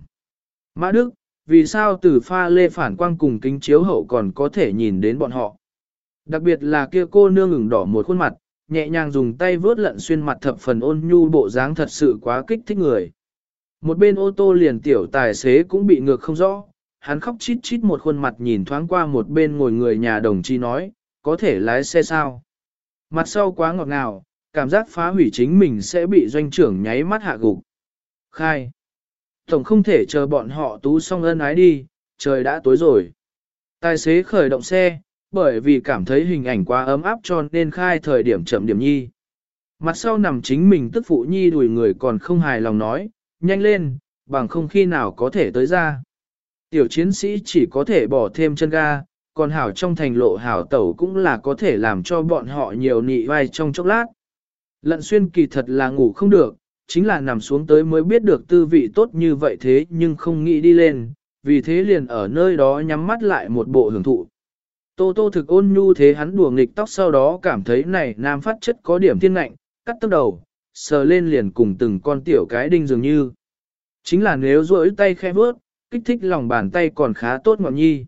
Mã Đức, vì sao từ pha lê phản quang cùng kính chiếu hậu còn có thể nhìn đến bọn họ? Đặc biệt là kia cô nương ửng đỏ một khuôn mặt, nhẹ nhàng dùng tay vớt lận xuyên mặt thập phần ôn nhu bộ dáng thật sự quá kích thích người. Một bên ô tô liền tiểu tài xế cũng bị ngược không rõ, hắn khóc chít chít một khuôn mặt nhìn thoáng qua một bên ngồi người nhà đồng chí nói, có thể lái xe sao? Mặt sau quá ngọt ngào, cảm giác phá hủy chính mình sẽ bị doanh trưởng nháy mắt hạ gục. Khai. Tổng không thể chờ bọn họ tú xong ân ái đi, trời đã tối rồi. Tài xế khởi động xe, bởi vì cảm thấy hình ảnh quá ấm áp cho nên khai thời điểm chậm điểm nhi. Mặt sau nằm chính mình tức phụ nhi đùi người còn không hài lòng nói, nhanh lên, bằng không khi nào có thể tới ra. Tiểu chiến sĩ chỉ có thể bỏ thêm chân ga, còn hảo trong thành lộ hảo tẩu cũng là có thể làm cho bọn họ nhiều nị vai trong chốc lát. Lận xuyên kỳ thật là ngủ không được, chính là nằm xuống tới mới biết được tư vị tốt như vậy thế nhưng không nghĩ đi lên, vì thế liền ở nơi đó nhắm mắt lại một bộ hưởng thụ. Tô tô thực ôn nhu thế hắn đùa nghịch tóc sau đó cảm thấy này nam phát chất có điểm thiên ngạnh, cắt tóc đầu, sờ lên liền cùng từng con tiểu cái đinh dường như. Chính là nếu rỗi tay khẽ vớt, kích thích lòng bàn tay còn khá tốt ngọn nhi.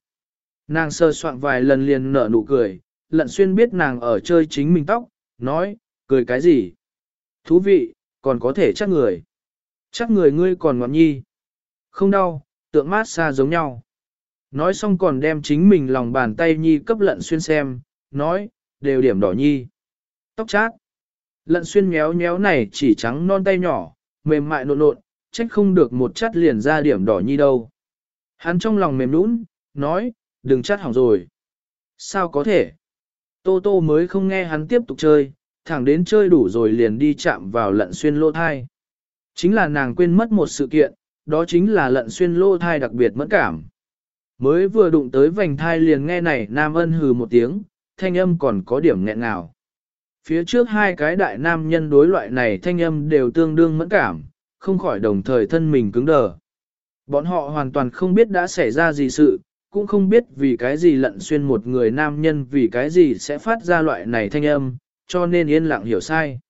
Nàng sơ soạn vài lần liền nở nụ cười, lận xuyên biết nàng ở chơi chính mình tóc, nói, cười cái gì? Thú vị, còn có thể chắc người. Chắc người ngươi còn ngọn nhi. Không đau, tượng mát xa giống nhau. Nói xong còn đem chính mình lòng bàn tay nhi cấp lận xuyên xem, nói, đều điểm đỏ nhi. Tóc chát. Lận xuyên méo méo này chỉ trắng non tay nhỏ, mềm mại nộn nộn, trách không được một chát liền ra điểm đỏ nhi đâu. Hắn trong lòng mềm nũng, nói, đừng chát hỏng rồi. Sao có thể? Tô Tô mới không nghe hắn tiếp tục chơi, thẳng đến chơi đủ rồi liền đi chạm vào lận xuyên lô thai. Chính là nàng quên mất một sự kiện, đó chính là lận xuyên lô thai đặc biệt mẫn cảm. Mới vừa đụng tới vành thai liền nghe này nam ân hừ một tiếng, thanh âm còn có điểm nghẹn ngào. Phía trước hai cái đại nam nhân đối loại này thanh âm đều tương đương mẫn cảm, không khỏi đồng thời thân mình cứng đờ. Bọn họ hoàn toàn không biết đã xảy ra gì sự, cũng không biết vì cái gì lận xuyên một người nam nhân vì cái gì sẽ phát ra loại này thanh âm, cho nên yên lặng hiểu sai.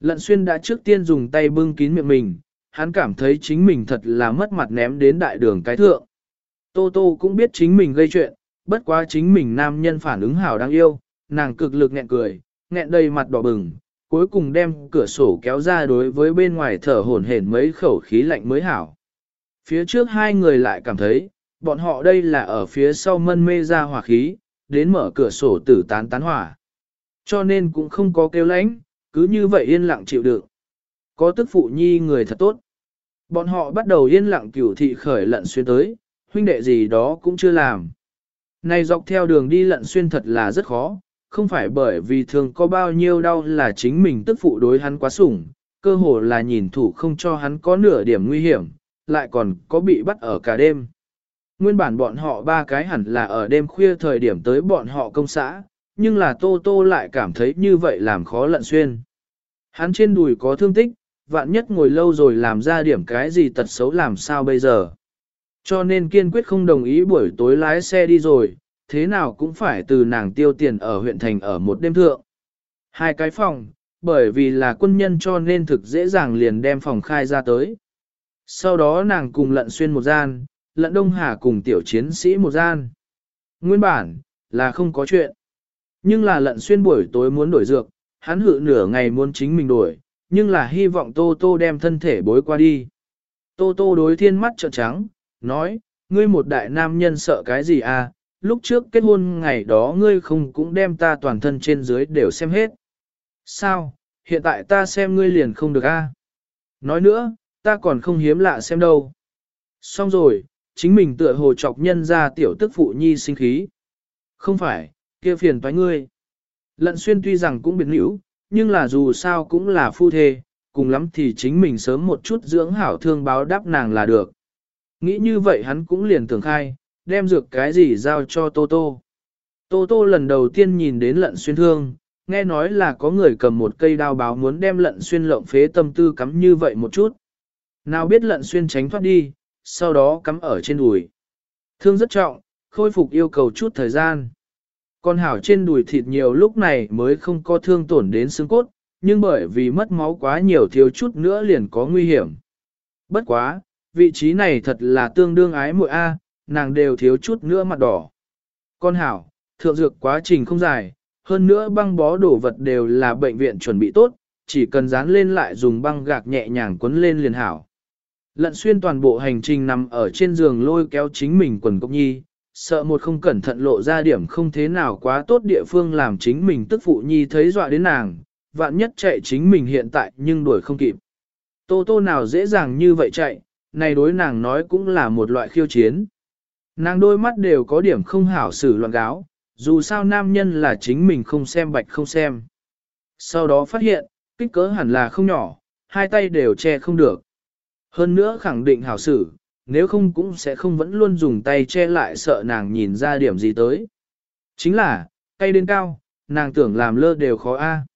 Lận xuyên đã trước tiên dùng tay bưng kín miệng mình, hắn cảm thấy chính mình thật là mất mặt ném đến đại đường cái thượng. Tô Tô cũng biết chính mình gây chuyện, bất quá chính mình nam nhân phản ứng hảo đáng yêu, nàng cực lực nghẹn cười, nghẹn đầy mặt đỏ bừng, cuối cùng đem cửa sổ kéo ra đối với bên ngoài thở hổn hển mấy khẩu khí lạnh mới hảo. Phía trước hai người lại cảm thấy, bọn họ đây là ở phía sau mân mê ra hỏa khí, đến mở cửa sổ tử tán tán hỏa. Cho nên cũng không có kêu lãnh, cứ như vậy yên lặng chịu đựng. Có tức phụ nhi người thật tốt. Bọn họ bắt đầu yên lặng cửu thị khởi lận xuyên tới, huynh đệ gì đó cũng chưa làm. Này dọc theo đường đi lận xuyên thật là rất khó, không phải bởi vì thường có bao nhiêu đau là chính mình tức phụ đối hắn quá sủng, cơ hồ là nhìn thủ không cho hắn có nửa điểm nguy hiểm, lại còn có bị bắt ở cả đêm. Nguyên bản bọn họ ba cái hẳn là ở đêm khuya thời điểm tới bọn họ công xã, nhưng là Tô Tô lại cảm thấy như vậy làm khó lận xuyên. Hắn trên đùi có thương tích, vạn nhất ngồi lâu rồi làm ra điểm cái gì tật xấu làm sao bây giờ. Cho nên kiên quyết không đồng ý buổi tối lái xe đi rồi, thế nào cũng phải từ nàng tiêu tiền ở huyện thành ở một đêm thượng. Hai cái phòng, bởi vì là quân nhân cho nên thực dễ dàng liền đem phòng khai ra tới. Sau đó nàng cùng lận xuyên một gian, lận đông hà cùng tiểu chiến sĩ một gian. Nguyên bản, là không có chuyện. Nhưng là lận xuyên buổi tối muốn đổi dược, hắn hự nửa ngày muốn chính mình đổi, nhưng là hy vọng Tô Tô đem thân thể bối qua đi. Tô Tô đối thiên mắt trợn trắng, nói, ngươi một đại nam nhân sợ cái gì à, lúc trước kết hôn ngày đó ngươi không cũng đem ta toàn thân trên dưới đều xem hết. Sao, hiện tại ta xem ngươi liền không được a? À? Nói nữa, ta còn không hiếm lạ xem đâu. Xong rồi, chính mình tựa hồ chọc nhân ra tiểu tức phụ nhi sinh khí. Không phải, kia phiền toái ngươi. Lận xuyên tuy rằng cũng biệt nữ, nhưng là dù sao cũng là phu thê, cùng lắm thì chính mình sớm một chút dưỡng hảo thương báo đáp nàng là được. Nghĩ như vậy hắn cũng liền tưởng khai, đem dược cái gì giao cho Tô Tô. Tô Tô lần đầu tiên nhìn đến lận xuyên thương, nghe nói là có người cầm một cây đao báo muốn đem lận xuyên lộng phế tâm tư cắm như vậy một chút. Nào biết lận xuyên tránh thoát đi, sau đó cắm ở trên đùi. Thương rất trọng, khôi phục yêu cầu chút thời gian. Con hảo trên đùi thịt nhiều lúc này mới không có thương tổn đến xương cốt, nhưng bởi vì mất máu quá nhiều thiếu chút nữa liền có nguy hiểm. Bất quá, vị trí này thật là tương đương ái muội A, nàng đều thiếu chút nữa mặt đỏ. Con hảo, thượng dược quá trình không dài, hơn nữa băng bó đổ vật đều là bệnh viện chuẩn bị tốt, chỉ cần dán lên lại dùng băng gạc nhẹ nhàng quấn lên liền hảo. Lận xuyên toàn bộ hành trình nằm ở trên giường lôi kéo chính mình quần cốc nhi, sợ một không cẩn thận lộ ra điểm không thế nào quá tốt địa phương làm chính mình tức phụ nhi thấy dọa đến nàng, vạn nhất chạy chính mình hiện tại nhưng đuổi không kịp. Tô tô nào dễ dàng như vậy chạy, này đối nàng nói cũng là một loại khiêu chiến. Nàng đôi mắt đều có điểm không hảo xử loạn gáo, dù sao nam nhân là chính mình không xem bạch không xem. Sau đó phát hiện, kích cỡ hẳn là không nhỏ, hai tay đều che không được. Hơn nữa khẳng định hảo xử, nếu không cũng sẽ không vẫn luôn dùng tay che lại sợ nàng nhìn ra điểm gì tới. Chính là, tay đến cao, nàng tưởng làm lơ đều khó a.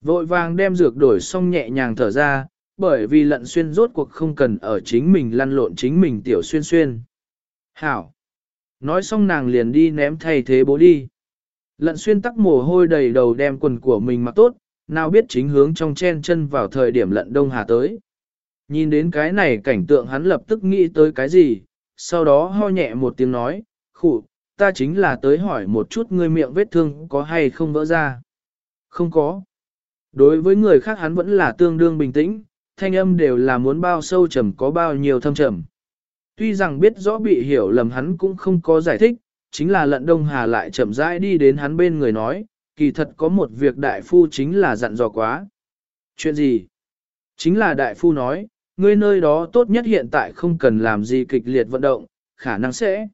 Vội vàng đem dược đổi xong nhẹ nhàng thở ra, bởi vì lận xuyên rốt cuộc không cần ở chính mình lăn lộn chính mình tiểu xuyên xuyên. Hảo! Nói xong nàng liền đi ném thay thế bố đi. Lận xuyên tắc mồ hôi đầy đầu đem quần của mình mặc tốt, nào biết chính hướng trong chen chân vào thời điểm lận đông hà tới. Nhìn đến cái này cảnh tượng hắn lập tức nghĩ tới cái gì, sau đó ho nhẹ một tiếng nói, khụ, ta chính là tới hỏi một chút ngươi miệng vết thương có hay không vỡ ra. Không có. Đối với người khác hắn vẫn là tương đương bình tĩnh, thanh âm đều là muốn bao sâu trầm có bao nhiêu thâm trầm. Tuy rằng biết rõ bị hiểu lầm hắn cũng không có giải thích, chính là lận đông hà lại chậm rãi đi đến hắn bên người nói, kỳ thật có một việc đại phu chính là dặn dò quá. Chuyện gì? Chính là đại phu nói, ngươi nơi đó tốt nhất hiện tại không cần làm gì kịch liệt vận động, khả năng sẽ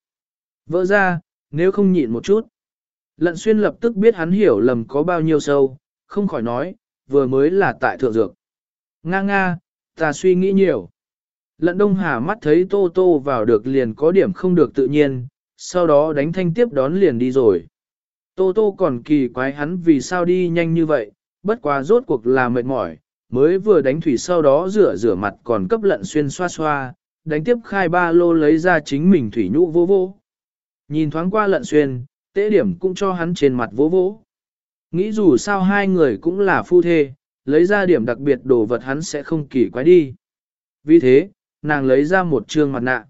vỡ ra, nếu không nhịn một chút. Lận xuyên lập tức biết hắn hiểu lầm có bao nhiêu sâu, không khỏi nói, vừa mới là tại thượng dược. Nga nga, ta suy nghĩ nhiều. Lận đông hà mắt thấy tô tô vào được liền có điểm không được tự nhiên, sau đó đánh thanh tiếp đón liền đi rồi. Tô tô còn kỳ quái hắn vì sao đi nhanh như vậy, bất quá rốt cuộc là mệt mỏi, mới vừa đánh thủy sau đó rửa rửa mặt còn cấp lận xuyên xoa xoa, đánh tiếp khai ba lô lấy ra chính mình thủy nhũ vô vô. Nhìn thoáng qua lận xuyên, tế điểm cũng cho hắn trên mặt vô vô. Nghĩ dù sao hai người cũng là phu thê, lấy ra điểm đặc biệt đồ vật hắn sẽ không kỳ quái đi. Vì thế, nàng lấy ra một trương mặt nạ.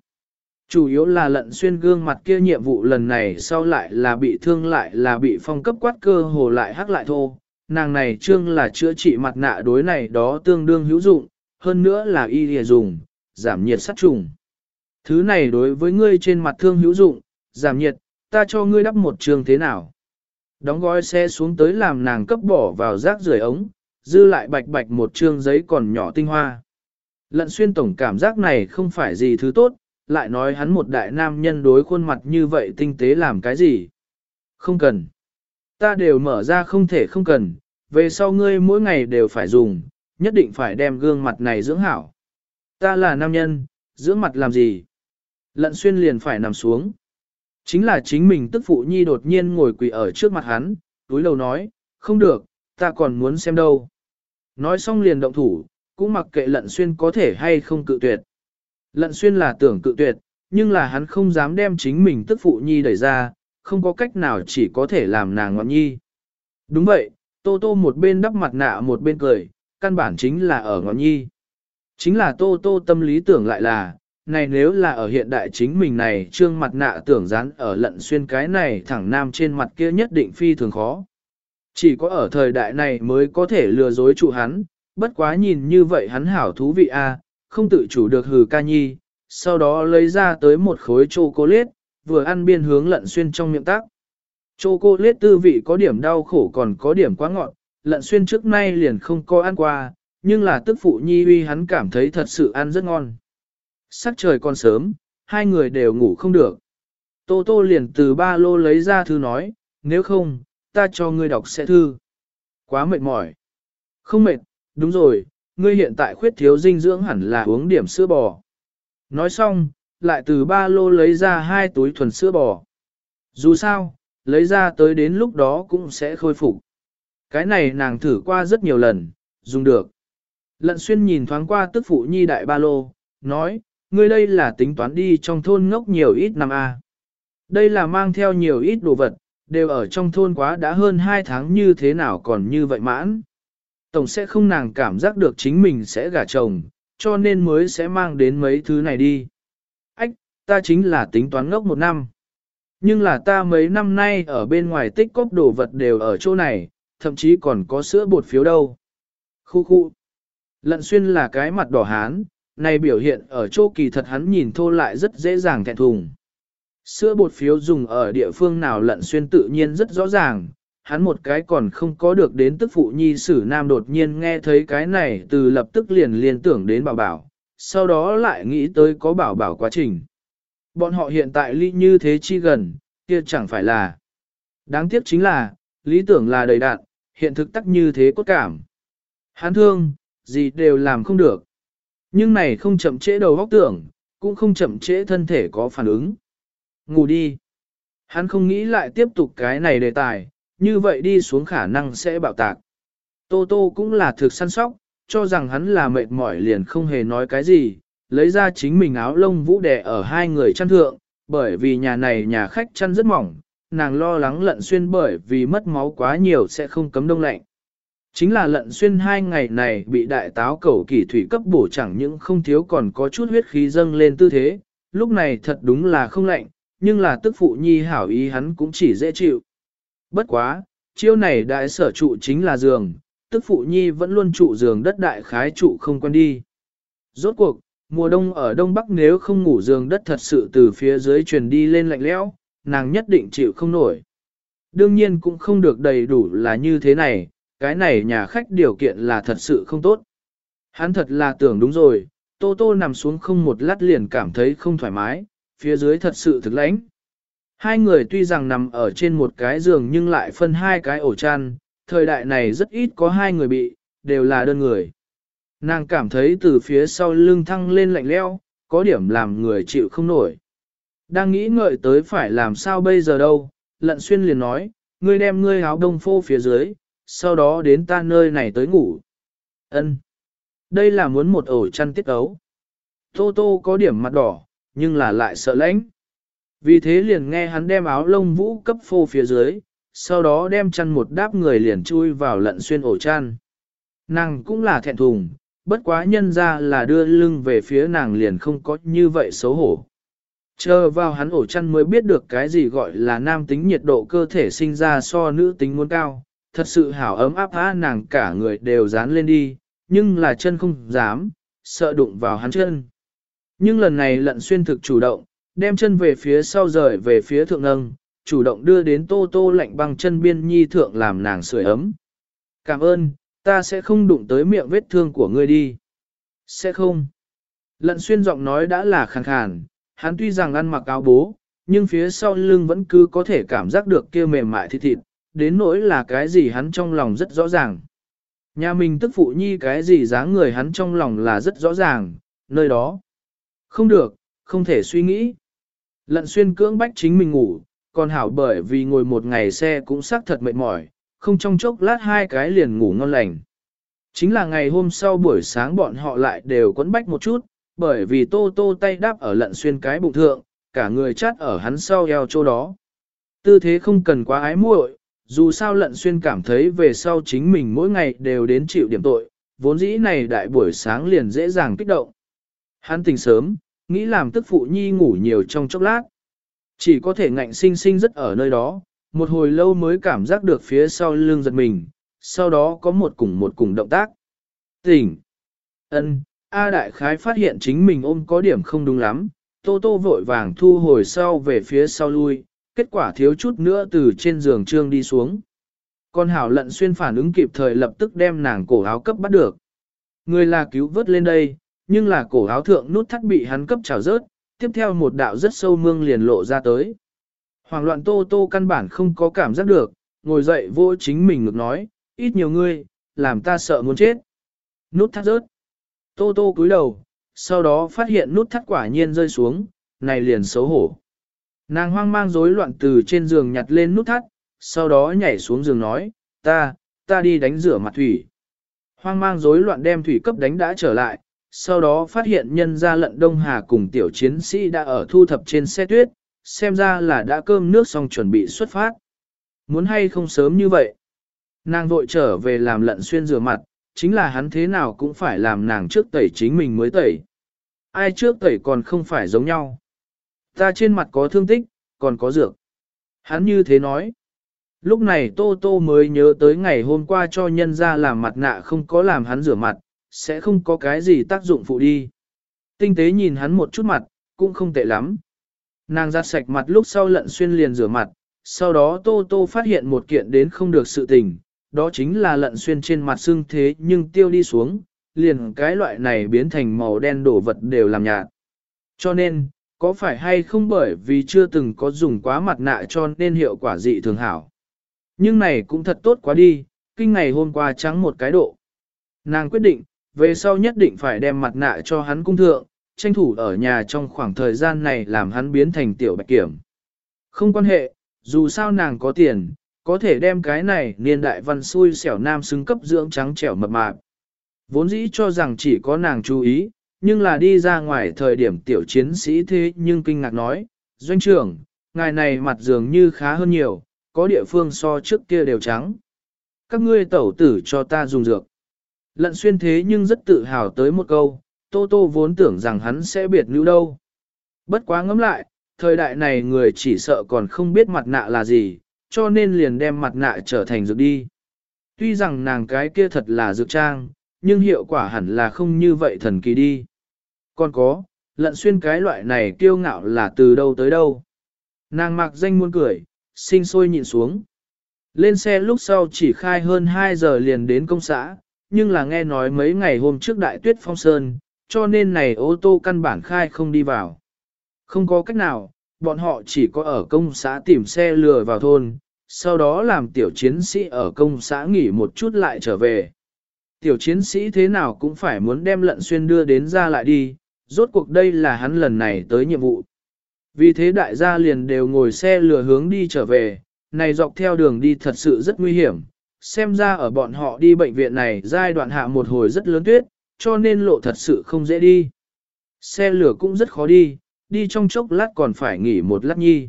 Chủ yếu là lận xuyên gương mặt kia nhiệm vụ lần này sau lại là bị thương lại là bị phong cấp quát cơ hồ lại hắc lại thô. Nàng này trương là chữa trị mặt nạ đối này đó tương đương hữu dụng, hơn nữa là y lìa dùng, giảm nhiệt sát trùng. Thứ này đối với ngươi trên mặt thương hữu dụng, giảm nhiệt, ta cho ngươi đắp một trường thế nào. Đóng gói xe xuống tới làm nàng cấp bỏ vào rác rưởi ống, dư lại bạch bạch một trương giấy còn nhỏ tinh hoa. Lận xuyên tổng cảm giác này không phải gì thứ tốt, lại nói hắn một đại nam nhân đối khuôn mặt như vậy tinh tế làm cái gì. Không cần. Ta đều mở ra không thể không cần, về sau ngươi mỗi ngày đều phải dùng, nhất định phải đem gương mặt này dưỡng hảo. Ta là nam nhân, dưỡng mặt làm gì? Lận xuyên liền phải nằm xuống. Chính là chính mình tức phụ nhi đột nhiên ngồi quỳ ở trước mặt hắn, túi lầu nói, không được, ta còn muốn xem đâu. Nói xong liền động thủ, cũng mặc kệ lận xuyên có thể hay không cự tuyệt. Lận xuyên là tưởng cự tuyệt, nhưng là hắn không dám đem chính mình tức phụ nhi đẩy ra, không có cách nào chỉ có thể làm nàng ngọn nhi. Đúng vậy, Tô Tô một bên đắp mặt nạ một bên cười, căn bản chính là ở ngọn nhi. Chính là Tô Tô tâm lý tưởng lại là, này nếu là ở hiện đại chính mình này trương mặt nạ tưởng dán ở lận xuyên cái này thẳng nam trên mặt kia nhất định phi thường khó. Chỉ có ở thời đại này mới có thể lừa dối trụ hắn, bất quá nhìn như vậy hắn hảo thú vị a, không tự chủ được hừ ca nhi, sau đó lấy ra tới một khối chocolate, vừa ăn biên hướng lận xuyên trong miệng tác. Chocolate tư vị có điểm đau khổ còn có điểm quá ngọt, lận xuyên trước nay liền không có ăn qua, nhưng là tức phụ nhi uy hắn cảm thấy thật sự ăn rất ngon. Sắc trời còn sớm, hai người đều ngủ không được. Tô Tô liền từ ba lô lấy ra thư nói, nếu không, ta cho ngươi đọc sẽ thư. Quá mệt mỏi. Không mệt, đúng rồi, ngươi hiện tại khuyết thiếu dinh dưỡng hẳn là uống điểm sữa bò. Nói xong, lại từ ba lô lấy ra hai túi thuần sữa bò. Dù sao, lấy ra tới đến lúc đó cũng sẽ khôi phục. Cái này nàng thử qua rất nhiều lần, dùng được. Lận xuyên nhìn thoáng qua tức phụ nhi đại ba lô, nói, ngươi đây là tính toán đi trong thôn ngốc nhiều ít năm a. À. Đây là mang theo nhiều ít đồ vật, đều ở trong thôn quá đã hơn 2 tháng như thế nào còn như vậy mãn tổng sẽ không nàng cảm giác được chính mình sẽ gả chồng, cho nên mới sẽ mang đến mấy thứ này đi. Ách, ta chính là tính toán ngốc một năm. Nhưng là ta mấy năm nay ở bên ngoài tích cóp đồ vật đều ở chỗ này, thậm chí còn có sữa bột phiếu đâu. Khu khu. Lận xuyên là cái mặt đỏ hán, này biểu hiện ở chỗ kỳ thật hắn nhìn thô lại rất dễ dàng thẹn thùng. Sữa bột phiếu dùng ở địa phương nào lận xuyên tự nhiên rất rõ ràng, hắn một cái còn không có được đến tức phụ nhi sử nam đột nhiên nghe thấy cái này từ lập tức liền liên tưởng đến bảo bảo, sau đó lại nghĩ tới có bảo bảo quá trình. Bọn họ hiện tại ly như thế chi gần, kia chẳng phải là. Đáng tiếc chính là, lý tưởng là đầy đạn, hiện thực tắc như thế cốt cảm. Hắn thương, gì đều làm không được. Nhưng này không chậm trễ đầu góc tưởng, cũng không chậm trễ thân thể có phản ứng. Ngủ đi. Hắn không nghĩ lại tiếp tục cái này đề tài, như vậy đi xuống khả năng sẽ bạo tạc. Tô Tô cũng là thực săn sóc, cho rằng hắn là mệt mỏi liền không hề nói cái gì, lấy ra chính mình áo lông vũ đè ở hai người chăn thượng, bởi vì nhà này nhà khách chăn rất mỏng, nàng lo lắng lận xuyên bởi vì mất máu quá nhiều sẽ không cấm đông lạnh. Chính là lận xuyên hai ngày này bị đại táo cầu kỳ thủy cấp bổ chẳng những không thiếu còn có chút huyết khí dâng lên tư thế, lúc này thật đúng là không lạnh, nhưng là tức phụ nhi hảo ý hắn cũng chỉ dễ chịu. Bất quá, chiêu này đại sở trụ chính là giường, tức phụ nhi vẫn luôn trụ giường đất đại khái trụ không quen đi. Rốt cuộc, mùa đông ở đông bắc nếu không ngủ giường đất thật sự từ phía dưới truyền đi lên lạnh lẽo, nàng nhất định chịu không nổi. Đương nhiên cũng không được đầy đủ là như thế này, cái này nhà khách điều kiện là thật sự không tốt. Hắn thật là tưởng đúng rồi, Tô Tô nằm xuống không một lát liền cảm thấy không thoải mái, phía dưới thật sự thực lãnh. Hai người tuy rằng nằm ở trên một cái giường nhưng lại phân hai cái ổ chăn, thời đại này rất ít có hai người bị, đều là đơn người. Nàng cảm thấy từ phía sau lưng thăng lên lạnh leo, có điểm làm người chịu không nổi. Đang nghĩ ngợi tới phải làm sao bây giờ đâu, lận xuyên liền nói, ngươi đem ngươi áo đông phô phía dưới, sau đó đến ta nơi này tới ngủ. Ân, Đây là muốn một ổ chăn tiết ấu. Tô tô có điểm mặt đỏ, nhưng là lại sợ lãnh. Vì thế liền nghe hắn đem áo lông vũ cấp phô phía dưới, sau đó đem chăn một đáp người liền chui vào lận xuyên ổ chăn. Nàng cũng là thẹn thùng, bất quá nhân ra là đưa lưng về phía nàng liền không có như vậy xấu hổ. Chờ vào hắn ổ chăn mới biết được cái gì gọi là nam tính nhiệt độ cơ thể sinh ra so nữ tính muốn cao, thật sự hảo ấm áp á nàng cả người đều dán lên đi, nhưng là chân không dám, sợ đụng vào hắn chân. Nhưng lần này lận xuyên thực chủ động, đem chân về phía sau rời về phía thượng nâng, chủ động đưa đến tô tô lạnh băng chân biên nhi thượng làm nàng sưởi ấm. Cảm ơn, ta sẽ không đụng tới miệng vết thương của ngươi đi. Sẽ không. Lận xuyên giọng nói đã là khàn khàn, hắn tuy rằng ăn mặc áo bố, nhưng phía sau lưng vẫn cứ có thể cảm giác được kia mềm mại thịt thịt, đến nỗi là cái gì hắn trong lòng rất rõ ràng. Nhà mình tức phụ nhi cái gì dáng người hắn trong lòng là rất rõ ràng, nơi đó. Không được, không thể suy nghĩ. Lận xuyên cưỡng bách chính mình ngủ, còn hảo bởi vì ngồi một ngày xe cũng xác thật mệt mỏi, không trong chốc lát hai cái liền ngủ ngon lành. Chính là ngày hôm sau buổi sáng bọn họ lại đều quấn bách một chút, bởi vì tô tô tay đáp ở lận xuyên cái bụng thượng, cả người chát ở hắn sau eo chỗ đó. Tư thế không cần quá ái muội, dù sao lận xuyên cảm thấy về sau chính mình mỗi ngày đều đến chịu điểm tội, vốn dĩ này đại buổi sáng liền dễ dàng kích động. Hắn tỉnh sớm, nghĩ làm tức phụ nhi ngủ nhiều trong chốc lát. Chỉ có thể ngạnh sinh sinh rất ở nơi đó, một hồi lâu mới cảm giác được phía sau lưng giật mình, sau đó có một cùng một cùng động tác. Tỉnh! ân A Đại Khái phát hiện chính mình ôm có điểm không đúng lắm, Tô Tô vội vàng thu hồi sau về phía sau lui, kết quả thiếu chút nữa từ trên giường trương đi xuống. Con hảo lận xuyên phản ứng kịp thời lập tức đem nàng cổ áo cấp bắt được. Người là cứu vớt lên đây, nhưng là cổ áo thượng nút thắt bị hắn cấp trào rớt, tiếp theo một đạo rất sâu mương liền lộ ra tới. Hoàng loạn tô tô căn bản không có cảm giác được, ngồi dậy vô chính mình ngược nói, ít nhiều ngươi, làm ta sợ muốn chết. Nút thắt rớt. Tô tô cúi đầu, sau đó phát hiện nút thắt quả nhiên rơi xuống, này liền xấu hổ. Nàng hoang mang rối loạn từ trên giường nhặt lên nút thắt, sau đó nhảy xuống giường nói, ta, ta đi đánh rửa mặt thủy. Hoang mang rối loạn đem thủy cấp đánh đã trở lại, sau đó phát hiện nhân gia lận Đông Hà cùng tiểu chiến sĩ đã ở thu thập trên xe tuyết, xem ra là đã cơm nước xong chuẩn bị xuất phát. Muốn hay không sớm như vậy? Nàng vội trở về làm lận xuyên rửa mặt, chính là hắn thế nào cũng phải làm nàng trước tẩy chính mình mới tẩy. Ai trước tẩy còn không phải giống nhau. Ta trên mặt có thương tích, còn có dược. Hắn như thế nói. Lúc này Tô Tô mới nhớ tới ngày hôm qua cho nhân ra làm mặt nạ không có làm hắn rửa mặt, sẽ không có cái gì tác dụng phụ đi. Tinh tế nhìn hắn một chút mặt, cũng không tệ lắm. Nàng ra sạch mặt lúc sau lận xuyên liền rửa mặt, sau đó Tô Tô phát hiện một kiện đến không được sự tình, đó chính là lận xuyên trên mặt xương thế nhưng tiêu đi xuống, liền cái loại này biến thành màu đen đổ vật đều làm nhạt. Cho nên, có phải hay không bởi vì chưa từng có dùng quá mặt nạ cho nên hiệu quả dị thường hảo. Nhưng này cũng thật tốt quá đi, kinh ngày hôm qua trắng một cái độ. Nàng quyết định, về sau nhất định phải đem mặt nạ cho hắn cung thượng, tranh thủ ở nhà trong khoảng thời gian này làm hắn biến thành tiểu bạch kiểm. Không quan hệ, dù sao nàng có tiền, có thể đem cái này niên đại văn xui xẻo nam xứng cấp dưỡng trắng trẻo mập mạp. Vốn dĩ cho rằng chỉ có nàng chú ý, nhưng là đi ra ngoài thời điểm tiểu chiến sĩ thế nhưng kinh ngạc nói, doanh trưởng, ngài này mặt dường như khá hơn nhiều, có địa phương so trước kia đều trắng. Các ngươi tẩu tử cho ta dùng dược. Lận xuyên thế nhưng rất tự hào tới một câu, Tô Tô vốn tưởng rằng hắn sẽ biệt nữ đâu. Bất quá ngẫm lại, thời đại này người chỉ sợ còn không biết mặt nạ là gì, cho nên liền đem mặt nạ trở thành dược đi. Tuy rằng nàng cái kia thật là dược trang, nhưng hiệu quả hẳn là không như vậy thần kỳ đi. Còn có, lận xuyên cái loại này kiêu ngạo là từ đâu tới đâu. Nàng mặc danh muôn cười, sinh sôi nhịn xuống. Lên xe lúc sau chỉ khai hơn 2 giờ liền đến công xã, nhưng là nghe nói mấy ngày hôm trước đại tuyết phong sơn, cho nên này ô tô căn bản khai không đi vào. Không có cách nào, bọn họ chỉ có ở công xã tìm xe lừa vào thôn, sau đó làm tiểu chiến sĩ ở công xã nghỉ một chút lại trở về. Tiểu chiến sĩ thế nào cũng phải muốn đem lận xuyên đưa đến ra lại đi, rốt cuộc đây là hắn lần này tới nhiệm vụ. Vì thế đại gia liền đều ngồi xe lừa hướng đi trở về, này dọc theo đường đi thật sự rất nguy hiểm, xem ra ở bọn họ đi bệnh viện này giai đoạn hạ một hồi rất lớn tuyết, cho nên lộ thật sự không dễ đi. Xe lửa cũng rất khó đi, đi trong chốc lát còn phải nghỉ một lát nhi.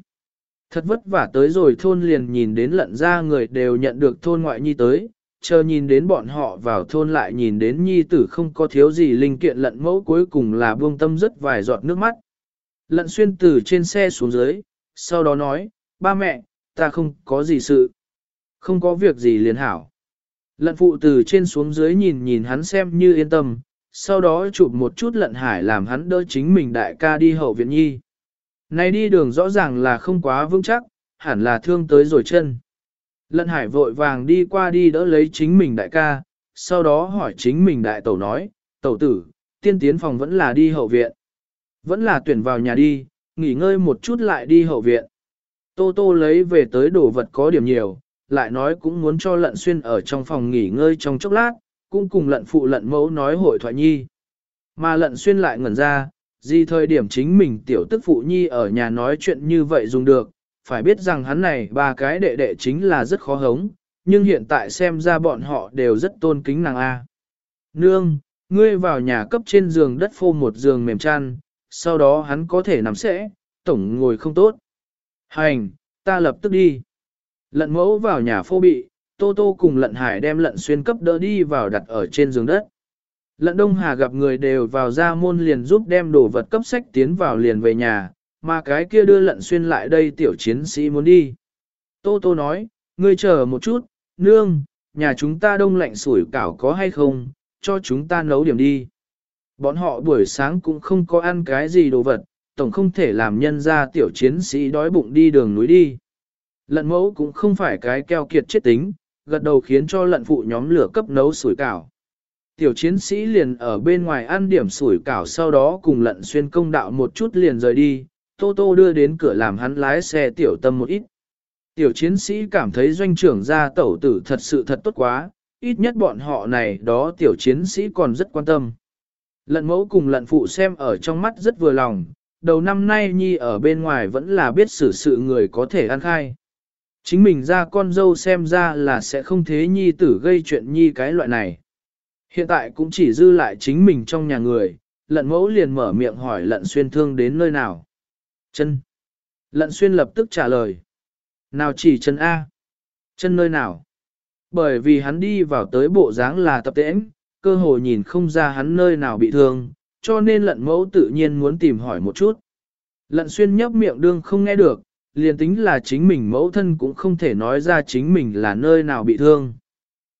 Thật vất vả tới rồi thôn liền nhìn đến lận ra người đều nhận được thôn ngoại nhi tới, chờ nhìn đến bọn họ vào thôn lại nhìn đến nhi tử không có thiếu gì linh kiện lận mẫu cuối cùng là buông tâm rất vài giọt nước mắt. Lận xuyên từ trên xe xuống dưới, sau đó nói, ba mẹ, ta không có gì sự. Không có việc gì liền hảo. Lận phụ từ trên xuống dưới nhìn nhìn hắn xem như yên tâm, sau đó chụp một chút lận hải làm hắn đỡ chính mình đại ca đi hậu viện nhi. Này đi đường rõ ràng là không quá vững chắc, hẳn là thương tới rồi chân. Lận hải vội vàng đi qua đi đỡ lấy chính mình đại ca, sau đó hỏi chính mình đại tẩu nói, tẩu tử, tiên tiến phòng vẫn là đi hậu viện. Vẫn là tuyển vào nhà đi, nghỉ ngơi một chút lại đi hậu viện. Tô tô lấy về tới đồ vật có điểm nhiều, lại nói cũng muốn cho lận xuyên ở trong phòng nghỉ ngơi trong chốc lát, cũng cùng lận phụ lận mẫu nói hội thoại nhi. Mà lận xuyên lại ngẩn ra, gì thời điểm chính mình tiểu tức phụ nhi ở nhà nói chuyện như vậy dùng được, phải biết rằng hắn này ba cái đệ đệ chính là rất khó hống, nhưng hiện tại xem ra bọn họ đều rất tôn kính nàng A. Nương, ngươi vào nhà cấp trên giường đất phô một giường mềm chăn, sau đó hắn có thể nằm sẽ, tổng ngồi không tốt. Hành, ta lập tức đi. Lận mẫu vào nhà phô bị, Tô Tô cùng lận hải đem lận xuyên cấp đỡ đi vào đặt ở trên giường đất. Lận Đông Hà gặp người đều vào ra môn liền giúp đem đồ vật cấp sách tiến vào liền về nhà, mà cái kia đưa lận xuyên lại đây tiểu chiến sĩ muốn đi. Tô Tô nói, ngươi chờ một chút, nương, nhà chúng ta đông lạnh sủi cảo có hay không, cho chúng ta nấu điểm đi. Bọn họ buổi sáng cũng không có ăn cái gì đồ vật, tổng không thể làm nhân ra tiểu chiến sĩ đói bụng đi đường núi đi. Lận mẫu cũng không phải cái keo kiệt chết tính, gật đầu khiến cho lận phụ nhóm lửa cấp nấu sủi cảo. Tiểu chiến sĩ liền ở bên ngoài ăn điểm sủi cảo sau đó cùng lận xuyên công đạo một chút liền rời đi, Tô Tô đưa đến cửa làm hắn lái xe tiểu tâm một ít. Tiểu chiến sĩ cảm thấy doanh trưởng gia tẩu tử thật sự thật tốt quá, ít nhất bọn họ này đó tiểu chiến sĩ còn rất quan tâm. Lận mẫu cùng lận phụ xem ở trong mắt rất vừa lòng, đầu năm nay Nhi ở bên ngoài vẫn là biết xử sự người có thể ăn khai. Chính mình ra con dâu xem ra là sẽ không thế Nhi tử gây chuyện Nhi cái loại này. Hiện tại cũng chỉ dư lại chính mình trong nhà người, lận mẫu liền mở miệng hỏi lận xuyên thương đến nơi nào. Chân. Lận xuyên lập tức trả lời. Nào chỉ chân A. Chân nơi nào? Bởi vì hắn đi vào tới bộ dáng là tập tễnh, cơ hồ nhìn không ra hắn nơi nào bị thương, cho nên lận mẫu tự nhiên muốn tìm hỏi một chút. Lận xuyên nhấp miệng đương không nghe được, liền tính là chính mình mẫu thân cũng không thể nói ra chính mình là nơi nào bị thương.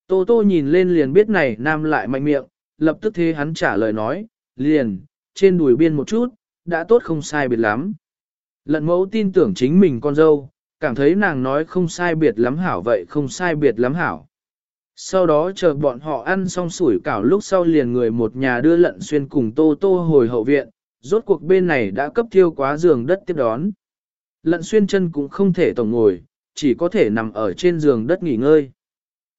Tô tô nhìn lên liền biết này nam lại mạnh miệng, lập tức thế hắn trả lời nói, liền, trên đùi biên một chút, đã tốt không sai biệt lắm. Lận mẫu tin tưởng chính mình con dâu, cảm thấy nàng nói không sai biệt lắm hảo vậy không sai biệt lắm hảo. Sau đó chờ bọn họ ăn xong sủi cảo lúc sau liền người một nhà đưa lận xuyên cùng tô tô hồi hậu viện, rốt cuộc bên này đã cấp thiêu quá giường đất tiếp đón. Lận xuyên chân cũng không thể tổng ngồi, chỉ có thể nằm ở trên giường đất nghỉ ngơi.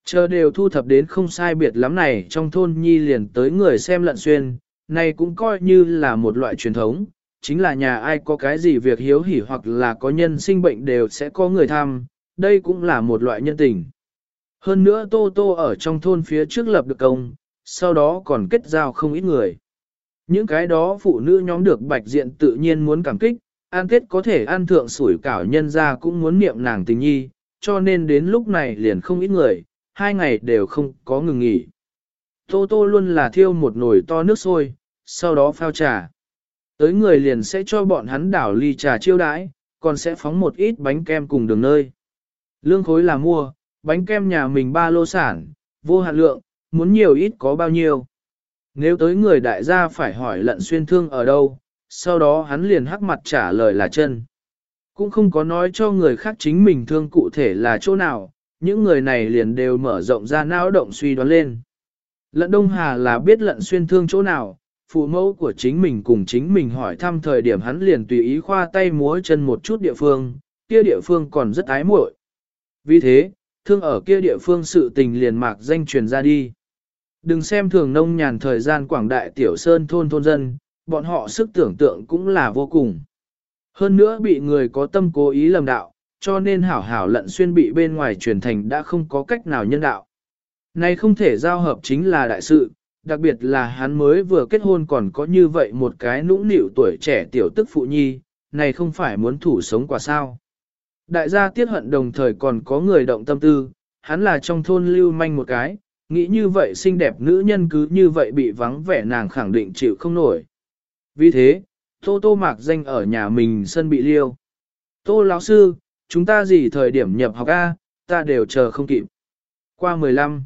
Chờ đều thu thập đến không sai biệt lắm này trong thôn nhi liền tới người xem lận xuyên, này cũng coi như là một loại truyền thống, chính là nhà ai có cái gì việc hiếu hỉ hoặc là có nhân sinh bệnh đều sẽ có người thăm, đây cũng là một loại nhân tình. Hơn nữa Tô Tô ở trong thôn phía trước lập được công, sau đó còn kết giao không ít người. Những cái đó phụ nữ nhóm được bạch diện tự nhiên muốn cảm kích, an kết có thể ăn thượng sủi cảo nhân ra cũng muốn niệm nàng tình nhi, cho nên đến lúc này liền không ít người, hai ngày đều không có ngừng nghỉ. Tô Tô luôn là thiêu một nồi to nước sôi, sau đó phao trà. Tới người liền sẽ cho bọn hắn đảo ly trà chiêu đãi, còn sẽ phóng một ít bánh kem cùng đường nơi. Lương khối là mua, bánh kem nhà mình ba lô sản, vô hạn lượng, muốn nhiều ít có bao nhiêu. Nếu tới người đại gia phải hỏi lận xuyên thương ở đâu, sau đó hắn liền hắc mặt trả lời là chân. Cũng không có nói cho người khác chính mình thương cụ thể là chỗ nào, những người này liền đều mở rộng ra não động suy đoán lên. Lận Đông Hà là biết lận xuyên thương chỗ nào, phụ mẫu của chính mình cùng chính mình hỏi thăm thời điểm hắn liền tùy ý khoa tay múa chân một chút địa phương, kia địa phương còn rất ái muội. Vì thế, thương ở kia địa phương sự tình liền mạc danh truyền ra đi. Đừng xem thường nông nhàn thời gian quảng đại tiểu sơn thôn thôn dân, bọn họ sức tưởng tượng cũng là vô cùng. Hơn nữa bị người có tâm cố ý lầm đạo, cho nên hảo hảo lận xuyên bị bên ngoài truyền thành đã không có cách nào nhân đạo. Này không thể giao hợp chính là đại sự, đặc biệt là hắn mới vừa kết hôn còn có như vậy một cái nũng nịu tuổi trẻ tiểu tức phụ nhi, này không phải muốn thủ sống quả sao. Đại gia tiết hận đồng thời còn có người động tâm tư, hắn là trong thôn lưu manh một cái, nghĩ như vậy xinh đẹp nữ nhân cứ như vậy bị vắng vẻ nàng khẳng định chịu không nổi. Vì thế, Tô Tô mạc danh ở nhà mình sân bị liêu. Tô lão sư, chúng ta gì thời điểm nhập học A, ta đều chờ không kịp. Qua 15.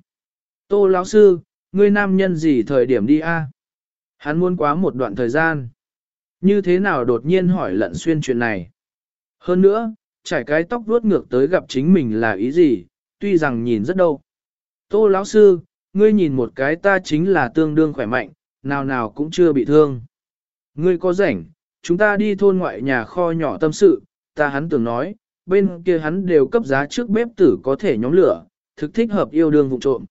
Tô lão sư, ngươi nam nhân gì thời điểm đi A? Hắn muốn quá một đoạn thời gian. Như thế nào đột nhiên hỏi lận xuyên chuyện này? Hơn nữa, trải cái tóc vuốt ngược tới gặp chính mình là ý gì, tuy rằng nhìn rất đâu. Tô lão sư, ngươi nhìn một cái ta chính là tương đương khỏe mạnh, nào nào cũng chưa bị thương. Ngươi có rảnh, chúng ta đi thôn ngoại nhà kho nhỏ tâm sự, ta hắn tưởng nói, bên kia hắn đều cấp giá trước bếp tử có thể nhóm lửa, thực thích hợp yêu đương vụ trộm.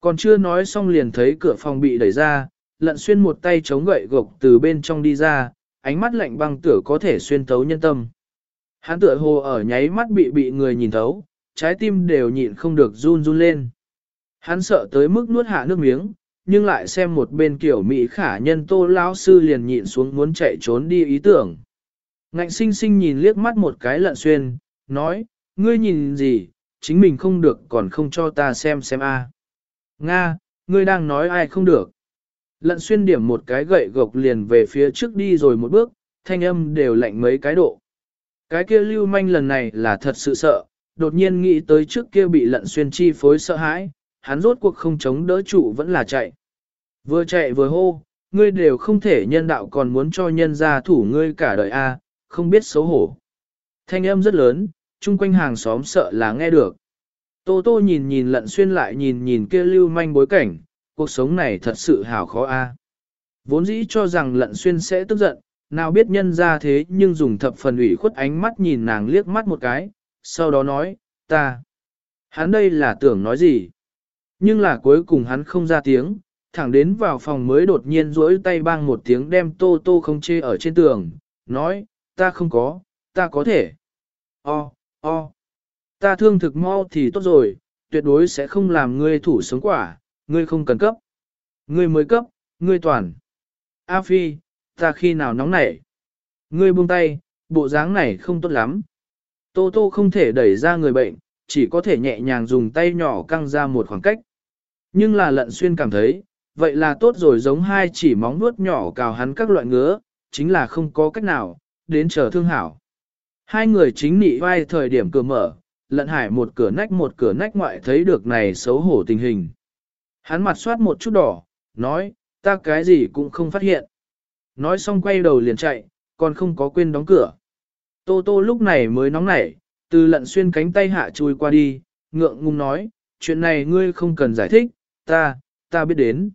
Còn chưa nói xong liền thấy cửa phòng bị đẩy ra, lận xuyên một tay chống gậy gộc từ bên trong đi ra, ánh mắt lạnh băng tửa có thể xuyên thấu nhân tâm. Hắn tựa hồ ở nháy mắt bị bị người nhìn thấu, trái tim đều nhịn không được run run lên. Hắn sợ tới mức nuốt hạ nước miếng, nhưng lại xem một bên kiểu Mỹ khả nhân tô lão sư liền nhịn xuống muốn chạy trốn đi ý tưởng. Ngạnh sinh sinh nhìn liếc mắt một cái lận xuyên, nói, ngươi nhìn gì, chính mình không được còn không cho ta xem xem a. Nga, ngươi đang nói ai không được. Lận xuyên điểm một cái gậy gộc liền về phía trước đi rồi một bước, thanh âm đều lạnh mấy cái độ. Cái kia lưu manh lần này là thật sự sợ, đột nhiên nghĩ tới trước kia bị lận xuyên chi phối sợ hãi, hắn rốt cuộc không chống đỡ trụ vẫn là chạy. Vừa chạy vừa hô, ngươi đều không thể nhân đạo còn muốn cho nhân gia thủ ngươi cả đời a, không biết xấu hổ. Thanh âm rất lớn, chung quanh hàng xóm sợ là nghe được. Tô tô nhìn nhìn lận xuyên lại nhìn nhìn kia lưu manh bối cảnh, cuộc sống này thật sự hảo khó a. Vốn dĩ cho rằng lận xuyên sẽ tức giận, nào biết nhân ra thế nhưng dùng thập phần ủy khuất ánh mắt nhìn nàng liếc mắt một cái, sau đó nói, ta. Hắn đây là tưởng nói gì? Nhưng là cuối cùng hắn không ra tiếng, thẳng đến vào phòng mới đột nhiên rỗi tay bang một tiếng đem tô tô không chê ở trên tường, nói, ta không có, ta có thể. O, o, ta thương thực mau thì tốt rồi, tuyệt đối sẽ không làm ngươi thủ sống quả, ngươi không cần cấp. Ngươi mới cấp, ngươi toàn. A Phi, ta khi nào nóng nảy. Ngươi buông tay, bộ dáng này không tốt lắm. Tô tô không thể đẩy ra người bệnh, chỉ có thể nhẹ nhàng dùng tay nhỏ căng ra một khoảng cách. Nhưng là lận xuyên cảm thấy, vậy là tốt rồi giống hai chỉ móng vuốt nhỏ cào hắn các loại ngứa, chính là không có cách nào, đến chờ thương hảo. Hai người chính nị vai thời điểm cửa mở, lận hải một cửa nách một cửa nách ngoại thấy được này xấu hổ tình hình. Hắn mặt soát một chút đỏ, nói, ta cái gì cũng không phát hiện. Nói xong quay đầu liền chạy, còn không có quên đóng cửa. Tô tô lúc này mới nóng nảy, từ lận xuyên cánh tay hạ chui qua đi, ngượng ngùng nói, chuyện này ngươi không cần giải thích, ta, ta biết đến.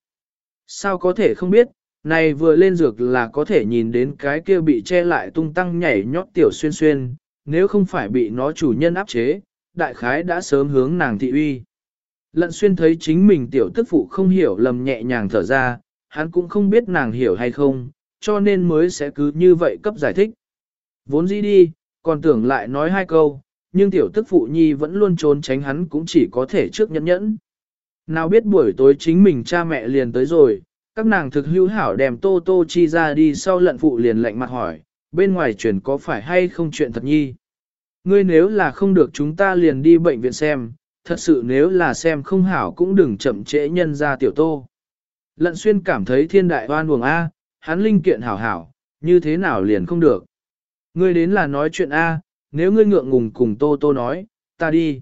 Sao có thể không biết, này vừa lên dược là có thể nhìn đến cái kia bị che lại tung tăng nhảy nhót tiểu xuyên xuyên, nếu không phải bị nó chủ nhân áp chế, đại khái đã sớm hướng nàng thị uy. Lận xuyên thấy chính mình tiểu tức phụ không hiểu lầm nhẹ nhàng thở ra, hắn cũng không biết nàng hiểu hay không, cho nên mới sẽ cứ như vậy cấp giải thích. Vốn dĩ đi, còn tưởng lại nói hai câu, nhưng tiểu tức phụ nhi vẫn luôn trốn tránh hắn cũng chỉ có thể trước nhẫn nhẫn. Nào biết buổi tối chính mình cha mẹ liền tới rồi, các nàng thực hữu hảo đem tô tô chi ra đi sau lận phụ liền lạnh mặt hỏi, bên ngoài chuyển có phải hay không chuyện thật nhi. Ngươi nếu là không được chúng ta liền đi bệnh viện xem, thật sự nếu là xem không hảo cũng đừng chậm trễ nhân ra tiểu tô. Lận xuyên cảm thấy thiên đại oan buồng A, hắn linh kiện hảo hảo, như thế nào liền không được. Ngươi đến là nói chuyện A, nếu ngươi ngượng ngùng cùng tô tô nói, ta đi.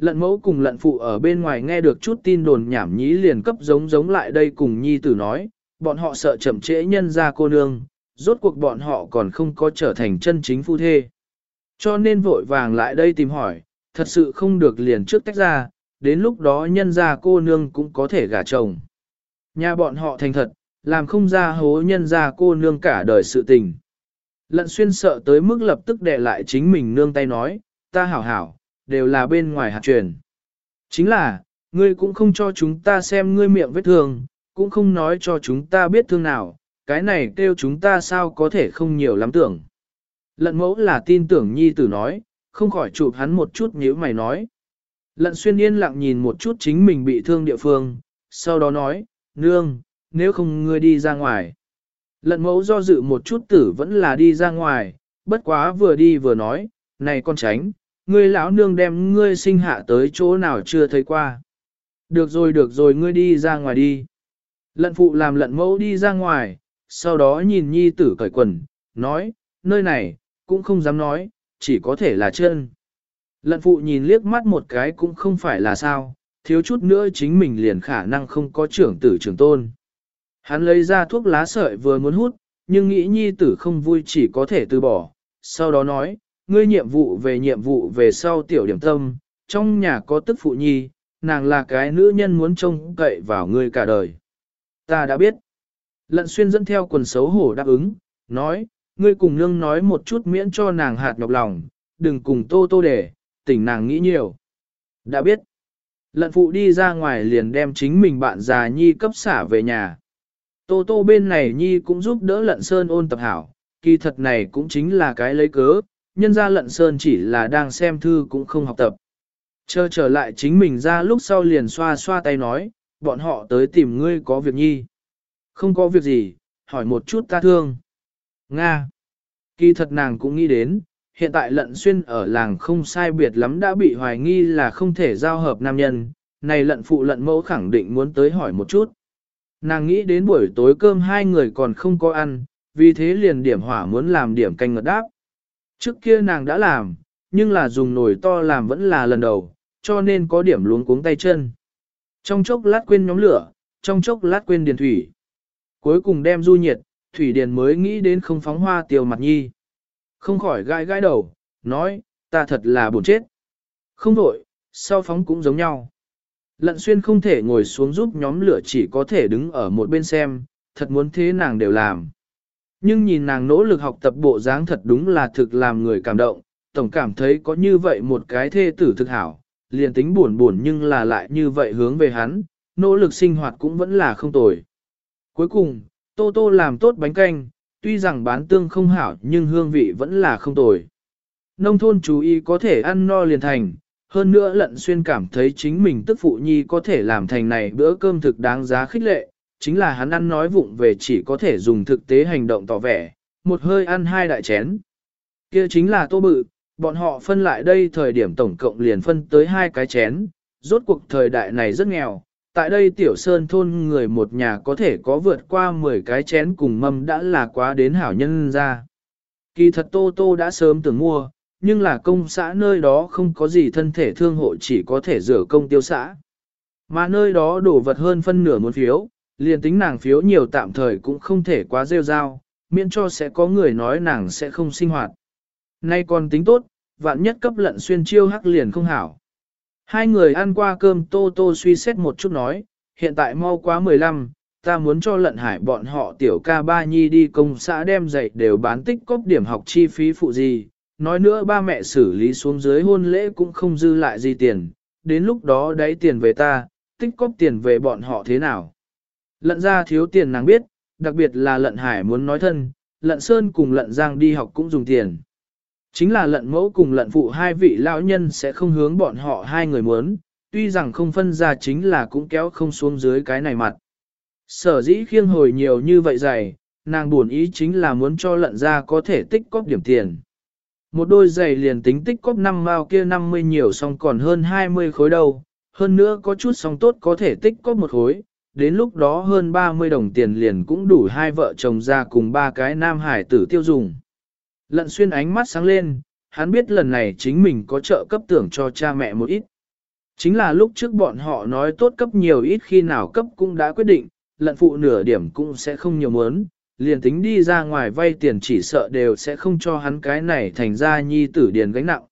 Lận mẫu cùng lận phụ ở bên ngoài nghe được chút tin đồn nhảm nhí liền cấp giống giống lại đây cùng nhi tử nói, bọn họ sợ chậm trễ nhân ra cô nương, rốt cuộc bọn họ còn không có trở thành chân chính phu thê. Cho nên vội vàng lại đây tìm hỏi, thật sự không được liền trước tách ra, đến lúc đó nhân ra cô nương cũng có thể gả chồng. Nhà bọn họ thành thật, làm không ra hố nhân ra cô nương cả đời sự tình. Lận xuyên sợ tới mức lập tức đè lại chính mình nương tay nói, ta hảo hảo, đều là bên ngoài hạt truyền. Chính là, ngươi cũng không cho chúng ta xem ngươi miệng vết thương, cũng không nói cho chúng ta biết thương nào, cái này kêu chúng ta sao có thể không nhiều lắm tưởng. Lận mẫu là tin tưởng nhi tử nói, không khỏi chụp hắn một chút nếu mày nói. Lận xuyên yên lặng nhìn một chút chính mình bị thương địa phương, sau đó nói, nương, nếu không ngươi đi ra ngoài. Lận mẫu do dự một chút tử vẫn là đi ra ngoài, bất quá vừa đi vừa nói, này con tránh, ngươi lão nương đem ngươi sinh hạ tới chỗ nào chưa thấy qua. Được rồi được rồi ngươi đi ra ngoài đi. Lận phụ làm lận mẫu đi ra ngoài, sau đó nhìn nhi tử cởi quần, nói, nơi này, cũng không dám nói, chỉ có thể là chân. Lận phụ nhìn liếc mắt một cái cũng không phải là sao, thiếu chút nữa chính mình liền khả năng không có trưởng tử trưởng tôn. Hắn lấy ra thuốc lá sợi vừa muốn hút, nhưng nghĩ nhi tử không vui chỉ có thể từ bỏ, sau đó nói, ngươi nhiệm vụ về nhiệm vụ về sau tiểu điểm tâm, trong nhà có tức phụ nhi, nàng là cái nữ nhân muốn trông cậy vào ngươi cả đời. Ta đã biết. Lận xuyên dẫn theo quần xấu hổ đáp ứng, nói, ngươi cùng nương nói một chút miễn cho nàng hạt nhọc lòng, đừng cùng tô tô để, tỉnh nàng nghĩ nhiều. Đã biết. Lận phụ đi ra ngoài liền đem chính mình bạn già nhi cấp xả về nhà. Tô tô bên này nhi cũng giúp đỡ lận sơn ôn tập hảo, kỳ thật này cũng chính là cái lấy cớ, nhân ra lận sơn chỉ là đang xem thư cũng không học tập. Chờ trở lại chính mình ra lúc sau liền xoa xoa tay nói, bọn họ tới tìm ngươi có việc nhi. Không có việc gì, hỏi một chút ta thương. Nga. Kỳ thật nàng cũng nghĩ đến, hiện tại lận xuyên ở làng không sai biệt lắm đã bị hoài nghi là không thể giao hợp nam nhân, này lận phụ lận mẫu khẳng định muốn tới hỏi một chút. Nàng nghĩ đến buổi tối cơm hai người còn không có ăn, vì thế liền điểm hỏa muốn làm điểm canh ngật đáp. Trước kia nàng đã làm, nhưng là dùng nồi to làm vẫn là lần đầu, cho nên có điểm luống cuống tay chân. Trong chốc lát quên nhóm lửa, trong chốc lát quên điền thủy. Cuối cùng đem du nhiệt, thủy điền mới nghĩ đến không phóng hoa tiêu mặt nhi. Không khỏi gai gai đầu, nói, ta thật là buồn chết. Không đổi, sau phóng cũng giống nhau. Lận xuyên không thể ngồi xuống giúp nhóm lửa chỉ có thể đứng ở một bên xem, thật muốn thế nàng đều làm. Nhưng nhìn nàng nỗ lực học tập bộ dáng thật đúng là thực làm người cảm động, tổng cảm thấy có như vậy một cái thê tử thực hảo, liền tính buồn buồn nhưng là lại như vậy hướng về hắn, nỗ lực sinh hoạt cũng vẫn là không tồi. Cuối cùng, Tô Tô làm tốt bánh canh, tuy rằng bán tương không hảo nhưng hương vị vẫn là không tồi. Nông thôn chú ý có thể ăn no liền thành, hơn nữa lận xuyên cảm thấy chính mình tức phụ nhi có thể làm thành này bữa cơm thực đáng giá khích lệ, chính là hắn ăn nói vụng về chỉ có thể dùng thực tế hành động tỏ vẻ, một hơi ăn hai đại chén. kia chính là tô bự, bọn họ phân lại đây thời điểm tổng cộng liền phân tới hai cái chén, rốt cuộc thời đại này rất nghèo, tại đây tiểu sơn thôn người một nhà có thể có vượt qua 10 cái chén cùng mâm đã là quá đến hảo nhân ra. Kỳ thật Tô Tô đã sớm tưởng mua, nhưng là công xã nơi đó không có gì thân thể thương hộ chỉ có thể rửa công tiêu xã. Mà nơi đó đổ vật hơn phân nửa muốn phiếu, liền tính nàng phiếu nhiều tạm thời cũng không thể quá rêu rao, miễn cho sẽ có người nói nàng sẽ không sinh hoạt. Nay còn tính tốt, vạn nhất cấp lận xuyên chiêu hắc liền không hảo. Hai người ăn qua cơm tô tô suy xét một chút nói, hiện tại mau quá 15, ta muốn cho lận hải bọn họ tiểu ca ba nhi đi công xã đem dạy đều bán tích cóp điểm học chi phí phụ gì, nói nữa ba mẹ xử lý xuống dưới hôn lễ cũng không dư lại gì tiền, đến lúc đó đáy tiền về ta, tích cóp tiền về bọn họ thế nào. Lận ra thiếu tiền nàng biết, đặc biệt là lận hải muốn nói thân, lận sơn cùng lận giang đi học cũng dùng tiền. Chính là lận mẫu cùng lận phụ hai vị lão nhân sẽ không hướng bọn họ hai người muốn, tuy rằng không phân ra chính là cũng kéo không xuống dưới cái này mặt. Sở dĩ khiêng hồi nhiều như vậy dày, nàng buồn ý chính là muốn cho lận ra có thể tích cóp điểm tiền. Một đôi giày liền tính tích cóp năm mao kia 50 nhiều xong còn hơn 20 khối đâu, hơn nữa có chút xong tốt có thể tích cóp một khối, đến lúc đó hơn 30 đồng tiền liền cũng đủ hai vợ chồng ra cùng ba cái nam hải tử tiêu dùng. Lận xuyên ánh mắt sáng lên, hắn biết lần này chính mình có trợ cấp tưởng cho cha mẹ một ít. Chính là lúc trước bọn họ nói tốt cấp nhiều ít khi nào cấp cũng đã quyết định, lận phụ nửa điểm cũng sẽ không nhiều muốn, liền tính đi ra ngoài vay tiền chỉ sợ đều sẽ không cho hắn cái này thành ra nhi tử điền gánh nặng.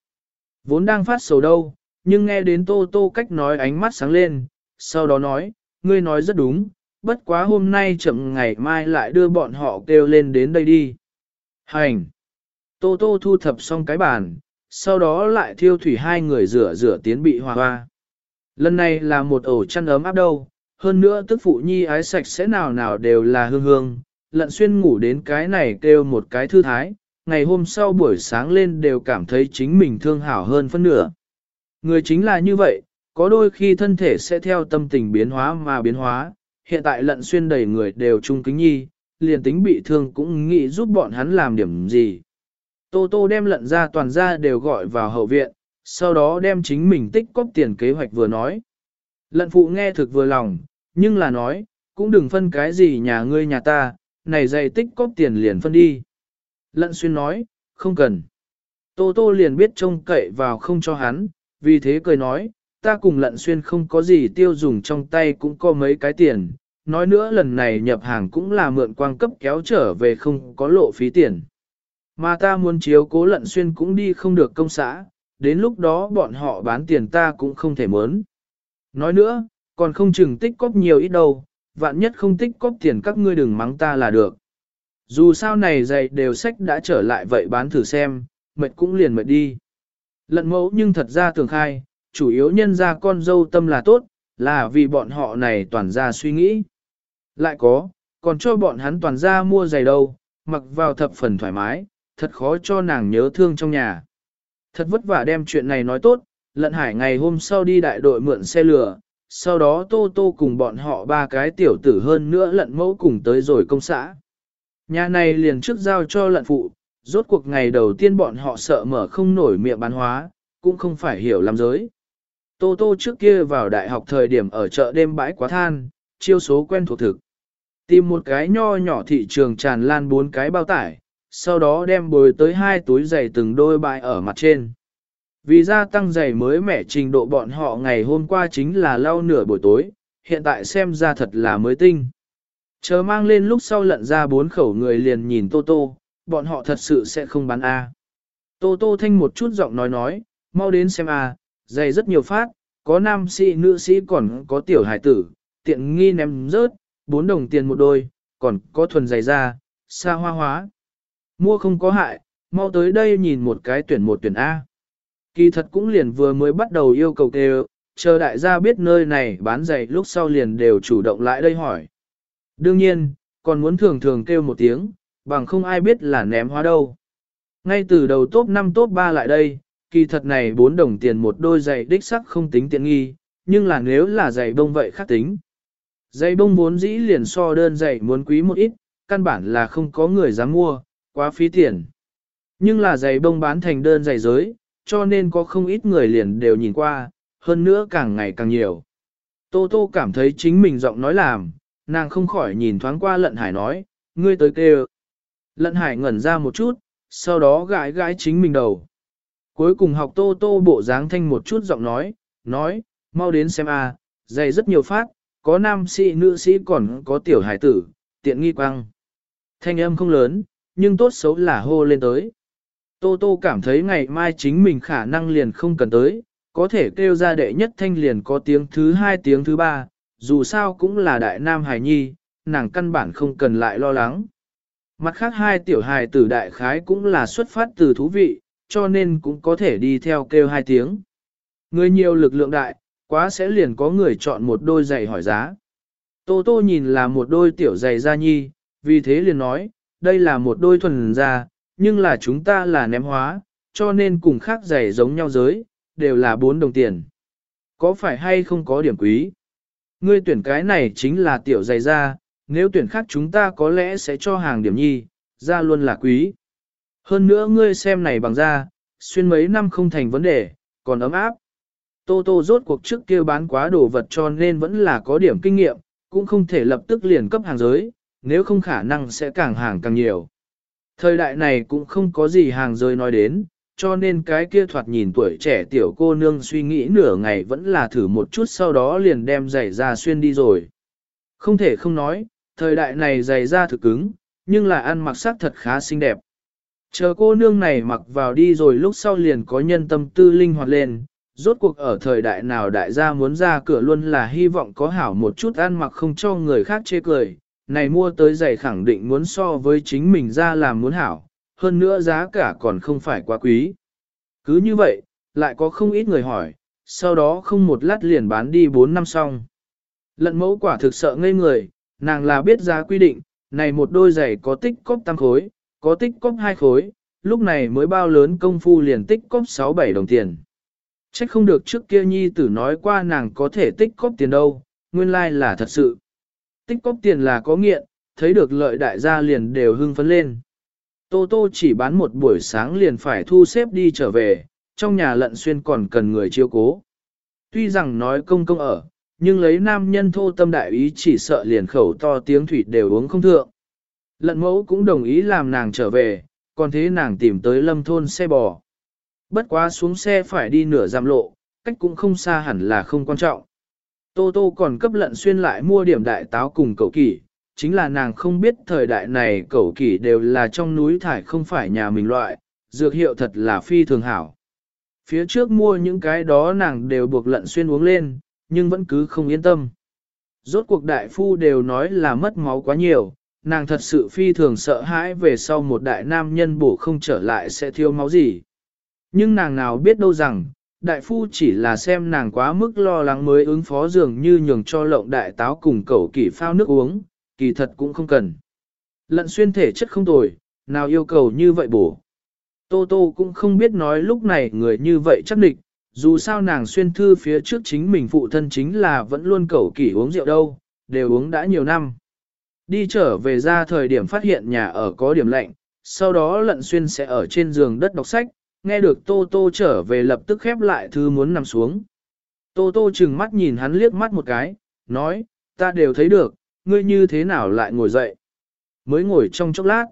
Vốn đang phát sầu đâu, nhưng nghe đến tô tô cách nói ánh mắt sáng lên, sau đó nói, ngươi nói rất đúng, bất quá hôm nay chậm ngày mai lại đưa bọn họ kêu lên đến đây đi. Hành! Tô tô thu thập xong cái bàn, sau đó lại thiêu thủy hai người rửa rửa tiến bị hòa hoa. Lần này là một ổ chăn ấm áp đâu, hơn nữa tức phụ nhi ái sạch sẽ nào nào đều là hương hương, lận xuyên ngủ đến cái này kêu một cái thư thái, ngày hôm sau buổi sáng lên đều cảm thấy chính mình thương hảo hơn phân nửa. Người chính là như vậy, có đôi khi thân thể sẽ theo tâm tình biến hóa mà biến hóa, hiện tại lận xuyên đầy người đều trung kính nhi, liền tính bị thương cũng nghĩ giúp bọn hắn làm điểm gì. Tô Tô đem lận ra toàn ra đều gọi vào hậu viện, sau đó đem chính mình tích cóp tiền kế hoạch vừa nói. Lận phụ nghe thực vừa lòng, nhưng là nói, cũng đừng phân cái gì nhà ngươi nhà ta, này dày tích cóp tiền liền phân đi. Lận xuyên nói, không cần. Tô Tô liền biết trông cậy vào không cho hắn, vì thế cười nói, ta cùng lận xuyên không có gì tiêu dùng trong tay cũng có mấy cái tiền, nói nữa lần này nhập hàng cũng là mượn quang cấp kéo trở về không có lộ phí tiền. Mà ta muốn chiếu cố lận xuyên cũng đi không được công xã, đến lúc đó bọn họ bán tiền ta cũng không thể mớn. Nói nữa, còn không chừng tích cóp nhiều ít đâu, vạn nhất không tích cóp tiền các ngươi đừng mắng ta là được. Dù sao này dạy đều sách đã trở lại vậy bán thử xem, mệt cũng liền mệt đi. Lận mẫu nhưng thật ra tường khai, chủ yếu nhân ra con dâu tâm là tốt, là vì bọn họ này toàn ra suy nghĩ. Lại có, còn cho bọn hắn toàn ra mua giày đâu, mặc vào thập phần thoải mái, thật khó cho nàng nhớ thương trong nhà. Thật vất vả đem chuyện này nói tốt, lận hải ngày hôm sau đi đại đội mượn xe lửa, sau đó tô tô cùng bọn họ ba cái tiểu tử hơn nữa lận mẫu cùng tới rồi công xã. Nhà này liền trước giao cho lận phụ, rốt cuộc ngày đầu tiên bọn họ sợ mở không nổi miệng bán hóa, cũng không phải hiểu làm giới. Tô tô trước kia vào đại học thời điểm ở chợ đêm bãi quá than, chiêu số quen thuộc thực. Tìm một cái nho nhỏ thị trường tràn lan bốn cái bao tải, sau đó đem bồi tới hai túi giày từng đôi bãi ở mặt trên. Vì gia tăng giày mới mẻ trình độ bọn họ ngày hôm qua chính là lau nửa buổi tối, hiện tại xem ra thật là mới tinh. Chờ mang lên lúc sau lận ra bốn khẩu người liền nhìn Tô Tô, bọn họ thật sự sẽ không bán A. Tô Tô thanh một chút giọng nói nói, mau đến xem A, dày rất nhiều phát, có nam sĩ nữ sĩ còn có tiểu hải tử, tiện nghi ném rớt, 4 đồng tiền một đôi, còn có thuần giày da, xa hoa hóa. Mua không có hại, mau tới đây nhìn một cái tuyển một tuyển A. Kỳ thật cũng liền vừa mới bắt đầu yêu cầu kêu, chờ đại gia biết nơi này bán giày lúc sau liền đều chủ động lại đây hỏi. Đương nhiên, còn muốn thường thường kêu một tiếng, bằng không ai biết là ném hóa đâu. Ngay từ đầu top 5 top 3 lại đây, kỳ thật này 4 đồng tiền một đôi giày đích sắc không tính tiện nghi, nhưng là nếu là giày bông vậy khác tính. Giày bông vốn dĩ liền so đơn giày muốn quý một ít, căn bản là không có người dám mua, quá phí tiền. Nhưng là giày bông bán thành đơn giày giới, cho nên có không ít người liền đều nhìn qua, hơn nữa càng ngày càng nhiều. Tô Tô cảm thấy chính mình giọng nói làm, nàng không khỏi nhìn thoáng qua lận hải nói, ngươi tới kêu. Lận hải ngẩn ra một chút, sau đó gãi gãi chính mình đầu. Cuối cùng học Tô Tô bộ dáng thanh một chút giọng nói, nói, mau đến xem à, a, dày rất nhiều phát, có nam sĩ nữ sĩ còn có tiểu hải tử, tiện nghi quăng. Thanh âm không lớn, nhưng tốt xấu là hô lên tới. Tô Tô cảm thấy ngày mai chính mình khả năng liền không cần tới, có thể kêu ra đệ nhất thanh liền có tiếng thứ hai tiếng thứ ba, dù sao cũng là đại nam hải nhi, nàng căn bản không cần lại lo lắng. Mặt khác hai tiểu hài tử đại khái cũng là xuất phát từ thú vị, cho nên cũng có thể đi theo kêu hai tiếng. Người nhiều lực lượng đại, quá sẽ liền có người chọn một đôi giày hỏi giá. Tô Tô nhìn là một đôi tiểu giày da nhi, vì thế liền nói, đây là một đôi thuần da, nhưng là chúng ta là ném hóa, cho nên cùng khác giày giống nhau giới, đều là 4 đồng tiền. Có phải hay không có điểm quý? Ngươi tuyển cái này chính là tiểu giày da, nếu tuyển khác chúng ta có lẽ sẽ cho hàng điểm nhi, da luôn là quý. Hơn nữa ngươi xem này bằng da, xuyên mấy năm không thành vấn đề, còn ấm áp. Tô Tô rốt cuộc trước kia bán quá đồ vật cho nên vẫn là có điểm kinh nghiệm, cũng không thể lập tức liền cấp hàng giới, nếu không khả năng sẽ càng hàng càng nhiều. Thời đại này cũng không có gì hàng giới nói đến, cho nên cái kia thoạt nhìn tuổi trẻ tiểu cô nương suy nghĩ nửa ngày vẫn là thử một chút sau đó liền đem giày ra xuyên đi rồi. Không thể không nói, thời đại này giày da thực cứng, nhưng là ăn mặc sắc thật khá xinh đẹp. Chờ cô nương này mặc vào đi rồi lúc sau liền có nhân tâm tư linh hoạt lên, rốt cuộc ở thời đại nào đại gia muốn ra cửa luôn là hy vọng có hảo một chút ăn mặc không cho người khác chê cười, này mua tới giày khẳng định muốn so với chính mình ra làm muốn hảo, hơn nữa giá cả còn không phải quá quý. Cứ như vậy, lại có không ít người hỏi, sau đó không một lát liền bán đi 4 năm xong. Lận mẫu quả thực sợ ngây người, nàng là biết giá quy định, này một đôi giày có tích cóp tăng khối, có tích cóp hai khối, lúc này mới bao lớn công phu liền tích cóp 6-7 đồng tiền. Trách không được trước kia nhi tử nói qua nàng có thể tích cóp tiền đâu, nguyên lai like là thật sự. Tích cóp tiền là có nghiện, thấy được lợi đại gia liền đều hưng phấn lên. Tô Tô chỉ bán một buổi sáng liền phải thu xếp đi trở về, trong nhà lận xuyên còn cần người chiêu cố. Tuy rằng nói công công ở, nhưng lấy nam nhân thô tâm đại ý chỉ sợ liền khẩu to tiếng thủy đều uống không thượng. Lận mẫu cũng đồng ý làm nàng trở về, còn thế nàng tìm tới lâm thôn xe bò. Bất quá xuống xe phải đi nửa giam lộ, cách cũng không xa hẳn là không quan trọng. Tô Tô còn cấp lận xuyên lại mua điểm đại táo cùng cậu kỷ, chính là nàng không biết thời đại này cậu kỷ đều là trong núi thải không phải nhà mình loại, dược hiệu thật là phi thường hảo. Phía trước mua những cái đó nàng đều buộc lận xuyên uống lên, nhưng vẫn cứ không yên tâm. Rốt cuộc đại phu đều nói là mất máu quá nhiều, nàng thật sự phi thường sợ hãi về sau một đại nam nhân bổ không trở lại sẽ thiếu máu gì. Nhưng nàng nào biết đâu rằng, đại phu chỉ là xem nàng quá mức lo lắng mới ứng phó dường như nhường cho lộng đại táo cùng cẩu kỳ phao nước uống, kỳ thật cũng không cần. Lận xuyên thể chất không tồi, nào yêu cầu như vậy bổ. Tô Tô cũng không biết nói lúc này người như vậy chắc định, dù sao nàng xuyên thư phía trước chính mình phụ thân chính là vẫn luôn cẩu kỳ uống rượu đâu, đều uống đã nhiều năm. Đi trở về ra thời điểm phát hiện nhà ở có điểm lạnh, sau đó lận xuyên sẽ ở trên giường đất đọc sách, nghe được Tô Tô trở về lập tức khép lại thư muốn nằm xuống. Tô Tô chừng mắt nhìn hắn liếc mắt một cái, nói, ta đều thấy được, ngươi như thế nào lại ngồi dậy. Mới ngồi trong chốc lát.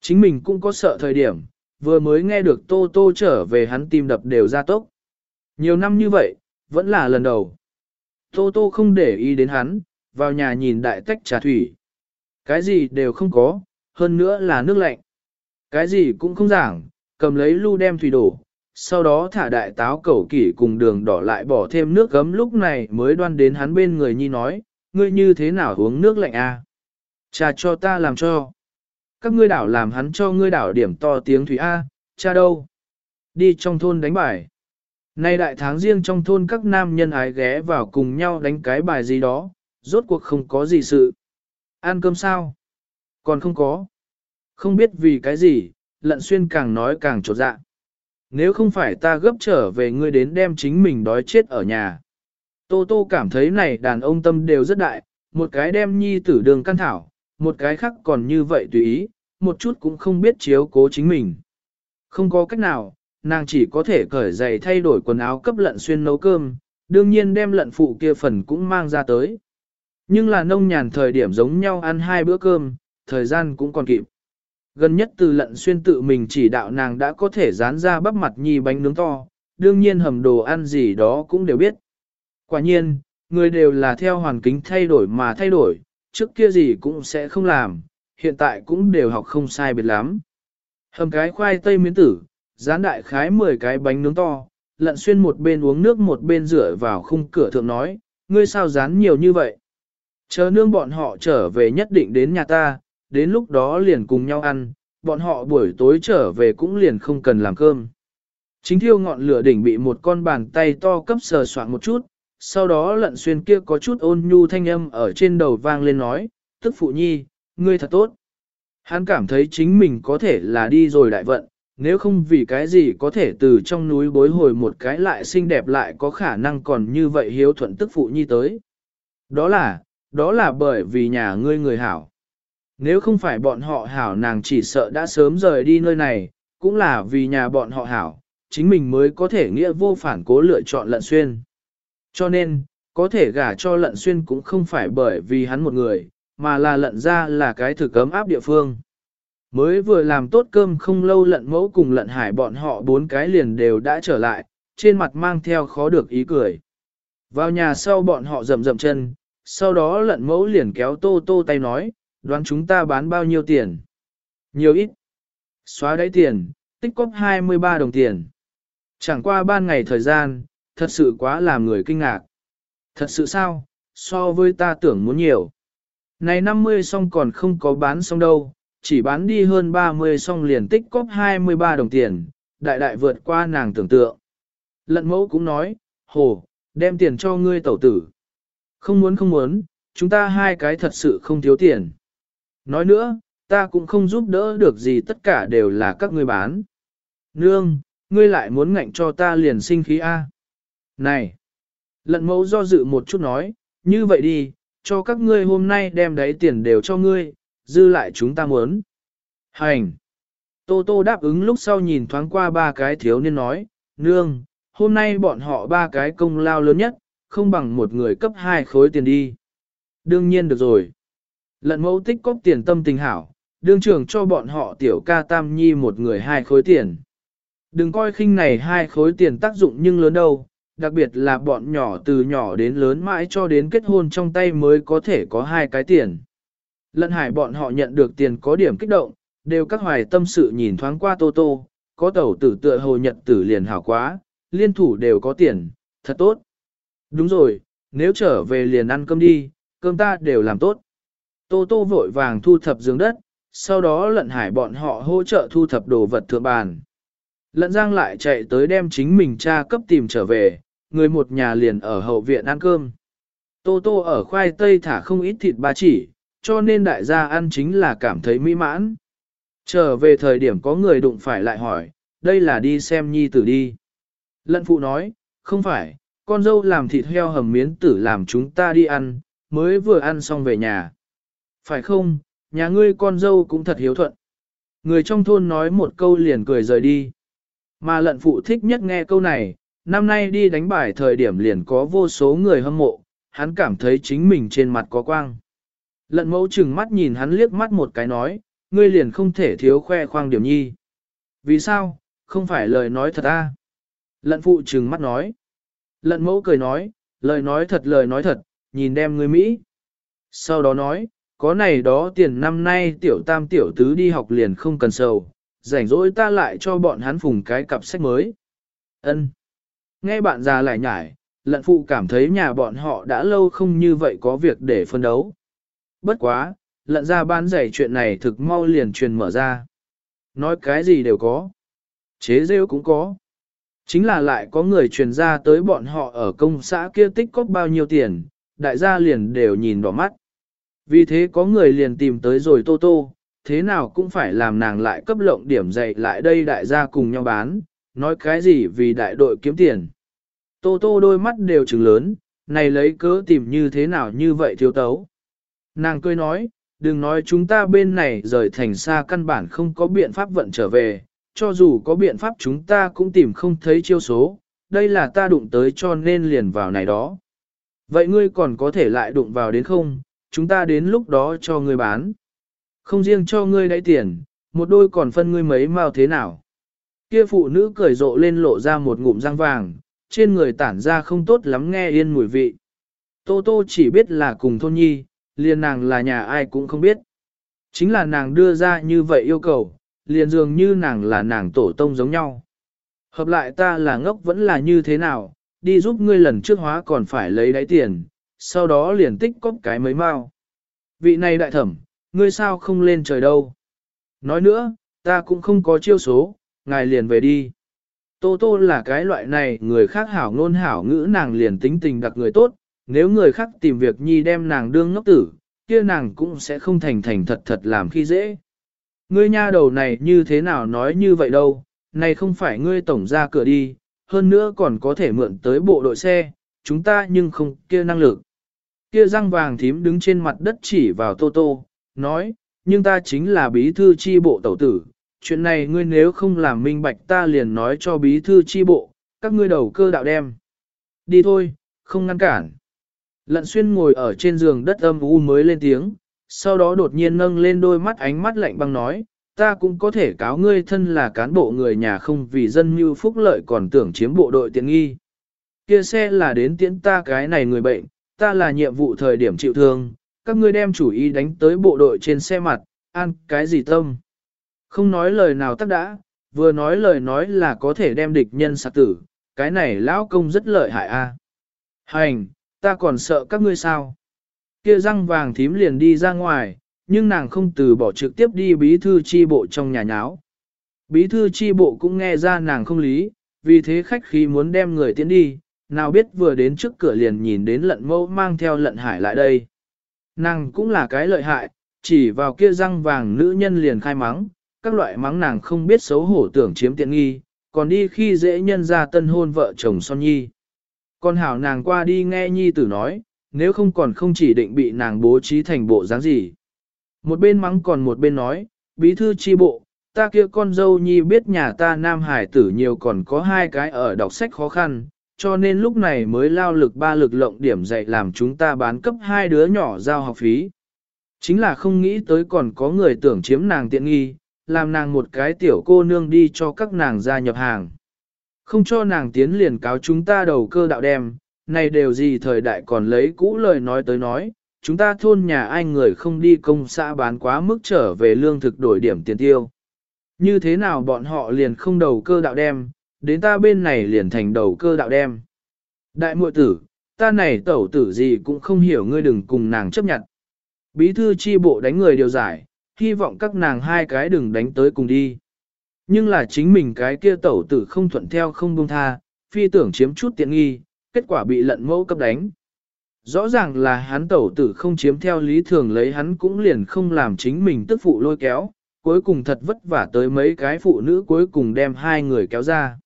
Chính mình cũng có sợ thời điểm, vừa mới nghe được Tô Tô trở về hắn tim đập đều ra tốc. Nhiều năm như vậy, vẫn là lần đầu. Tô Tô không để ý đến hắn, vào nhà nhìn đại tách trà thủy. Cái gì đều không có, hơn nữa là nước lạnh. Cái gì cũng không giảng, cầm lấy lu đem thủy đổ, sau đó thả đại táo cẩu kỷ cùng đường đỏ lại bỏ thêm nước gấm lúc này mới đoan đến hắn bên người nhi nói, ngươi như thế nào uống nước lạnh a? À? Cha cho ta làm cho. Các ngươi đảo làm hắn cho ngươi đảo điểm to tiếng thủy A, cha đâu? Đi trong thôn đánh bài. Nay đại tháng riêng trong thôn các nam nhân ái ghé vào cùng nhau đánh cái bài gì đó, rốt cuộc không có gì sự. Ăn cơm sao? Còn không có. Không biết vì cái gì, lận xuyên càng nói càng trột dạ. Nếu không phải ta gấp trở về ngươi đến đem chính mình đói chết ở nhà. Tô Tô cảm thấy này đàn ông tâm đều rất đại, một cái đem nhi tử đường căn thảo, một cái khác còn như vậy tùy ý, một chút cũng không biết chiếu cố chính mình. Không có cách nào, nàng chỉ có thể cởi giày thay đổi quần áo cấp lận xuyên nấu cơm, đương nhiên đem lận phụ kia phần cũng mang ra tới. Nhưng là nông nhàn thời điểm giống nhau ăn hai bữa cơm, thời gian cũng còn kịp. Gần nhất từ lận xuyên tự mình chỉ đạo nàng đã có thể dán ra bắp mặt nhi bánh nướng to, đương nhiên hầm đồ ăn gì đó cũng đều biết. Quả nhiên, người đều là theo hoàn kính thay đổi mà thay đổi, trước kia gì cũng sẽ không làm, hiện tại cũng đều học không sai biệt lắm. Hầm cái khoai tây miến tử, dán đại khái 10 cái bánh nướng to, lận xuyên một bên uống nước một bên rửa vào khung cửa thượng nói, ngươi sao dán nhiều như vậy? Chờ nương bọn họ trở về nhất định đến nhà ta, đến lúc đó liền cùng nhau ăn, bọn họ buổi tối trở về cũng liền không cần làm cơm. Chính thiêu ngọn lửa đỉnh bị một con bàn tay to cấp sờ soạn một chút, sau đó lận xuyên kia có chút ôn nhu thanh âm ở trên đầu vang lên nói, tức phụ nhi, ngươi thật tốt. Hắn cảm thấy chính mình có thể là đi rồi đại vận, nếu không vì cái gì có thể từ trong núi bối hồi một cái lại xinh đẹp lại có khả năng còn như vậy hiếu thuận tức phụ nhi tới. Đó là, đó là bởi vì nhà ngươi người hảo. Nếu không phải bọn họ hảo nàng chỉ sợ đã sớm rời đi nơi này, cũng là vì nhà bọn họ hảo, chính mình mới có thể nghĩa vô phản cố lựa chọn lận xuyên. Cho nên, có thể gả cho lận xuyên cũng không phải bởi vì hắn một người, mà là lận ra là cái thực cấm áp địa phương. Mới vừa làm tốt cơm không lâu lận mẫu cùng lận hải bọn họ bốn cái liền đều đã trở lại, trên mặt mang theo khó được ý cười. Vào nhà sau bọn họ rầm rầm chân, sau đó lận mẫu liền kéo tô tô tay nói, đoán chúng ta bán bao nhiêu tiền. Nhiều ít. Xóa đáy tiền, tích cóp 23 đồng tiền. Chẳng qua ban ngày thời gian, thật sự quá làm người kinh ngạc. Thật sự sao, so với ta tưởng muốn nhiều. Này 50 xong còn không có bán xong đâu, chỉ bán đi hơn 30 xong liền tích cóp 23 đồng tiền, đại đại vượt qua nàng tưởng tượng. Lận mẫu cũng nói, hồ, đem tiền cho ngươi tẩu tử. Không muốn không muốn, chúng ta hai cái thật sự không thiếu tiền. Nói nữa, ta cũng không giúp đỡ được gì tất cả đều là các ngươi bán. Nương, ngươi lại muốn ngạnh cho ta liền sinh khí A. Này! Lận mẫu do dự một chút nói, như vậy đi, cho các ngươi hôm nay đem đấy tiền đều cho ngươi, dư lại chúng ta muốn. Hành! Tô Tô đáp ứng lúc sau nhìn thoáng qua ba cái thiếu niên nói, nương, hôm nay bọn họ ba cái công lao lớn nhất, không bằng một người cấp hai khối tiền đi. Đương nhiên được rồi. Lận mẫu tích cóp tiền tâm tình hảo, đương trưởng cho bọn họ tiểu ca tam nhi một người hai khối tiền. Đừng coi khinh này hai khối tiền tác dụng nhưng lớn đâu, đặc biệt là bọn nhỏ từ nhỏ đến lớn mãi cho đến kết hôn trong tay mới có thể có hai cái tiền. Lận hải bọn họ nhận được tiền có điểm kích động, đều các hoài tâm sự nhìn thoáng qua tô tô, có tẩu tử tựa hồ nhật tử liền hảo quá, liên thủ đều có tiền, thật tốt. Đúng rồi, nếu trở về liền ăn cơm đi, cơm ta đều làm tốt. Tô tô vội vàng thu thập giường đất, sau đó lận hải bọn họ hỗ trợ thu thập đồ vật thượng bàn. Lận giang lại chạy tới đem chính mình cha cấp tìm trở về, người một nhà liền ở hậu viện ăn cơm. Tô tô ở khoai tây thả không ít thịt ba chỉ, cho nên đại gia ăn chính là cảm thấy mỹ mãn. Trở về thời điểm có người đụng phải lại hỏi, đây là đi xem nhi tử đi. Lận phụ nói, không phải, con dâu làm thịt heo hầm miến tử làm chúng ta đi ăn, mới vừa ăn xong về nhà. Phải không, nhà ngươi con dâu cũng thật hiếu thuận. Người trong thôn nói một câu liền cười rời đi. Mà lận phụ thích nhất nghe câu này, năm nay đi đánh bài thời điểm liền có vô số người hâm mộ, hắn cảm thấy chính mình trên mặt có quang. Lận mẫu chừng mắt nhìn hắn liếc mắt một cái nói, ngươi liền không thể thiếu khoe khoang điểm nhi. Vì sao, không phải lời nói thật à? Lận phụ chừng mắt nói. Lận mẫu cười nói, lời nói thật lời nói thật, nhìn đem người Mỹ. Sau đó nói, có này đó tiền năm nay tiểu tam tiểu tứ đi học liền không cần sầu, rảnh rỗi ta lại cho bọn hắn phùng cái cặp sách mới. Ân. Nghe bạn già lại nhải, lận phụ cảm thấy nhà bọn họ đã lâu không như vậy có việc để phân đấu. Bất quá, lận ra bán giày chuyện này thực mau liền truyền mở ra. Nói cái gì đều có. Chế rêu cũng có. Chính là lại có người truyền ra tới bọn họ ở công xã kia tích có bao nhiêu tiền, đại gia liền đều nhìn đỏ mắt. Vì thế có người liền tìm tới rồi Tô Tô, thế nào cũng phải làm nàng lại cấp lộng điểm dạy lại đây đại gia cùng nhau bán, nói cái gì vì đại đội kiếm tiền. Tô Tô đôi mắt đều trừng lớn, này lấy cớ tìm như thế nào như vậy thiếu tấu. Nàng cười nói, đừng nói chúng ta bên này rời thành xa căn bản không có biện pháp vận trở về, cho dù có biện pháp chúng ta cũng tìm không thấy chiêu số, đây là ta đụng tới cho nên liền vào này đó. Vậy ngươi còn có thể lại đụng vào đến không, chúng ta đến lúc đó cho ngươi bán. Không riêng cho ngươi đáy tiền, một đôi còn phân ngươi mấy mao thế nào. Kia phụ nữ cười rộ lên lộ ra một ngụm răng vàng, trên người tản ra không tốt lắm nghe yên mùi vị. Tô Tô chỉ biết là cùng thôn nhi, liền nàng là nhà ai cũng không biết. Chính là nàng đưa ra như vậy yêu cầu, liền dường như nàng là nàng tổ tông giống nhau. Hợp lại ta là ngốc vẫn là như thế nào, đi giúp ngươi lần trước hóa còn phải lấy đáy tiền, sau đó liền tích cóp cái mấy mao. Vị này đại thẩm, ngươi sao không lên trời đâu. Nói nữa, ta cũng không có chiêu số, ngài liền về đi. Tô tô là cái loại này, người khác hảo ngôn hảo ngữ nàng liền tính tình đặc người tốt, nếu người khác tìm việc nhi đem nàng đương ngốc tử, kia nàng cũng sẽ không thành thành thật thật làm khi dễ. Ngươi nha đầu này như thế nào nói như vậy đâu, này không phải ngươi tổng ra cửa đi, hơn nữa còn có thể mượn tới bộ đội xe, chúng ta nhưng không kia năng lực. Kia răng vàng thím đứng trên mặt đất chỉ vào Tô Tô, nói, nhưng ta chính là bí thư chi bộ tẩu tử, chuyện này ngươi nếu không làm minh bạch ta liền nói cho bí thư chi bộ, các ngươi đầu cơ đạo đem. Đi thôi, không ngăn cản. Lận xuyên ngồi ở trên giường đất âm u mới lên tiếng, sau đó đột nhiên nâng lên đôi mắt ánh mắt lạnh băng nói, ta cũng có thể cáo ngươi thân là cán bộ người nhà không vì dân mưu phúc lợi còn tưởng chiếm bộ đội tiện nghi. Kia xe là đến tiễn ta cái này người bệnh, ta là nhiệm vụ thời điểm chịu thương, các ngươi đem chủ ý đánh tới bộ đội trên xe mặt, ăn cái gì tâm. Không nói lời nào tắc đã, vừa nói lời nói là có thể đem địch nhân sạc tử, cái này lão công rất lợi hại a. Hành, ta còn sợ các ngươi sao. Kia răng vàng thím liền đi ra ngoài, nhưng nàng không từ bỏ trực tiếp đi bí thư chi bộ trong nhà nháo. Bí thư chi bộ cũng nghe ra nàng không lý, vì thế khách khí muốn đem người tiến đi, nào biết vừa đến trước cửa liền nhìn đến lận mẫu mang theo lận hải lại đây. Nàng cũng là cái lợi hại, chỉ vào kia răng vàng nữ nhân liền khai mắng, các loại mắng nàng không biết xấu hổ tưởng chiếm tiện nghi, còn đi khi dễ nhân ra tân hôn vợ chồng son nhi. Còn hảo nàng qua đi nghe nhi tử nói, nếu không còn không chỉ định bị nàng bố trí thành bộ dáng gì. Một bên mắng còn một bên nói, bí thư chi bộ, ta kia con dâu nhi biết nhà ta nam hải tử nhiều còn có hai cái ở đọc sách khó khăn, cho nên lúc này mới lao lực ba lực lộng điểm dạy làm chúng ta bán cấp hai đứa nhỏ giao học phí. Chính là không nghĩ tới còn có người tưởng chiếm nàng tiện nghi, làm nàng một cái tiểu cô nương đi cho các nàng gia nhập hàng. Không cho nàng tiến liền cáo chúng ta đầu cơ đạo đem, này đều gì thời đại còn lấy cũ lời nói tới nói, chúng ta thôn nhà ai người không đi công xã bán quá mức trở về lương thực đổi điểm tiền tiêu. Như thế nào bọn họ liền không đầu cơ đạo đem, đến ta bên này liền thành đầu cơ đạo đem. Đại muội tử, ta này tẩu tử gì cũng không hiểu ngươi đừng cùng nàng chấp nhận. Bí thư chi bộ đánh người điều giải, hy vọng các nàng hai cái đừng đánh tới cùng đi. Nhưng là chính mình cái kia tẩu tử không thuận theo không buông tha, phi tưởng chiếm chút tiện nghi, kết quả bị lận mẫu cấp đánh. Rõ ràng là hắn tẩu tử không chiếm theo lý thường lấy hắn cũng liền không làm chính mình tức phụ lôi kéo, cuối cùng thật vất vả tới mấy cái phụ nữ cuối cùng đem hai người kéo ra.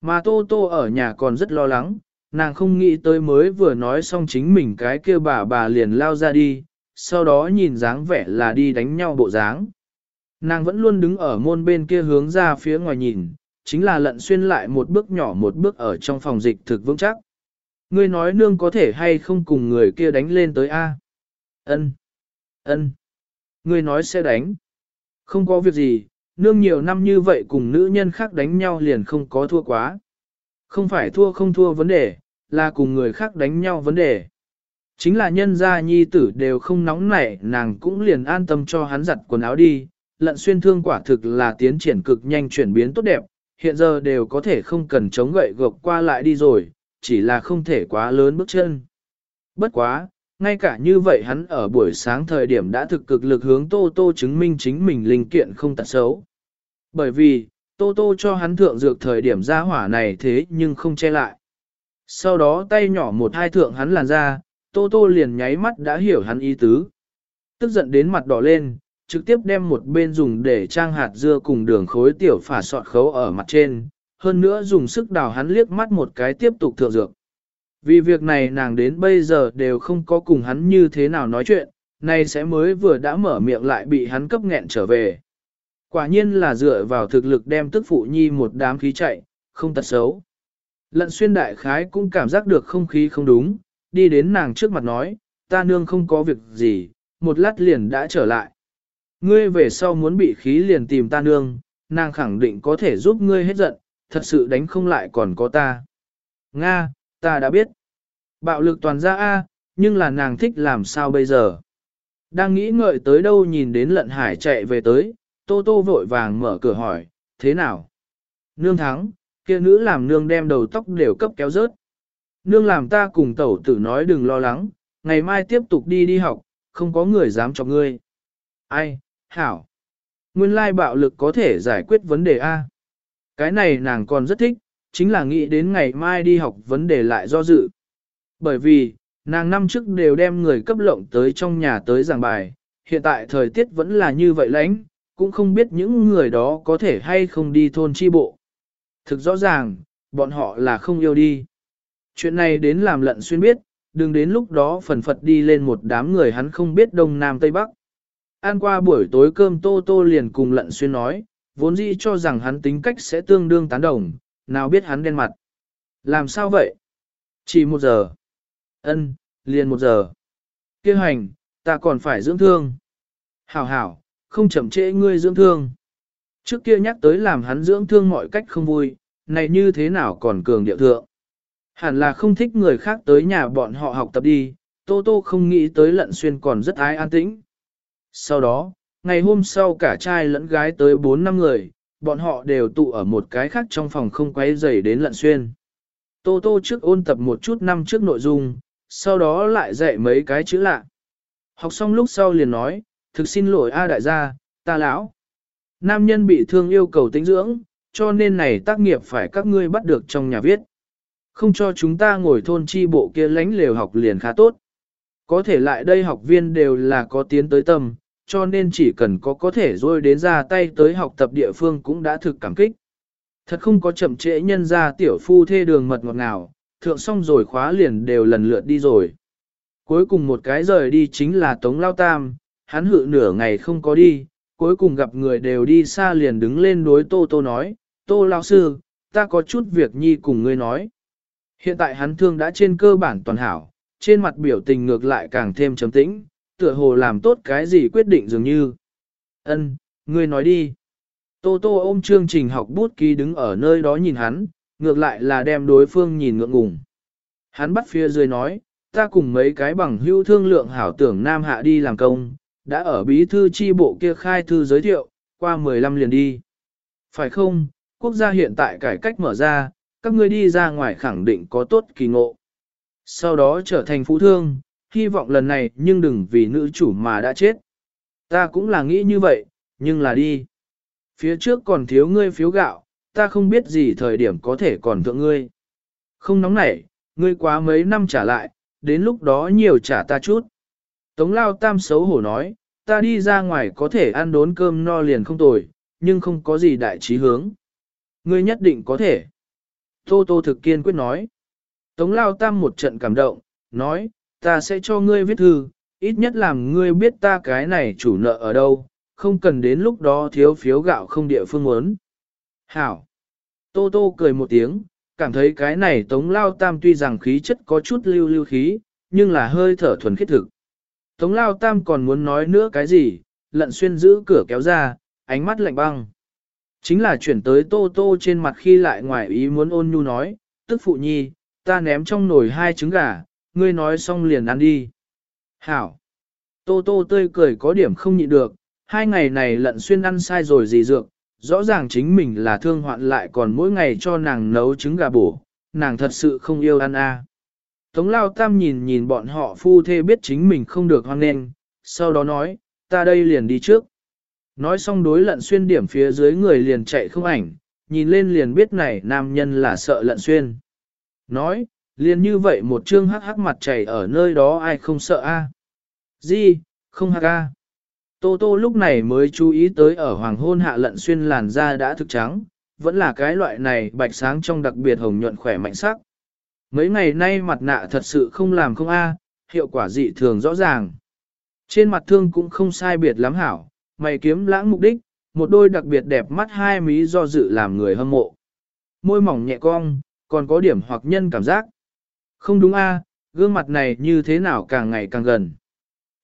Mà Tô Tô ở nhà còn rất lo lắng, nàng không nghĩ tới mới vừa nói xong chính mình cái kia bà bà liền lao ra đi, sau đó nhìn dáng vẻ là đi đánh nhau bộ dáng. Nàng vẫn luôn đứng ở môn bên kia hướng ra phía ngoài nhìn, chính là lận xuyên lại một bước nhỏ một bước ở trong phòng dịch thực vững chắc. Ngươi nói nương có thể hay không cùng người kia đánh lên tới A. Ân, ân. Ngươi nói sẽ đánh. Không có việc gì, nương nhiều năm như vậy cùng nữ nhân khác đánh nhau liền không có thua quá. Không phải thua không thua vấn đề, là cùng người khác đánh nhau vấn đề. Chính là nhân gia nhi tử đều không nóng nảy, nàng cũng liền an tâm cho hắn giặt quần áo đi, lận xuyên thương quả thực là tiến triển cực nhanh chuyển biến tốt đẹp, hiện giờ đều có thể không cần chống gậy gộc qua lại đi rồi, chỉ là không thể quá lớn bước chân. Bất quá, ngay cả như vậy hắn ở buổi sáng thời điểm đã thực cực lực hướng Tô Tô chứng minh chính mình linh kiện không tật xấu. Bởi vì, Tô Tô cho hắn thượng dược thời điểm ra hỏa này thế nhưng không che lại. Sau đó tay nhỏ một hai thượng hắn làn ra, Tô Tô liền nháy mắt đã hiểu hắn ý tứ. Tức giận đến mặt đỏ lên, trực tiếp đem một bên dùng để trang hạt dưa cùng đường khối tiểu phả sọt khấu ở mặt trên, hơn nữa dùng sức đào hắn liếc mắt một cái tiếp tục thượng dược. Vì việc này nàng đến bây giờ đều không có cùng hắn như thế nào nói chuyện, nay sẽ mới vừa đã mở miệng lại bị hắn cấp nghẹn trở về. Quả nhiên là dựa vào thực lực đem tức phụ nhi một đám khí chạy, không tật xấu. Lận xuyên đại khái cũng cảm giác được không khí không đúng, đi đến nàng trước mặt nói, ta nương không có việc gì, một lát liền đã trở lại. Ngươi về sau muốn bị khí liền tìm ta nương, nàng khẳng định có thể giúp ngươi hết giận, thật sự đánh không lại còn có ta. Nga, ta đã biết. Bạo lực toàn ra A, nhưng là nàng thích làm sao bây giờ. Đang nghĩ ngợi tới đâu nhìn đến lận hải chạy về tới, tô tô vội vàng mở cửa hỏi, thế nào? Nương thắng, kia nữ làm nương đem đầu tóc đều cấp kéo rớt. Nương làm ta cùng tẩu tử nói đừng lo lắng, ngày mai tiếp tục đi đi học, không có người dám cho ngươi. Ai, hảo. Nguyên lai bạo lực có thể giải quyết vấn đề A. Cái này nàng còn rất thích, chính là nghĩ đến ngày mai đi học vấn đề lại do dự. Bởi vì, nàng năm trước đều đem người cấp lộng tới trong nhà tới giảng bài, hiện tại thời tiết vẫn là như vậy lánh, cũng không biết những người đó có thể hay không đi thôn chi bộ. Thực rõ ràng, bọn họ là không yêu đi. Chuyện này đến làm lận xuyên biết, đừng đến lúc đó phần phật đi lên một đám người hắn không biết đông nam tây bắc. Ăn qua buổi tối cơm tô tô liền cùng lận xuyên nói, vốn dĩ cho rằng hắn tính cách sẽ tương đương tán đồng, nào biết hắn đen mặt. Làm sao vậy? Chỉ một giờ. Ân, liền một giờ. Kêu hành, ta còn phải dưỡng thương. Hảo hảo, không chậm trễ ngươi dưỡng thương. Trước kia nhắc tới làm hắn dưỡng thương mọi cách không vui, này như thế nào còn cường điệu thượng. Hẳn là không thích người khác tới nhà bọn họ học tập đi, Tô Tô không nghĩ tới lận xuyên còn rất ái an tĩnh. Sau đó, ngày hôm sau cả trai lẫn gái tới 4 năm người, bọn họ đều tụ ở một cái khác trong phòng không quay dày đến lận xuyên. Tô Tô trước ôn tập một chút năm trước nội dung, sau đó lại dạy mấy cái chữ lạ. Học xong lúc sau liền nói, thực xin lỗi A đại gia, ta lão. Nam nhân bị thương yêu cầu tính dưỡng, cho nên này tác nghiệp phải các ngươi bắt được trong nhà viết. Không cho chúng ta ngồi thôn chi bộ kia lánh lều học liền khá tốt. Có thể lại đây học viên đều là có tiến tới tâm, cho nên chỉ cần có có thể rồi đến ra tay tới học tập địa phương cũng đã thực cảm kích. Thật không có chậm trễ nhân ra tiểu phu thê đường mật ngọt nào. thượng xong rồi khóa liền đều lần lượt đi rồi. Cuối cùng một cái rời đi chính là Tống Lao Tam, hắn hự nửa ngày không có đi, cuối cùng gặp người đều đi xa liền đứng lên đối Tô Tô nói, Tô Lao Sư, ta có chút việc nhi cùng ngươi nói. Hiện tại hắn thương đã trên cơ bản toàn hảo, trên mặt biểu tình ngược lại càng thêm trầm tĩnh, tựa hồ làm tốt cái gì quyết định dường như. Ân, ngươi nói đi. Tô Tô ôm chương trình học bút ký đứng ở nơi đó nhìn hắn, ngược lại là đem đối phương nhìn ngượng ngùng. Hắn bắt phía dưới nói, ta cùng mấy cái bằng hữu thương lượng hảo tưởng Nam Hạ đi làm công, đã ở bí thư chi bộ kia khai thư giới thiệu, qua 15 liền đi. Phải không, quốc gia hiện tại cải cách mở ra, các ngươi đi ra ngoài khẳng định có tốt kỳ ngộ. Sau đó trở thành phú thương, hy vọng lần này nhưng đừng vì nữ chủ mà đã chết. Ta cũng là nghĩ như vậy, nhưng là đi. Phía trước còn thiếu ngươi phiếu gạo, ta không biết gì thời điểm có thể còn thượng ngươi. Không nóng nảy, ngươi quá mấy năm trả lại, đến lúc đó nhiều trả ta chút. Tống lao tam xấu hổ nói, ta đi ra ngoài có thể ăn đốn cơm no liền không tồi, nhưng không có gì đại trí hướng. Ngươi nhất định có thể. Tô Tô thực kiên quyết nói. Tống lao tam một trận cảm động, nói, ta sẽ cho ngươi viết thư, ít nhất làm ngươi biết ta cái này chủ nợ ở đâu, không cần đến lúc đó thiếu phiếu gạo không địa phương muốn. Hảo. Tô Tô cười một tiếng, cảm thấy cái này Tống Lao Tam tuy rằng khí chất có chút lưu lưu khí, nhưng là hơi thở thuần khiết thực. Tống Lao Tam còn muốn nói nữa cái gì, lận xuyên giữ cửa kéo ra, ánh mắt lạnh băng. Chính là chuyển tới Tô Tô trên mặt khi lại ngoài ý muốn ôn nhu nói, tức phụ nhi, ta ném trong nồi hai trứng gà, ngươi nói xong liền ăn đi. Hảo. Tô Tô tươi cười có điểm không nhịn được, hai ngày này lận xuyên ăn sai rồi gì dược, rõ ràng chính mình là thương hoạn lại còn mỗi ngày cho nàng nấu trứng gà bổ, nàng thật sự không yêu ăn a. À. Tống lao tam nhìn nhìn bọn họ phu thê biết chính mình không được hoan nên, sau đó nói, ta đây liền đi trước. Nói xong đối lận xuyên điểm phía dưới người liền chạy không ảnh, nhìn lên liền biết này nam nhân là sợ lận xuyên. Nói, liền như vậy một chương hắc hắc mặt chảy ở nơi đó ai không sợ a? À? Gì, không hắc a. Tô Tô lúc này mới chú ý tới ở hoàng hôn hạ lận xuyên làn da đã thực trắng, vẫn là cái loại này bạch sáng trong đặc biệt hồng nhuận khỏe mạnh sắc. Mấy ngày nay mặt nạ thật sự không làm không a, hiệu quả dị thường rõ ràng. Trên mặt thương cũng không sai biệt lắm hảo, mày kiếm lãng mục đích, một đôi đặc biệt đẹp mắt hai mí do dự làm người hâm mộ. Môi mỏng nhẹ cong, còn có điểm hoặc nhân cảm giác. Không đúng a, gương mặt này như thế nào càng ngày càng gần.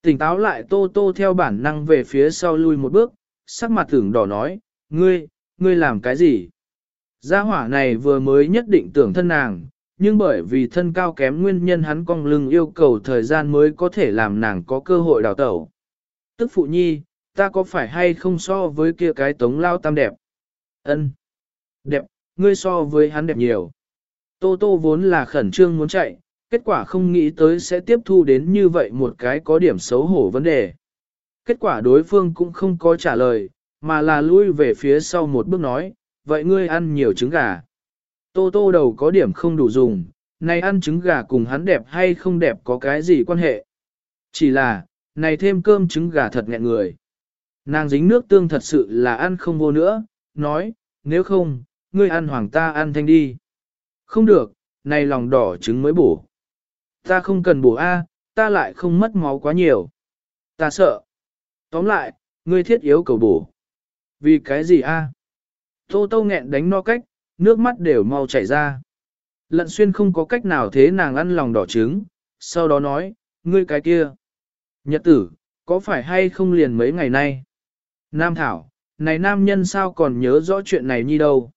Tỉnh táo lại tô tô theo bản năng về phía sau lui một bước, sắc mặt tưởng đỏ nói, ngươi, ngươi làm cái gì? Gia hỏa này vừa mới nhất định tưởng thân nàng, nhưng bởi vì thân cao kém nguyên nhân hắn cong lưng yêu cầu thời gian mới có thể làm nàng có cơ hội đào tẩu. Tức phụ nhi, ta có phải hay không so với kia cái tống lao tam đẹp? Ân, Đẹp, ngươi so với hắn đẹp nhiều. Tô tô vốn là khẩn trương muốn chạy, kết quả không nghĩ tới sẽ tiếp thu đến như vậy một cái có điểm xấu hổ vấn đề. Kết quả đối phương cũng không có trả lời, mà là lui về phía sau một bước nói, vậy ngươi ăn nhiều trứng gà. Tô tô đầu có điểm không đủ dùng, này ăn trứng gà cùng hắn đẹp hay không đẹp có cái gì quan hệ. Chỉ là, này thêm cơm trứng gà thật nghẹn người. Nàng dính nước tương thật sự là ăn không vô nữa, nói, nếu không, ngươi ăn hoàng ta ăn thanh đi. Không được, này lòng đỏ trứng mới bổ. Ta không cần bổ A, ta lại không mất máu quá nhiều. Ta sợ. Tóm lại, ngươi thiết yếu cầu bổ. Vì cái gì A? Tô tô nghẹn đánh no cách, nước mắt đều mau chảy ra. Lận xuyên không có cách nào thế nàng ăn lòng đỏ trứng, sau đó nói, ngươi cái kia. Nhật tử, có phải hay không liền mấy ngày nay? Nam Thảo, này nam nhân sao còn nhớ rõ chuyện này như đâu?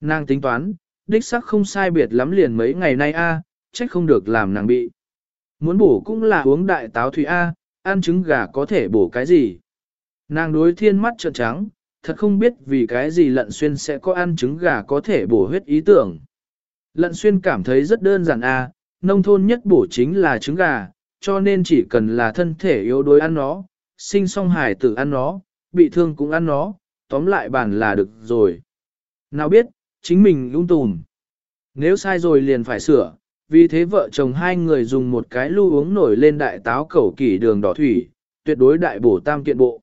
Nàng tính toán, đích sắc không sai biệt lắm liền mấy ngày nay a, trách không được làm nàng bị. Muốn bổ cũng là uống đại táo thủy a, ăn trứng gà có thể bổ cái gì? Nàng đối thiên mắt trợn trắng, thật không biết vì cái gì lận xuyên sẽ có ăn trứng gà có thể bổ huyết ý tưởng. Lận xuyên cảm thấy rất đơn giản a, nông thôn nhất bổ chính là trứng gà, cho nên chỉ cần là thân thể yếu đuối ăn nó, sinh song hải tử ăn nó, bị thương cũng ăn nó, tóm lại bản là được rồi. Nào biết, chính mình lung tùm. Nếu sai rồi liền phải sửa, vì thế vợ chồng hai người dùng một cái lưu uống nổi lên đại táo cẩu kỷ đường đỏ thủy, tuyệt đối đại bổ tam kiện bộ.